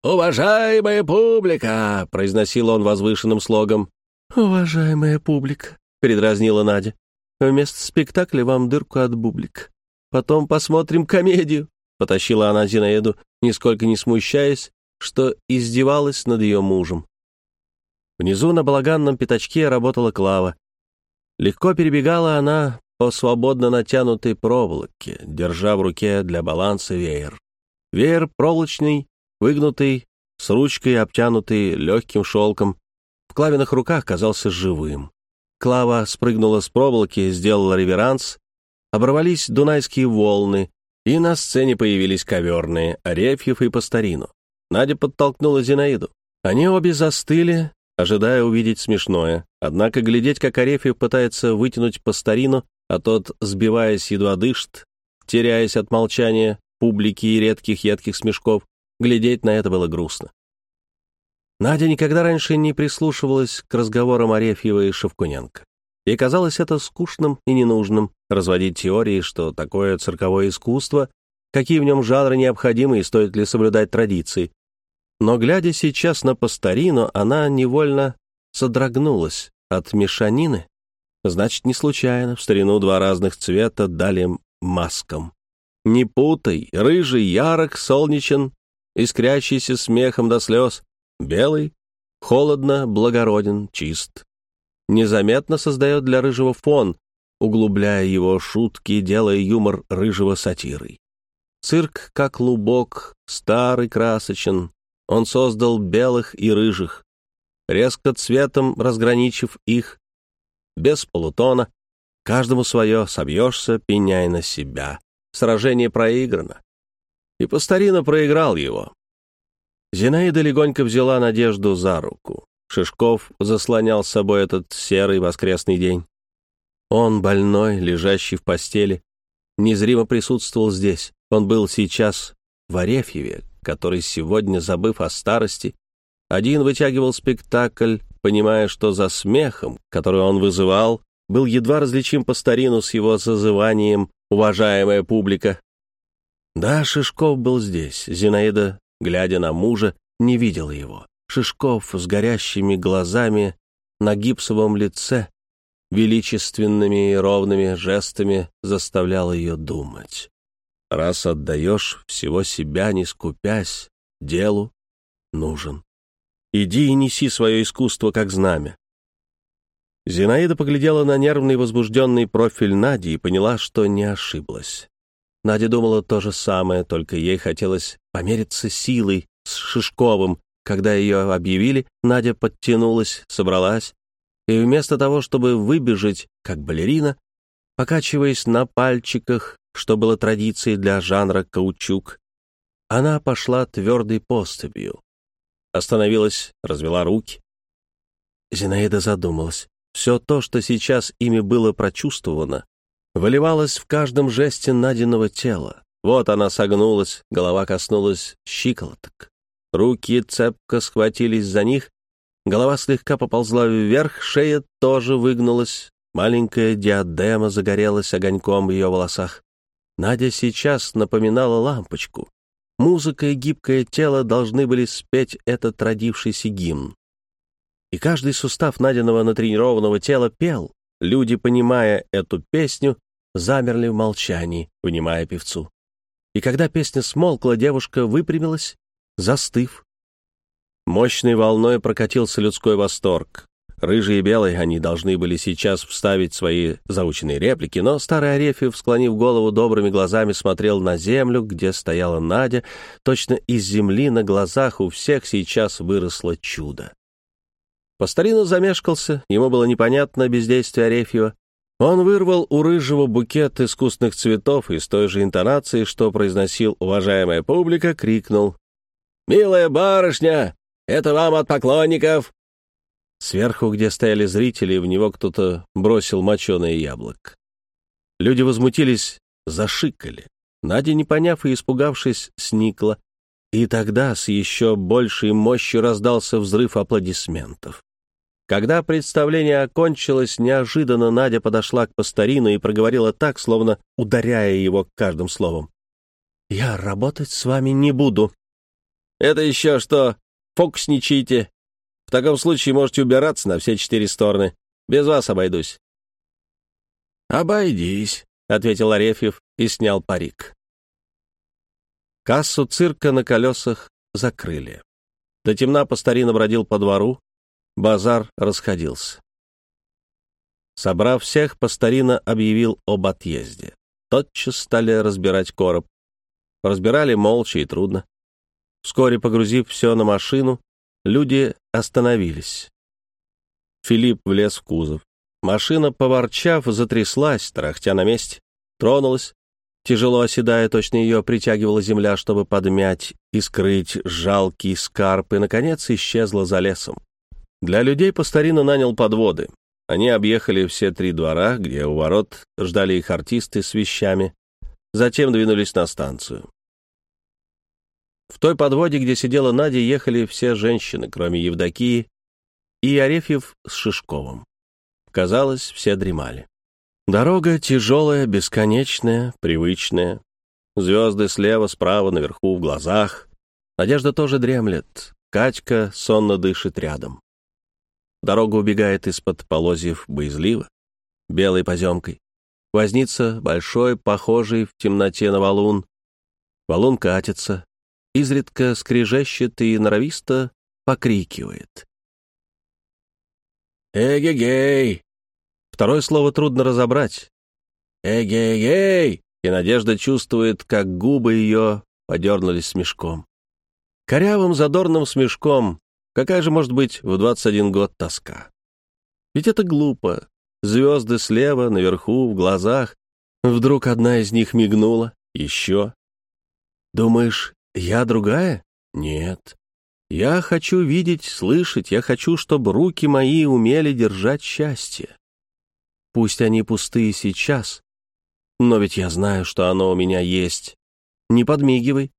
«Уважаемая публика!» — произносил он возвышенным слогом. «Уважаемая публика», — передразнила Надя, — «вместо спектакля вам дырку от бублик. Потом посмотрим комедию», — потащила она Зинаиду, нисколько не смущаясь, что издевалась над ее мужем. Внизу на балаганном пятачке работала Клава. Легко перебегала она по свободно натянутой проволоке, держа в руке для баланса веер. Веер проволочный выгнутый, с ручкой, обтянутый легким шелком. В Клавиных руках казался живым. Клава спрыгнула с проволоки, сделала реверанс. Оборвались дунайские волны, и на сцене появились коверные, Арефьев и Пастарину. Надя подтолкнула Зинаиду. Они обе застыли, ожидая увидеть смешное. Однако глядеть, как Арефьев пытается вытянуть Пастарину, а тот, сбиваясь, едва дышит, теряясь от молчания, публики и редких едких смешков, глядеть на это было грустно. Надя никогда раньше не прислушивалась к разговорам Арефьева и Шевкуненко. Ей казалось это скучным и ненужным, разводить теории, что такое цирковое искусство, какие в нем жанры необходимы и стоит ли соблюдать традиции. Но, глядя сейчас на Пастарину, она невольно содрогнулась от мешанины. Значит, не случайно в старину два разных цвета дали маскам. Не путай, рыжий, ярок, солнечен, искрящийся смехом до слез, белый, холоден, благороден, чист. Незаметно создает для рыжего фон, углубляя его шутки, делая юмор рыжего сатирой. Цирк, как клубок, старый, красочен. Он создал белых и рыжих, резко цветом разграничив их, без полутона, каждому свое, собьешься, пеняй на себя. Сражение проиграно. И Пастарина проиграл его. Зинаида легонько взяла Надежду за руку. Шишков заслонял с собой этот серый воскресный день. Он, больной, лежащий в постели, незримо присутствовал здесь. Он был сейчас в Арефьеве, который сегодня, забыв о старости, один вытягивал спектакль, понимая, что за смехом, который он вызывал, был едва различим по старину с его зазыванием «уважаемая публика». Да, Шишков был здесь. Зинаида, глядя на мужа, не видела его. Шишков с горящими глазами на гипсовом лице, величественными и ровными жестами заставлял ее думать. Раз отдаешь всего себя, не скупясь, делу нужен. Иди и неси свое искусство как знамя. Зинаида поглядела на нервный возбужденный профиль Нади и поняла, что не ошиблась. Надя думала то же самое, только ей хотелось помериться силой с Шишковым. Когда ее объявили, Надя подтянулась, собралась, и вместо того, чтобы выбежать, как балерина, покачиваясь на пальчиках, что было традицией для жанра каучук, она пошла твердой поступью. Остановилась, развела руки. Зинаида задумалась. Все то, что сейчас ими было прочувствовано, выливалось в каждом жесте Надиного тела. Вот она согнулась, голова коснулась щиколоток. Руки цепко схватились за них, голова слегка поползла вверх, шея тоже выгнулась, маленькая диадема загорелась огоньком в ее волосах. Надя сейчас напоминала лампочку. Музыка и гибкое тело должны были спеть этот родившийся гимн и каждый сустав найденного натренированного тела пел. Люди, понимая эту песню, замерли в молчании, внимая певцу. И когда песня смолкла, девушка выпрямилась, застыв. Мощной волной прокатился людской восторг. Рыжий и белый они должны были сейчас вставить свои заученные реплики, но старый Арефьев, склонив голову добрыми глазами, смотрел на землю, где стояла Надя. Точно из земли на глазах у всех сейчас выросло чудо. Постарина замешкался, ему было непонятно бездействие Арефьева. Он вырвал у Рыжего букет искусственных цветов и с той же интонацией, что произносил уважаемая публика, крикнул «Милая барышня, это вам от поклонников!» Сверху, где стояли зрители, в него кто-то бросил моченое яблоко. Люди возмутились, зашикали. Надя, не поняв и испугавшись, сникла. И тогда с еще большей мощью раздался взрыв аплодисментов. Когда представление окончилось, неожиданно Надя подошла к Пастарину и проговорила так, словно ударяя его каждым словом. «Я работать с вами не буду». «Это еще что? Фокусничайте. В таком случае можете убираться на все четыре стороны. Без вас обойдусь». «Обойдись», — ответил Арефьев и снял парик. Кассу цирка на колесах закрыли. До темна Пастарина бродил по двору, Базар расходился. Собрав всех, Пастарина объявил об отъезде. Тотчас стали разбирать короб. Разбирали молча и трудно. Вскоре, погрузив все на машину, люди остановились. Филипп влез в кузов. Машина, поворчав, затряслась, тарахтя на месте, тронулась, тяжело оседая, точно ее притягивала земля, чтобы подмять и скрыть жалкий скарб, и, наконец, исчезла за лесом. Для людей по старину нанял подводы. Они объехали все три двора, где у ворот ждали их артисты с вещами, затем двинулись на станцию. В той подводе, где сидела Надя, ехали все женщины, кроме Евдокии и Арефьев с Шишковым. Казалось, все дремали. Дорога тяжелая, бесконечная, привычная. Звезды слева, справа, наверху, в глазах. Надежда тоже дремлет. Катька сонно дышит рядом. Дорога убегает из-под полозьев боязливо, белой поземкой. Возница большой, похожий в темноте на валун. Валун катится, изредка скрежещет и норовисто покрикивает. «Эгегей!» Второе слово трудно разобрать. «Эгегей!» И Надежда чувствует, как губы ее подернулись смешком. Корявым задорным смешком. Какая же может быть в 21 год тоска? Ведь это глупо. Звезды слева, наверху, в глазах. Вдруг одна из них мигнула. Еще. Думаешь, я другая? Нет. Я хочу видеть, слышать, я хочу, чтобы руки мои умели держать счастье. Пусть они пустые сейчас, но ведь я знаю, что оно у меня есть. Не подмигивай.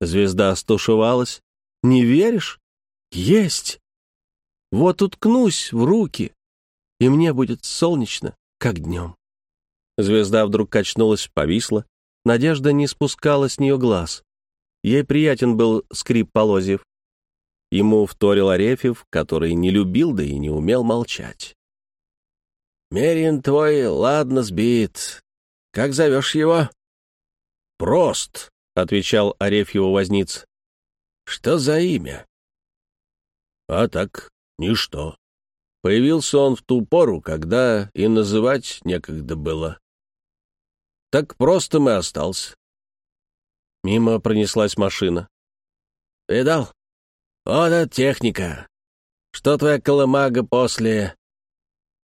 Звезда стушевалась. Не веришь? Есть. Вот уткнусь в руки, и мне будет солнечно, как днем. Звезда вдруг качнулась, повисла. Надежда не спускала с нее глаз. Ей приятен был скрип полозьев. Ему вторил Арефьев, который не любил, да и не умел молчать. «Мерин твой ладно сбит. Как зовешь его?» «Прост», — отвечал Арефьеву возниц. «Что за имя?» «А так, ничто. Появился он в ту пору, когда и называть некогда было. Так просто мы остался. Мимо пронеслась машина. «Видал? Вот это техника. Что твоя колымага после?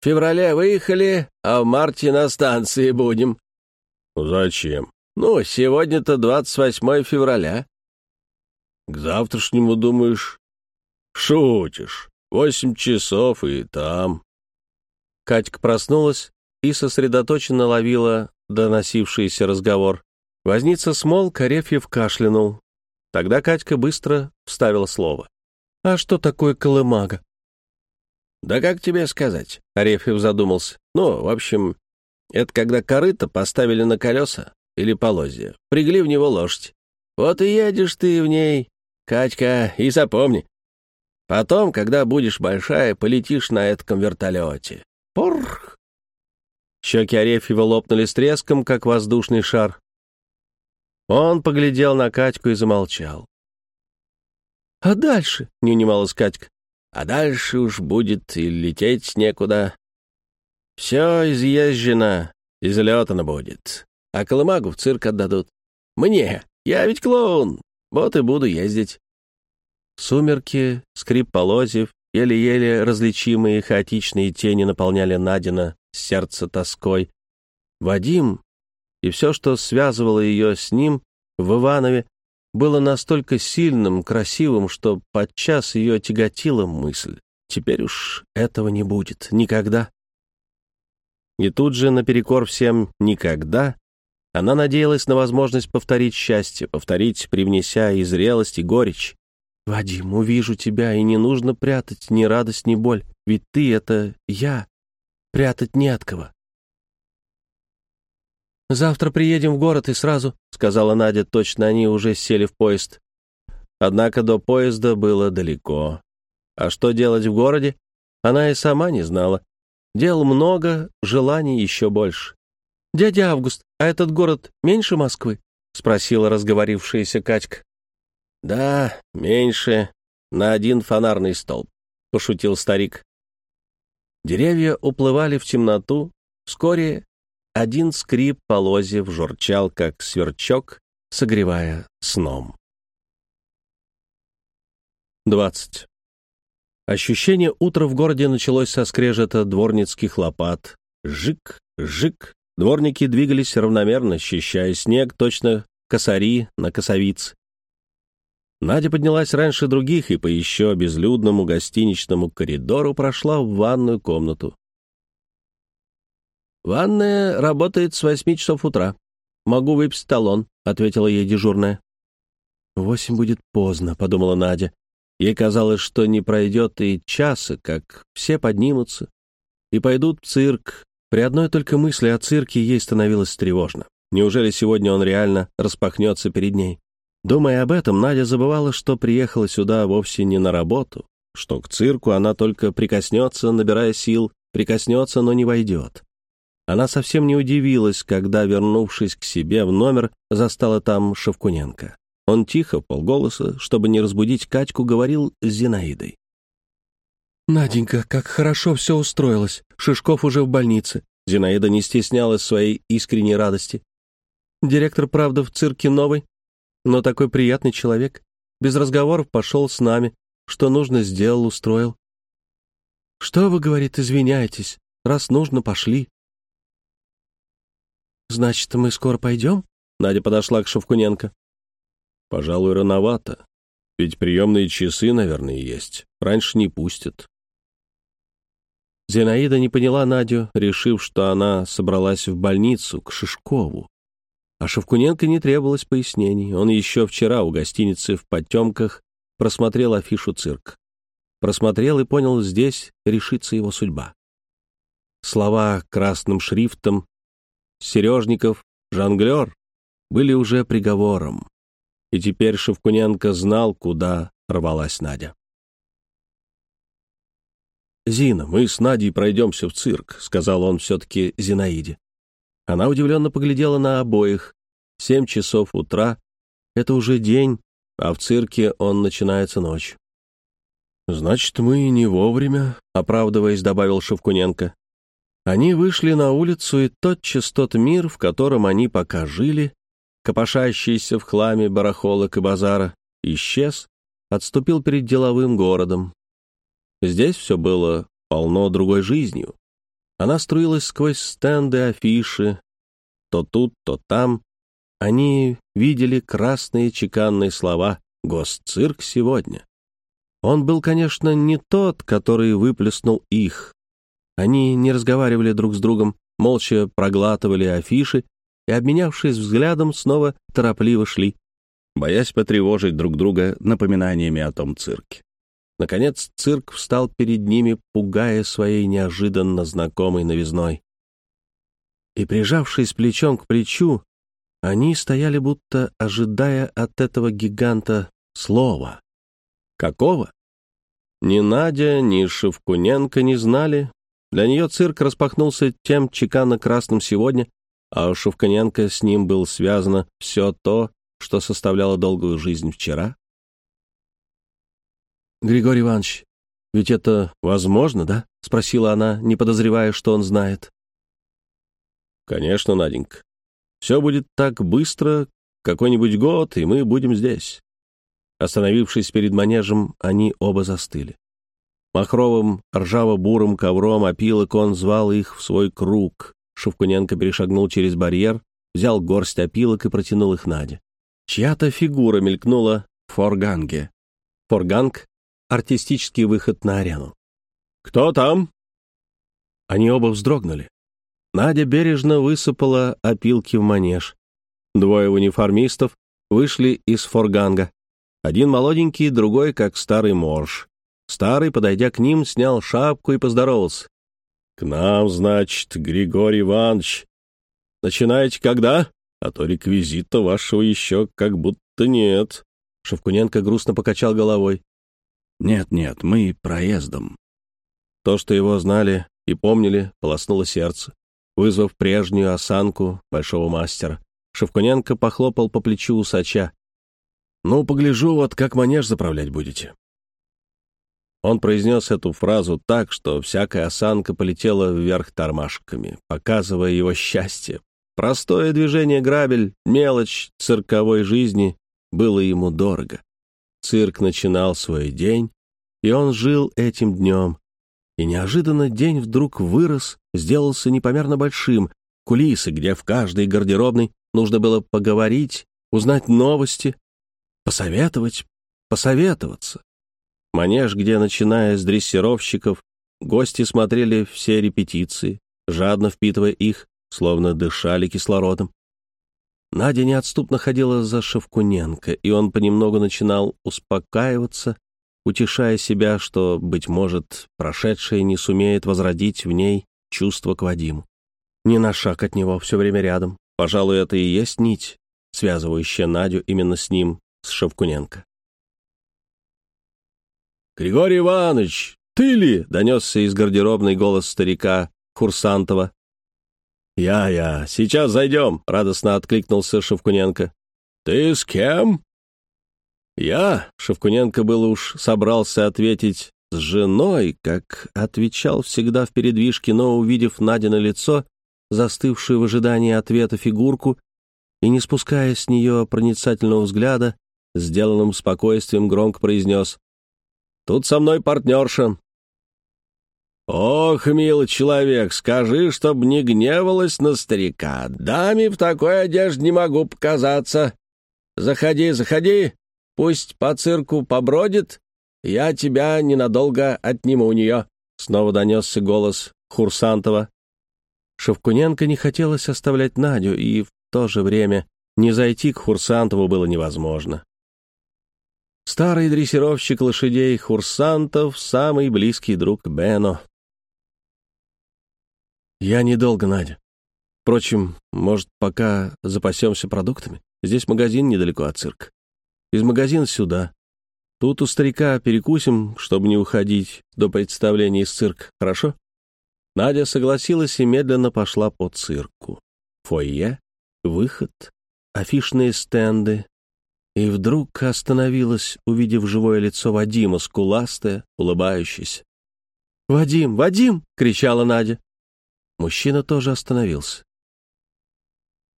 В феврале выехали, а в марте на станции будем». «Зачем?» «Ну, сегодня-то 28 февраля». «К завтрашнему, думаешь?» «Шутишь. Восемь часов и там». Катька проснулась и сосредоточенно ловила доносившийся разговор. Возница смол, Корефьев кашлянул. Тогда Катька быстро вставила слово. «А что такое колымага?» «Да как тебе сказать?» — Арефьев задумался. «Ну, в общем, это когда корыто поставили на колеса или полозья, пригли в него лошадь. Вот и едешь ты в ней, Катька, и запомни. Потом, когда будешь большая, полетишь на этом вертолете. Порх!» Щеки Арефьева лопнули с треском, как воздушный шар. Он поглядел на Катьку и замолчал. «А дальше?» — не унималась Катька. «А дальше уж будет и лететь некуда. Все изъезжено, излетано будет. А колымагу в цирк отдадут. Мне, я ведь клоун, вот и буду ездить». Сумерки, скрип полозьев, еле-еле различимые хаотичные тени наполняли Надина сердце тоской. Вадим и все, что связывало ее с ним в Иванове, было настолько сильным, красивым, что подчас ее тяготила мысль. Теперь уж этого не будет. Никогда. И тут же, наперекор всем «никогда», она надеялась на возможность повторить счастье, повторить, привнеся и зрелость, и горечь. «Вадим, увижу тебя, и не нужно прятать ни радость, ни боль, ведь ты — это я. Прятать не от кого. «Завтра приедем в город и сразу», — сказала Надя, точно они уже сели в поезд. Однако до поезда было далеко. А что делать в городе, она и сама не знала. Дел много, желаний еще больше. «Дядя Август, а этот город меньше Москвы?» — спросила разговорившаяся Катька. «Да, меньше, на один фонарный столб», — пошутил старик. Деревья уплывали в темноту, вскоре один скрип полозьев журчал, как сверчок, согревая сном. 20. Ощущение утра в городе началось со скрежета дворницких лопат. Жик, жик. Дворники двигались равномерно, счищая снег, точно косари на косовиц. Надя поднялась раньше других и по еще безлюдному гостиничному коридору прошла в ванную комнату. «Ванная работает с восьми часов утра. Могу выписать талон», — ответила ей дежурная. «Восемь будет поздно», — подумала Надя. Ей казалось, что не пройдет и часа, как все поднимутся и пойдут в цирк. При одной только мысли о цирке ей становилось тревожно. Неужели сегодня он реально распахнется перед ней? Думая об этом, Надя забывала, что приехала сюда вовсе не на работу, что к цирку она только прикоснется, набирая сил, прикоснется, но не войдет. Она совсем не удивилась, когда, вернувшись к себе в номер, застала там Шевкуненко. Он тихо, полголоса, чтобы не разбудить Катьку, говорил с Зинаидой. «Наденька, как хорошо все устроилось. Шишков уже в больнице». Зинаида не стеснялась своей искренней радости. «Директор, правда, в цирке новый, но такой приятный человек. Без разговоров пошел с нами. Что нужно, сделал, устроил». «Что вы, — говорит, — извиняетесь. Раз нужно, пошли». «Значит, мы скоро пойдем?» Надя подошла к Шевкуненко. Пожалуй, рановато. Ведь приемные часы, наверное, есть. Раньше не пустят. Зинаида не поняла Надю, решив, что она собралась в больницу, к Шишкову. А Шевкуненко не требовалось пояснений. Он еще вчера у гостиницы в потемках просмотрел афишу цирк. Просмотрел и понял, здесь решится его судьба. Слова красным шрифтом «Сережников, жонглер» были уже приговором и теперь Шевкуненко знал, куда рвалась Надя. «Зина, мы с Надей пройдемся в цирк», — сказал он все-таки Зинаиде. Она удивленно поглядела на обоих. Семь часов утра — это уже день, а в цирке он начинается ночь. «Значит, мы не вовремя», — оправдываясь, добавил Шевкуненко. Они вышли на улицу, и тотчас тот мир, в котором они пока жили, копошащийся в хламе барахолок и базара, исчез, отступил перед деловым городом. Здесь все было полно другой жизнью. Она струилась сквозь стенды, афиши. То тут, то там. Они видели красные чеканные слова «Госцирк сегодня». Он был, конечно, не тот, который выплеснул их. Они не разговаривали друг с другом, молча проглатывали афиши и, обменявшись взглядом, снова торопливо шли, боясь потревожить друг друга напоминаниями о том цирке. Наконец цирк встал перед ними, пугая своей неожиданно знакомой новизной. И, прижавшись плечом к плечу, они стояли, будто ожидая от этого гиганта слова. Какого? Ни Надя, ни Шевкуненко не знали. Для нее цирк распахнулся тем чеканно-красным сегодня, а у Шевканенко с ним было связано все то, что составляло долгую жизнь вчера? «Григорий Иванович, ведь это возможно, да?» — спросила она, не подозревая, что он знает. «Конечно, Наденька. Все будет так быстро, какой-нибудь год, и мы будем здесь». Остановившись перед манежем, они оба застыли. Махровым, ржаво-бурым ковром опилок он звал их в свой круг, Шевкуненко перешагнул через барьер, взял горсть опилок и протянул их Наде. Чья-то фигура мелькнула в форганге. Форганг — артистический выход на арену. «Кто там?» Они оба вздрогнули. Надя бережно высыпала опилки в манеж. Двое униформистов вышли из форганга. Один молоденький, другой, как старый морж. Старый, подойдя к ним, снял шапку и поздоровался. «К нам, значит, Григорий Иванович. Начинаете когда? А то реквизита вашего еще как будто нет». Шевкуненко грустно покачал головой. «Нет-нет, мы проездом». То, что его знали и помнили, полоснуло сердце, вызвав прежнюю осанку большого мастера. Шевкуненко похлопал по плечу усача. «Ну, погляжу, вот как манеж заправлять будете». Он произнес эту фразу так, что всякая осанка полетела вверх тормашками, показывая его счастье. Простое движение грабель, мелочь цирковой жизни было ему дорого. Цирк начинал свой день, и он жил этим днем. И неожиданно день вдруг вырос, сделался непомерно большим. Кулисы, где в каждой гардеробной нужно было поговорить, узнать новости, посоветовать, посоветоваться. Манеж, где, начиная с дрессировщиков, гости смотрели все репетиции, жадно впитывая их, словно дышали кислородом. Надя неотступно ходила за Шевкуненко, и он понемногу начинал успокаиваться, утешая себя, что, быть может, прошедшее не сумеет возродить в ней чувство к Вадиму. Ни на шаг от него, все время рядом. Пожалуй, это и есть нить, связывающая Надю именно с ним, с Шевкуненко. «Григорий Иванович, ты ли?» — донесся из гардеробной голос старика Курсантова. «Я-я, сейчас зайдем», — радостно откликнулся Шевкуненко. «Ты с кем?» «Я», — Шевкуненко был уж собрался ответить с женой, как отвечал всегда в передвижке, но, увидев Надя на лицо, застывшую в ожидании ответа фигурку, и, не спуская с нее проницательного взгляда, сделанным спокойствием громко произнес «Тут со мной партнерша, «Ох, милый человек, скажи, чтоб не гневалась на старика. Даме в такой одежде не могу показаться. Заходи, заходи, пусть по цирку побродит, я тебя ненадолго отниму у нее». Снова донесся голос Хурсантова. Шевкуненко не хотелось оставлять Надю, и в то же время не зайти к Хурсантову было невозможно. Старый дрессировщик лошадей Хурсантов — самый близкий друг Бено. «Я недолго, Надя. Впрочем, может, пока запасемся продуктами? Здесь магазин недалеко от цирка. Из магазина сюда. Тут у старика перекусим, чтобы не уходить до представления из цирка, хорошо?» Надя согласилась и медленно пошла по цирку. Фойе, выход, афишные стенды. И вдруг остановилась, увидев живое лицо Вадима, скуластое, улыбающееся. «Вадим! Вадим!» — кричала Надя. Мужчина тоже остановился.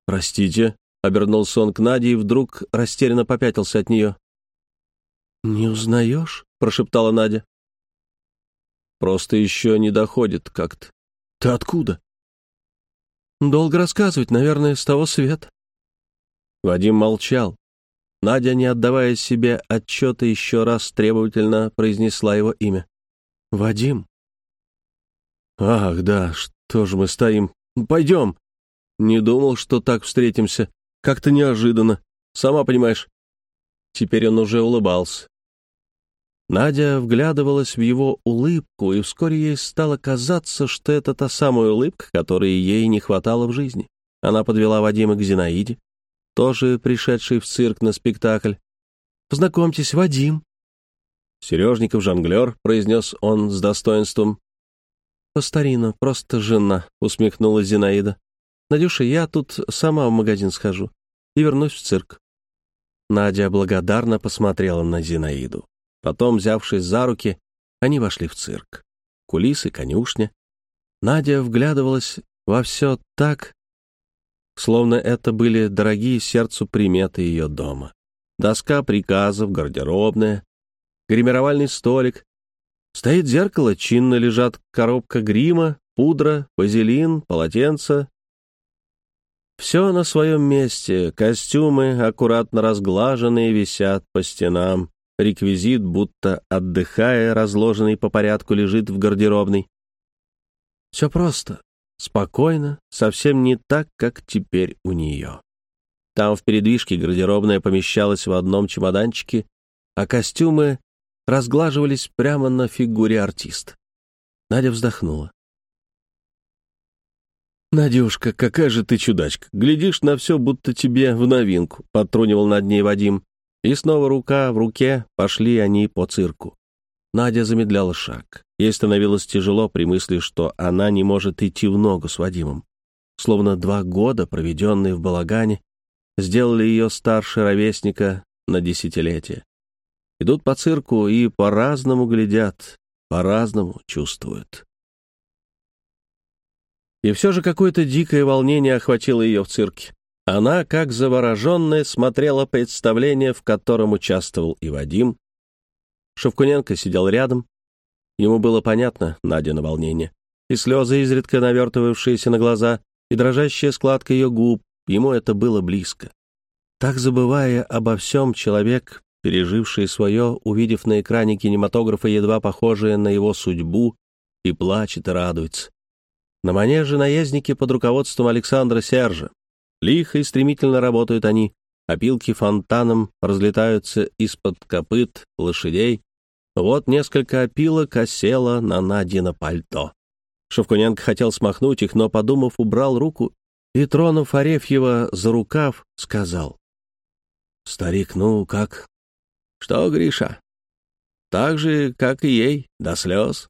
«Простите», — обернулся он к Наде и вдруг растерянно попятился от нее. «Не узнаешь?» — прошептала Надя. «Просто еще не доходит как-то. Ты откуда?» «Долго рассказывать, наверное, с того света». Вадим молчал. Надя, не отдавая себе отчета, еще раз требовательно произнесла его имя. «Вадим». «Ах, да, тоже мы стоим. Пойдем. Не думал, что так встретимся. Как-то неожиданно. Сама понимаешь. Теперь он уже улыбался. Надя вглядывалась в его улыбку, и вскоре ей стало казаться, что это та самая улыбка, которой ей не хватало в жизни. Она подвела Вадима к Зинаиде, тоже пришедшей в цирк на спектакль. «Познакомьтесь, Вадим». «Сережников жонглер», — произнес он с достоинством. «Постарина, просто жена», — усмехнулась Зинаида. «Надюша, я тут сама в магазин схожу и вернусь в цирк». Надя благодарно посмотрела на Зинаиду. Потом, взявшись за руки, они вошли в цирк. Кулисы, конюшня. Надя вглядывалась во все так, словно это были дорогие сердцу приметы ее дома. Доска приказов, гардеробная, гримировальный столик, Стоит зеркало, чинно лежат коробка грима, пудра, вазелин, полотенце. Все на своем месте, костюмы, аккуратно разглаженные, висят по стенам. Реквизит, будто отдыхая, разложенный по порядку, лежит в гардеробной. Все просто, спокойно, совсем не так, как теперь у нее. Там в передвижке гардеробная помещалась в одном чемоданчике, а костюмы разглаживались прямо на фигуре артиста. Надя вздохнула. «Надюшка, какая же ты чудачка! Глядишь на все, будто тебе в новинку», — подтрунивал над ней Вадим. И снова рука в руке пошли они по цирку. Надя замедляла шаг. Ей становилось тяжело при мысли, что она не может идти в ногу с Вадимом. Словно два года, проведенные в балагане, сделали ее старше ровесника на десятилетие. Идут по цирку и по-разному глядят, по-разному чувствуют. И все же какое-то дикое волнение охватило ее в цирке. Она, как завороженная, смотрела представление, в котором участвовал и Вадим. Шевкуненко сидел рядом. Ему было понятно Надя на волнение. И слезы, изредка навертывавшиеся на глаза, и дрожащая складка ее губ, ему это было близко. Так, забывая обо всем, человек, переживший свое, увидев на экране кинематографа едва похожее на его судьбу, и плачет и радуется. На манеже наездники под руководством Александра Сержа. Лихо и стремительно работают они, опилки фонтаном разлетаются из-под копыт лошадей. Вот несколько опилок осело на Надина пальто. Шевкуненко хотел смахнуть их, но, подумав, убрал руку и, тронув Арефьева за рукав, сказал. «Старик, ну как?» «Что, Гриша?» «Так же, как и ей, до слез».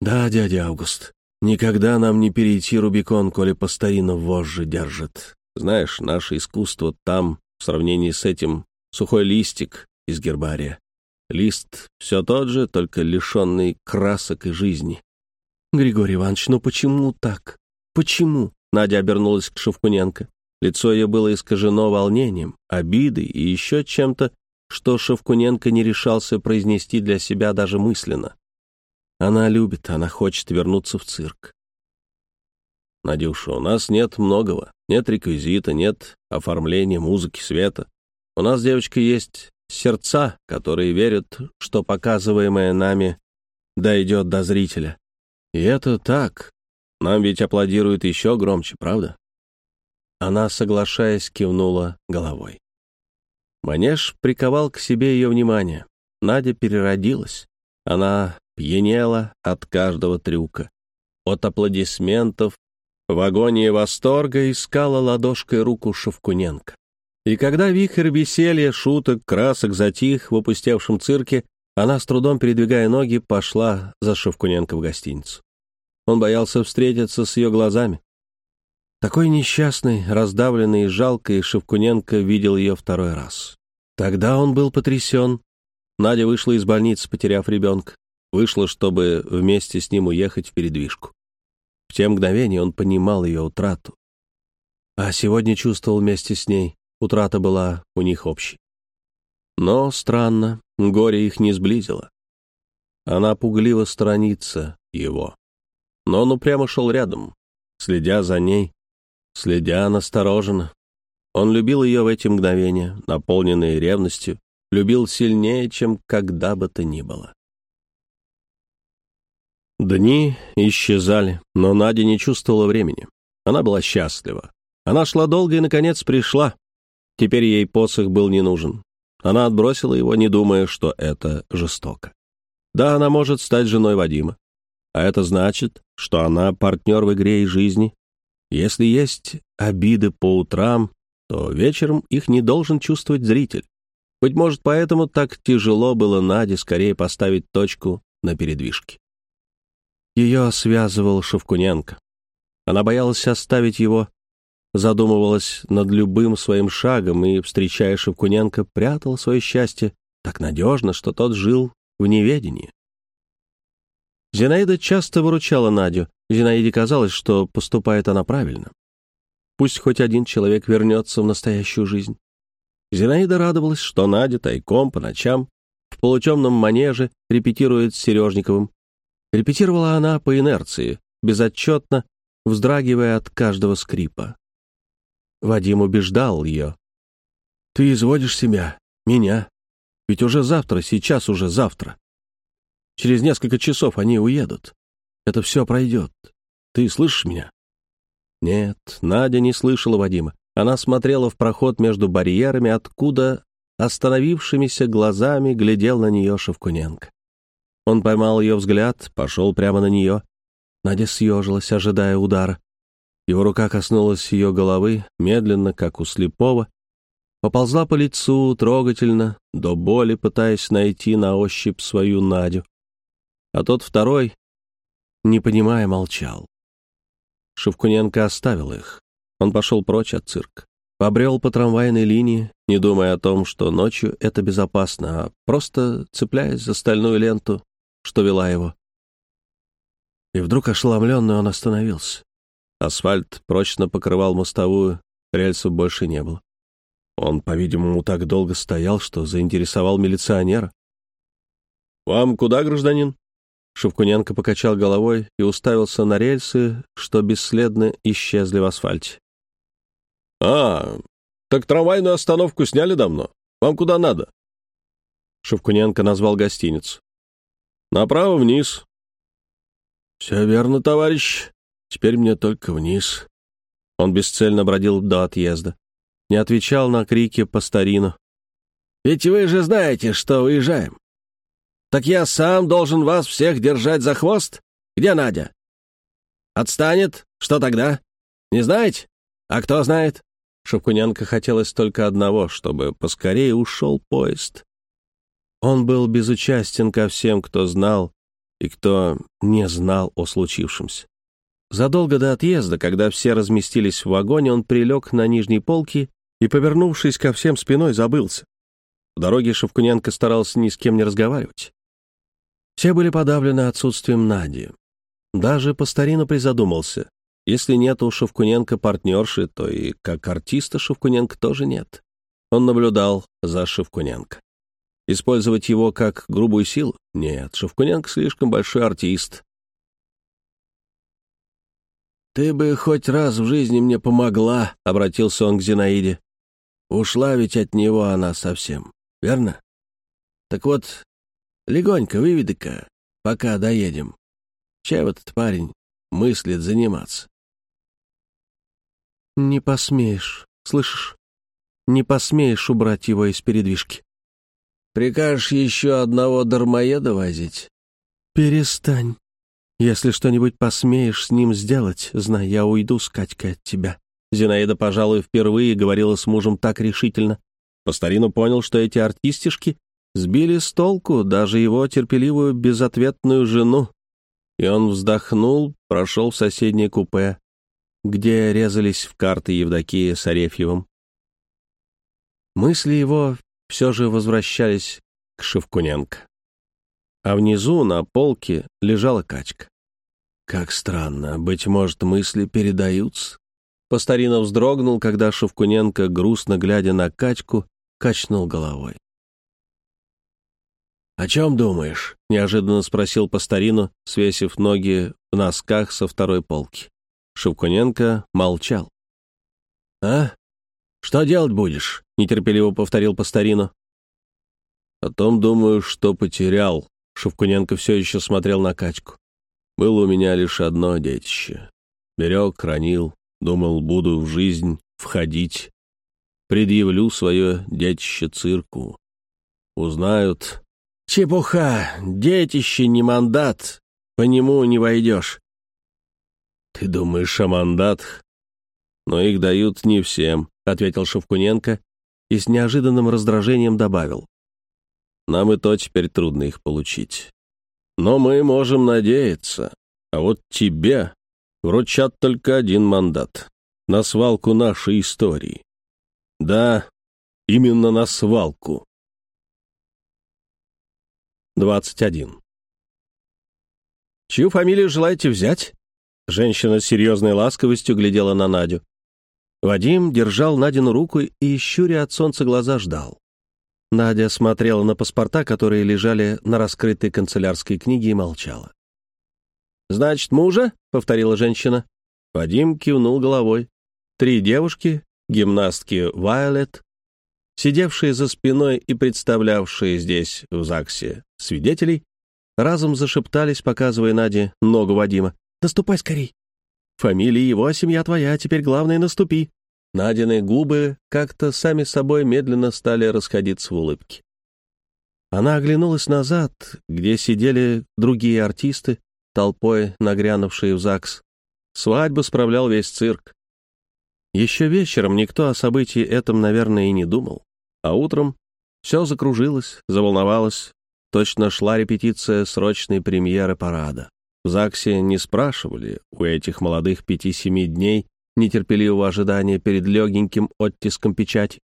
«Да, дядя Август, никогда нам не перейти Рубикон, коли по-старину вожжи держит. Знаешь, наше искусство там, в сравнении с этим, сухой листик из гербария. Лист все тот же, только лишенный красок и жизни. Григорий Иванович, ну почему так? Почему? Надя обернулась к Шевкуненко. Лицо ее было искажено волнением, обидой и еще чем-то, что Шевкуненко не решался произнести для себя даже мысленно. Она любит, она хочет вернуться в цирк. «Надюша, у нас нет многого. Нет реквизита, нет оформления, музыки, света. У нас, девочка, есть сердца, которые верят, что показываемое нами дойдет до зрителя. И это так. Нам ведь аплодируют еще громче, правда?» Она, соглашаясь, кивнула головой. Манеж приковал к себе ее внимание. Надя переродилась. Она пьянела от каждого трюка. От аплодисментов в агонии восторга искала ладошкой руку Шевкуненко. И когда вихрь веселья, шуток, красок затих в опустевшем цирке, она, с трудом передвигая ноги, пошла за Шевкуненко в гостиницу. Он боялся встретиться с ее глазами. Такой несчастный, раздавленный и жалкой Шевкуненко видел ее второй раз. Тогда он был потрясен. Надя вышла из больницы, потеряв ребенка. Вышла, чтобы вместе с ним уехать в передвижку. В те мгновения он понимал ее утрату. А сегодня чувствовал вместе с ней. Утрата была у них общей. Но, странно, горе их не сблизило. Она пугливо сторонится его. Но он упрямо шел рядом, следя за ней, следя настороженно. Он любил ее в эти мгновения, наполненные ревностью, любил сильнее, чем когда бы то ни было. Дни исчезали, но Надя не чувствовала времени. Она была счастлива. Она шла долго и, наконец, пришла. Теперь ей посох был не нужен. Она отбросила его, не думая, что это жестоко. Да, она может стать женой Вадима. А это значит, что она партнер в игре и жизни. Если есть обиды по утрам, то вечером их не должен чувствовать зритель. Быть может, поэтому так тяжело было Наде скорее поставить точку на передвижке. Ее связывал Шевкуненко. Она боялась оставить его, задумывалась над любым своим шагом и, встречая Шевкуненко, прятал свое счастье так надежно, что тот жил в неведении. Зинаида часто выручала Надю. Зинаиде казалось, что поступает она правильно. Пусть хоть один человек вернется в настоящую жизнь. Зинаида радовалась, что Надя тайком по ночам в полутемном манеже репетирует с Сережниковым, Репетировала она по инерции, безотчетно, вздрагивая от каждого скрипа. Вадим убеждал ее. «Ты изводишь себя, меня. Ведь уже завтра, сейчас уже завтра. Через несколько часов они уедут. Это все пройдет. Ты слышишь меня?» Нет, Надя не слышала Вадима. Она смотрела в проход между барьерами, откуда остановившимися глазами глядел на нее Шевкуненко. Он поймал ее взгляд, пошел прямо на нее. Надя съежилась, ожидая удара. Его рука коснулась ее головы, медленно, как у слепого, поползла по лицу трогательно, до боли пытаясь найти на ощупь свою Надю. А тот второй, не понимая, молчал. Шевкуненко оставил их. Он пошел прочь от цирка. Побрел по трамвайной линии, не думая о том, что ночью это безопасно, а просто цепляясь за стальную ленту, что вела его. И вдруг ошеломленный он остановился. Асфальт прочно покрывал мостовую, рельсов больше не было. Он, по-видимому, так долго стоял, что заинтересовал милиционера. «Вам куда, гражданин?» Шевкуненко покачал головой и уставился на рельсы, что бесследно исчезли в асфальте. «А, так трамвайную остановку сняли давно. Вам куда надо?» Шевкуненко назвал гостиницу. «Направо вниз». «Все верно, товарищ. Теперь мне только вниз». Он бесцельно бродил до отъезда. Не отвечал на крики по старину. «Ведь вы же знаете, что уезжаем. Так я сам должен вас всех держать за хвост? Где Надя? Отстанет? Что тогда? Не знаете? А кто знает? Шевкуненко хотелось только одного, чтобы поскорее ушел поезд. Он был безучастен ко всем, кто знал и кто не знал о случившемся. Задолго до отъезда, когда все разместились в вагоне, он прилег на нижней полке и, повернувшись ко всем спиной, забылся. В дороге Шевкуненко старался ни с кем не разговаривать. Все были подавлены отсутствием Нади. Даже по старину призадумался. Если нет у Шевкуненко партнерши, то и как артиста Шевкуненко тоже нет. Он наблюдал за Шевкуненко. Использовать его как грубую силу? Нет, Шевкуненко слишком большой артист. «Ты бы хоть раз в жизни мне помогла», — обратился он к Зинаиде. «Ушла ведь от него она совсем, верно? Так вот, Легонько выведи-ка, пока доедем. Чай вот этот парень мыслит заниматься. Не посмеешь, слышишь? Не посмеешь убрать его из передвижки. Прикажешь еще одного дармоеда возить? Перестань. Если что-нибудь посмеешь с ним сделать, знай, я уйду с Катькой от тебя. Зинаида, пожалуй, впервые говорила с мужем так решительно. По старину понял, что эти артистишки сбили с толку даже его терпеливую безответную жену, и он вздохнул, прошел в соседнее купе, где резались в карты Евдокия с Арефьевым. Мысли его все же возвращались к Шевкуненко. А внизу, на полке, лежала качка. Как странно, быть может, мысли передаются. Постарина вздрогнул, когда Шевкуненко, грустно глядя на качку, качнул головой. «О чем думаешь?» — неожиданно спросил по старину, свесив ноги в носках со второй полки. Шевкуненко молчал. «А? Что делать будешь?» — нетерпеливо повторил по старину. «О том думаю, что потерял». Шевкуненко все еще смотрел на качку. «Было у меня лишь одно детище. Берег, хранил, думал, буду в жизнь входить. Предъявлю свое детище цирку. Узнают, «Чепуха! Детище не мандат, по нему не войдешь». «Ты думаешь о мандатах?» «Но их дают не всем», — ответил Шевкуненко и с неожиданным раздражением добавил. «Нам и то теперь трудно их получить. Но мы можем надеяться, а вот тебе вручат только один мандат на свалку нашей истории. Да, именно на свалку. 21. «Чью фамилию желаете взять?» Женщина с серьезной ласковостью глядела на Надю. Вадим держал Надину руку и, щуря от солнца глаза, ждал. Надя смотрела на паспорта, которые лежали на раскрытой канцелярской книге, и молчала. «Значит, мужа?» — повторила женщина. Вадим кивнул головой. Три девушки, гимнастки Вайолет, сидевшие за спиной и представлявшие здесь, в ЗАГСе, свидетелей, разом зашептались, показывая Наде ногу Вадима. «Наступай скорей!» «Фамилия его, семья твоя, теперь главное наступи!» Надины губы как-то сами собой медленно стали расходиться в улыбке. Она оглянулась назад, где сидели другие артисты, толпой нагрянувшие в ЗАГС. Свадьбу справлял весь цирк. Еще вечером никто о событии этом, наверное, и не думал. А утром все закружилось, заволновалось. Точно шла репетиция срочной премьеры парада. В ЗАГСе не спрашивали у этих молодых пяти-семи дней нетерпеливого ожидания перед легеньким оттиском печати.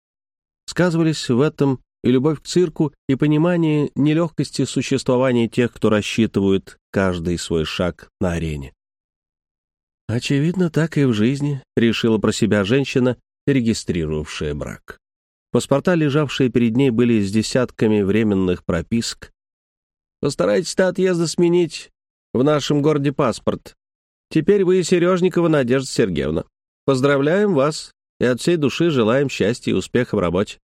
Сказывались в этом и любовь к цирку, и понимание нелегкости существования тех, кто рассчитывает каждый свой шаг на арене. Очевидно, так и в жизни, решила про себя женщина регистрировавшая брак. Паспорта, лежавшие перед ней, были с десятками временных прописок. «Постарайтесь до отъезда сменить в нашем городе паспорт. Теперь вы Сережникова Надежда Сергеевна. Поздравляем вас и от всей души желаем счастья и успеха в работе».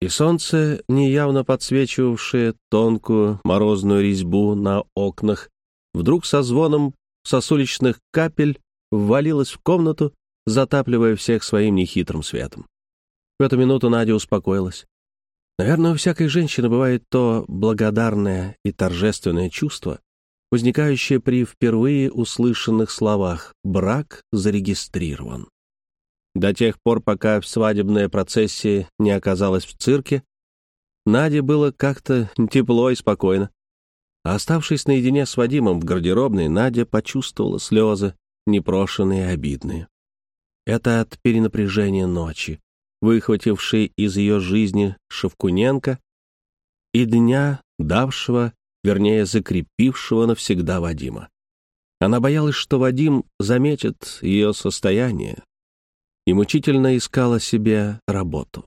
И солнце, неявно подсвечивавшее тонкую морозную резьбу на окнах, вдруг со звоном сосуличных капель ввалилось в комнату, затапливая всех своим нехитрым светом. В эту минуту Надя успокоилась. Наверное, у всякой женщины бывает то благодарное и торжественное чувство, возникающее при впервые услышанных словах «брак зарегистрирован». До тех пор, пока свадебная процессия не оказалась в цирке, Наде было как-то тепло и спокойно. А оставшись наедине с Вадимом в гардеробной, Надя почувствовала слезы, непрошенные и обидные. Это от перенапряжения ночи, выхватившей из ее жизни Шевкуненко и дня, давшего, вернее, закрепившего навсегда Вадима. Она боялась, что Вадим заметит ее состояние и мучительно искала себе работу.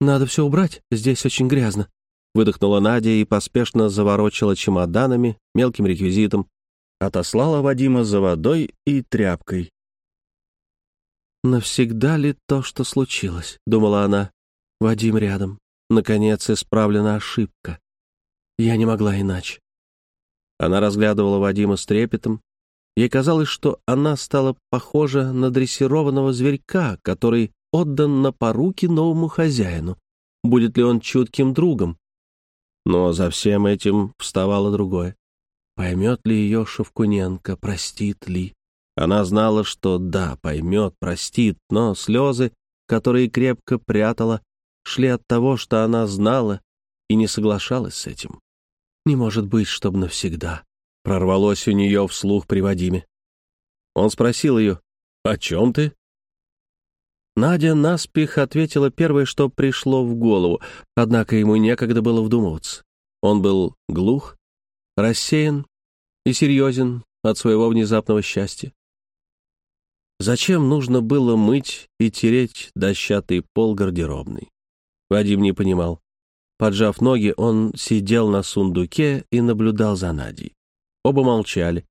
«Надо все убрать, здесь очень грязно», — выдохнула Надя и поспешно заворочила чемоданами, мелким реквизитом, отослала Вадима за водой и тряпкой, «Навсегда ли то, что случилось?» — думала она. «Вадим рядом. Наконец исправлена ошибка. Я не могла иначе». Она разглядывала Вадима с трепетом. Ей казалось, что она стала похожа на дрессированного зверька, который отдан на поруки новому хозяину. Будет ли он чутким другом? Но за всем этим вставало другое. Поймет ли ее Шевкуненко, простит ли? Она знала, что да, поймет, простит, но слезы, которые крепко прятала, шли от того, что она знала и не соглашалась с этим. «Не может быть, чтобы навсегда», — прорвалось у нее вслух при Вадиме. Он спросил ее, «О чем ты?» Надя наспех ответила первое, что пришло в голову, однако ему некогда было вдумываться. Он был глух, рассеян и серьезен от своего внезапного счастья. Зачем нужно было мыть и тереть дощатый пол гардеробной? Вадим не понимал. Поджав ноги, он сидел на сундуке и наблюдал за Надей. Оба молчали.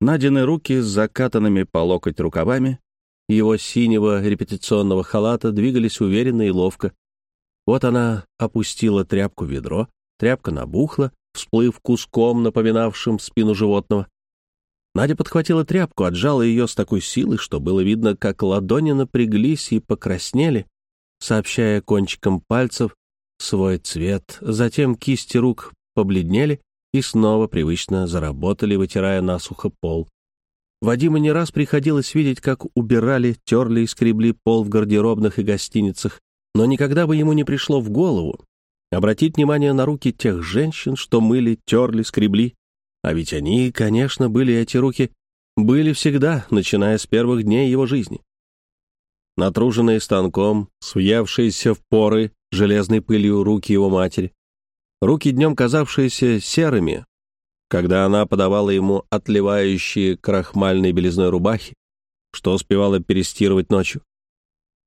Надины руки с закатанными по локоть рукавами его синего репетиционного халата двигались уверенно и ловко. Вот она опустила тряпку в ведро, тряпка набухла, всплыв куском, напоминавшим спину животного. Надя подхватила тряпку, отжала ее с такой силой, что было видно, как ладони напряглись и покраснели, сообщая кончиком пальцев свой цвет. Затем кисти рук побледнели и снова привычно заработали, вытирая насухо пол. Вадиму не раз приходилось видеть, как убирали, терли и скребли пол в гардеробных и гостиницах, но никогда бы ему не пришло в голову обратить внимание на руки тех женщин, что мыли, терли, скребли а ведь они, конечно, были эти руки, были всегда, начиная с первых дней его жизни. Натруженные станком, свъявшиеся в поры железной пылью руки его матери, руки днем казавшиеся серыми, когда она подавала ему отливающие крахмальной белизной рубахи, что успевала перестирывать ночью.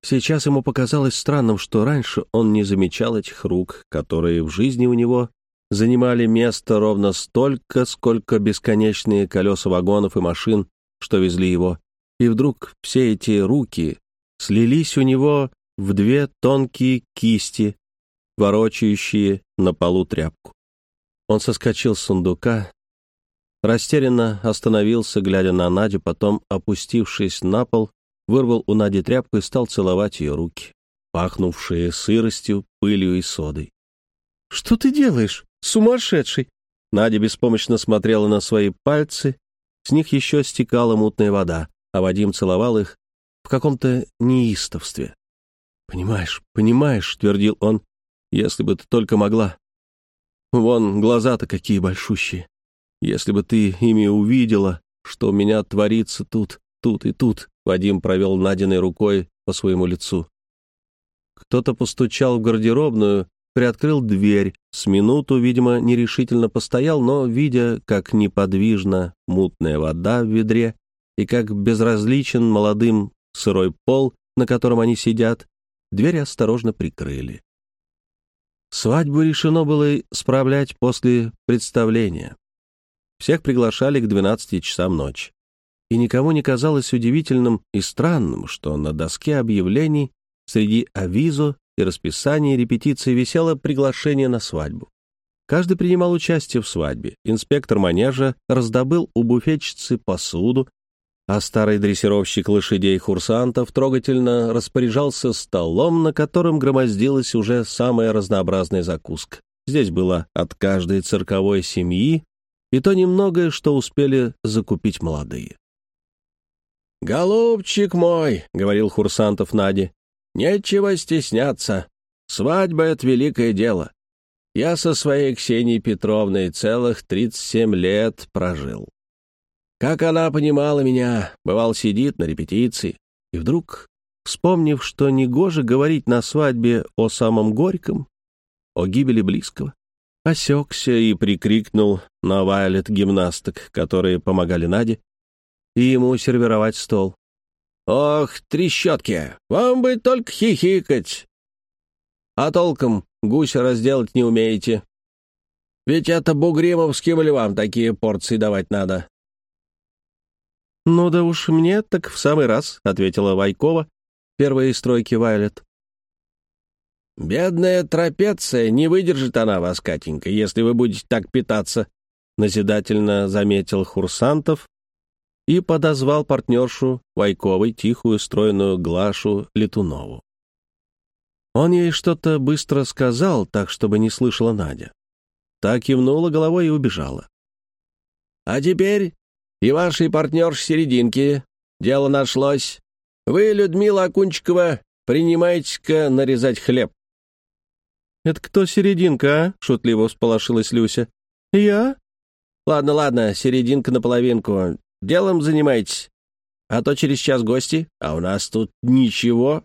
Сейчас ему показалось странным, что раньше он не замечал этих рук, которые в жизни у него занимали место ровно столько, сколько бесконечные колеса вагонов и машин, что везли его. И вдруг все эти руки слились у него в две тонкие кисти, ворочающие на полу тряпку. Он соскочил с сундука, растерянно остановился, глядя на Надю, потом, опустившись на пол, вырвал у Нади тряпку и стал целовать ее руки, пахнувшие сыростью, пылью и содой. «Что ты делаешь?» Сумасшедший!» Надя беспомощно смотрела на свои пальцы, с них еще стекала мутная вода, а Вадим целовал их в каком-то неистовстве. «Понимаешь, понимаешь», — твердил он, — «если бы ты только могла. Вон, глаза-то какие большущие. Если бы ты ими увидела, что у меня творится тут, тут и тут», — Вадим провел Надиной рукой по своему лицу. Кто-то постучал в гардеробную, приоткрыл дверь, с минуту, видимо, нерешительно постоял, но, видя, как неподвижна мутная вода в ведре и как безразличен молодым сырой пол, на котором они сидят, двери осторожно прикрыли. Свадьбу решено было справлять после представления. Всех приглашали к 12 часам ночи. И никому не казалось удивительным и странным, что на доске объявлений среди авизо и расписания репетиции висело приглашение на свадьбу. Каждый принимал участие в свадьбе. Инспектор манежа раздобыл у буфетчицы посуду, а старый дрессировщик лошадей-хурсантов трогательно распоряжался столом, на котором громоздилась уже самая разнообразная закуска. Здесь было от каждой цирковой семьи и то немногое, что успели закупить молодые. «Голубчик мой», — говорил Хурсантов Наде, — «нечего стесняться. Свадьба — это великое дело. Я со своей Ксенией Петровной целых 37 лет прожил. Как она понимала меня, бывал сидит на репетиции, и вдруг, вспомнив, что негоже говорить на свадьбе о самом горьком, о гибели близкого, осекся и прикрикнул на Вайлет гимнасток, которые помогали Наде, и ему сервировать стол. «Ох, трещотки, вам бы только хихикать! А толком гуся разделать не умеете. Ведь это бугримовским львам такие порции давать надо. «Ну да уж мне так в самый раз», — ответила Вайкова, первая из стройки Вайлет. «Бедная трапеция, не выдержит она вас, Катенька, если вы будете так питаться», — назидательно заметил Хурсантов и подозвал партнершу Вайковой, тихую, стройную Глашу Летунову. Он ей что-то быстро сказал, так, чтобы не слышала Надя. Так кивнула головой и убежала. «А теперь и вашей партнерш серединки. Дело нашлось. Вы, Людмила Акунчикова, принимаете-ка нарезать хлеб». «Это кто серединка, а?» — шутливо всполошилась Люся. «Я?» «Ладно, ладно, серединка наполовинку. Делом занимайтесь. А то через час гости, а у нас тут ничего.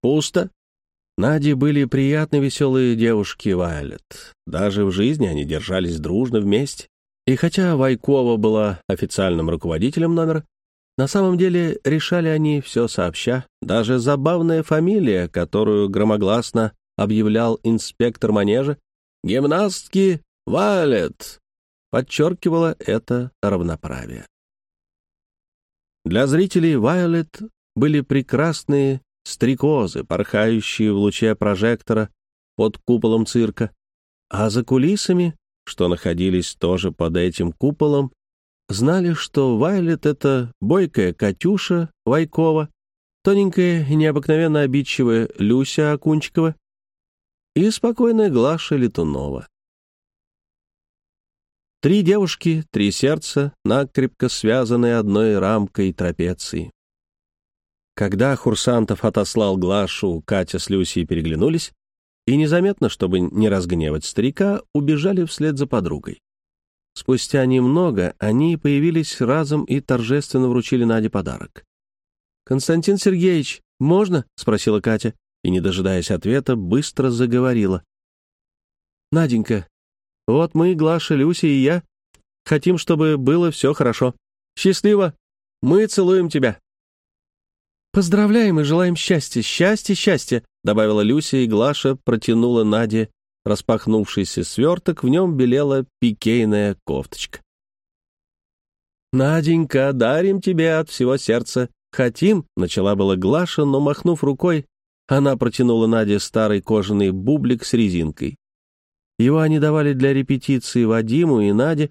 Пусто». Наде были приятно веселые девушки Вайлет. Даже в жизни они держались дружно вместе. И хотя Вайкова была официальным руководителем номера, на самом деле решали они все сообща. Даже забавная фамилия, которую громогласно объявлял инспектор манежа, гимнастки Вайлет, подчеркивала это равноправие. Для зрителей Вайлет были прекрасные стрекозы, порхающие в луче прожектора под куполом цирка, а за кулисами что находились тоже под этим куполом, знали, что Вайлет — это бойкая Катюша Вайкова, тоненькая и необыкновенно обидчивая Люся Акунчикова и спокойная Глаша Летунова. Три девушки, три сердца, накрепко связанные одной рамкой трапеции. Когда Хурсантов отослал Глашу, Катя с Люсей переглянулись, и незаметно, чтобы не разгневать старика, убежали вслед за подругой. Спустя немного они появились разом и торжественно вручили Наде подарок. «Константин Сергеевич, можно?» — спросила Катя, и, не дожидаясь ответа, быстро заговорила. «Наденька, вот мы, Глаша, Люся и я, хотим, чтобы было все хорошо. Счастливо! Мы целуем тебя!» «Поздравляем и желаем счастья, счастья, счастья!» добавила Люся, и Глаша протянула Наде распахнувшийся сверток, в нем белела пикейная кофточка. «Наденька, дарим тебе от всего сердца. Хотим», — начала была Глаша, но, махнув рукой, она протянула Наде старый кожаный бублик с резинкой. Его они давали для репетиции Вадиму и Наде,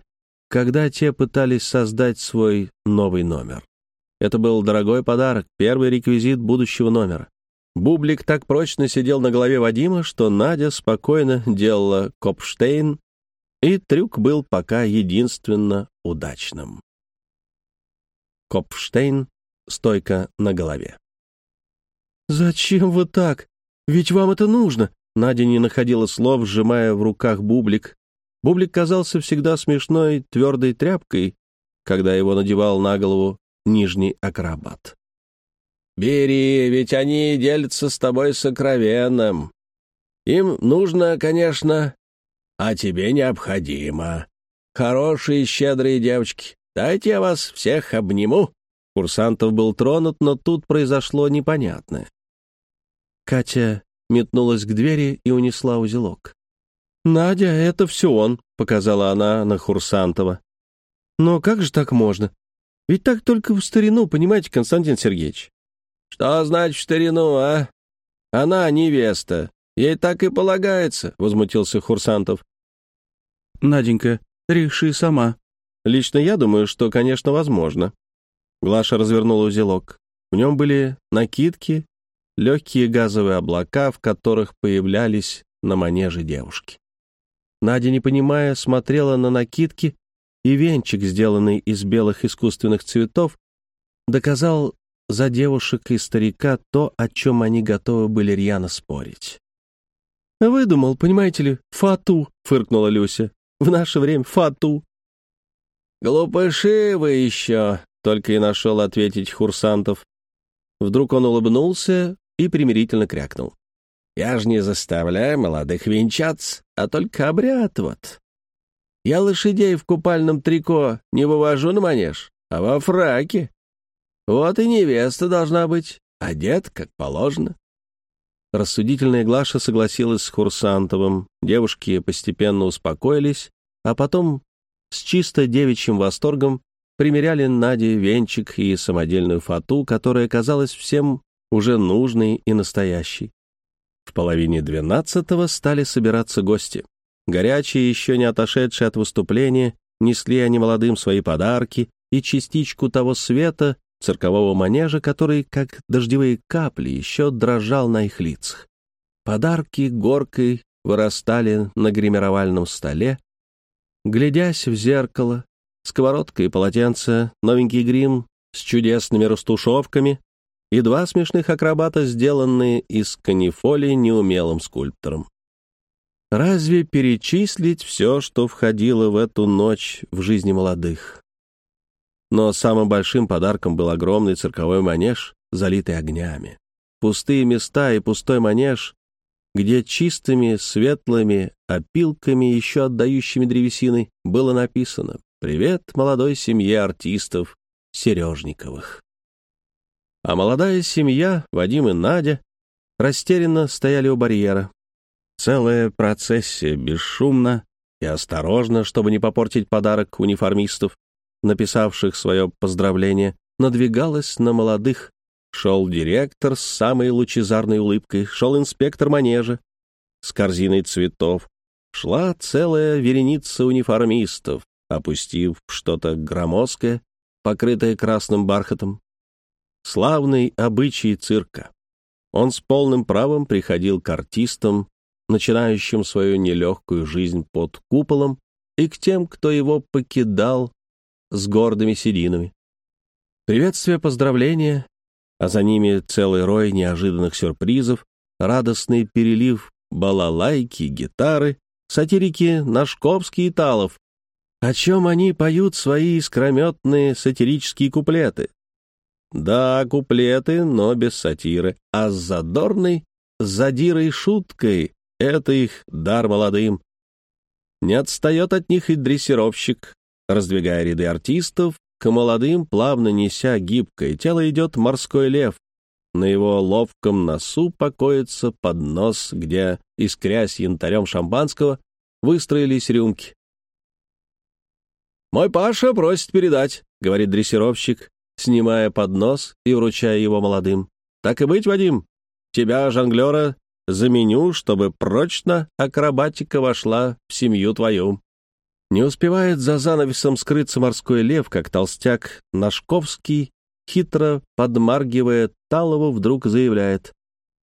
когда те пытались создать свой новый номер. Это был дорогой подарок, первый реквизит будущего номера. Бублик так прочно сидел на голове Вадима, что Надя спокойно делала копштейн, и трюк был пока единственно удачным. Копштейн — стойка на голове. «Зачем вы так? Ведь вам это нужно!» Надя не находила слов, сжимая в руках бублик. Бублик казался всегда смешной твердой тряпкой, когда его надевал на голову нижний акробат. Бери, ведь они делятся с тобой сокровенным. Им нужно, конечно, а тебе необходимо. Хорошие, щедрые девочки, дайте я вас всех обниму». Курсантов был тронут, но тут произошло непонятное. Катя метнулась к двери и унесла узелок. «Надя, это все он», — показала она на Хурсантова. «Но как же так можно? Ведь так только в старину, понимаете, Константин Сергеевич?» «Что значит в старину, а? Она невеста. Ей так и полагается», — возмутился Хурсантов. «Наденька, реши сама. Лично я думаю, что, конечно, возможно». Глаша развернула узелок. В нем были накидки, легкие газовые облака, в которых появлялись на манеже девушки. Надя, не понимая, смотрела на накидки, и венчик, сделанный из белых искусственных цветов, доказал за девушек и старика то, о чем они готовы были рьяно спорить. «Выдумал, понимаете ли, фату», — фыркнула Люся. «В наше время фату». «Глупыши вы еще», — только и нашел ответить Хурсантов. Вдруг он улыбнулся и примирительно крякнул. Я ж не заставляю молодых венчаться, а только обряд вот. Я лошадей в купальном трико не вывожу на манеж, а во фраке. Вот и невеста должна быть, одет как положено. Рассудительная Глаша согласилась с Хурсантовым. Девушки постепенно успокоились, а потом с чисто девичьим восторгом примеряли Наде венчик и самодельную фату, которая казалась всем уже нужной и настоящей. В половине двенадцатого стали собираться гости. Горячие, еще не отошедшие от выступления, несли они молодым свои подарки и частичку того света, циркового манежа, который, как дождевые капли, еще дрожал на их лицах. Подарки горкой вырастали на гримировальном столе. Глядясь в зеркало, сковородка и полотенце, новенький грим с чудесными растушевками, и два смешных акробата, сделанные из канифоли неумелым скульптором. Разве перечислить все, что входило в эту ночь в жизни молодых? Но самым большим подарком был огромный цирковой манеж, залитый огнями. Пустые места и пустой манеж, где чистыми, светлыми опилками, еще отдающими древесиной, было написано «Привет молодой семье артистов Сережниковых». А молодая семья, Вадим и Надя, растерянно стояли у барьера. Целая процессия бесшумно и осторожно, чтобы не попортить подарок униформистов, написавших свое поздравление, надвигалась на молодых. Шел директор с самой лучезарной улыбкой, шел инспектор манежа с корзиной цветов. Шла целая вереница униформистов, опустив что-то громоздкое, покрытое красным бархатом славный обычай цирка. Он с полным правом приходил к артистам, начинающим свою нелегкую жизнь под куполом, и к тем, кто его покидал с гордыми сединами. Приветствие, поздравления, а за ними целый рой неожиданных сюрпризов, радостный перелив балалайки, гитары, сатирики Нашковский и Талов. О чем они поют свои искрометные сатирические куплеты? Да, куплеты, но без сатиры, а с задорной, задирой шуткой — это их дар молодым. Не отстает от них и дрессировщик, раздвигая ряды артистов, к молодым, плавно неся гибкое тело, идет морской лев. На его ловком носу покоится поднос, где, искрясь янтарем шампанского, выстроились рюмки. «Мой Паша просит передать», — говорит дрессировщик, снимая поднос и вручая его молодым. «Так и быть, Вадим, тебя, жонглера, заменю, чтобы прочно акробатика вошла в семью твою». Не успевает за занавесом скрыться морской лев, как толстяк Нашковский, хитро подмаргивая Талову, вдруг заявляет.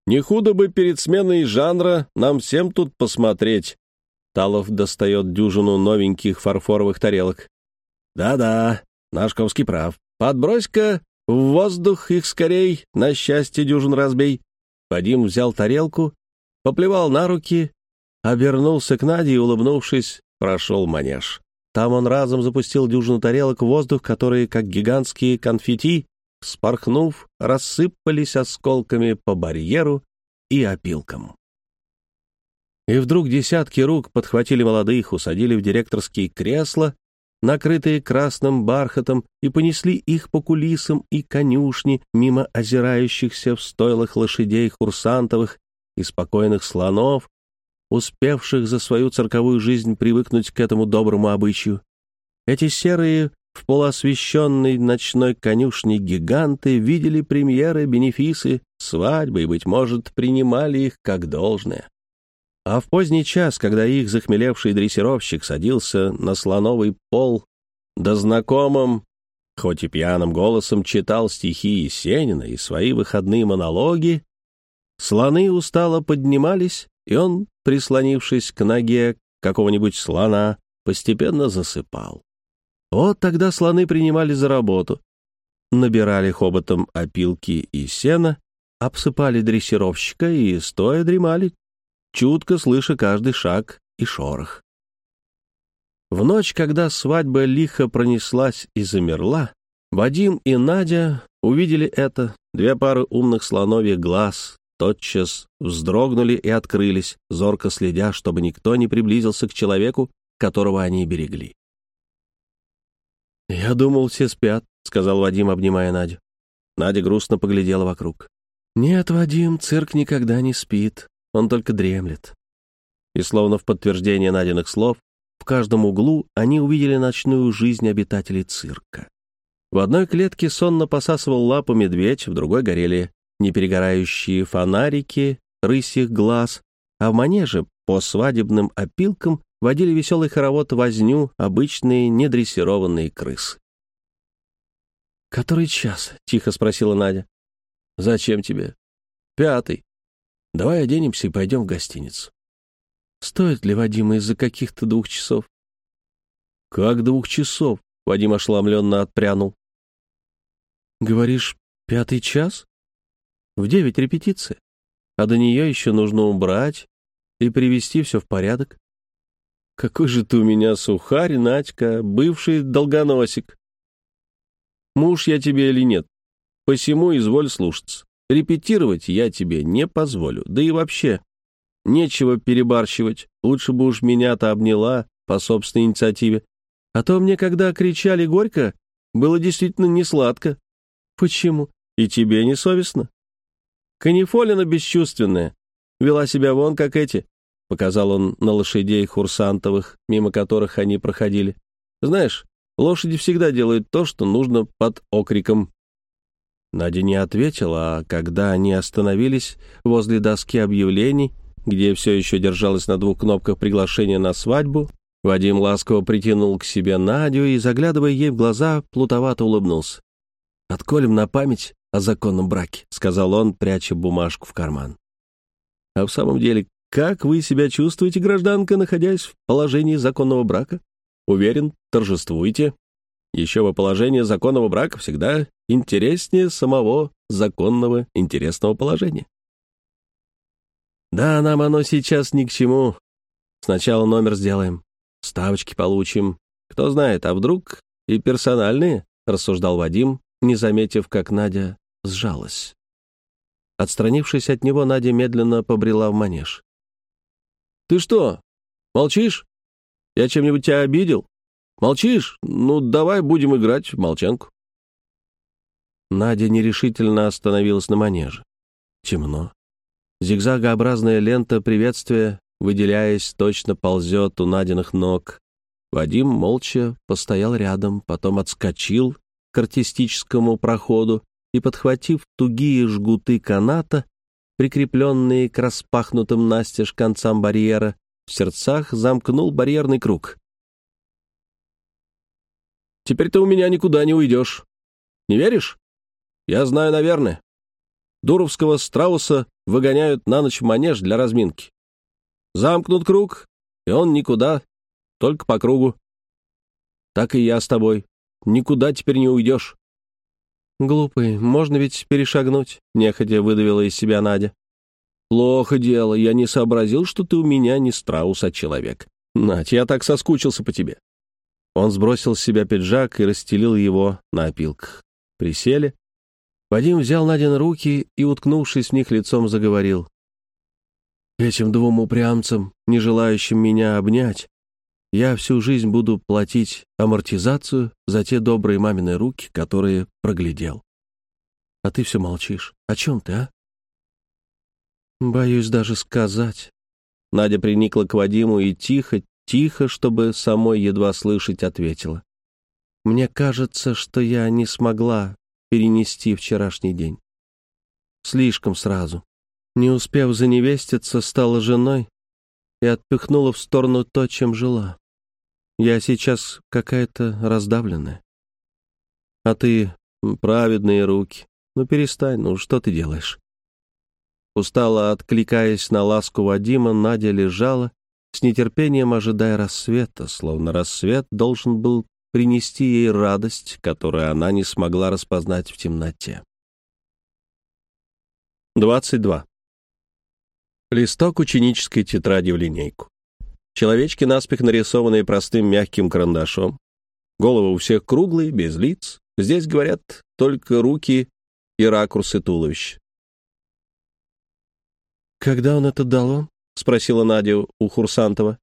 «Не худо бы перед сменой жанра нам всем тут посмотреть». Талов достает дюжину новеньких фарфоровых тарелок. «Да-да, Нашковский прав. Подбрось-ка в воздух их скорей, на счастье дюжин разбей. Вадим взял тарелку, поплевал на руки, обернулся к Наде и, улыбнувшись, прошел манеж. Там он разом запустил дюжину тарелок в воздух, которые, как гигантские конфетти, спорхнув, рассыпались осколками по барьеру и опилкам. И вдруг десятки рук подхватили молодых, усадили в директорские кресла накрытые красным бархатом, и понесли их по кулисам и конюшни мимо озирающихся в стойлах лошадей курсантовых и спокойных слонов, успевших за свою цирковую жизнь привыкнуть к этому доброму обычаю. Эти серые в полуосвещенной ночной конюшне гиганты видели премьеры, бенефисы, свадьбы и, быть может, принимали их как должное. А в поздний час, когда их захмелевший дрессировщик садился на слоновый пол, да знакомым, хоть и пьяным голосом читал стихи Есенина и свои выходные монологи, слоны устало поднимались, и он, прислонившись к ноге какого-нибудь слона, постепенно засыпал. Вот тогда слоны принимали за работу, набирали хоботом опилки и сена, обсыпали дрессировщика и стоя дремали, чутко слыша каждый шаг и шорох. В ночь, когда свадьба лихо пронеслась и замерла, Вадим и Надя увидели это, две пары умных слоновьих глаз тотчас вздрогнули и открылись, зорко следя, чтобы никто не приблизился к человеку, которого они берегли. «Я думал, все спят», — сказал Вадим, обнимая Надю. Надя грустно поглядела вокруг. «Нет, Вадим, цирк никогда не спит, он только дремлет». И словно в подтверждение Надиных слов, в каждом углу они увидели ночную жизнь обитателей цирка. В одной клетке сонно посасывал лапу медведь, в другой горели неперегорающие фонарики рысьих глаз, а в манеже по свадебным опилкам водили веселый хоровод возню обычные недрессированные крысы. «Который час?» — тихо спросила Надя. «Зачем тебе?» «Пятый. Давай оденемся и пойдем в гостиницу». «Стоит ли, Вадим, из-за каких-то двух часов?» «Как двух часов?» — Вадим ошеломленно отпрянул. «Говоришь, пятый час? В девять репетиция, а до нее еще нужно убрать и привести все в порядок. Какой же ты у меня сухарь, Надька, бывший долгоносик. Муж я тебе или нет? Посему изволь слушаться. Репетировать я тебе не позволю. Да и вообще, нечего перебарщивать. Лучше бы уж меня-то обняла по собственной инициативе. А то мне, когда кричали горько, было действительно не сладко. Почему? И тебе не совестно? Канифолина бесчувственная. Вела себя вон, как эти. — показал он на лошадей Хурсантовых, мимо которых они проходили. «Знаешь, лошади всегда делают то, что нужно под окриком». Надя не ответила, а когда они остановились возле доски объявлений, где все еще держалось на двух кнопках приглашения на свадьбу, Вадим ласково притянул к себе Надю и, заглядывая ей в глаза, плутовато улыбнулся. «Отколем на память о законном браке», — сказал он, пряча бумажку в карман. А в самом деле, как вы себя чувствуете, гражданка, находясь в положении законного брака? Уверен, торжествуете. Еще бы положение законного брака всегда интереснее самого законного интересного положения. Да, нам оно сейчас ни к чему. Сначала номер сделаем, ставочки получим. Кто знает, а вдруг и персональные, рассуждал Вадим, не заметив, как Надя сжалась. Отстранившись от него, Надя медленно побрела в манеж. Ты что, молчишь? Я чем-нибудь тебя обидел? Молчишь? Ну, давай будем играть в молчанку. Надя нерешительно остановилась на манеже. Темно. Зигзагообразная лента приветствия, выделяясь, точно ползет у Надиных ног. Вадим молча постоял рядом, потом отскочил к артистическому проходу и, подхватив тугие жгуты каната, прикрепленные к распахнутым настежь концам барьера, в сердцах замкнул барьерный круг. «Теперь ты у меня никуда не уйдешь. Не веришь? Я знаю, наверное. Дуровского страуса выгоняют на ночь в манеж для разминки. Замкнут круг, и он никуда, только по кругу. Так и я с тобой. Никуда теперь не уйдешь. «Глупый, можно ведь перешагнуть», — нехотя выдавила из себя Надя. «Плохо дело, я не сообразил, что ты у меня не страус, а человек. Надь, я так соскучился по тебе». Он сбросил с себя пиджак и расстелил его на опилках. Присели. Вадим взял Надин руки и, уткнувшись в них лицом, заговорил. «Этим двум упрямцам, не желающим меня обнять, я всю жизнь буду платить амортизацию за те добрые мамины руки, которые проглядел. А ты все молчишь. О чем ты, а? Боюсь даже сказать. Надя приникла к Вадиму и тихо, тихо, чтобы самой едва слышать, ответила. Мне кажется, что я не смогла перенести вчерашний день. Слишком сразу. Не успев заневеститься, стала женой и отпихнула в сторону то, чем жила. Я сейчас какая-то раздавленная. А ты праведные руки. Ну перестань, ну что ты делаешь? Устало откликаясь на ласку Вадима, Надя лежала, с нетерпением ожидая рассвета, словно рассвет должен был принести ей радость, которую она не смогла распознать в темноте. 22. Листок ученической тетради в линейку. Человечки, наспех нарисованные простым мягким карандашом. Головы у всех круглые, без лиц. Здесь, говорят, только руки и ракурсы туловища. «Когда он это дал вам?» — спросила Надя у Хурсантова.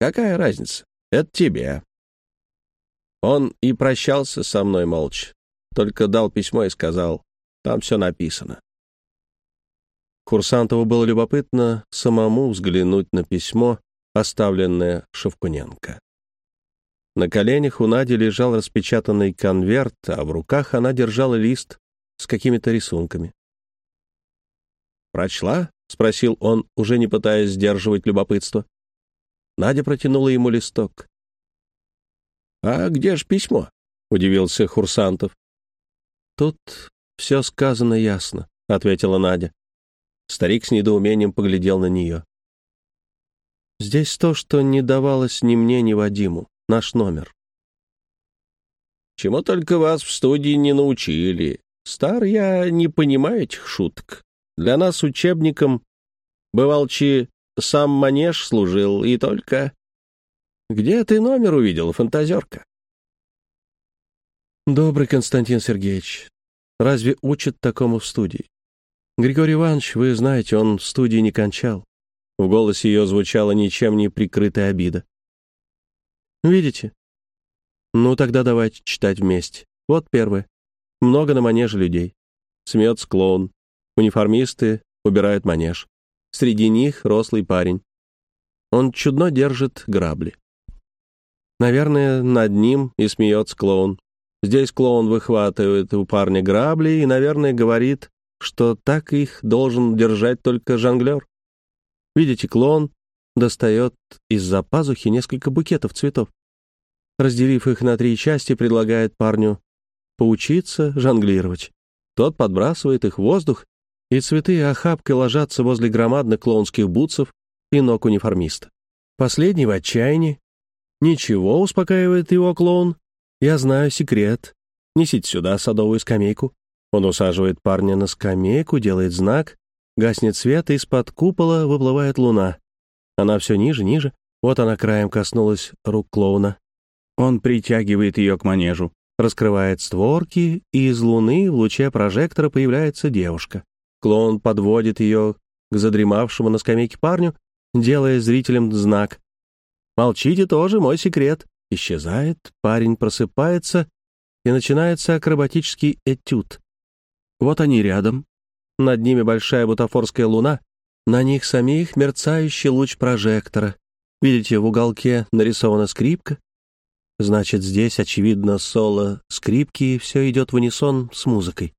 «Какая разница? Это тебе». Он и прощался со мной молча, только дал письмо и сказал, там все написано. Курсантову было любопытно самому взглянуть на письмо, оставленное Шевкуненко. На коленях у Нади лежал распечатанный конверт, а в руках она держала лист с какими-то рисунками. «Прочла?» — спросил он, уже не пытаясь сдерживать любопытство. Надя протянула ему листок. «А где ж письмо?» — удивился Хурсантов. «Тут все сказано ясно», — ответила Надя. Старик с недоумением поглядел на нее. «Здесь то, что не давалось ни мне, ни Вадиму. Наш номер». «Чему только вас в студии не научили. Стар я не понимаю этих шуток. Для нас учебником бывалчи сам манеж служил, и только...» «Где ты номер увидел, фантазерка?» «Добрый Константин Сергеевич. Разве учат такому в студии? Григорий Иванович, вы знаете, он в студии не кончал». В голосе ее звучала ничем не прикрытая обида. «Видите? Ну, тогда давайте читать вместе. Вот первое. Много на манеже людей. Смеется клоун. Униформисты убирают манеж. Среди них рослый парень. Он чудно держит грабли. Наверное, над ним и смеется клоун. Здесь клоун выхватывает у парня грабли и, наверное, говорит, что так их должен держать только жонглер. Видите, клоун достает из-за пазухи несколько букетов цветов. Разделив их на три части, предлагает парню поучиться жонглировать. Тот подбрасывает их в воздух, и цветы охапкой ложатся возле громадных клоунских бутсов и ног униформиста. Последний в отчаянии «Ничего», — успокаивает его клоун. «Я знаю секрет. Несите сюда садовую скамейку». Он усаживает парня на скамейку, делает знак, гаснет свет, и из-под купола выплывает луна. Она все ниже, ниже. Вот она краем коснулась рук клоуна. Он притягивает ее к манежу, раскрывает створки, и из луны в луче прожектора появляется девушка. Клоун подводит ее к задремавшему на скамейке парню, делая зрителям знак. Молчите тоже, мой секрет. Исчезает, парень просыпается, и начинается акробатический этюд. Вот они рядом. Над ними большая бутафорская луна, на них самих мерцающий луч прожектора. Видите, в уголке нарисована скрипка. Значит, здесь, очевидно, соло скрипки, и все идет в унисон с музыкой.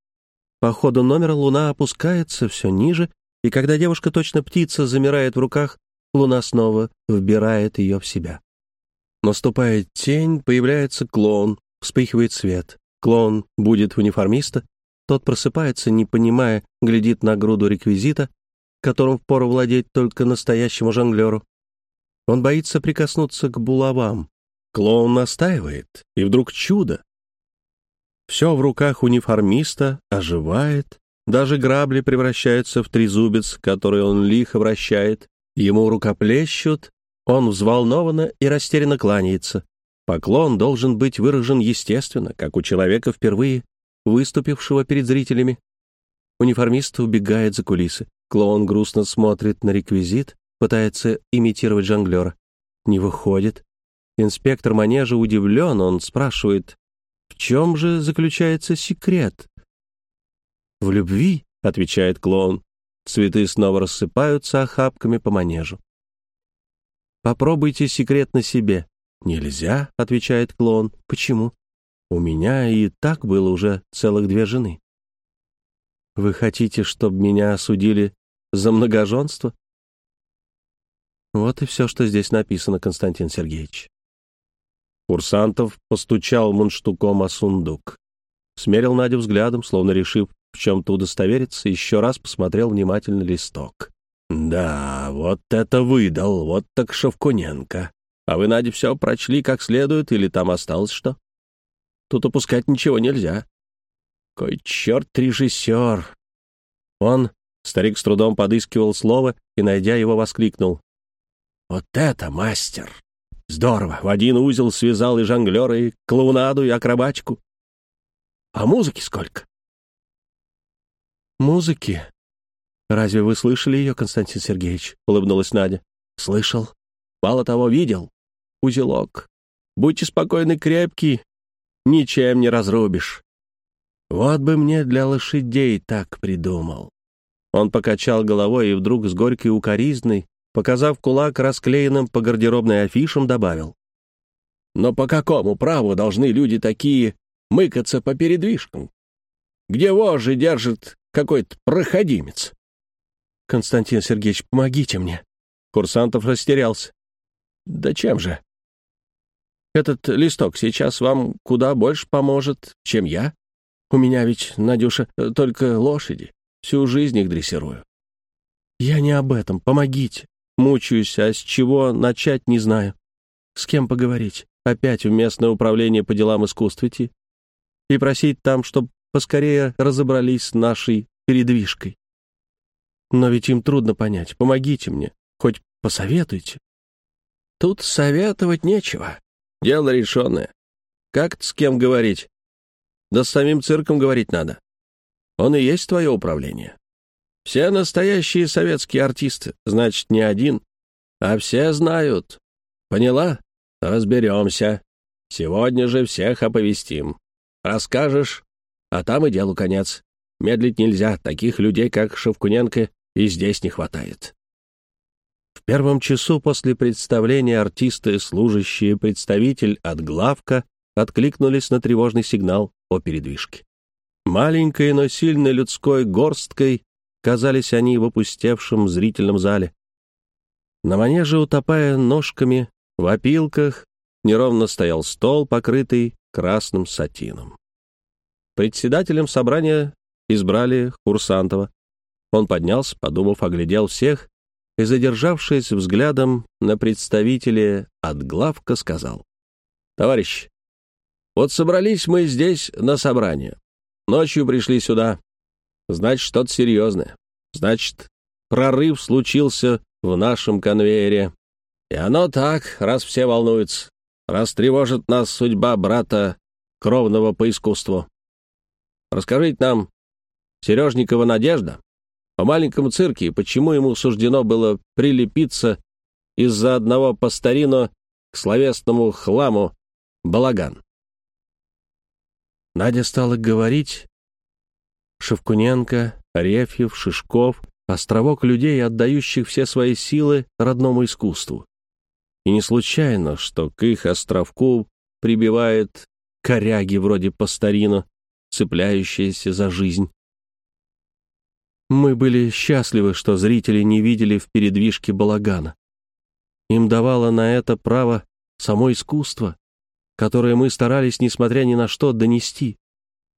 По ходу номера луна опускается все ниже, и когда девушка, точно птица, замирает в руках луна снова вбирает ее в себя. Наступает тень, появляется клоун, вспыхивает свет. Клоун будет униформиста, тот просыпается, не понимая, глядит на груду реквизита, которым впору владеть только настоящему жонглеру. Он боится прикоснуться к булавам. Клоун настаивает, и вдруг чудо. Все в руках униформиста оживает, даже грабли превращаются в трезубец, который он лихо вращает, Ему рукоплещут, он взволнованно и растерянно кланяется. Поклон должен быть выражен естественно, как у человека впервые выступившего перед зрителями. Униформист убегает за кулисы. Клоун грустно смотрит на реквизит, пытается имитировать жонглера. Не выходит. Инспектор манежа удивлен, он спрашивает, в чем же заключается секрет? «В любви», — отвечает клоун. Цветы снова рассыпаются охапками по манежу. «Попробуйте секрет на себе». «Нельзя», — отвечает клоун. «Почему?» «У меня и так было уже целых две жены». «Вы хотите, чтобы меня осудили за многоженство?» Вот и все, что здесь написано, Константин Сергеевич. Курсантов постучал мундштуком о сундук. Смерил Надю взглядом, словно решив в чем-то удостовериться, еще раз посмотрел внимательно листок. «Да, вот это выдал, вот так Шевкуненко. А вы, Надя, все прочли как следует или там осталось что? Тут упускать ничего нельзя. Кой черт режиссер!» Он, старик с трудом подыскивал слово и, найдя его, воскликнул. «Вот это мастер! Здорово! В один узел связал и жонглера, и клоунаду, и акробачку. А музыки сколько?» «Музыки? Разве вы слышали ее, Константин Сергеевич?» — улыбнулась Надя. «Слышал. Мало того, видел. Узелок. Будьте спокойны, крепкий. Ничем не разрубишь. Вот бы мне для лошадей так придумал». Он покачал головой и вдруг с горькой укоризной показав кулак расклеенным по гардеробной афишам, добавил. «Но по какому праву должны люди такие мыкаться по передвижкам? Где вожжи держит какой-то проходимец?» «Константин Сергеевич, помогите мне». Курсантов растерялся. «Да чем же?» «Этот листок сейчас вам куда больше поможет, чем я. У меня ведь, Надюша, только лошади. Всю жизнь их дрессирую». «Я не об этом. Помогите. Мучаюсь, а с чего начать не знаю. С кем поговорить? Опять в местное управление по делам искусств идти? И просить там, чтобы поскорее разобрались с нашей передвижкой. Но ведь им трудно понять. Помогите мне. Хоть посоветуйте. Тут советовать нечего. Дело решенное. Как с кем говорить? Да с самим цирком говорить надо. Он и есть твое управление. Все настоящие советские артисты, значит, не один, а все знают. Поняла? Разберемся. Сегодня же всех оповестим. Расскажешь, а там и делу конец. Медлить нельзя, таких людей, как Шевкуненко, и здесь не хватает. В первом часу после представления артисты, служащие представитель от главка, откликнулись на тревожный сигнал о передвижке. Маленькой, но сильной людской горсткой казались они в опустевшем зрительном зале. На манеже, утопая ножками в опилках, неровно стоял стол, покрытый красным сатином. Председателем собрания избрали Курсантова. Он поднялся, подумав, оглядел всех и, задержавшись взглядом на представителя от главка, сказал. «Товарищ, вот собрались мы здесь на собрание. Ночью пришли сюда. Значит, что-то серьезное. Значит, прорыв случился в нашем конвейере. И оно так, раз все волнуются, раз тревожит нас судьба брата кровного по искусству. Расскажите нам, Сережникова Надежда, о маленьком цирке и почему ему суждено было прилепиться из-за одного по старину к словесному хламу балаган. Надя стала говорить, Шевкуненко, Арефьев, Шишков, островок людей, отдающих все свои силы родному искусству. И не случайно, что к их островку прибивает коряги вроде Пастарина, цепляющиеся за жизнь. Мы были счастливы, что зрители не видели в передвижке балагана. Им давало на это право само искусство, которое мы старались, несмотря ни на что, донести.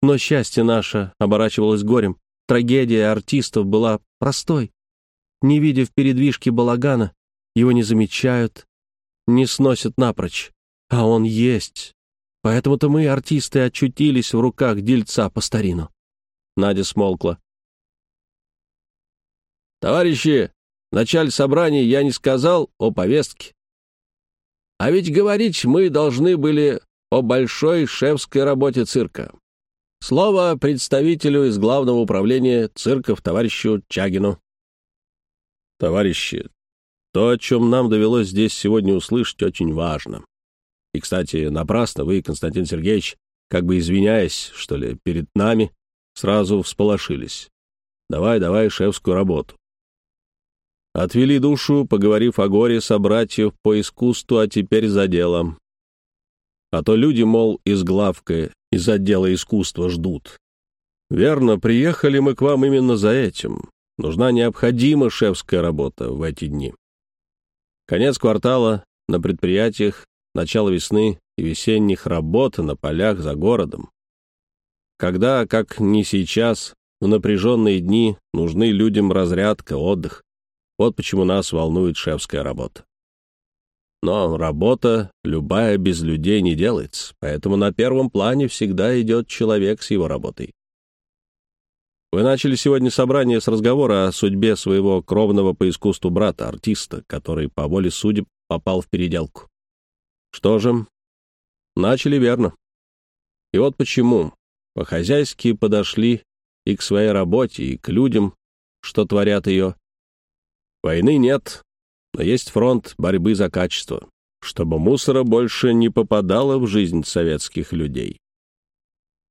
Но счастье наше оборачивалось горем. Трагедия артистов была простой. Не видя в передвижке балагана, его не замечают, не сносят напрочь. А он есть. Поэтому-то мы, артисты, очутились в руках дельца по старину. Надя смолкла. «Товарищи, в начале собрания я не сказал о повестке. А ведь говорить мы должны были о большой шефской работе цирка. Слово представителю из Главного управления цирков товарищу Чагину. Товарищи, то, о чем нам довелось здесь сегодня услышать, очень важно. И, кстати, напрасно вы, Константин Сергеевич, как бы извиняясь, что ли, перед нами, сразу всполошились. Давай, давай шефскую работу. Отвели душу, поговорив о горе собратьев по искусству, а теперь за делом. А то люди, мол, из главка, из отдела искусства ждут. Верно, приехали мы к вам именно за этим. Нужна необходима шефская работа в эти дни. Конец квартала на предприятиях, начало весны и весенних работ на полях за городом. Когда, как не сейчас, в напряженные дни нужны людям разрядка, отдых. Вот почему нас волнует шефская работа. Но работа, любая без людей, не делается, поэтому на первом плане всегда идет человек с его работой. Вы начали сегодня собрание с разговора о судьбе своего кровного по искусству брата, артиста, который по воле судеб попал в переделку. Что же, начали верно. И вот почему. По-хозяйски подошли и к своей работе, и к людям, что творят ее. Войны нет, но есть фронт борьбы за качество, чтобы мусора больше не попадало в жизнь советских людей.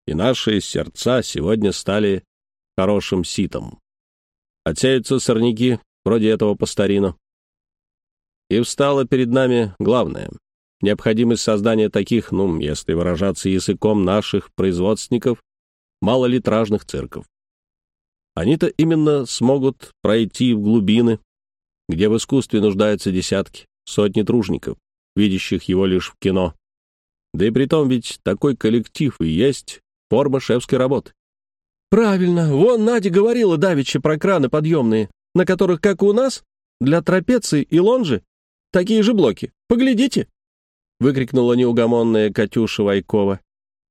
И наши сердца сегодня стали хорошим ситом. Отсеются сорняки, вроде этого пастарина. И встало перед нами главное — необходимость создания таких, ну, если выражаться языком наших производственников, малолитражных цирков. Они-то именно смогут пройти в глубины, где в искусстве нуждаются десятки, сотни тружников, видящих его лишь в кино. Да и при том ведь такой коллектив и есть форма шефской работы. «Правильно. Вон Надя говорила давеча про краны подъемные, на которых, как у нас, для трапеции и лонжи, такие же блоки. Поглядите!» Выкрикнула неугомонная Катюша Вайкова.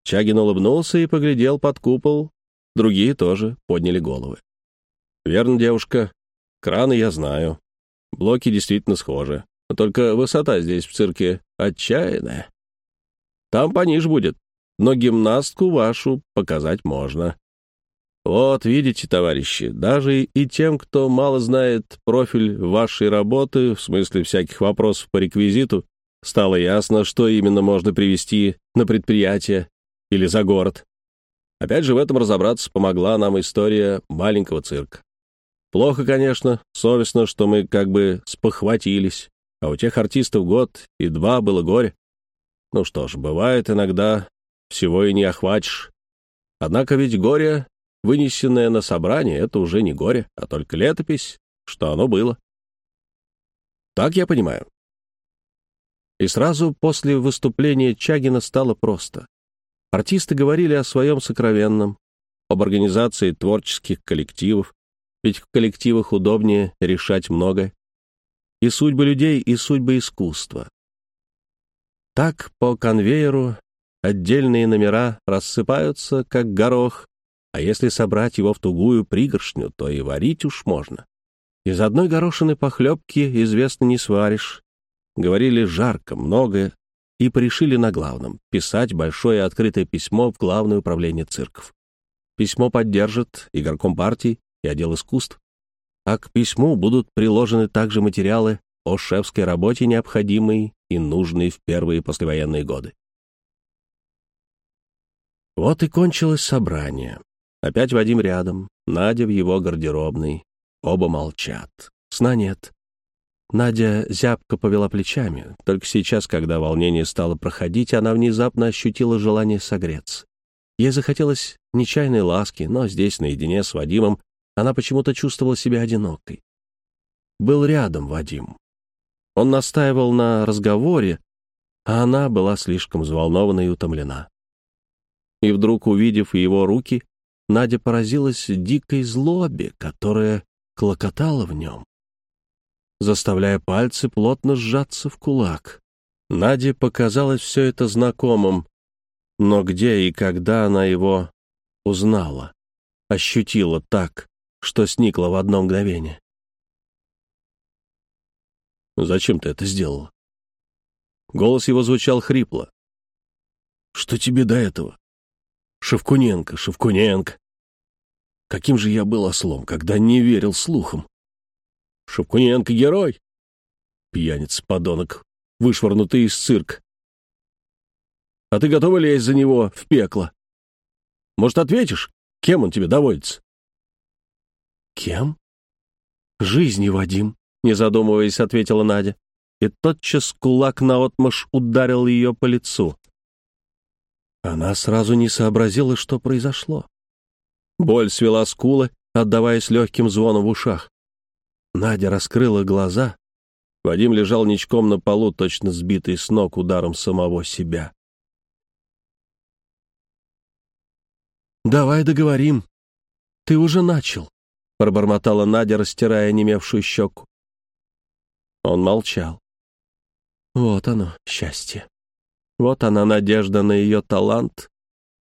Чагин улыбнулся и поглядел под купол. Другие тоже подняли головы. «Верно, девушка. Краны я знаю. Блоки действительно схожи. Но только высота здесь в цирке отчаянная. Там пониже будет, но гимнастку вашу показать можно. Вот, видите, товарищи, даже и тем, кто мало знает профиль вашей работы, в смысле всяких вопросов по реквизиту, стало ясно, что именно можно привести на предприятие или за город. Опять же, в этом разобраться помогла нам история маленького цирка. Плохо, конечно, совестно, что мы как бы спохватились, а у тех артистов год и два было горе. Ну что ж, бывает иногда, всего и не охватишь. Однако ведь горе Вынесенное на собрание — это уже не горе, а только летопись, что оно было. Так я понимаю. И сразу после выступления Чагина стало просто. Артисты говорили о своем сокровенном, об организации творческих коллективов, ведь в коллективах удобнее решать многое. И судьбы людей, и судьбы искусства. Так по конвейеру отдельные номера рассыпаются, как горох, а если собрать его в тугую пригоршню, то и варить уж можно. Из одной горошины похлебки, известно, не сваришь. Говорили жарко, много, и порешили на главном — писать большое открытое письмо в Главное управление цирков. Письмо поддержит и горком партии, и отдел искусств. А к письму будут приложены также материалы о шефской работе, необходимые и нужные в первые послевоенные годы. Вот и кончилось собрание. Опять Вадим рядом, Надя в его гардеробной. Оба молчат. Сна нет. Надя зябко повела плечами. Только сейчас, когда волнение стало проходить, она внезапно ощутила желание согреться. Ей захотелось нечаянной ласки, но здесь, наедине с Вадимом, она почему-то чувствовала себя одинокой. Был рядом Вадим. Он настаивал на разговоре, а она была слишком взволнована и утомлена. И вдруг, увидев его руки, Надя поразилась дикой злобе, которая клокотала в нем, заставляя пальцы плотно сжаться в кулак. Наде показалось все это знакомым, но где и когда она его узнала, ощутила так, что сникла в одно мгновение. «Зачем ты это сделала?» Голос его звучал хрипло. «Что тебе до этого?» «Шевкуненко, Шевкуненко!» Каким же я был ослом, когда не верил слухам? Шевкуненко — герой. Пьяница, подонок, вышвырнутый из цирк. а ты готова лезть за него в пекло? Может, ответишь, кем он тебе доводится?» «Кем?» «Жизнью, Вадим», — не задумываясь, ответила Надя. И тотчас кулак наотмашь ударил ее по лицу. Она сразу не сообразила, что произошло. Боль свела скулы, отдаваясь легким звоном в ушах. Надя раскрыла глаза. Вадим лежал ничком на полу, точно сбитый с ног ударом самого себя. «Давай договорим. Ты уже начал», — пробормотала Надя, растирая немевшую щеку. Он молчал. Вот оно, счастье. Вот она, надежда на ее талант,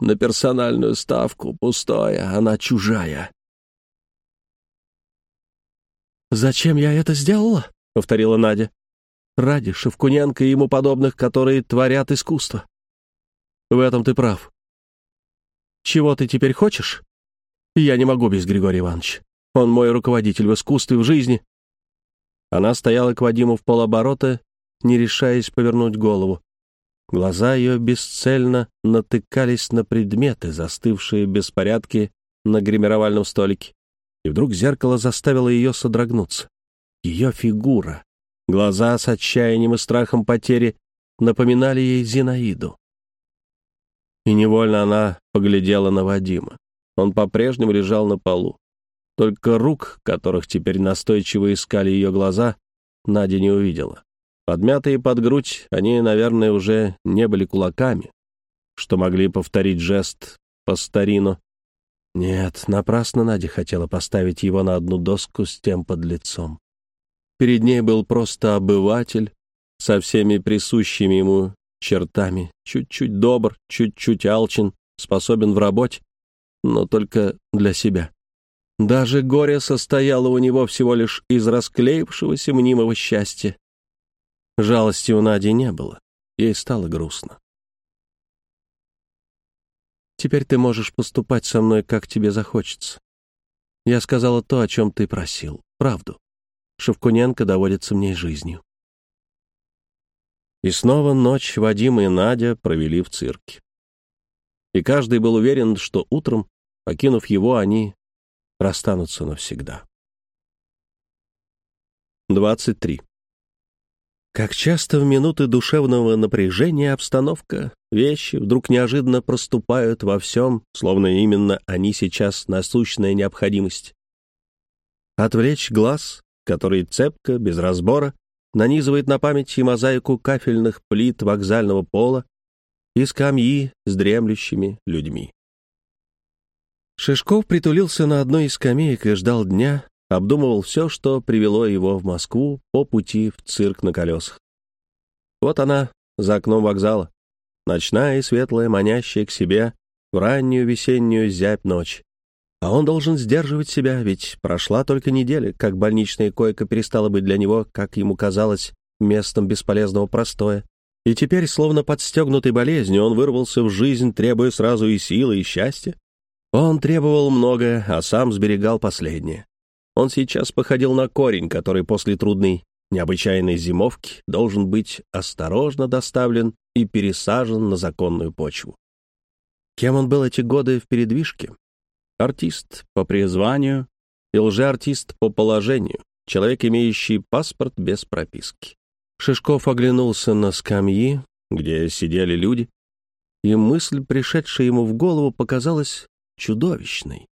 на персональную ставку, пустая, она чужая. «Зачем я это сделала?» — повторила Надя. «Ради Шевкуненко и ему подобных, которые творят искусство. В этом ты прав. Чего ты теперь хочешь? Я не могу без Григория Ивановича. Он мой руководитель в искусстве, в жизни». Она стояла к Вадиму в полоборота, не решаясь повернуть голову. Глаза ее бесцельно натыкались на предметы, застывшие в беспорядке на гримировальном столике. И вдруг зеркало заставило ее содрогнуться. Ее фигура, глаза с отчаянием и страхом потери напоминали ей Зинаиду. И невольно она поглядела на Вадима. Он по-прежнему лежал на полу. Только рук, которых теперь настойчиво искали ее глаза, Надя не увидела. Подмятые под грудь, они, наверное, уже не были кулаками, что могли повторить жест по старину. Нет, напрасно Надя хотела поставить его на одну доску с тем под лицом. Перед ней был просто обыватель со всеми присущими ему чертами, чуть-чуть добр, чуть-чуть алчен, способен в работе, но только для себя. Даже горе состояло у него всего лишь из расклеившегося мнимого счастья, Жалости у Нади не было. Ей стало грустно. «Теперь ты можешь поступать со мной, как тебе захочется. Я сказала то, о чем ты просил. Правду. Шевкуненко доводится мне жизнью». И снова ночь Вадим и Надя провели в цирке. И каждый был уверен, что утром, покинув его, они расстанутся навсегда. 23. Как часто в минуты душевного напряжения обстановка, вещи вдруг неожиданно проступают во всем, словно именно они сейчас насущная необходимость. Отвлечь глаз, который цепко, без разбора, нанизывает на память и мозаику кафельных плит вокзального пола и скамьи с дремлющими людьми. Шишков притулился на одной из скамеек и ждал дня, обдумывал все, что привело его в Москву по пути в цирк на колесах. Вот она, за окном вокзала, ночная и светлая, манящая к себе в раннюю весеннюю зябь ночь. А он должен сдерживать себя, ведь прошла только неделя, как больничная койка перестала быть для него, как ему казалось, местом бесполезного простоя. И теперь, словно подстегнутый болезнью, он вырвался в жизнь, требуя сразу и силы, и счастья. Он требовал многое, а сам сберегал последнее. Он сейчас походил на корень, который после трудной, необычайной зимовки должен быть осторожно доставлен и пересажен на законную почву. Кем он был эти годы в передвижке? Артист по призванию и лжеартист по положению, человек, имеющий паспорт без прописки. Шишков оглянулся на скамьи, где сидели люди, и мысль, пришедшая ему в голову, показалась чудовищной.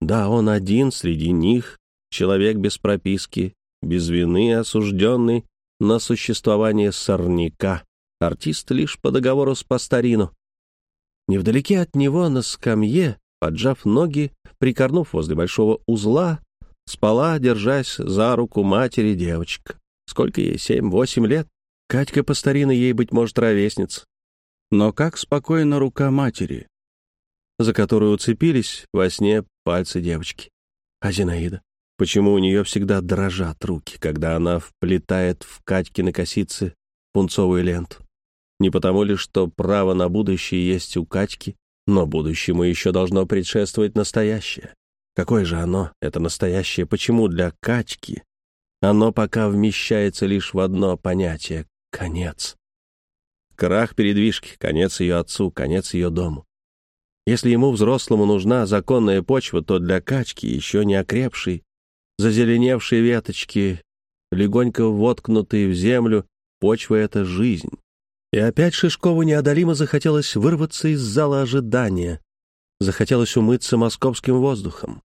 Да, он один среди них, человек без прописки, без вины осужденный на существование сорняка, артист лишь по договору с Пастарину. Невдалеке от него на скамье, поджав ноги, прикорнув возле большого узла, спала, держась за руку матери девочка. Сколько ей, семь-восемь лет? Катька Пастарина ей, быть может, ровесница. Но как спокойна рука матери, за которую уцепились во сне пальцы девочки. А Зинаида? Почему у нее всегда дрожат руки, когда она вплетает в Катькины косицы пунцовую ленту? Не потому ли, что право на будущее есть у Катьки, но будущему еще должно предшествовать настоящее? Какое же оно, это настоящее, почему для Катьки оно пока вмещается лишь в одно понятие — конец? крах передвижки, конец ее отцу, конец ее дому. Если ему, взрослому, нужна законная почва, то для качки, еще не окрепшей, зазеленевшие веточки, легонько воткнутые в землю, почва — это жизнь. И опять Шишкову неодолимо захотелось вырваться из зала ожидания, захотелось умыться московским воздухом.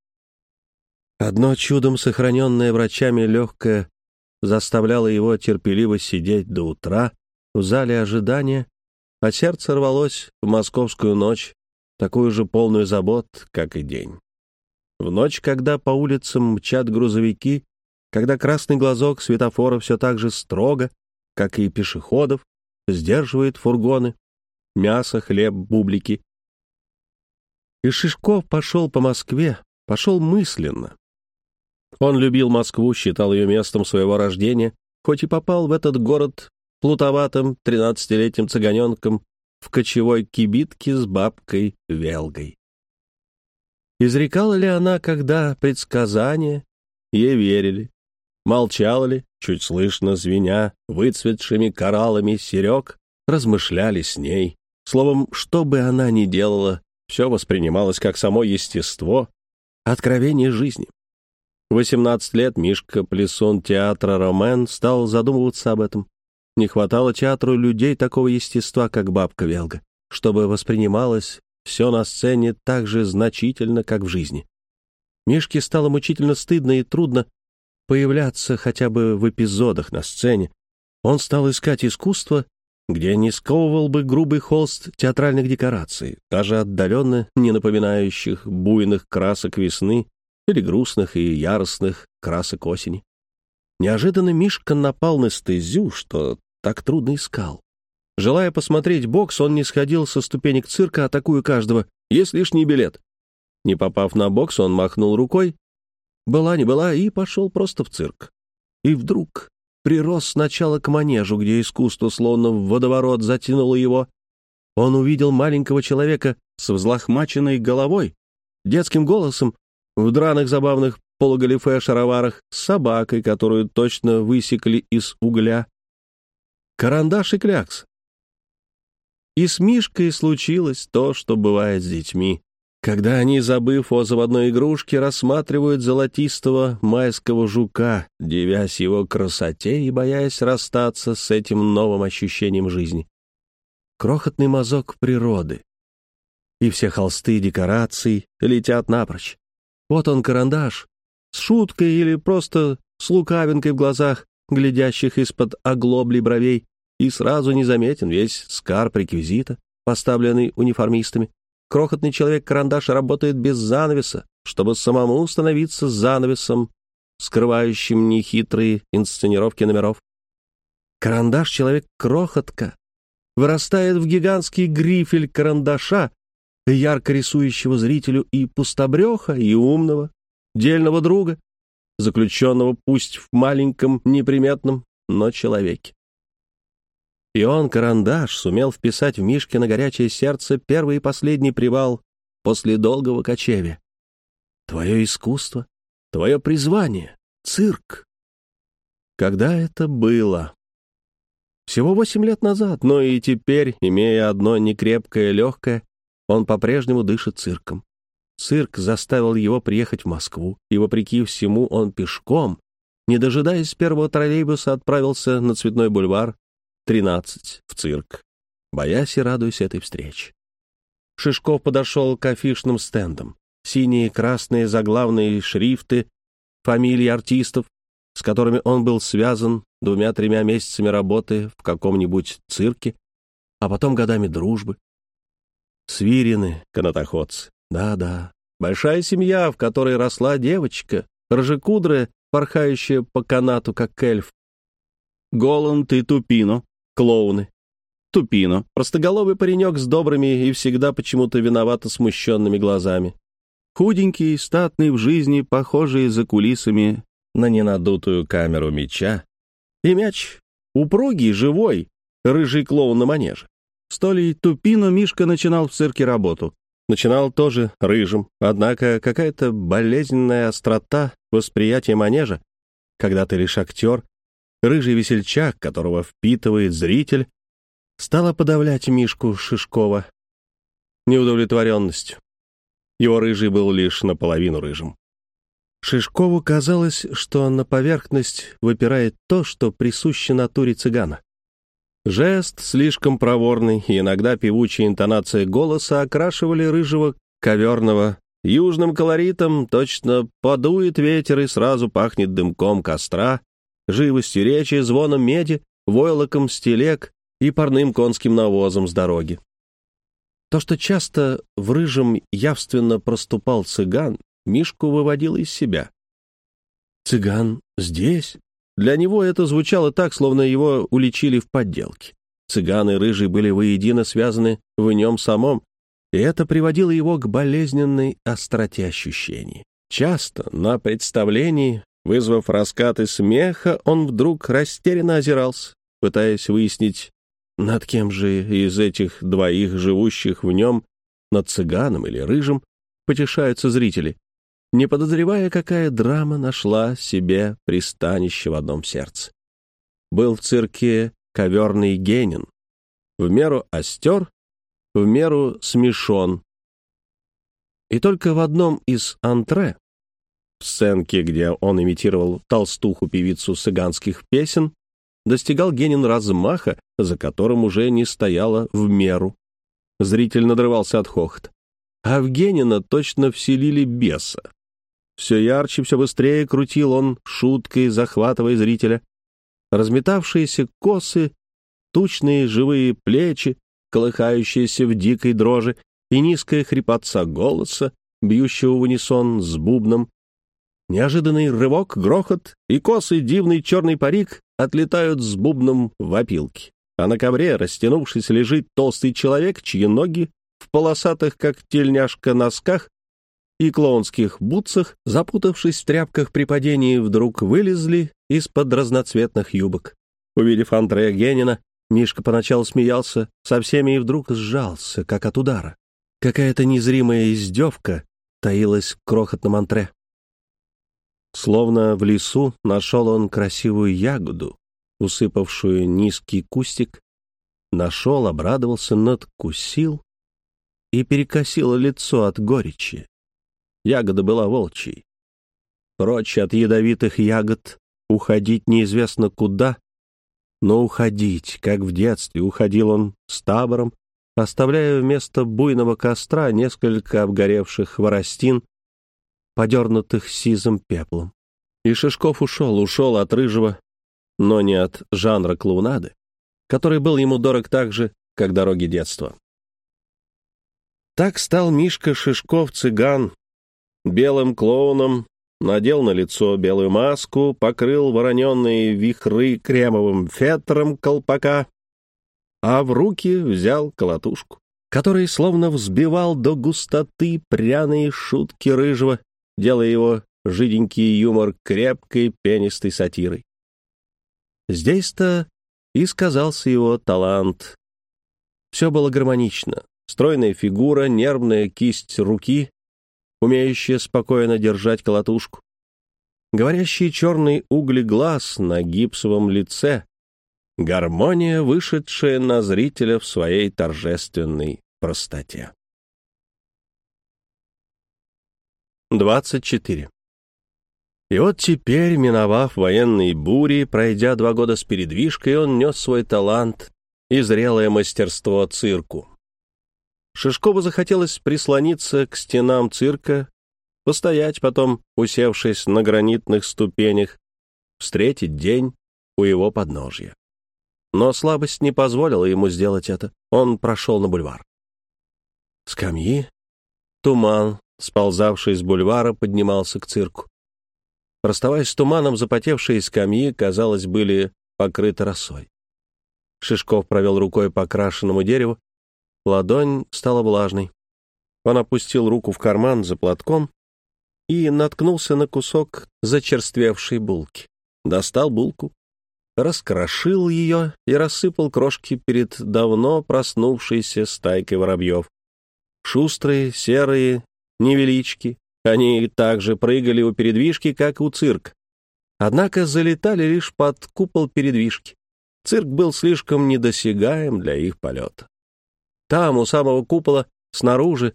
Одно чудом сохраненное врачами легкое заставляло его терпеливо сидеть до утра в зале ожидания, а сердце рвалось в московскую ночь, такую же полную забот, как и день. В ночь, когда по улицам мчат грузовики, когда красный глазок светофора все так же строго, как и пешеходов, сдерживает фургоны, мясо, хлеб, бублики. И Шишков пошел по Москве, пошел мысленно. Он любил Москву, считал ее местом своего рождения, хоть и попал в этот город плутоватым тринадцатилетним цыганенком в кочевой кибитке с бабкой Велгой. Изрекала ли она, когда предсказания ей верили? Молчала ли, чуть слышно звеня, выцветшими кораллами серег, размышляли с ней. Словом, что бы она ни делала, все воспринималось как само естество, откровение жизни. В 18 лет Мишка Плесун театра «Ромен» стал задумываться об этом. Не хватало театру людей такого естества, как бабка Велга, чтобы воспринималось все на сцене так же значительно, как в жизни. Мишке стало мучительно стыдно и трудно появляться хотя бы в эпизодах на сцене. Он стал искать искусство, где не сковывал бы грубый холст театральных декораций, даже отдаленно не напоминающих буйных красок весны или грустных и яростных красок осени. Неожиданно Мишка напал на стезю, что так трудно искал. Желая посмотреть бокс, он не сходил со ступенек цирка, атакуя каждого. Есть лишний билет. Не попав на бокс, он махнул рукой. Была не была, и пошел просто в цирк. И вдруг прирос сначала к манежу, где искусство словно в водоворот затянуло его. Он увидел маленького человека с взлохмаченной головой, детским голосом, в драных забавных полугалифе шароварах, с собакой, которую точно высекли из угля. Карандаш и клякс. И с Мишкой случилось то, что бывает с детьми, когда они, забыв о заводной игрушке, рассматривают золотистого майского жука, девясь его красоте и боясь расстаться с этим новым ощущением жизни. Крохотный мазок природы. И все холсты декораций летят напрочь. Вот он, карандаш, с шуткой или просто с лукавинкой в глазах, глядящих из-под оглобли бровей, и сразу незаметен весь скарб реквизита, поставленный униформистами. Крохотный человек-карандаш работает без занавеса, чтобы самому становиться занавесом, скрывающим нехитрые инсценировки номеров. Карандаш-человек-крохотка вырастает в гигантский грифель карандаша, ярко рисующего зрителю и пустобреха, и умного, дельного друга, заключенного пусть в маленьком, неприметном, но человеке. И он, карандаш, сумел вписать в Мишке на горячее сердце первый и последний привал после долгого кочевья. Твое искусство, твое призвание, цирк. Когда это было? Всего восемь лет назад, но и теперь, имея одно некрепкое легкое, он по-прежнему дышит цирком. Цирк заставил его приехать в Москву, и, вопреки всему, он пешком, не дожидаясь первого троллейбуса, отправился на Цветной бульвар, 13, в цирк, боясь и радуясь этой встрече. Шишков подошел к афишным стендам. Синие, красные заглавные шрифты, фамилии артистов, с которыми он был связан двумя-тремя месяцами работы в каком-нибудь цирке, а потом годами дружбы. Свирины, канатоходцы. Да-да, большая семья, в которой росла девочка, рыжекудрая, порхающая по канату, как эльф. Голланд и Тупино, клоуны. Тупино, простоголовый паренек с добрыми и всегда почему-то виновато смущенными глазами. Худенький, статный в жизни, похожий за кулисами на ненадутую камеру мяча. И мяч упругий, живой, рыжий клоун на манеже. С Толей Тупино Мишка начинал в цирке работу. Начинал тоже рыжим, однако какая-то болезненная острота восприятия манежа, когда ты лишь актер, рыжий весельчак, которого впитывает зритель, стала подавлять Мишку Шишкова неудовлетворенностью. Его рыжий был лишь наполовину рыжим. Шишкову казалось, что на поверхность выпирает то, что присуще натуре цыгана. Жест слишком проворный и иногда певучая интонация голоса окрашивали рыжего коверного южным колоритом, точно подует ветер и сразу пахнет дымком костра, живостью речи, звоном меди, войлоком стелек и парным конским навозом с дороги. То, что часто в рыжем явственно проступал цыган, Мишку выводило из себя. «Цыган здесь?» Для него это звучало так, словно его уличили в подделке. Цыган и рыжий были воедино связаны в нем самом, и это приводило его к болезненной остроте ощущений. Часто на представлении, вызвав раскаты смеха, он вдруг растерянно озирался, пытаясь выяснить, над кем же из этих двоих живущих в нем, над цыганом или рыжим, потешаются зрители, не подозревая, какая драма нашла себе пристанище в одном сердце. Был в цирке коверный Генин, в меру остер, в меру смешон. И только в одном из антре, в сценке, где он имитировал толстуху-певицу цыганских песен, достигал Генин размаха, за которым уже не стояло в меру. Зритель надрывался от хохота. А в Генина точно вселили беса. Все ярче, все быстрее крутил он шуткой, захватывая зрителя. Разметавшиеся косы, тучные живые плечи, колыхающиеся в дикой дрожи, и низкая хрипотца голоса, бьющего в унисон с бубном. Неожиданный рывок, грохот, и косы дивный черный парик отлетают с бубном в опилки. А на ковре, растянувшись, лежит толстый человек, чьи ноги в полосатых, как тельняшка, носках и клоунских бутсах, запутавшись в тряпках при падении, вдруг вылезли из-под разноцветных юбок. Увидев Андрея Генина, Мишка поначалу смеялся со всеми и вдруг сжался, как от удара. Какая-то незримая издевка таилась в крохотном антре. Словно в лесу нашел он красивую ягоду, усыпавшую низкий кустик, нашел, обрадовался, надкусил и перекосило лицо от горечи. Ягода была волчьей. Прочь от ядовитых ягод, уходить неизвестно куда, но уходить, как в детстве, уходил он с табором, оставляя вместо буйного костра несколько обгоревших хворостин, подернутых сизым пеплом. И Шишков ушел, ушел от рыжего, но не от жанра клоунады, который был ему дорог так же, как дороги детства. Так стал Мишка Шишков-цыган, белым клоуном, надел на лицо белую маску, покрыл вороненные вихры кремовым фетром колпака, а в руки взял колотушку, который словно взбивал до густоты пряные шутки рыжего, делая его жиденький юмор крепкой пенистой сатирой. Здесь-то и сказался его талант. Все было гармонично. Стройная фигура, нервная кисть руки, умеющая спокойно держать колотушку. Говорящие черные угли глаз на гипсовом лице. Гармония, вышедшая на зрителя в своей торжественной простоте. 24. И вот теперь, миновав военные бури, пройдя два года с передвижкой, он нес свой талант и зрелое мастерство цирку. Шишкову захотелось прислониться к стенам цирка, постоять потом, усевшись на гранитных ступенях, встретить день у его подножья. Но слабость не позволила ему сделать это. Он прошел на бульвар. Скамьи, туман, сползавший с бульвара, поднимался к цирку. Расставаясь с туманом, запотевшие скамьи, казалось, были покрыты росой. Шишков провел рукой по крашенному дереву, Ладонь стала влажной. Он опустил руку в карман за платком и наткнулся на кусок зачерствевшей булки. Достал булку, раскрошил ее и рассыпал крошки перед давно проснувшейся стайкой воробьев. Шустрые, серые, невелички. Они также прыгали у передвижки, как у цирка. Однако залетали лишь под купол передвижки. Цирк был слишком недосягаем для их полета. Там, у самого купола, снаружи,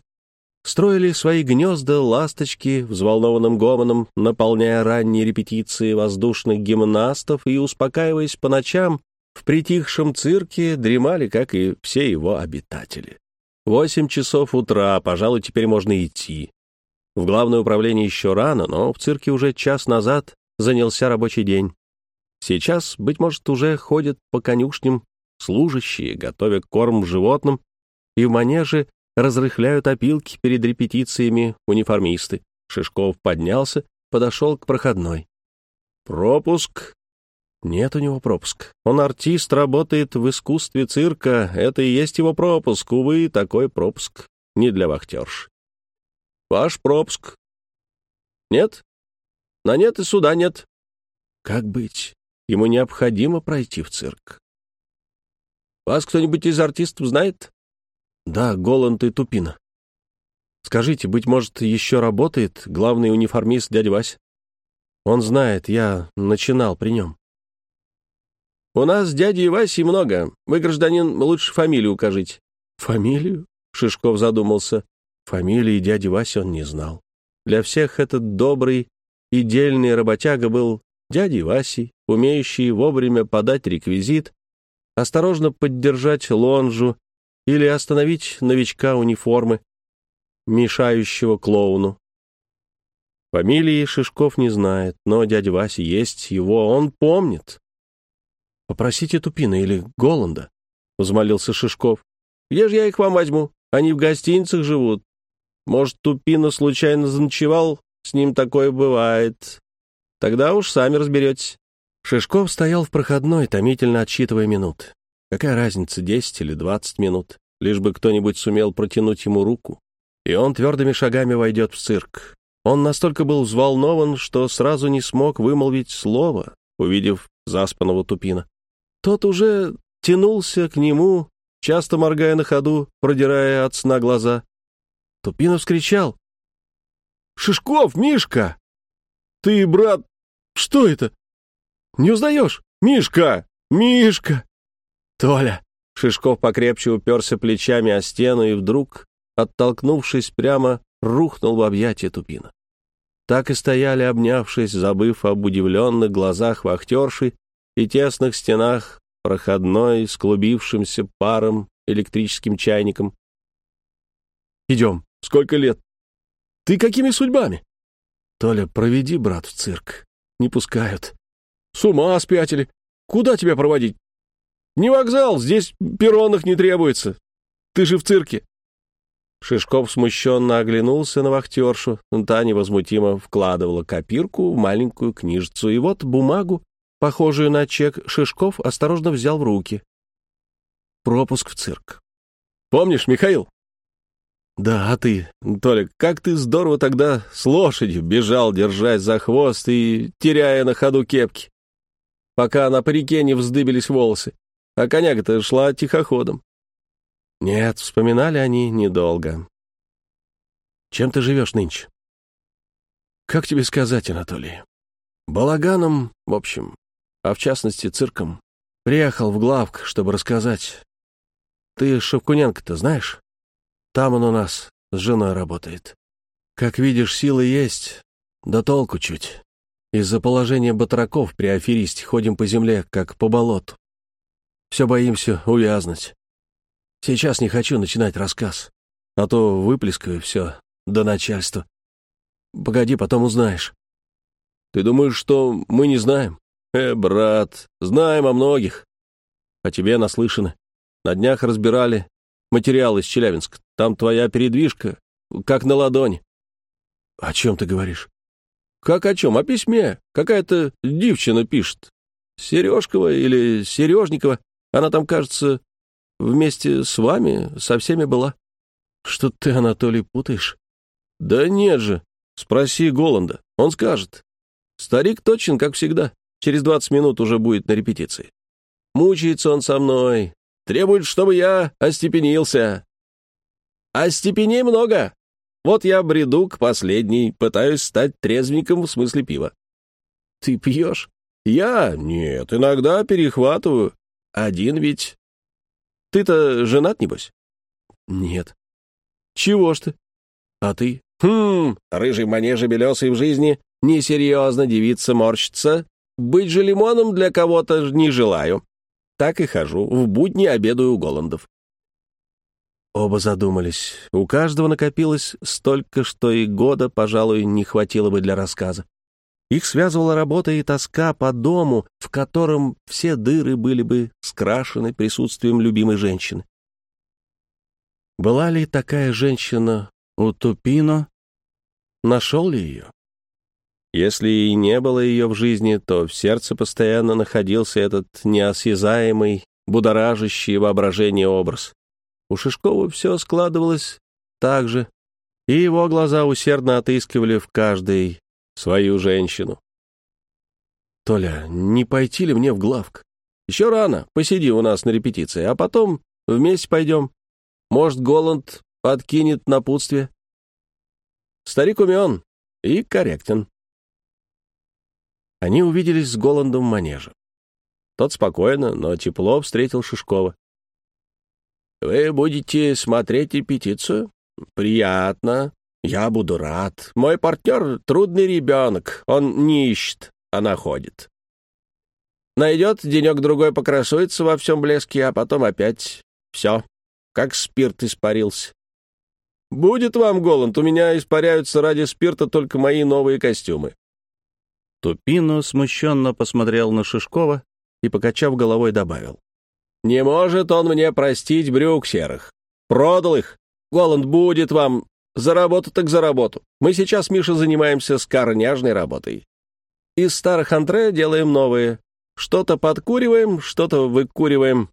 строили свои гнезда ласточки взволнованным гомоном, наполняя ранние репетиции воздушных гимнастов и, успокаиваясь по ночам, в притихшем цирке дремали, как и все его обитатели. Восемь часов утра, пожалуй, теперь можно идти. В главное управление еще рано, но в цирке уже час назад занялся рабочий день. Сейчас, быть может, уже ходят по конюшням служащие, готовя корм животным, и в манеже разрыхляют опилки перед репетициями униформисты. Шишков поднялся, подошел к проходной. «Пропуск?» «Нет у него пропуск. Он артист, работает в искусстве цирка. Это и есть его пропуск. Увы, такой пропуск не для вахтерш. Ваш пропуск?» «Нет? На нет и суда нет». «Как быть? Ему необходимо пройти в цирк». «Вас кто-нибудь из артистов знает?» «Да, Голланд и Тупина». «Скажите, быть может, еще работает главный униформист дядя Вась?» «Он знает, я начинал при нем». «У нас дяди Васи много. Вы, гражданин, лучше фамилию укажите». «Фамилию?» — Шишков задумался. Фамилии дяди Васи он не знал. Для всех этот добрый и дельный работяга был дядей Васей, умеющий вовремя подать реквизит, осторожно поддержать лонжу или остановить новичка униформы, мешающего клоуну. Фамилии Шишков не знает, но дядя Вася есть его, он помнит. «Попросите Тупина или Голланда», — взмолился Шишков. «Где же я их вам возьму? Они в гостиницах живут. Может, Тупина случайно заночевал? С ним такое бывает. Тогда уж сами разберетесь». Шишков стоял в проходной, томительно отсчитывая минуты. Какая разница, 10 или 20 минут, лишь бы кто-нибудь сумел протянуть ему руку, и он твердыми шагами войдет в цирк. Он настолько был взволнован, что сразу не смог вымолвить слово, увидев заспанного Тупина. Тот уже тянулся к нему, часто моргая на ходу, продирая от сна глаза. Тупинов вскричал. «Шишков, Мишка! Ты, брат, что это? Не узнаешь? Мишка! Мишка!» «Толя!» Шишков покрепче уперся плечами о стену и вдруг, оттолкнувшись прямо, рухнул в объятия Тупина. Так и стояли, обнявшись, забыв об удивленных глазах вахтерши и тесных стенах проходной с клубившимся паром электрическим чайником. «Идем. Сколько лет? Ты какими судьбами?» «Толя, проведи, брат, в цирк. Не пускают». «С ума спятили. Куда тебя проводить? Не вокзал, здесь перронных не требуется. Ты же в цирке. Шишков смущенно оглянулся на вахтершу. Та невозмутимо вкладывала копирку в маленькую книжицу. И вот бумагу, похожую на чек, Шишков осторожно взял в руки. Пропуск в цирк. «Помнишь, Михаил?» «Да, а ты, Толик, как ты здорово тогда с лошадью бежал, держась за хвост и теряя на ходу кепки, пока на парике не вздыбились волосы а коняга-то шла тихоходом. Нет, вспоминали они недолго. Чем ты живешь нынче? Как тебе сказать, Анатолий? Балаганом, в общем, а в частности цирком. Приехал в главк, чтобы рассказать. Ты Шевкуненко-то знаешь? Там он у нас с женой работает. Как видишь, силы есть, да толку чуть. Из-за положения батраков при аферисте ходим по земле, как по болоту. Все боимся увязнуть. Сейчас не хочу начинать рассказ, а то выплескаю все до начальства. Погоди, потом узнаешь. Ты думаешь, что мы не знаем? Э, брат, знаем о многих. О тебе наслышаны. На днях разбирали материал из Челябинска. Там твоя передвижка, как на ладони. О чем ты говоришь? Как о чем? О письме. Какая-то девчина пишет. Сережкова или Сережникова. Она там, кажется, вместе с вами со всеми была. Что ты, Анатолий, путаешь? Да нет же. Спроси Голланда, он скажет. Старик точен, как всегда. Через двадцать минут уже будет на репетиции. Мучается он со мной. Требует, чтобы я остепенился. А степеней много. Вот я бреду к последней, пытаюсь стать трезвенником в смысле пива. Ты пьешь? Я? Нет, иногда перехватываю. Один ведь. Ты-то женат, небось? Нет. Чего ж ты? А ты? Хм, рыжий манежи белесый в жизни, несерьезно девица морщится. Быть же лимоном для кого-то не желаю. Так и хожу, в будни обедаю у Голландов. Оба задумались. У каждого накопилось столько, что и года, пожалуй, не хватило бы для рассказа. Их связывала работа и тоска по дому, в котором все дыры были бы скрашены присутствием любимой женщины. Была ли такая женщина у Тупино? Нашел ли ее? Если и не было ее в жизни, то в сердце постоянно находился этот неосязаемый, будоражащий воображение образ. У Шишкова все складывалось так же, и его глаза усердно отыскивали в каждой свою женщину. «Толя, не пойти ли мне в главк? Еще рано, посиди у нас на репетиции, а потом вместе пойдем. Может, Голланд подкинет напутствие?» Старик умен и корректен. Они увиделись с Голландом в манеже. Тот спокойно, но тепло встретил Шишкова. «Вы будете смотреть репетицию? Приятно. Я буду рад. Мой партнер — трудный ребенок. Он не ищет, а находит. Найдет, денек-другой покрасуется во всем блеске, а потом опять все, как спирт испарился. Будет вам, Голланд, у меня испаряются ради спирта только мои новые костюмы. Тупину смущенно посмотрел на Шишкова и, покачав головой, добавил. «Не может он мне простить брюк серых. Продал их. Голланд будет вам за работу так за работу. Мы сейчас, Миша, занимаемся скорняжной работой. Из старых антре делаем новые. Что-то подкуриваем, что-то выкуриваем.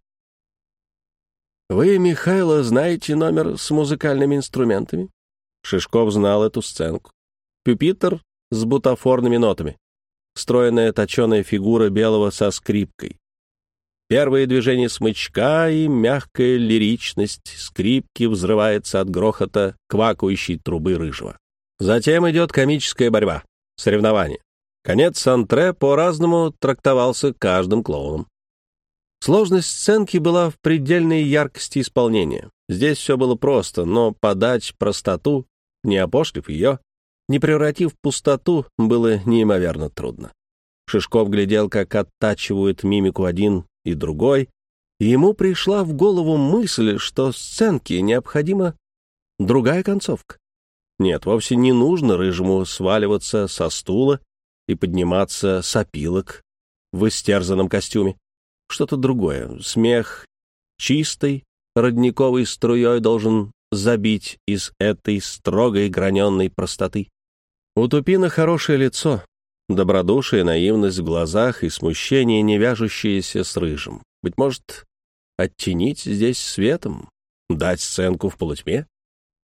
Вы, Михайло, знаете номер с музыкальными инструментами? Шишков знал эту сценку. Пюпитер с бутафорными нотами. Стройная точеная фигура белого со скрипкой. Первые движения смычка и мягкая лиричность скрипки взрывается от грохота квакающей трубы рыжего. Затем идет комическая борьба, соревнование. Конец антре по-разному трактовался каждым клоуном. Сложность сценки была в предельной яркости исполнения. Здесь все было просто, но подать простоту, не опошлив ее, не превратив пустоту, было неимоверно трудно. Шишков глядел, как оттачивают мимику один и другой, и ему пришла в голову мысль, что сценке необходима другая концовка. Нет, вовсе не нужно рыжему сваливаться со стула и подниматься с опилок в истерзанном костюме. Что-то другое. Смех чистой, родниковой струей должен забить из этой строгой граненной простоты. У Тупина хорошее лицо, добродушие, наивность в глазах и смущение, не вяжущиеся с рыжим. Быть может, оттенить здесь светом, дать сценку в полутьме?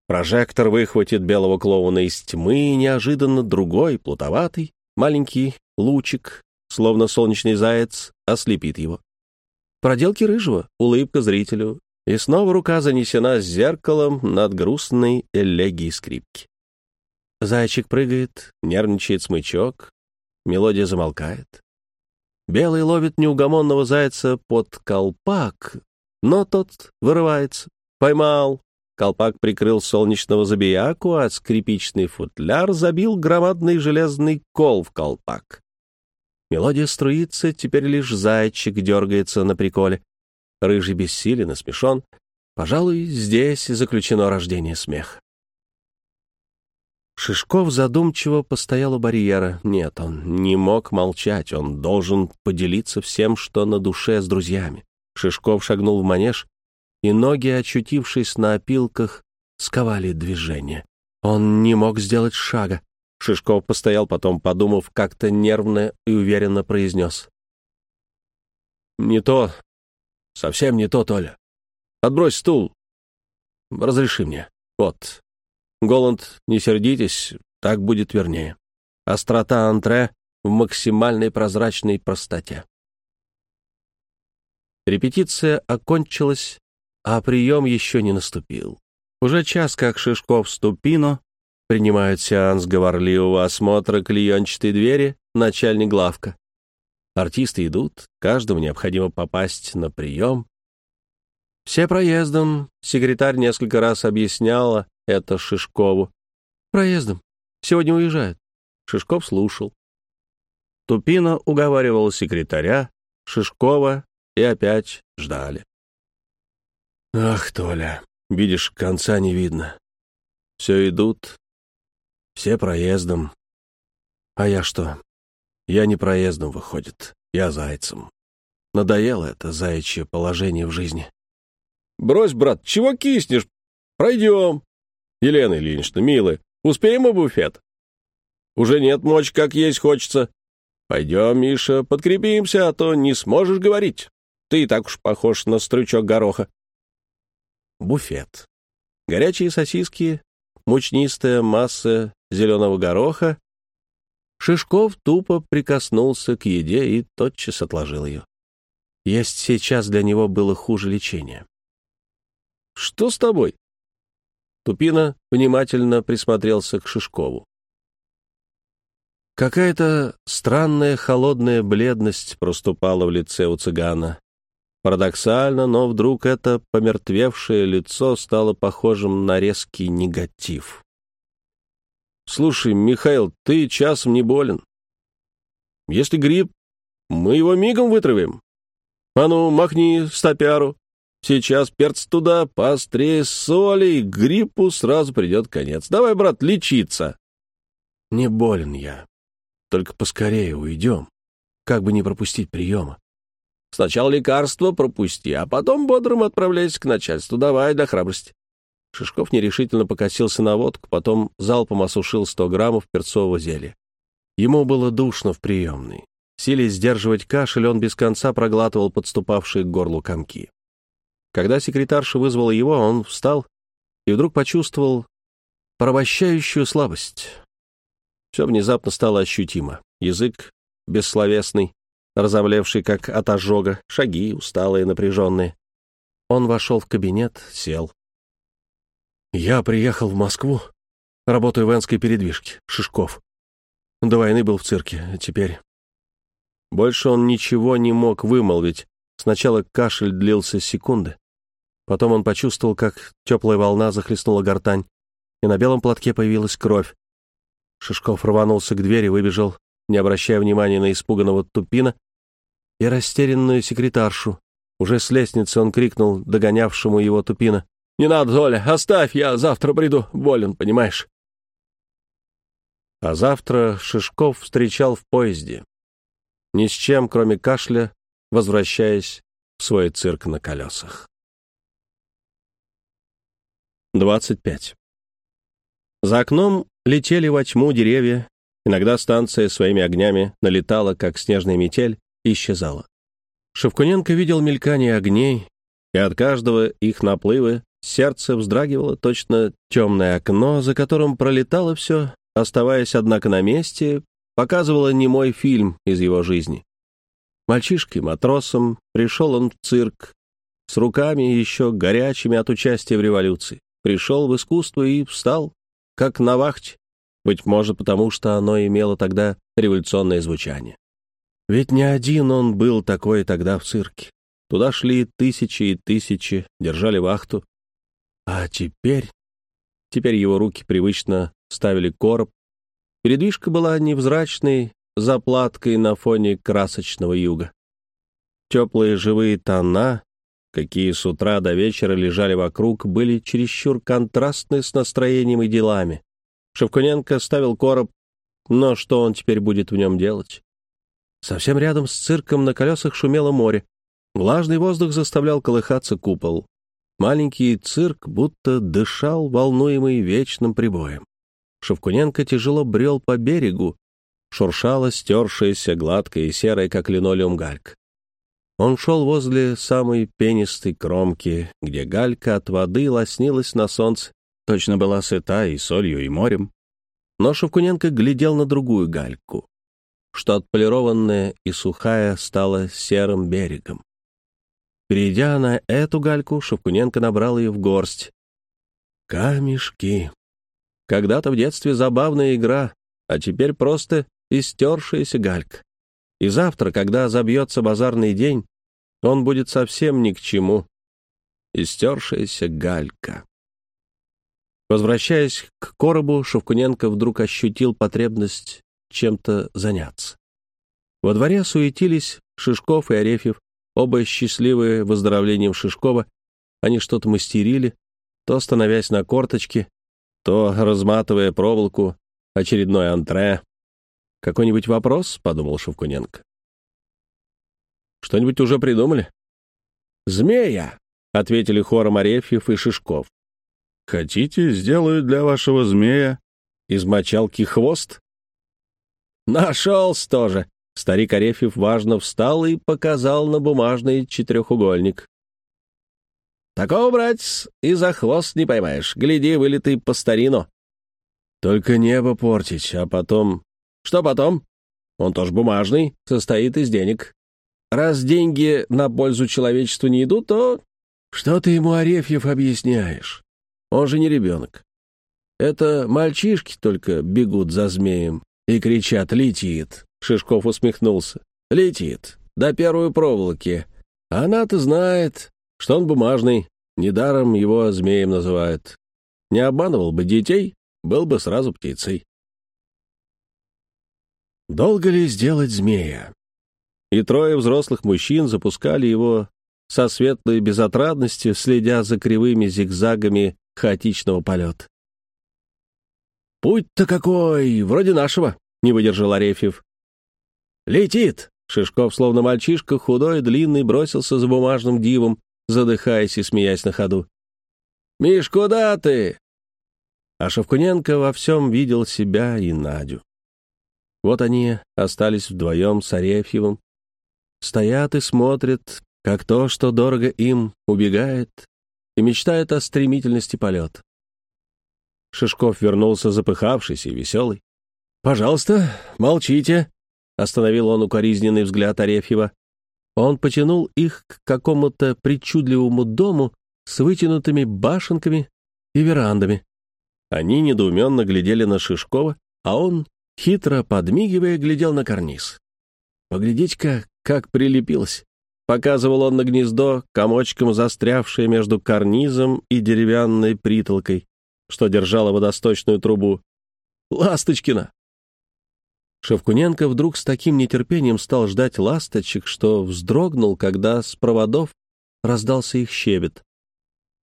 Прожектор выхватит белого клоуна из тьмы, и неожиданно другой, плутоватый, маленький лучик, словно солнечный заяц, ослепит его. Проделки рыжего, улыбка зрителю, и снова рука занесена с зеркалом над грустной элегией скрипки. Зайчик прыгает, нервничает смычок, мелодия замолкает. Белый ловит неугомонного зайца под колпак, но тот вырывается. Поймал. Колпак прикрыл солнечного забияку, а скрипичный футляр забил громадный железный кол в колпак. Мелодия струится, теперь лишь зайчик дергается на приколе. Рыжий бессилен и смешон. Пожалуй, здесь заключено рождение смеха. Шишков задумчиво постоял у барьера. Нет, он не мог молчать, он должен поделиться всем, что на душе с друзьями. Шишков шагнул в манеж, и ноги, очутившись на опилках, сковали движение. Он не мог сделать шага. Шишков постоял, потом, подумав, как-то нервно и уверенно произнес. «Не то. Совсем не то, Толя. Отбрось стул. Разреши мне. Вот, Голланд, не сердитесь, так будет вернее. Острота антре в максимальной прозрачной простоте. Репетиция окончилась, а прием еще не наступил. Уже час, как Шишков Ступино принимают сеанс говорливого осмотра клеенчатой двери начальник главка. Артисты идут, каждому необходимо попасть на прием. Все проездом. Секретарь несколько раз объясняла это Шишкову. Проездом. Сегодня уезжают. Шишков слушал. Тупина уговаривал секретаря, Шишкова и опять ждали. «Ах, Толя, видишь, конца не видно. Все идут, все проездом. А я что? Я не проездом, выходит, я зайцем. Надоело это заячье положение в жизни. Брось, брат, чего киснешь? Пройдем. Елена Ильинична, милая, успеем мы буфет? Уже нет мочь, как есть хочется. Пойдем, Миша, подкрепимся, а то не сможешь говорить. Ты и так уж похож на стручок гороха. Буфет. Горячие сосиски, мучнистая масса зеленого гороха. Шишков тупо прикоснулся к еде и тотчас отложил ее. Есть сейчас для него было хуже лечения. «Что с тобой?» Тупина внимательно присмотрелся к Шишкову. Какая-то странная холодная бледность проступала в лице у цыгана. Парадоксально, но вдруг это помертвевшее лицо стало похожим на резкий негатив. «Слушай, Михаил, ты часом не болен. Если грипп, мы его мигом вытравим. А ну, махни стопяру. Сейчас перц туда, поострее соли, и гриппу сразу придет конец. Давай, брат, лечиться». «Не болен я. Только поскорее уйдем. Как бы не пропустить приема. Сначала лекарство пропусти, а потом бодрым отправляйся к начальству. Давай, до храбрости. Шишков нерешительно покосился на водку, потом залпом осушил 100 граммов перцового зелья. Ему было душно в приемной. Силясь сдерживать кашель, он без конца проглатывал подступавшие к горлу комки. Когда секретарша вызвала его, он встал и вдруг почувствовал порабощающую слабость. Все внезапно стало ощутимо. Язык бессловесный, разомлевший как от ожога, шаги усталые, напряженные. Он вошел в кабинет, сел. Я приехал в Москву. Работаю в Энской передвижке. Шишков. До войны был в цирке, а теперь... Больше он ничего не мог вымолвить. Сначала кашель длился секунды. Потом он почувствовал, как теплая волна захлестнула гортань, и на белом платке появилась кровь. Шишков рванулся к двери, выбежал, не обращая внимания на испуганного Тупина и растерянную секретаршу. Уже с лестницы он крикнул догонявшему его Тупина. «Не надо, Оля, оставь, я завтра приду, болен, понимаешь?» А завтра Шишков встречал в поезде. Ни с чем, кроме кашля, возвращаясь в свой цирк на колесах. 25. За окном летели во тьму деревья, иногда станция своими огнями налетала, как снежная метель, и исчезала. Шевкуненко видел мелькание огней, и от каждого их наплыва Сердце вздрагивало, точно темное окно, за которым пролетало все, оставаясь, однако, на месте, показывало немой фильм из его жизни. Мальчишкой, матросом, пришел он в цирк, с руками еще горячими от участия в революции. Пришел в искусство и встал, как на вахте, быть может, потому что оно имело тогда революционное звучание. Ведь не один он был такой тогда в цирке. Туда шли тысячи и тысячи, держали вахту, а теперь... Теперь его руки привычно ставили короб. Передвижка была невзрачной заплаткой на фоне красочного юга. Теплые живые тона, какие с утра до вечера лежали вокруг, были чересчур контрастны с настроением и делами. Шевкуненко ставил короб, но что он теперь будет в нем делать? Совсем рядом с цирком на колесах шумело море. Влажный воздух заставлял колыхаться купол. Маленький цирк будто дышал, волнуемый вечным прибоем. Шевкуненко тяжело брел по берегу, шуршала стершаяся, гладкая и серая, как линолеум, галька. Он шел возле самой пенистой кромки, где галька от воды лоснилась на солнце, точно была сыта и солью, и морем. Но Шевкуненко глядел на другую гальку, что отполированная и сухая стала серым берегом. Перейдя на эту гальку, Шевкуненко набрал ее в горсть. Камешки. Когда-то в детстве забавная игра, а теперь просто истершаяся галька. И завтра, когда забьется базарный день, он будет совсем ни к чему. Истершаяся галька. Возвращаясь к коробу, Шевкуненко вдруг ощутил потребность чем-то заняться. Во дворе суетились Шишков и Арефьев, оба счастливые выздоровлением Шишкова. Они что-то мастерили, то становясь на корточки, то разматывая проволоку, очередной антре. «Какой-нибудь вопрос?» — подумал Шевкуненко. «Что-нибудь уже придумали?» «Змея!» — ответили хором Арефьев и Шишков. «Хотите, сделаю для вашего змея из мочалки хвост?» «Нашелся тоже!» Старик Арефьев важно встал и показал на бумажный четырехугольник. «Такого, братец, и за хвост не поймаешь. Гляди, вылитый по старину». «Только небо портить, а потом...» «Что потом?» «Он тоже бумажный, состоит из денег. Раз деньги на пользу человечеству не идут, то...» «Что ты ему, Арефьев, объясняешь? Он же не ребенок. Это мальчишки только бегут за змеем и кричат «летит». Шишков усмехнулся. «Летит. До первой проволоки. Она-то знает, что он бумажный. Недаром его змеем называют. Не обманывал бы детей, был бы сразу птицей». Долго ли сделать змея? И трое взрослых мужчин запускали его со светлой безотрадностью, следя за кривыми зигзагами хаотичного полета. «Путь-то какой! Вроде нашего!» — не выдержал Арефьев. «Летит!» Шишков, словно мальчишка, худой и длинный, бросился за бумажным дивом, задыхаясь и смеясь на ходу. «Миш, куда ты?» А Шевкуненко во всем видел себя и Надю. Вот они остались вдвоем с Арефьевым. Стоят и смотрят, как то, что дорого им, убегает и мечтает о стремительности полет. Шишков вернулся запыхавшийся и веселый. «Пожалуйста, молчите», — остановил он укоризненный взгляд Арефьева. Он потянул их к какому-то причудливому дому с вытянутыми башенками и верандами. Они недоуменно глядели на Шишкова, а он, хитро подмигивая, глядел на карниз. «Поглядите-ка, как прилепилось!» Показывал он на гнездо, комочком застрявшее между карнизом и деревянной притолкой, что держала водосточную трубу. «Ласточкина!» Шевкуненко вдруг с таким нетерпением стал ждать ласточек, что вздрогнул, когда с проводов раздался их щебет.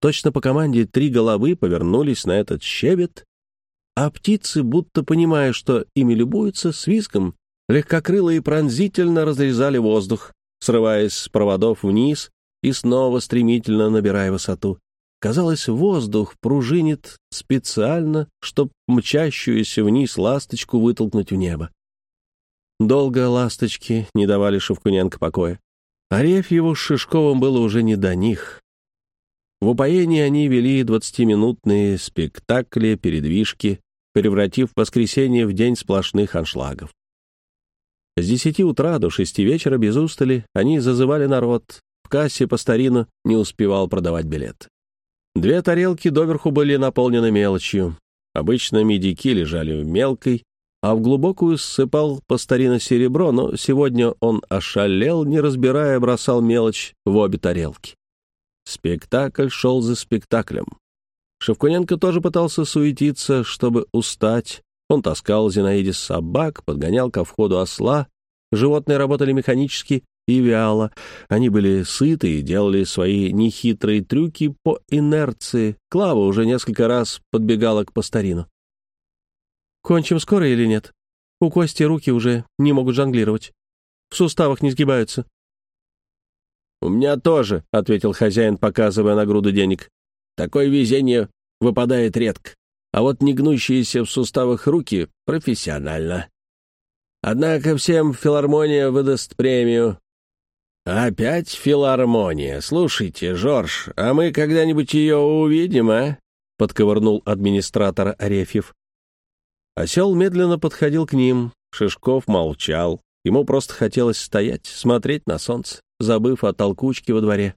Точно по команде три головы повернулись на этот щебет, а птицы, будто понимая, что ими любуются, с визгом, легкокрыло и пронзительно разрезали воздух, срываясь с проводов вниз и снова стремительно набирая высоту. Казалось, воздух пружинит специально, чтобы мчащуюся вниз ласточку вытолкнуть в небо. Долго ласточки не давали Шевкуненко покоя. Арефьеву с Шишковым было уже не до них. В упоении они вели двадцатиминутные спектакли, передвижки, превратив воскресенье в день сплошных аншлагов. С десяти утра до шести вечера без устали они зазывали народ. В кассе по старину не успевал продавать билет. Две тарелки доверху были наполнены мелочью. Обычно медики лежали в мелкой, а в глубокую ссыпал по старину серебро, но сегодня он ошалел, не разбирая, бросал мелочь в обе тарелки. Спектакль шел за спектаклем. Шевкуненко тоже пытался суетиться, чтобы устать. Он таскал Зинаиде собак, подгонял ко входу осла. Животные работали механически и вяло. Они были сыты и делали свои нехитрые трюки по инерции. Клава уже несколько раз подбегала к Пастарину. Кончим скоро или нет? У Кости руки уже не могут жонглировать. В суставах не сгибаются. «У меня тоже», — ответил хозяин, показывая на груду денег. «Такое везение выпадает редко, а вот не гнущиеся в суставах руки — профессионально. Однако всем филармония выдаст премию». «Опять филармония? Слушайте, Жорж, а мы когда-нибудь ее увидим, а?» — подковырнул администратор Арефьев. Осел медленно подходил к ним. Шишков молчал. Ему просто хотелось стоять, смотреть на солнце, забыв о толкучке во дворе.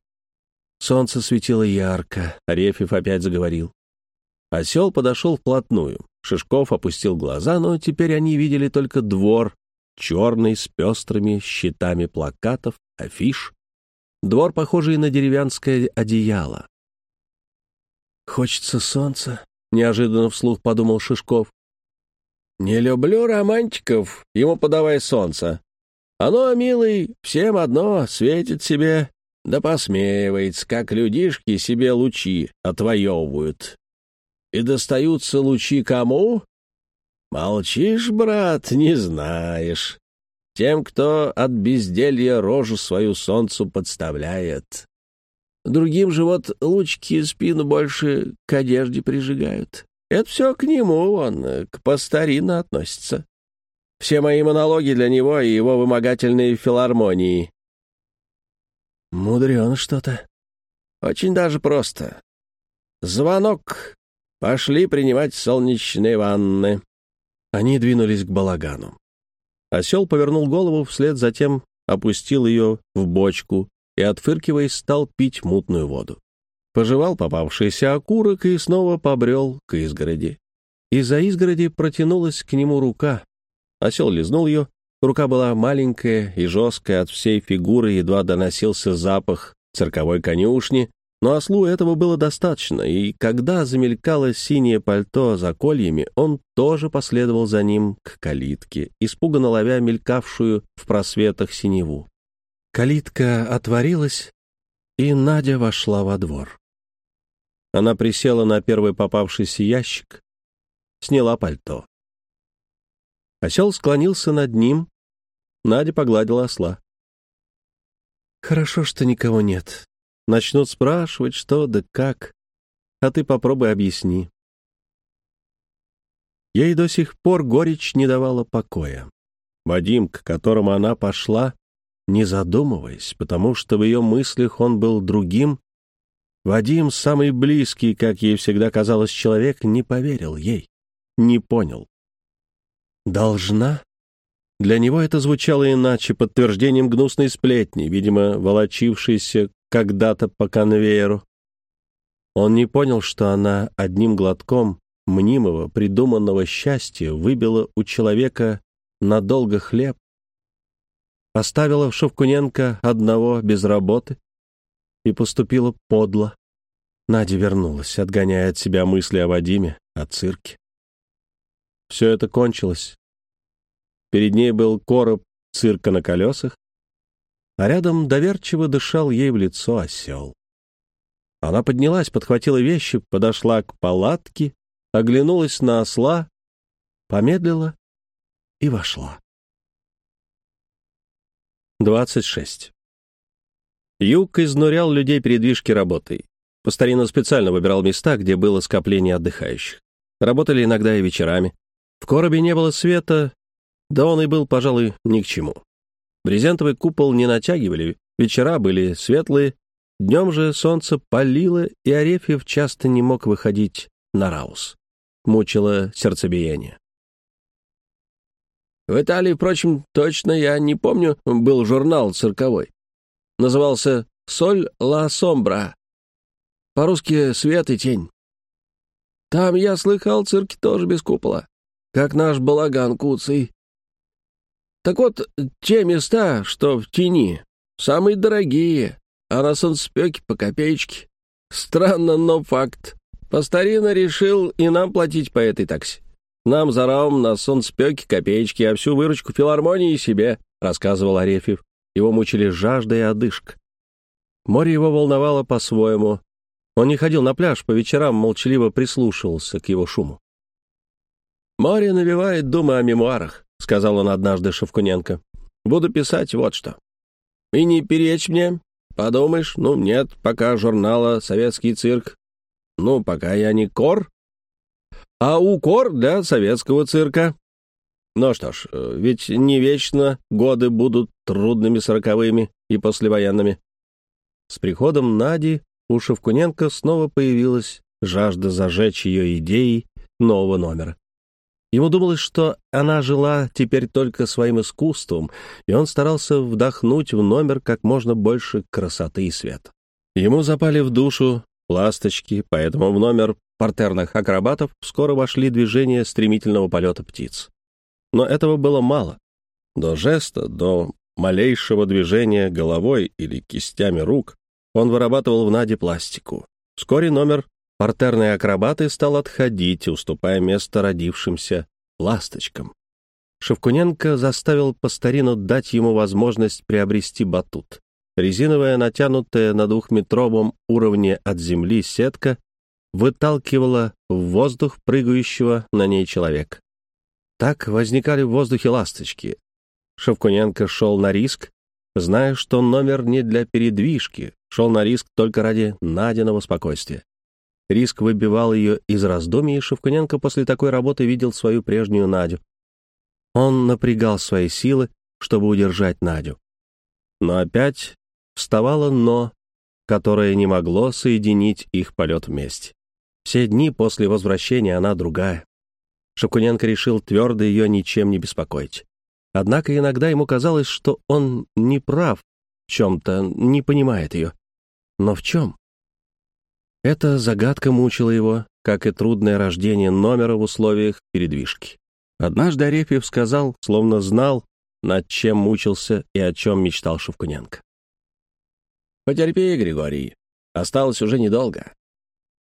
Солнце светило ярко. Арефьев опять заговорил. Осел подошел вплотную. Шишков опустил глаза, но теперь они видели только двор, черный, с пестрыми щитами плакатов, афиш. Двор, похожий на деревянское одеяло. «Хочется солнца», — неожиданно вслух подумал Шишков. «Не люблю романтиков, ему подавай солнце. Оно, милый, всем одно, светит себе, да посмеивается, как людишки себе лучи отвоевывают. И достаются лучи кому? Молчишь, брат, не знаешь. Тем, кто от безделья рожу свою солнцу подставляет. Другим же вот лучки спину больше к одежде прижигают. Это все к нему, он к постарину относится. Все мои монологи для него и его вымогательные филармонии. Мудрено что-то. Очень даже просто. Звонок. Пошли принимать солнечные ванны. Они двинулись к балагану. Осел повернул голову, вслед затем опустил ее в бочку и, отфыркиваясь, стал пить мутную воду. Пожевал попавшийся окурок и снова побрел к изгороди. Из-за изгороди протянулась к нему рука. Осел лизнул ее. Рука была маленькая и жесткая, от всей фигуры едва доносился запах цирковой конюшни, но ослу этого было достаточно, и когда замелькало синее пальто за кольями, он тоже последовал за ним к калитке, испуганно ловя мелькавшую в просветах синеву. Калитка отворилась, и Надя вошла во двор. Она присела на первый попавшийся ящик, сняла пальто. Осел склонился над ним, Надя погладила осла. «Хорошо, что никого нет. Начнут спрашивать, что да как. А ты попробуй объясни. Ей до сих пор горечь не давала покоя. Вадим, к которому она пошла, не задумываясь, потому что в ее мыслях он был другим, Вадим, самый близкий, как ей всегда казалось, человек, не поверил ей, не понял. «Должна?» Для него это звучало иначе, подтверждением гнусной сплетни, видимо, волочившейся когда-то по конвейеру. Он не понял, что она одним глотком мнимого, придуманного счастья выбила у человека надолго хлеб, оставила Шевкуненко одного без работы и поступила подло. Надя вернулась, отгоняя от себя мысли о Вадиме, о цирке. Все это кончилось. Перед ней был короб цирка на колесах, а рядом доверчиво дышал ей в лицо осел. Она поднялась, подхватила вещи, подошла к палатке, оглянулась на осла, помедлила и вошла. 26. Юг изнурял людей передвижки работой. Постарина специально выбирал места, где было скопление отдыхающих. Работали иногда и вечерами. В коробе не было света, да он и был, пожалуй, ни к чему. Брезентовый купол не натягивали, вечера были светлые, днем же солнце палило, и Арефьев часто не мог выходить на раус. Мучило сердцебиение. В Италии, впрочем, точно я не помню, был журнал цирковой. Назывался «Соль ла сомбра». По-русски «Свет и тень». Там, я слыхал, цирки тоже без купола, как наш балаган Куцый. Так вот, те места, что в тени, самые дорогие, а на солнцепёке по копеечке. Странно, но факт. Постарина решил и нам платить по этой такси. Нам за раум на солнцепёке копеечки, а всю выручку филармонии себе, рассказывал Арефьев. Его мучили жажда и одышка. Море его волновало по-своему. Он не ходил на пляж, по вечерам молчаливо прислушивался к его шуму. Море навевает думы о мемуарах. — сказал он однажды Шевкуненко. «Буду писать вот что. И не перечь мне. Подумаешь, ну нет, пока журнала «Советский цирк». Ну, пока я не кор, а укор для советского цирка. Ну что ж, ведь не вечно годы будут трудными сороковыми и послевоенными. С приходом Нади у Шевкуненко снова появилась жажда зажечь ее идеей нового номера. Ему думалось, что она жила теперь только своим искусством, и он старался вдохнуть в номер как можно больше красоты и света. Ему запали в душу ласточки, поэтому в номер партерных акробатов скоро вошли движения стремительного полета птиц. Но этого было мало. до жеста, до малейшего движения головой или кистями рук он вырабатывал в Наде пластику. Вскоре номер «Партерные акробаты» стал отходить, уступая место родившимся ласточкам. Шевкуненко заставил Постарину дать ему возможность приобрести батут. Резиновая, натянутая на двухметровом уровне от земли сетка выталкивала в воздух прыгающего на ней человека. Так возникали в воздухе ласточки. Шевкуненко шел на риск, зная, что номер не для передвижки, шел на риск только ради Надиного спокойствия. Риск выбивал ее из раздумий, и Шевкуненко после такой работы видел свою прежнюю Надю. Он напрягал свои силы, чтобы удержать Надю. Но опять вставало «но», которое не могло соединить их полет вместе. Все дни после возвращения она другая. Шевкуненко решил твердо ее ничем не беспокоить. Однако иногда ему казалось, что он не прав в чем-то, не понимает ее. Но в чем? Эта загадка мучила его, как и трудное рождение номера в условиях передвижки. Однажды Арефьев сказал, словно знал, над чем мучился и о чем мечтал Шевкуненко. «Потерпи, Григорий. Осталось уже недолго.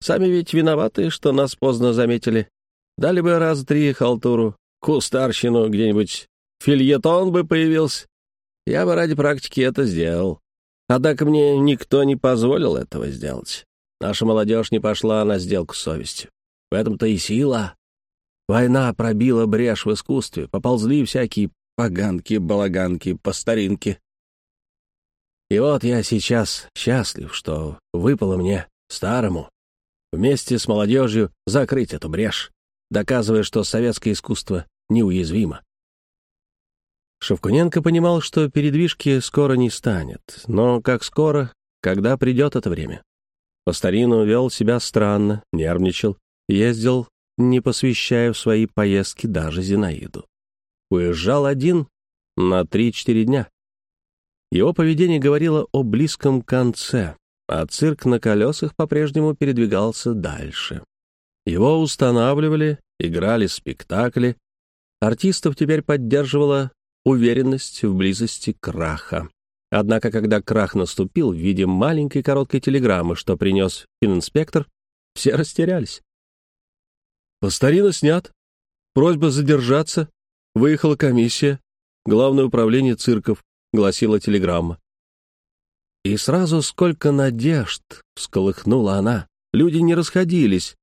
Сами ведь виноваты, что нас поздно заметили. Дали бы раз три халтуру, кустарщину где-нибудь, фильетон бы появился. Я бы ради практики это сделал. Однако мне никто не позволил этого сделать. Наша молодежь не пошла на сделку с совестью. В этом-то и сила. Война пробила брешь в искусстве, поползли всякие поганки, балаганки, по старинке. И вот я сейчас счастлив, что выпало мне, старому, вместе с молодежью закрыть эту брешь, доказывая, что советское искусство неуязвимо. Шевкуненко понимал, что передвижки скоро не станет, но как скоро, когда придет это время. По старину вел себя странно, нервничал, ездил, не посвящая в свои поездки даже Зинаиду. Уезжал один на 3-4 дня. Его поведение говорило о близком конце, а цирк на колесах по-прежнему передвигался дальше. Его устанавливали, играли спектакли. Артистов теперь поддерживала уверенность в близости краха. Однако, когда крах наступил в виде маленькой короткой телеграммы, что принес фининспектор, все [LAUGHS] растерялись. Постарина снят. Просьба задержаться. Выехала комиссия. Главное управление цирков, гласила телеграмма. И сразу сколько надежд всколыхнула она. Люди не расходились.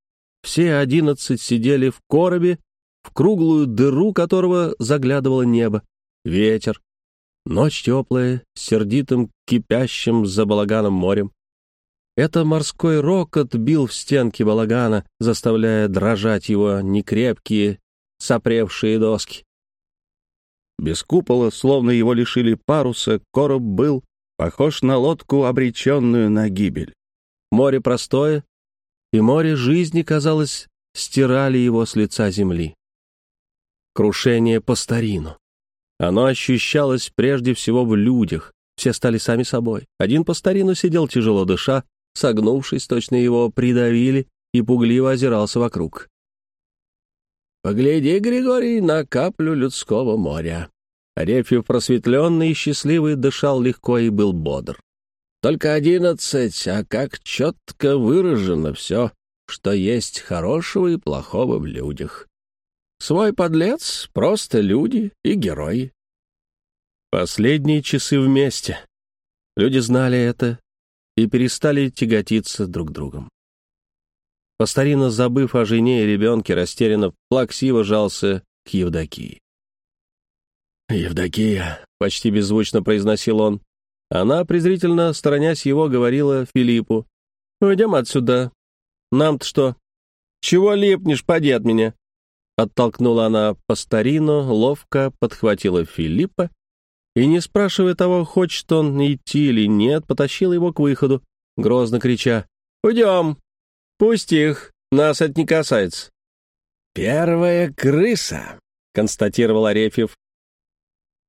Все одиннадцать сидели в коробе, в круглую дыру которого заглядывало небо. Ветер, Ночь теплая, с сердитым, кипящим за балаганом морем. Это морской рокот бил в стенки балагана, заставляя дрожать его некрепкие, сопревшие доски. Без купола, словно его лишили паруса, короб был похож на лодку, обреченную на гибель. Море простое, и море жизни, казалось, стирали его с лица земли. Крушение по старину. Оно ощущалось прежде всего в людях. Все стали сами собой. Один по старину сидел тяжело дыша, согнувшись, точно его придавили, и пугливо озирался вокруг. «Погляди, Григорий, на каплю людского моря». Рефьев, просветленный и счастливый, дышал легко и был бодр. «Только одиннадцать, а как четко выражено все, что есть хорошего и плохого в людях. Свой подлец — просто люди и герои. Последние часы вместе. Люди знали это и перестали тяготиться друг другом. Постарина, забыв о жене и ребенке, растерянно, плаксиво жался к Евдокии. «Евдокия», — почти беззвучно произносил он. Она, презрительно сторонясь его, говорила Филиппу. «Уйдем отсюда. Нам-то что? Чего липнешь, поди от меня?» Оттолкнула она по старину, ловко подхватила Филиппа и, не спрашивая того, хочет он идти или нет, потащила его к выходу, грозно крича «Уйдем! Пусть их, нас это не касается!» «Первая крыса!» — констатировал Арефьев.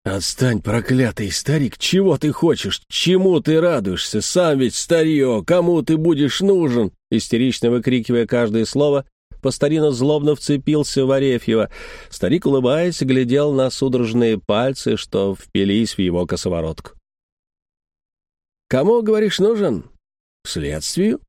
«Отстань, проклятый старик, чего ты хочешь? Чему ты радуешься? Сам ведь старье, кому ты будешь нужен?» Истерично выкрикивая каждое слово, Постарина злобно вцепился в Арефьева. Старик, улыбаясь, глядел на судорожные пальцы, что впились в его косоворотку. «Кому, говоришь, нужен?» «Следствию?»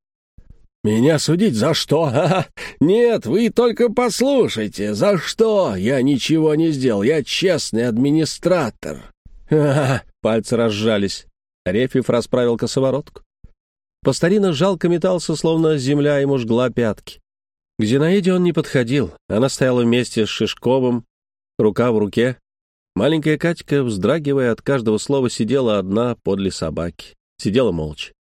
«Меня судить за что? Ха -ха. Нет, вы только послушайте. За что? Я ничего не сделал. Я честный администратор». Ха -ха. Пальцы разжались. Рефьев расправил косоворотку. Постарина жалко метался, словно земля ему жгла пятки. К Зинаиде он не подходил. Она стояла вместе с Шишковым, рука в руке. Маленькая Катька, вздрагивая от каждого слова, сидела одна подле собаки. Сидела молча.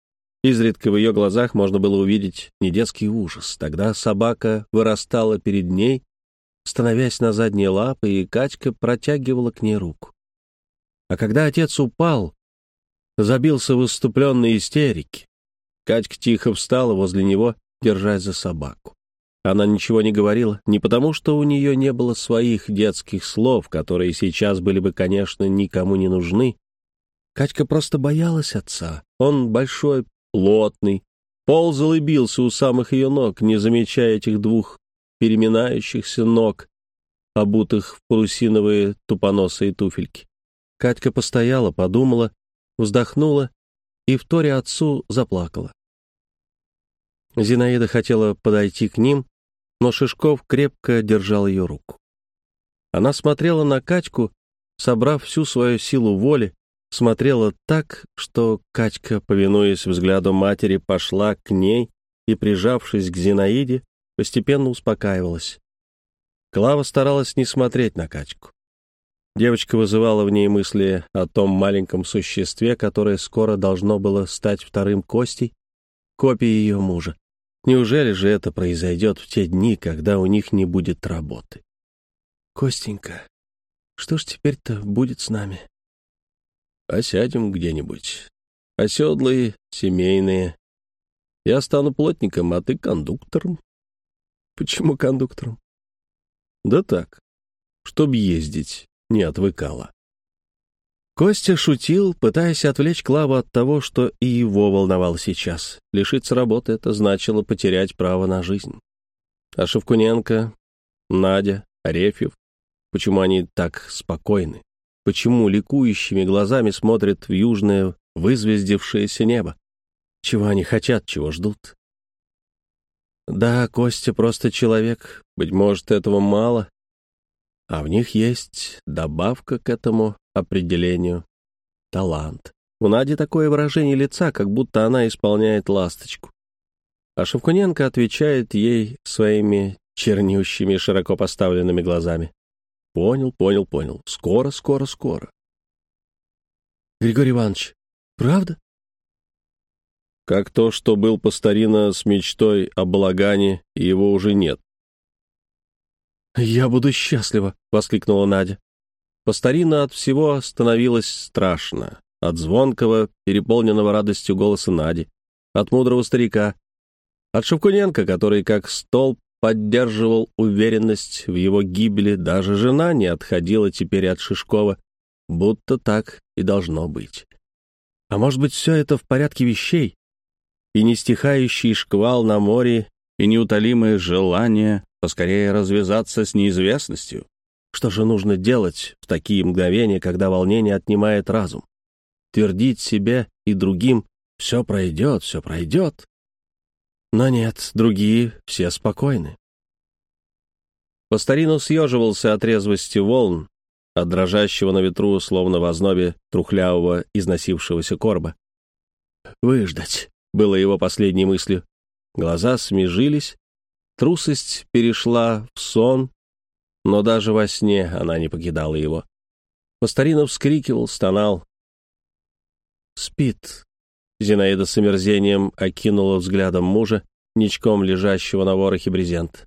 Изредка в ее глазах можно было увидеть не детский ужас. Тогда собака вырастала перед ней, становясь на задние лапы, и Катька протягивала к ней руку. А когда отец упал, забился в выступленной истерике, Катька тихо встала возле него, держась за собаку. Она ничего не говорила, не потому что у нее не было своих детских слов, которые сейчас были бы, конечно, никому не нужны. Катька просто боялась отца. Он большой, плотный, ползал и бился у самых ее ног, не замечая этих двух переминающихся ног, обутых в парусиновые тупоносые туфельки. Катька постояла, подумала, вздохнула и, вторя отцу, заплакала. Зинаида хотела подойти к ним, но Шишков крепко держал ее руку. Она смотрела на Катьку, собрав всю свою силу воли, смотрела так, что Катька, повинуясь взгляду матери, пошла к ней и, прижавшись к Зинаиде, постепенно успокаивалась. Клава старалась не смотреть на Катьку. Девочка вызывала в ней мысли о том маленьком существе, которое скоро должно было стать вторым Костей, копией ее мужа. Неужели же это произойдет в те дни, когда у них не будет работы? «Костенька, что ж теперь-то будет с нами?» Осядем где-нибудь. Оседлые, семейные. Я стану плотником, а ты кондуктором. Почему кондуктором? Да так, чтоб ездить не отвыкала. Костя шутил, пытаясь отвлечь Клаву от того, что и его волновало сейчас. Лишиться работы — это значило потерять право на жизнь. А Шевкуненко, Надя, Арефьев, почему они так спокойны? почему ликующими глазами смотрят в южное вызвездившееся небо. Чего они хотят, чего ждут? Да, Костя просто человек, быть может, этого мало, а в них есть добавка к этому определению — талант. У Нади такое выражение лица, как будто она исполняет ласточку. А Шевкуненко отвечает ей своими чернющими, широко поставленными глазами. Понял, понял, понял. Скоро, скоро, скоро. Григорий Иванович, правда? Как то, что был по старина с мечтой о балагане, и его уже нет. «Я буду счастлива!» — воскликнула Надя. Постарина от всего становилось страшно. От звонкого, переполненного радостью голоса Нади, от мудрого старика, от Шевкуненко, который как столб поддерживал уверенность в его гибели, даже жена не отходила теперь от Шишкова, будто так и должно быть. А может быть, все это в порядке вещей? И нестихающий шквал на море, и неутолимое желание поскорее развязаться с неизвестностью? Что же нужно делать в такие мгновения, когда волнение отнимает разум? Твердить себе и другим «все пройдет, все пройдет», но нет, другие все спокойны. По старину съеживался от резвости волн, от дрожащего на ветру, словно в ознобе трухлявого износившегося корба. «Выждать», — было его последней мыслью. Глаза смежились, трусость перешла в сон, но даже во сне она не покидала его. Постаринов вскрикивал, стонал. «Спит», Зинаида с омерзением окинула взглядом мужа, ничком лежащего на ворохе брезент.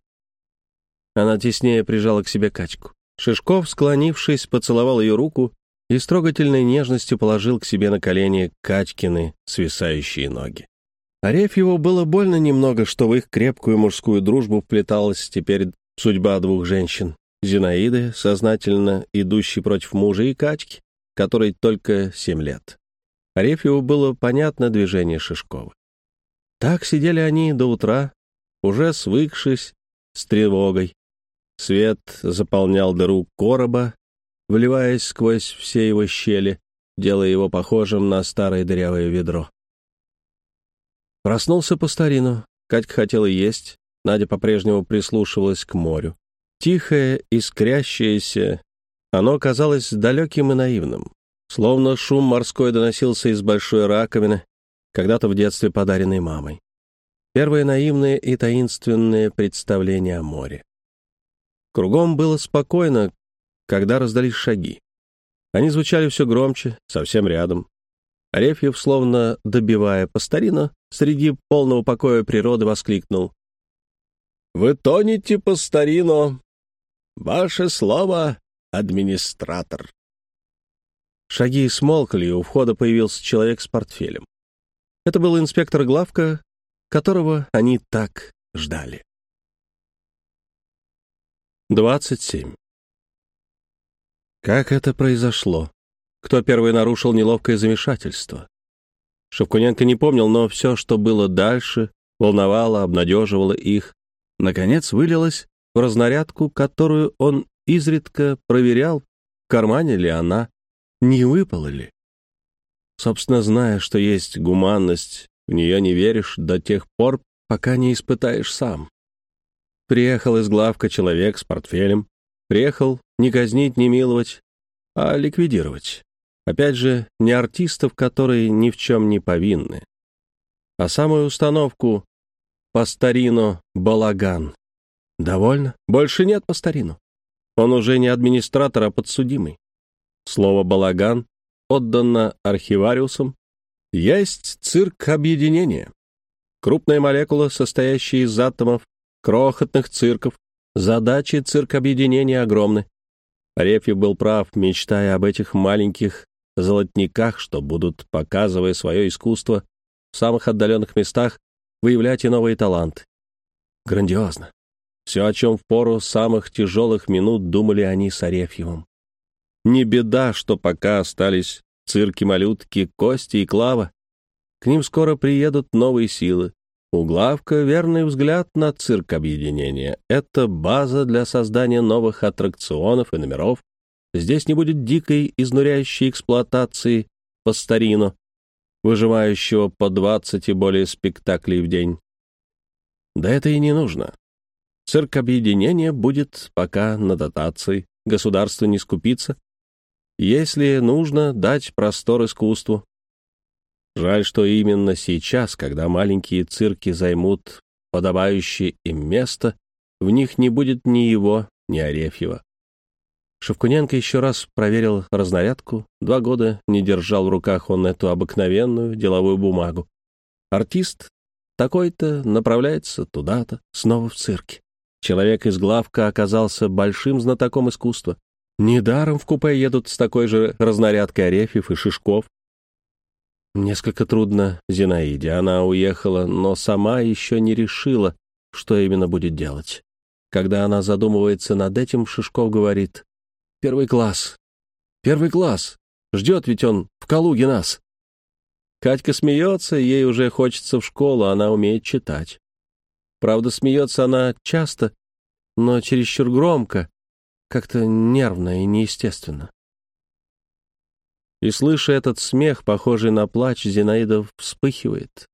Она теснее прижала к себе качку. Шишков, склонившись, поцеловал ее руку и с трогательной нежностью положил к себе на колени Качкины свисающие ноги. Арефьеву было больно немного, что в их крепкую мужскую дружбу вплеталась теперь судьба двух женщин. Зинаиды, сознательно идущей против мужа, и Качки, которой только семь лет. Арефьеву было понятно движение Шишкова. Так сидели они до утра, уже свыкшись с тревогой. Свет заполнял дыру короба, вливаясь сквозь все его щели, делая его похожим на старое дырявое ведро. Проснулся по старину. Катька хотела есть. Надя по-прежнему прислушивалась к морю. Тихое, искрящееся, оно казалось далеким и наивным. Словно шум морской доносился из большой раковины, когда-то в детстве подаренной мамой. Первое наивное и таинственное представление о море. Кругом было спокойно, когда раздались шаги. Они звучали все громче, совсем рядом. Арефьев, словно добивая по старину, среди полного покоя природы воскликнул. «Вы тонете по старину. Ваше слово — администратор». Шаги смолкли, у входа появился человек с портфелем. Это был инспектор главка, которого они так ждали. 27. Как это произошло? Кто первый нарушил неловкое замешательство? Шевкуненко не помнил, но все, что было дальше, волновало, обнадеживало их, наконец вылилось в разнарядку, которую он изредка проверял, в кармане ли она, не выпала ли. Собственно, зная, что есть гуманность, в нее не веришь до тех пор, пока не испытаешь сам. Приехал из главка человек с портфелем, приехал не казнить, не миловать, а ликвидировать. Опять же, не артистов, которые ни в чем не повинны, а самую установку по старину балаган. Довольно? Больше нет по старину. Он уже не администратор, а подсудимый. Слово «балаган» отдано архивариусам. Есть цирк объединения. Крупная молекула, состоящая из атомов, крохотных цирков. Задачи цирк объединения огромны. Арефьев был прав, мечтая об этих маленьких золотниках, что будут, показывая свое искусство в самых отдаленных местах, выявлять и новые таланты. Грандиозно. Все, о чем в пору самых тяжелых минут думали они с Арефьевым. Не беда, что пока остались цирки-малютки Кости и Клава. К ним скоро приедут новые силы. У Главка верный взгляд на цирк объединения. Это база для создания новых аттракционов и номеров. Здесь не будет дикой, изнуряющей эксплуатации по старину, выживающего по 20 и более спектаклей в день. Да это и не нужно. Цирк объединения будет пока на дотации, государство не скупится, если нужно дать простор искусству. Жаль, что именно сейчас, когда маленькие цирки займут подобающее им место, в них не будет ни его, ни Арефьева. Шевкуненко еще раз проверил разнарядку. Два года не держал в руках он эту обыкновенную деловую бумагу. Артист такой-то направляется туда-то, снова в цирке. Человек из главка оказался большим знатоком искусства. Недаром в купе едут с такой же разнарядкой Арефьев и Шишков. Несколько трудно Зинаиде. Она уехала, но сама еще не решила, что именно будет делать. Когда она задумывается над этим, Шишков говорит, «Первый класс, первый класс, ждет ведь он в Калуге нас». Катька смеется, ей уже хочется в школу, она умеет читать. Правда, смеется она часто, но чересчур громко, как-то нервно и неестественно. И, слыша этот смех, похожий на плач, Зинаида вспыхивает.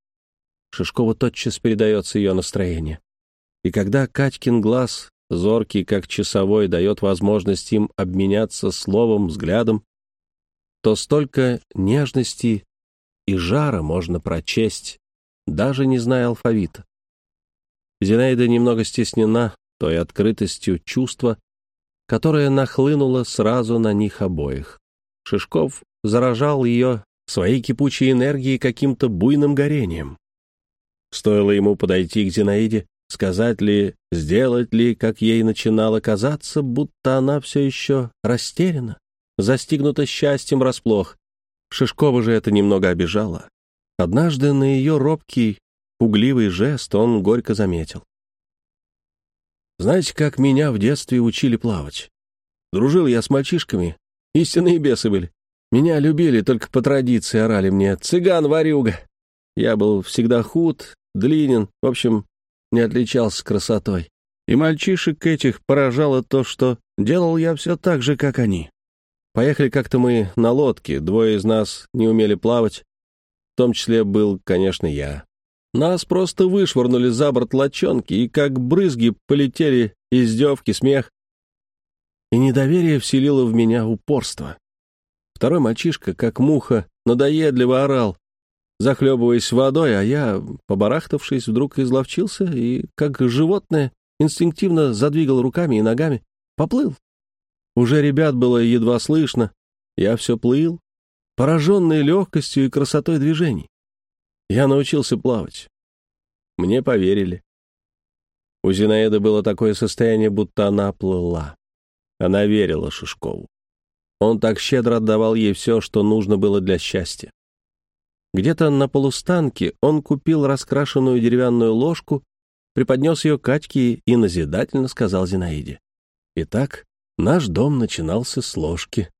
Шишкову тотчас передается ее настроение. И когда Катькин глаз, зоркий как часовой, дает возможность им обменяться словом, взглядом, то столько нежности и жара можно прочесть, даже не зная алфавита. Зинаида немного стеснена той открытостью чувства, которая нахлынула сразу на них обоих. Шишков заражал ее своей кипучей энергией каким-то буйным горением. Стоило ему подойти к Зинаиде, сказать ли, сделать ли, как ей начинало казаться, будто она все еще растеряна, застигнута счастьем расплох. Шишкова же это немного обижало. Однажды на ее робкий, пугливый жест он горько заметил. Знаете, как меня в детстве учили плавать? Дружил я с мальчишками. Истинные бесы были. Меня любили, только по традиции орали мне «цыган-варюга». Я был всегда худ, длинен, в общем, не отличался красотой. И мальчишек этих поражало то, что делал я все так же, как они. Поехали как-то мы на лодке, двое из нас не умели плавать, в том числе был, конечно, я. Нас просто вышвырнули за борт лочонки, и как брызги полетели издевки, смех. И недоверие вселило в меня упорство. Второй мальчишка, как муха, надоедливо орал, захлебываясь водой, а я, побарахтавшись, вдруг изловчился и, как животное, инстинктивно задвигал руками и ногами, поплыл. Уже ребят было едва слышно, я все плыл, пораженный легкостью и красотой движений. Я научился плавать. Мне поверили. У Зинаиды было такое состояние, будто она плыла. Она верила Шишкову. Он так щедро отдавал ей все, что нужно было для счастья. Где-то на полустанке он купил раскрашенную деревянную ложку, преподнес ее Катьке и назидательно сказал Зинаиде. Итак, наш дом начинался с ложки.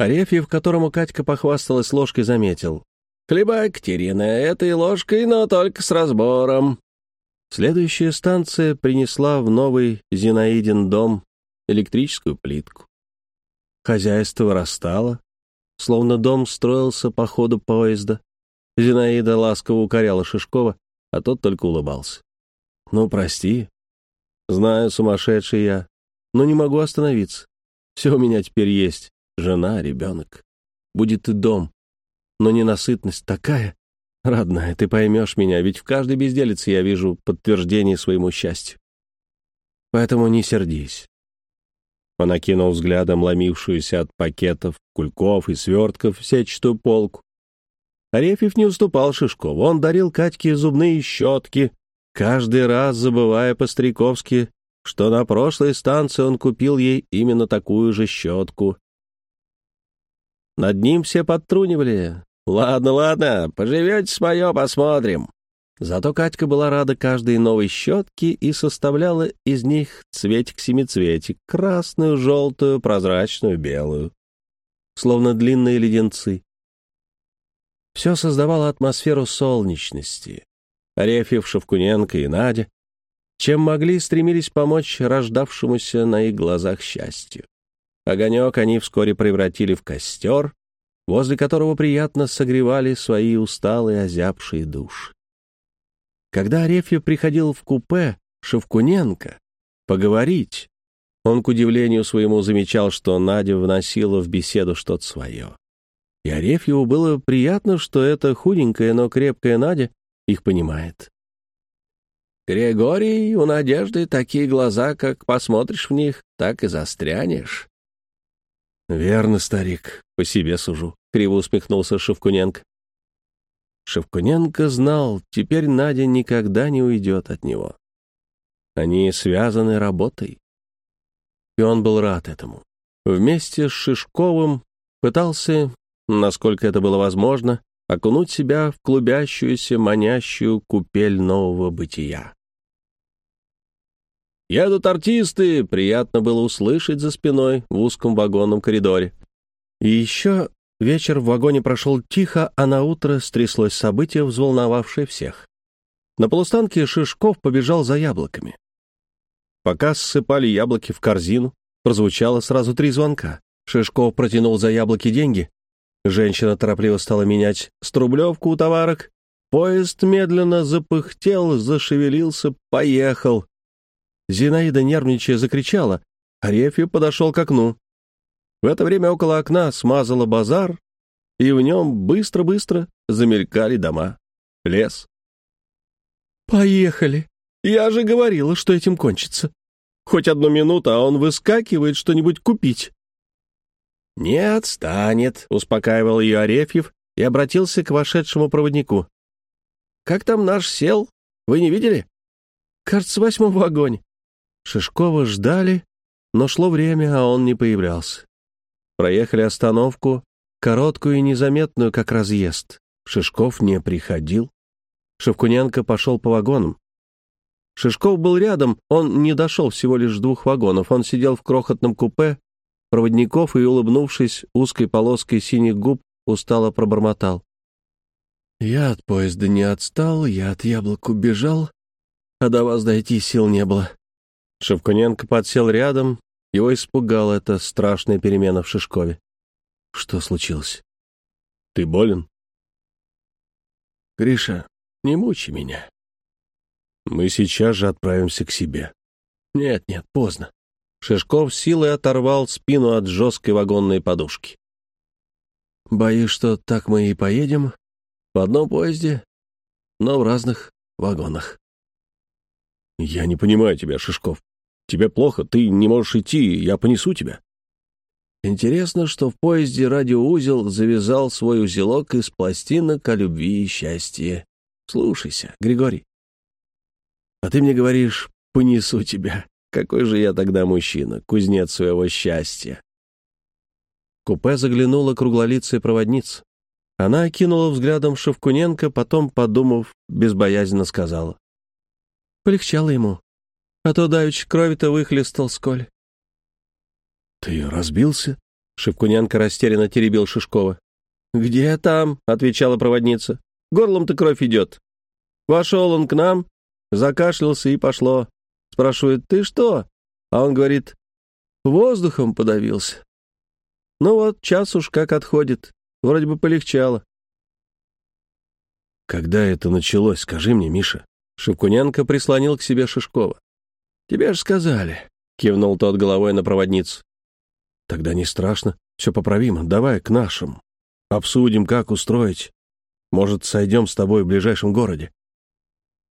Арефьев, которому Катька похвасталась ложкой, заметил. Хлебай, Катерина, этой ложкой, но только с разбором». Следующая станция принесла в новый Зинаидин дом электрическую плитку. Хозяйство вырастало, словно дом строился по ходу поезда. Зинаида ласково укоряла Шишкова, а тот только улыбался. «Ну, прости. Знаю, сумасшедший я, но не могу остановиться. Все у меня теперь есть. Жена, ребенок. Будет и дом но ненасытность такая. Родная, ты поймешь меня, ведь в каждой безделице я вижу подтверждение своему счастью. Поэтому не сердись. Он окинул взглядом ломившуюся от пакетов, кульков и свертков сетчатую полку. Арефьев не уступал Шишкову. Он дарил Катьке зубные щетки, каждый раз забывая по-стариковски, что на прошлой станции он купил ей именно такую же щетку. Над ним все подтрунивали. «Ладно, ладно, поживете свое, посмотрим». Зато Катька была рада каждой новой щетке и составляла из них цветик-семицветик, красную, желтую, прозрачную, белую, словно длинные леденцы. Все создавало атмосферу солнечности. Арефьев, Шевкуненко и Надя, чем могли, стремились помочь рождавшемуся на их глазах счастью. Огонек они вскоре превратили в костер, возле которого приятно согревали свои усталые озябшие души. Когда Арефьев приходил в купе Шевкуненко поговорить, он, к удивлению своему, замечал, что Надя вносила в беседу что-то свое. И Арефьеву было приятно, что эта худенькая, но крепкая Надя их понимает. «Григорий, у Надежды такие глаза, как посмотришь в них, так и застрянешь». «Верно, старик, по себе сужу», — криво усмехнулся Шевкуненко. Шевкуненко знал, теперь Надя никогда не уйдет от него. Они связаны работой. И он был рад этому. Вместе с Шишковым пытался, насколько это было возможно, окунуть себя в клубящуюся, манящую купель нового бытия. «Едут артисты!» — приятно было услышать за спиной в узком вагонном коридоре. И еще вечер в вагоне прошел тихо, а на утро стряслось событие, взволновавшее всех. На полустанке Шишков побежал за яблоками. Пока ссыпали яблоки в корзину, прозвучало сразу три звонка. Шишков протянул за яблоки деньги. Женщина торопливо стала менять струблевку у товарок. Поезд медленно запыхтел, зашевелился, поехал. Зинаида, нервничая, закричала. Арефьев подошел к окну. В это время около окна смазало базар, и в нем быстро-быстро замелькали дома. Лес. «Поехали! Я же говорила, что этим кончится. Хоть одну минуту, а он выскакивает что-нибудь купить». «Не отстанет», — успокаивал ее Арефьев и обратился к вошедшему проводнику. «Как там наш сел? Вы не видели?» «Кажется, в восьмом вагоне». Шишкова ждали, но шло время, а он не появлялся. Проехали остановку, короткую и незаметную, как разъезд. Шишков не приходил. Шевкуненко пошел по вагонам. Шишков был рядом, он не дошел всего лишь двух вагонов. Он сидел в крохотном купе проводников и, улыбнувшись узкой полоской синих губ, устало пробормотал. «Я от поезда не отстал, я от яблок убежал, а до вас дойти сил не было. Шевкуненко подсел рядом, его испугала эта страшная перемена в Шишкове. Что случилось? Ты болен? Гриша, не мучи меня. Мы сейчас же отправимся к себе. Нет, нет, поздно. Шишков силой оторвал спину от жесткой вагонной подушки. Боюсь, что так мы и поедем в одном поезде, но в разных вагонах. Я не понимаю тебя, Шишков. Тебе плохо, ты не можешь идти, я понесу тебя. Интересно, что в поезде радиоузел завязал свой узелок из пластинок о любви и счастье. Слушайся, Григорий. А ты мне говоришь, понесу тебя. Какой же я тогда мужчина, кузнец своего счастья. Купе заглянула круглолицая проводница. Она окинула взглядом Шевкуненко, потом, подумав, безбоязненно сказала. Полегчало ему. А то давич крови-то выхлестал сколь. «Ты разбился?» Шевкуненко растерянно теребил Шишкова. «Где там?» — отвечала проводница. «Горлом-то кровь идет. Вошел он к нам, закашлялся и пошло. Спрашивает, ты что? А он говорит, воздухом подавился. Ну вот, час уж как отходит. Вроде бы полегчало. Когда это началось, скажи мне, Миша. Шевкуненко прислонил к себе Шишкова. Тебе же сказали, кивнул тот головой на проводницу. Тогда не страшно, все поправимо. Давай к нашим. Обсудим, как устроить. Может, сойдем с тобой в ближайшем городе.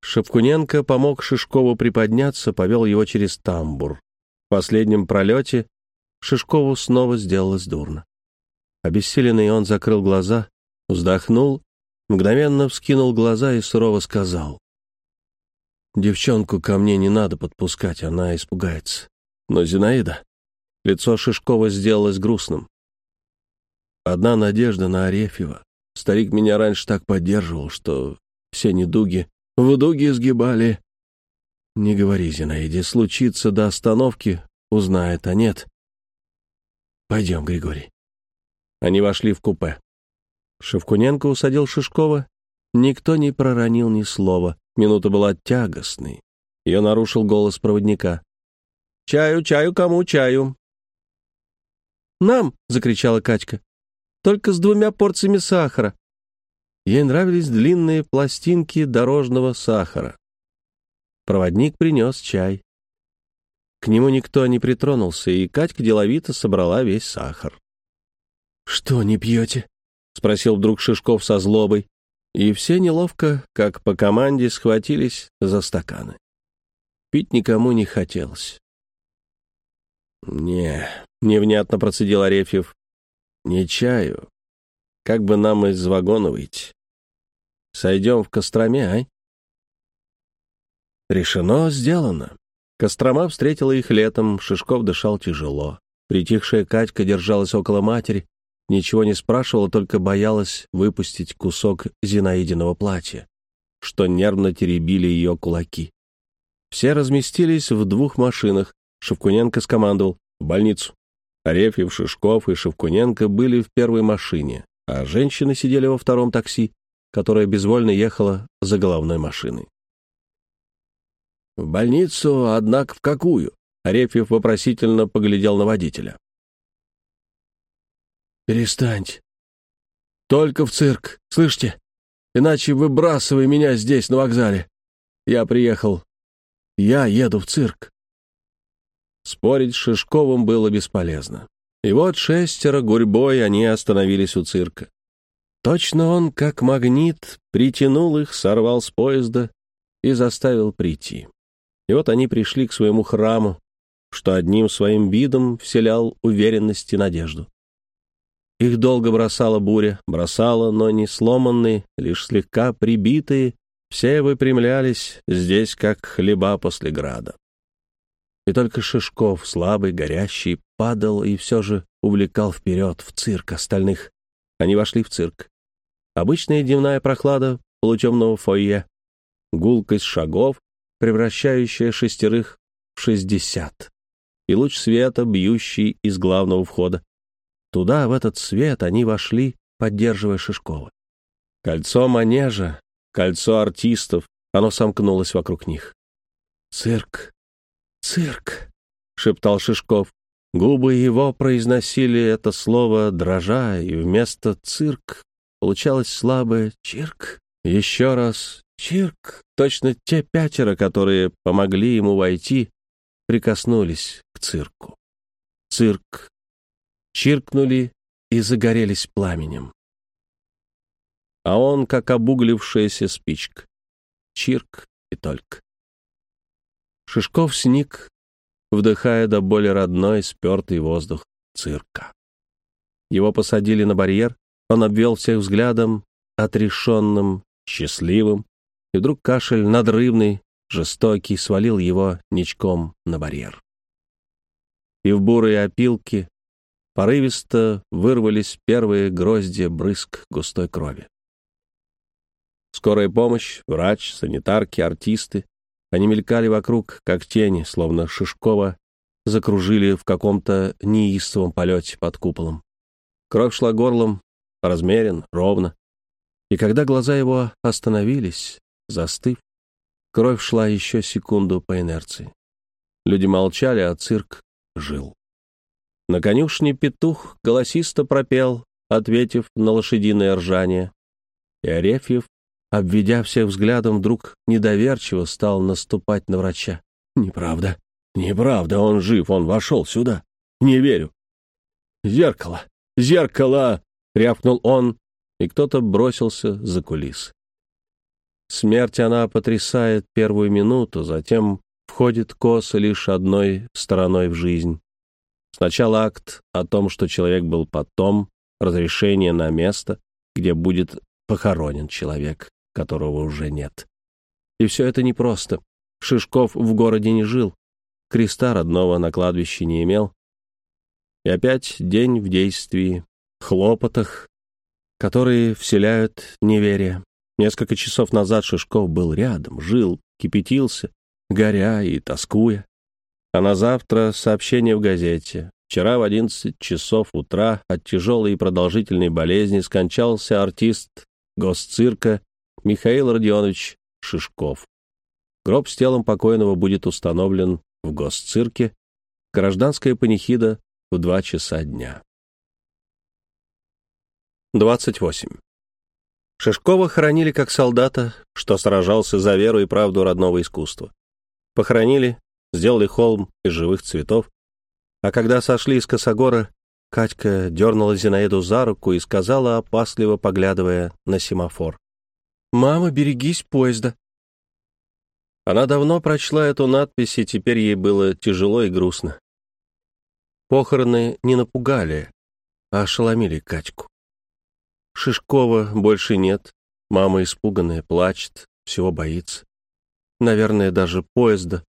Шевкуненко помог Шишкову приподняться, повел его через тамбур. В последнем пролете Шишкову снова сделалось дурно. Обессиленный он закрыл глаза, вздохнул, мгновенно вскинул глаза и сурово сказал. «Девчонку ко мне не надо подпускать, она испугается. Но Зинаида...» Лицо Шишкова сделалось грустным. «Одна надежда на Арефьева. Старик меня раньше так поддерживал, что все недуги в дуге сгибали. Не говори, Зинаиде, случится до остановки, узнает, а нет. Пойдем, Григорий. Они вошли в купе. Шевкуненко усадил Шишкова. Никто не проронил ни слова. Минута была тягостной. Ее нарушил голос проводника. «Чаю, чаю, кому чаю?» «Нам!» — закричала Катька. «Только с двумя порциями сахара. Ей нравились длинные пластинки дорожного сахара. Проводник принес чай. К нему никто не притронулся, и Катька деловито собрала весь сахар. «Что, не пьете?» — спросил вдруг Шишков со злобой. И все неловко, как по команде, схватились за стаканы. Пить никому не хотелось. «Не», — невнятно процедил Арефьев, — «не чаю. Как бы нам из вагона выйти?» Сойдем в Костроме, ай?» Решено, сделано. Кострома встретила их летом, Шишков дышал тяжело. Притихшая Катька держалась около матери, ничего не спрашивала, только боялась выпустить кусок Зинаидиного платья, что нервно теребили ее кулаки. Все разместились в двух машинах. Шевкуненко скомандовал «в больницу». Арефьев, Шишков и Шевкуненко были в первой машине, а женщины сидели во втором такси которая безвольно ехала за головной машиной. «В больницу, однако, в какую?» Арефьев вопросительно поглядел на водителя. «Перестаньте. Только в цирк, слышите? Иначе выбрасывай меня здесь, на вокзале. Я приехал. Я еду в цирк». Спорить с Шишковым было бесполезно. И вот шестеро гурьбой они остановились у цирка. Точно он, как магнит, притянул их, сорвал с поезда и заставил прийти. И вот они пришли к своему храму, что одним своим видом вселял уверенность и надежду. Их долго бросала буря, бросала, но не сломанные, лишь слегка прибитые, все выпрямлялись здесь, как хлеба после града. И только Шишков, слабый, горящий, падал и все же увлекал вперед в цирк остальных. Они вошли в цирк. Обычная дневная прохлада полутемного фойе, гулкость шагов, превращающая шестерых в шестьдесят, и луч света, бьющий из главного входа. Туда, в этот свет, они вошли, поддерживая Шишкова. Кольцо манежа, кольцо артистов, оно сомкнулось вокруг них. Цирк, «Цирк», — шептал Шишков. Губы его произносили это слово дрожа, и вместо «цирк» получалось слабое «чирк». Еще раз «чирк». Точно те пятеро, которые помогли ему войти, прикоснулись к цирку. Цирк. Чиркнули и загорелись пламенем. А он, как обуглившаяся спичка. Чирк и только. Шишков сник, вдыхая до боли родной, спертый воздух цирка. Его посадили на барьер, он обвел всех взглядом, отрешенным, счастливым, и вдруг кашель надрывный, жестокий, свалил его ничком на барьер. И в бурые опилки порывисто вырвались первые гроздья брызг густой крови. Скорая помощь, врач, санитарки, артисты они мелькали вокруг, как тени, словно Шишкова закружили в каком-то неистовом полете под куполом. Кровь шла горлом, размерен, ровно. И когда глаза его остановились, застыв, кровь шла еще секунду по инерции. Люди молчали, а цирк жил. На конюшне петух голосисто пропел, ответив на лошадиное ржание. И Арефьев обведя всех взглядом, вдруг недоверчиво стал наступать на врача. «Неправда, неправда, он жив, он вошел сюда. Не верю». «Зеркало! Зеркало!» — рявкнул он, и кто-то бросился за кулис. Смерть она потрясает первую минуту, затем входит косо лишь одной стороной в жизнь. Сначала акт о том, что человек был потом, разрешение на место, где будет похоронен человек которого уже нет. И все это непросто. Шишков в городе не жил, креста родного на кладбище не имел. И опять день в действии, хлопотах, которые вселяют неверие. Несколько часов назад Шишков был рядом, жил, кипятился, горя и тоскуя. А на завтра сообщение в газете. Вчера в 11 часов утра от тяжелой и продолжительной болезни скончался артист госцирка Михаил Родионович Шишков. Гроб с телом покойного будет установлен в госцирке. Гражданская панихида в два часа дня. 28. Шишкова хоронили как солдата, что сражался за веру и правду родного искусства. Похоронили, сделали холм из живых цветов, а когда сошли из косогора, Катька дернула Зинаиду за руку и сказала, опасливо поглядывая на семафор. «Мама, берегись поезда». Она давно прочла эту надпись, и теперь ей было тяжело и грустно. Похороны не напугали, а ошеломили Катьку. Шишкова больше нет, мама испуганная, плачет, всего боится. Наверное, даже поезда.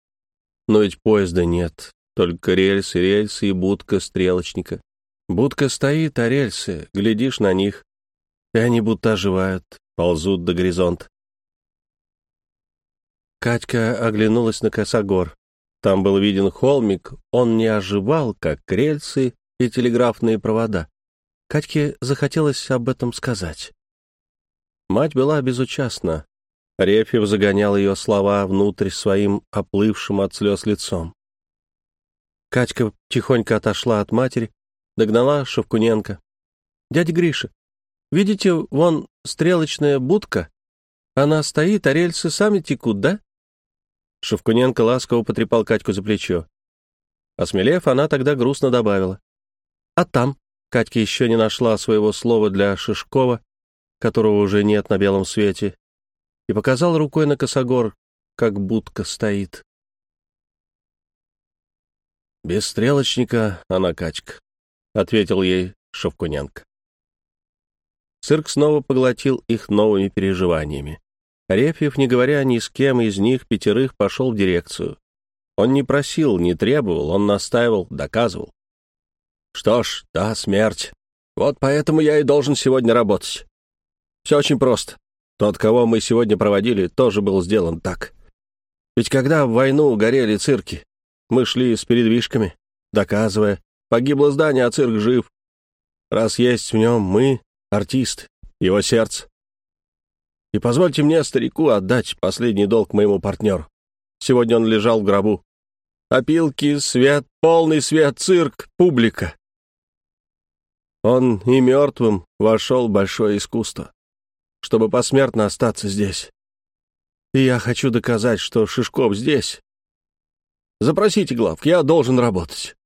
Но ведь поезда нет, только рельсы, рельсы и будка стрелочника. Будка стоит, а рельсы, глядишь на них, и они будто оживают, ползут до горизонта. Катька оглянулась на косогор. Там был виден холмик, он не оживал, как рельсы и телеграфные провода. Катьке захотелось об этом сказать. Мать была безучастна. Рефьев загонял ее слова внутрь своим оплывшим от слез лицом. Катька тихонько отошла от матери, догнала Шевкуненко. «Дядя Гриша, видите, вон стрелочная будка? Она стоит, а рельсы сами текут, да?» Шевкуненко ласково потрепал Катьку за плечо. Осмелев, она тогда грустно добавила. «А там?» Катька еще не нашла своего слова для Шишкова, которого уже нет на белом свете, и показал рукой на косогор, как будка стоит. «Без стрелочника она Катька», — ответил ей Шевкуненко. Цирк снова поглотил их новыми переживаниями. Рефьев, не говоря ни с кем из них, пятерых пошел в дирекцию. Он не просил, не требовал, он настаивал, доказывал. «Что ж, да, смерть. Вот поэтому я и должен сегодня работать. Все очень просто. Тот, кого мы сегодня проводили, тоже был сделан так. Ведь когда в войну горели цирки, мы шли с передвижками, доказывая, погибло здание, а цирк жив. Раз есть в нем мы, артист, его сердце. И позвольте мне, старику, отдать последний долг моему партнеру. Сегодня он лежал в гробу. опилки, свет, полный свет, цирк, публика. Он и мертвым вошел в большое искусство, чтобы посмертно остаться здесь. И я хочу доказать, что Шишков здесь. Запросите главк, я должен работать.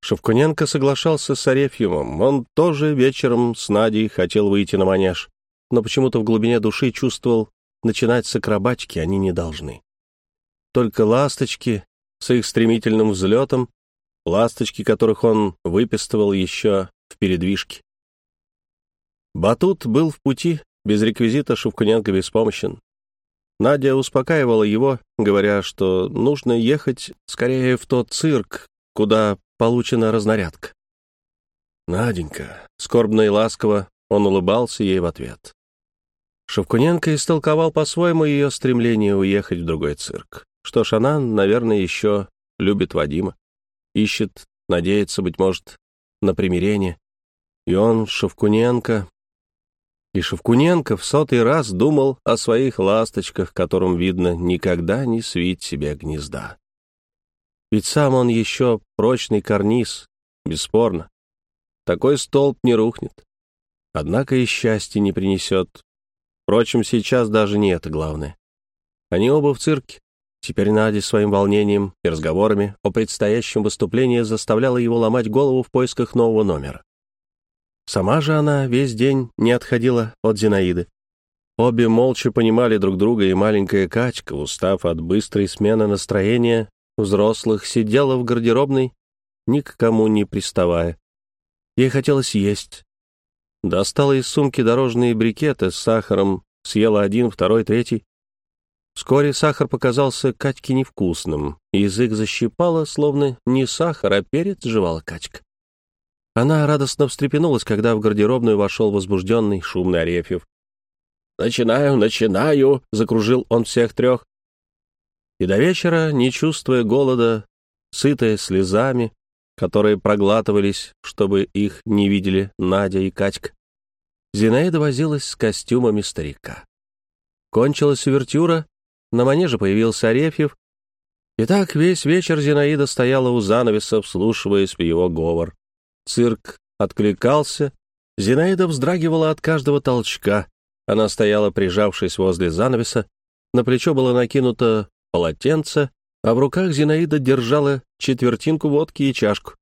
Шевкуненко соглашался с Арефьевым. Он тоже вечером с Надей хотел выйти на манеж, но почему-то в глубине души чувствовал, начинать с акробатики они не должны. Только ласточки с их стремительным взлетом, ласточки, которых он выпистывал еще в передвижке. Батут был в пути, без реквизита Шевкуненко беспомощен. Надя успокаивала его, говоря, что нужно ехать скорее в тот цирк, куда получена разнарядка. «Наденька», — скорбно и ласково, он улыбался ей в ответ. Шевкуненко истолковал по-своему ее стремление уехать в другой цирк. Что ж, она, наверное, еще любит Вадима, ищет, надеется, быть может, на примирение. И он, Шевкуненко... И Шевкуненко в сотый раз думал о своих ласточках, которым, видно, никогда не свить себе гнезда. Ведь сам он еще прочный карниз, бесспорно. Такой столб не рухнет. Однако и счастья не принесет. Впрочем, сейчас даже не это главное. Они оба в цирке. Теперь Надя своим волнением и разговорами о предстоящем выступлении заставляла его ломать голову в поисках нового номера. Сама же она весь день не отходила от Зинаиды. Обе молча понимали друг друга, и маленькая Катька, устав от быстрой смены настроения, взрослых, сидела в гардеробной, ни к кому не приставая. Ей хотелось есть. Достала из сумки дорожные брикеты с сахаром, съела один, второй, третий. Вскоре сахар показался Катьке невкусным. Язык защипала, словно не сахар, а перец жевала Катька. Она радостно встрепенулась, когда в гардеробную вошел возбужденный, шумный Арефьев. «Начинаю, начинаю!» — закружил он всех трех. И до вечера, не чувствуя голода, сытая слезами, которые проглатывались, чтобы их не видели Надя и Катька, Зинаида возилась с костюмами старика. Кончилась увертюра, на манеже появился Арефьев, и так весь вечер Зинаида стояла у занавеса, вслушиваясь в его говор. Цирк откликался, Зинаида вздрагивала от каждого толчка. Она стояла, прижавшись возле занавеса, на плечо было накинуто полотенце, а в руках Зинаида держала четвертинку водки и чашку.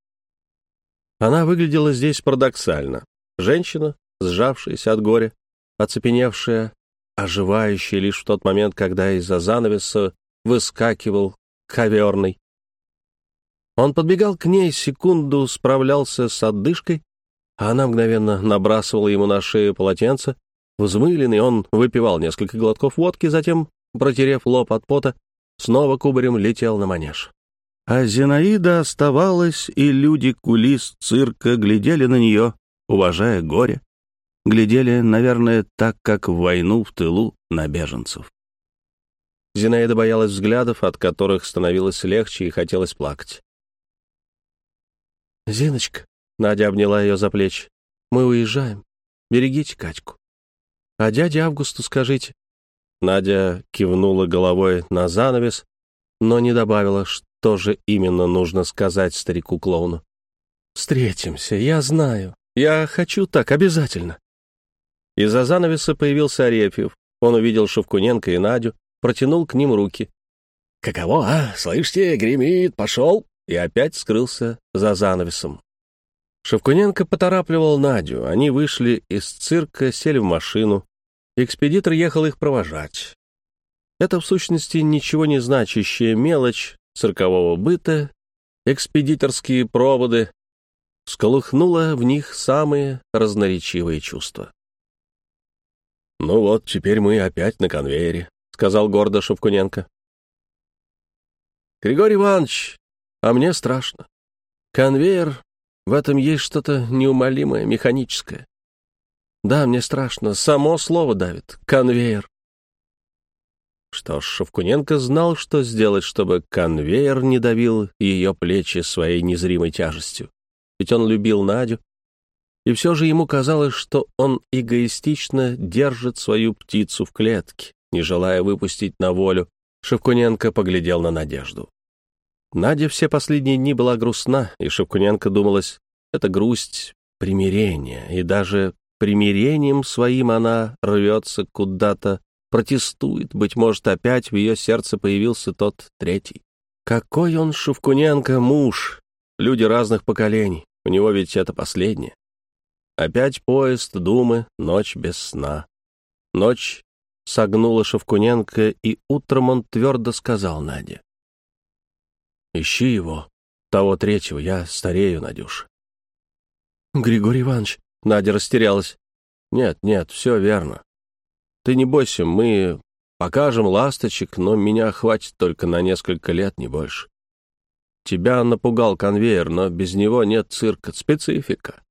Она выглядела здесь парадоксально. Женщина, сжавшаяся от горя, оцепеневшая, оживающая лишь в тот момент, когда из-за занавеса выскакивал коверный. Он подбегал к ней, секунду справлялся с отдышкой, а она мгновенно набрасывала ему на шею полотенце. Взмыленный он выпивал несколько глотков водки, затем, протерев лоб от пота, снова кубарем летел на манеж. А Зинаида оставалась, и люди кулис цирка глядели на нее, уважая горе. Глядели, наверное, так, как в войну в тылу на беженцев. Зинаида боялась взглядов, от которых становилось легче и хотелось плакать. «Зиночка», — Надя обняла ее за плечи, — «мы уезжаем. Берегите Катьку. А дяде Августу скажите, Надя кивнула головой на занавес, но не добавила, что же именно нужно сказать старику-клоуну. «Встретимся, я знаю. Я хочу так, обязательно». Из-за занавеса появился Арефьев. Он увидел Шевкуненко и Надю, протянул к ним руки. «Каково, а? Слышите, гремит, пошел!» И опять скрылся за занавесом. Шевкуненко поторапливал Надю. Они вышли из цирка, сели в машину. Экспедитор ехал их провожать. Это, в сущности, ничего не значащая мелочь циркового быта, экспедиторские проводы, сколыхнула в них самые разноречивые чувства. «Ну вот, теперь мы опять на конвейере», — сказал гордо Шевкуненко. «Григорий Иванович, а мне страшно. Конвейер, в этом есть что-то неумолимое, механическое. Да, мне страшно. Само слово давит. Конвейер. Что ж, Шевкуненко знал, что сделать, чтобы конвейер не давил ее плечи своей незримой тяжестью. Ведь он любил Надю. И все же ему казалось, что он эгоистично держит свою птицу в клетке, не желая выпустить на волю. Шевкуненко поглядел на Надежду. Надя все последние дни была грустна, и Шевкуненко думалась, это грусть примирения, и даже примирением своим она рвется куда-то, протестует, быть может, опять в ее сердце появился тот третий. Какой он, Шевкуненко, муж, люди разных поколений, у него ведь это последнее. Опять поезд, думы, ночь без сна. Ночь согнула Шевкуненко, и утром он твердо сказал Наде. «Ищи его, того третьего, я старею, Надюша». «Григорий Иванович», — Надя растерялась. «Нет, нет, все верно. Ты не бойся, мы покажем ласточек, но меня хватит только на несколько лет, не больше. Тебя напугал конвейер, но без него нет цирка, специфика.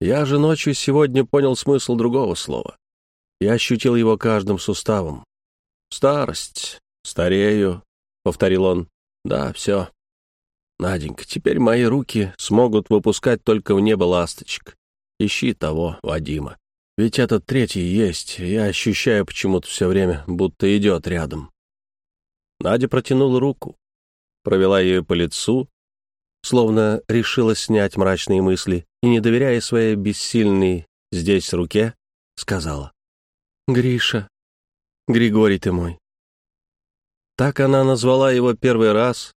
Я же ночью сегодня понял смысл другого слова. Я ощутил его каждым суставом. «Старость. Старею», — повторил он. «Да, все. Наденька, теперь мои руки смогут выпускать только в небо ласточек. Ищи того, Вадима. Ведь этот третий есть, я ощущаю почему-то все время, будто идет рядом». Надя протянула руку, провела ее по лицу, словно решила снять мрачные мысли, и, не доверяя своей бессильной здесь руке, сказала. «Гриша, Григорий ты мой». Так она назвала его первый раз,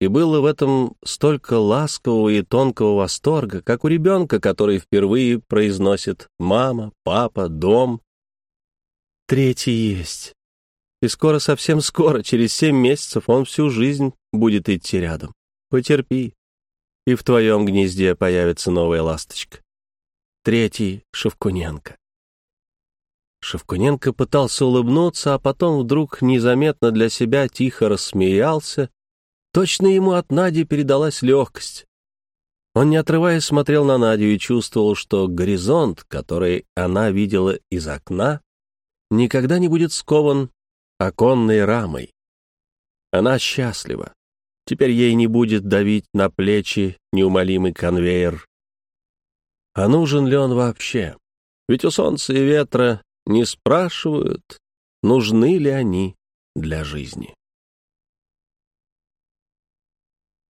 и было в этом столько ласкового и тонкого восторга, как у ребенка, который впервые произносит «мама», «папа», «дом». Третий есть. И скоро, совсем скоро, через семь месяцев, он всю жизнь будет идти рядом. Потерпи и в твоем гнезде появится новая ласточка. Третий — Шевкуненко. Шевкуненко пытался улыбнуться, а потом вдруг незаметно для себя тихо рассмеялся. Точно ему от Нади передалась легкость. Он, не отрываясь, смотрел на Надю и чувствовал, что горизонт, который она видела из окна, никогда не будет скован оконной рамой. Она счастлива. Теперь ей не будет давить на плечи неумолимый конвейер. А нужен ли он вообще? Ведь у солнца и ветра не спрашивают, нужны ли они для жизни.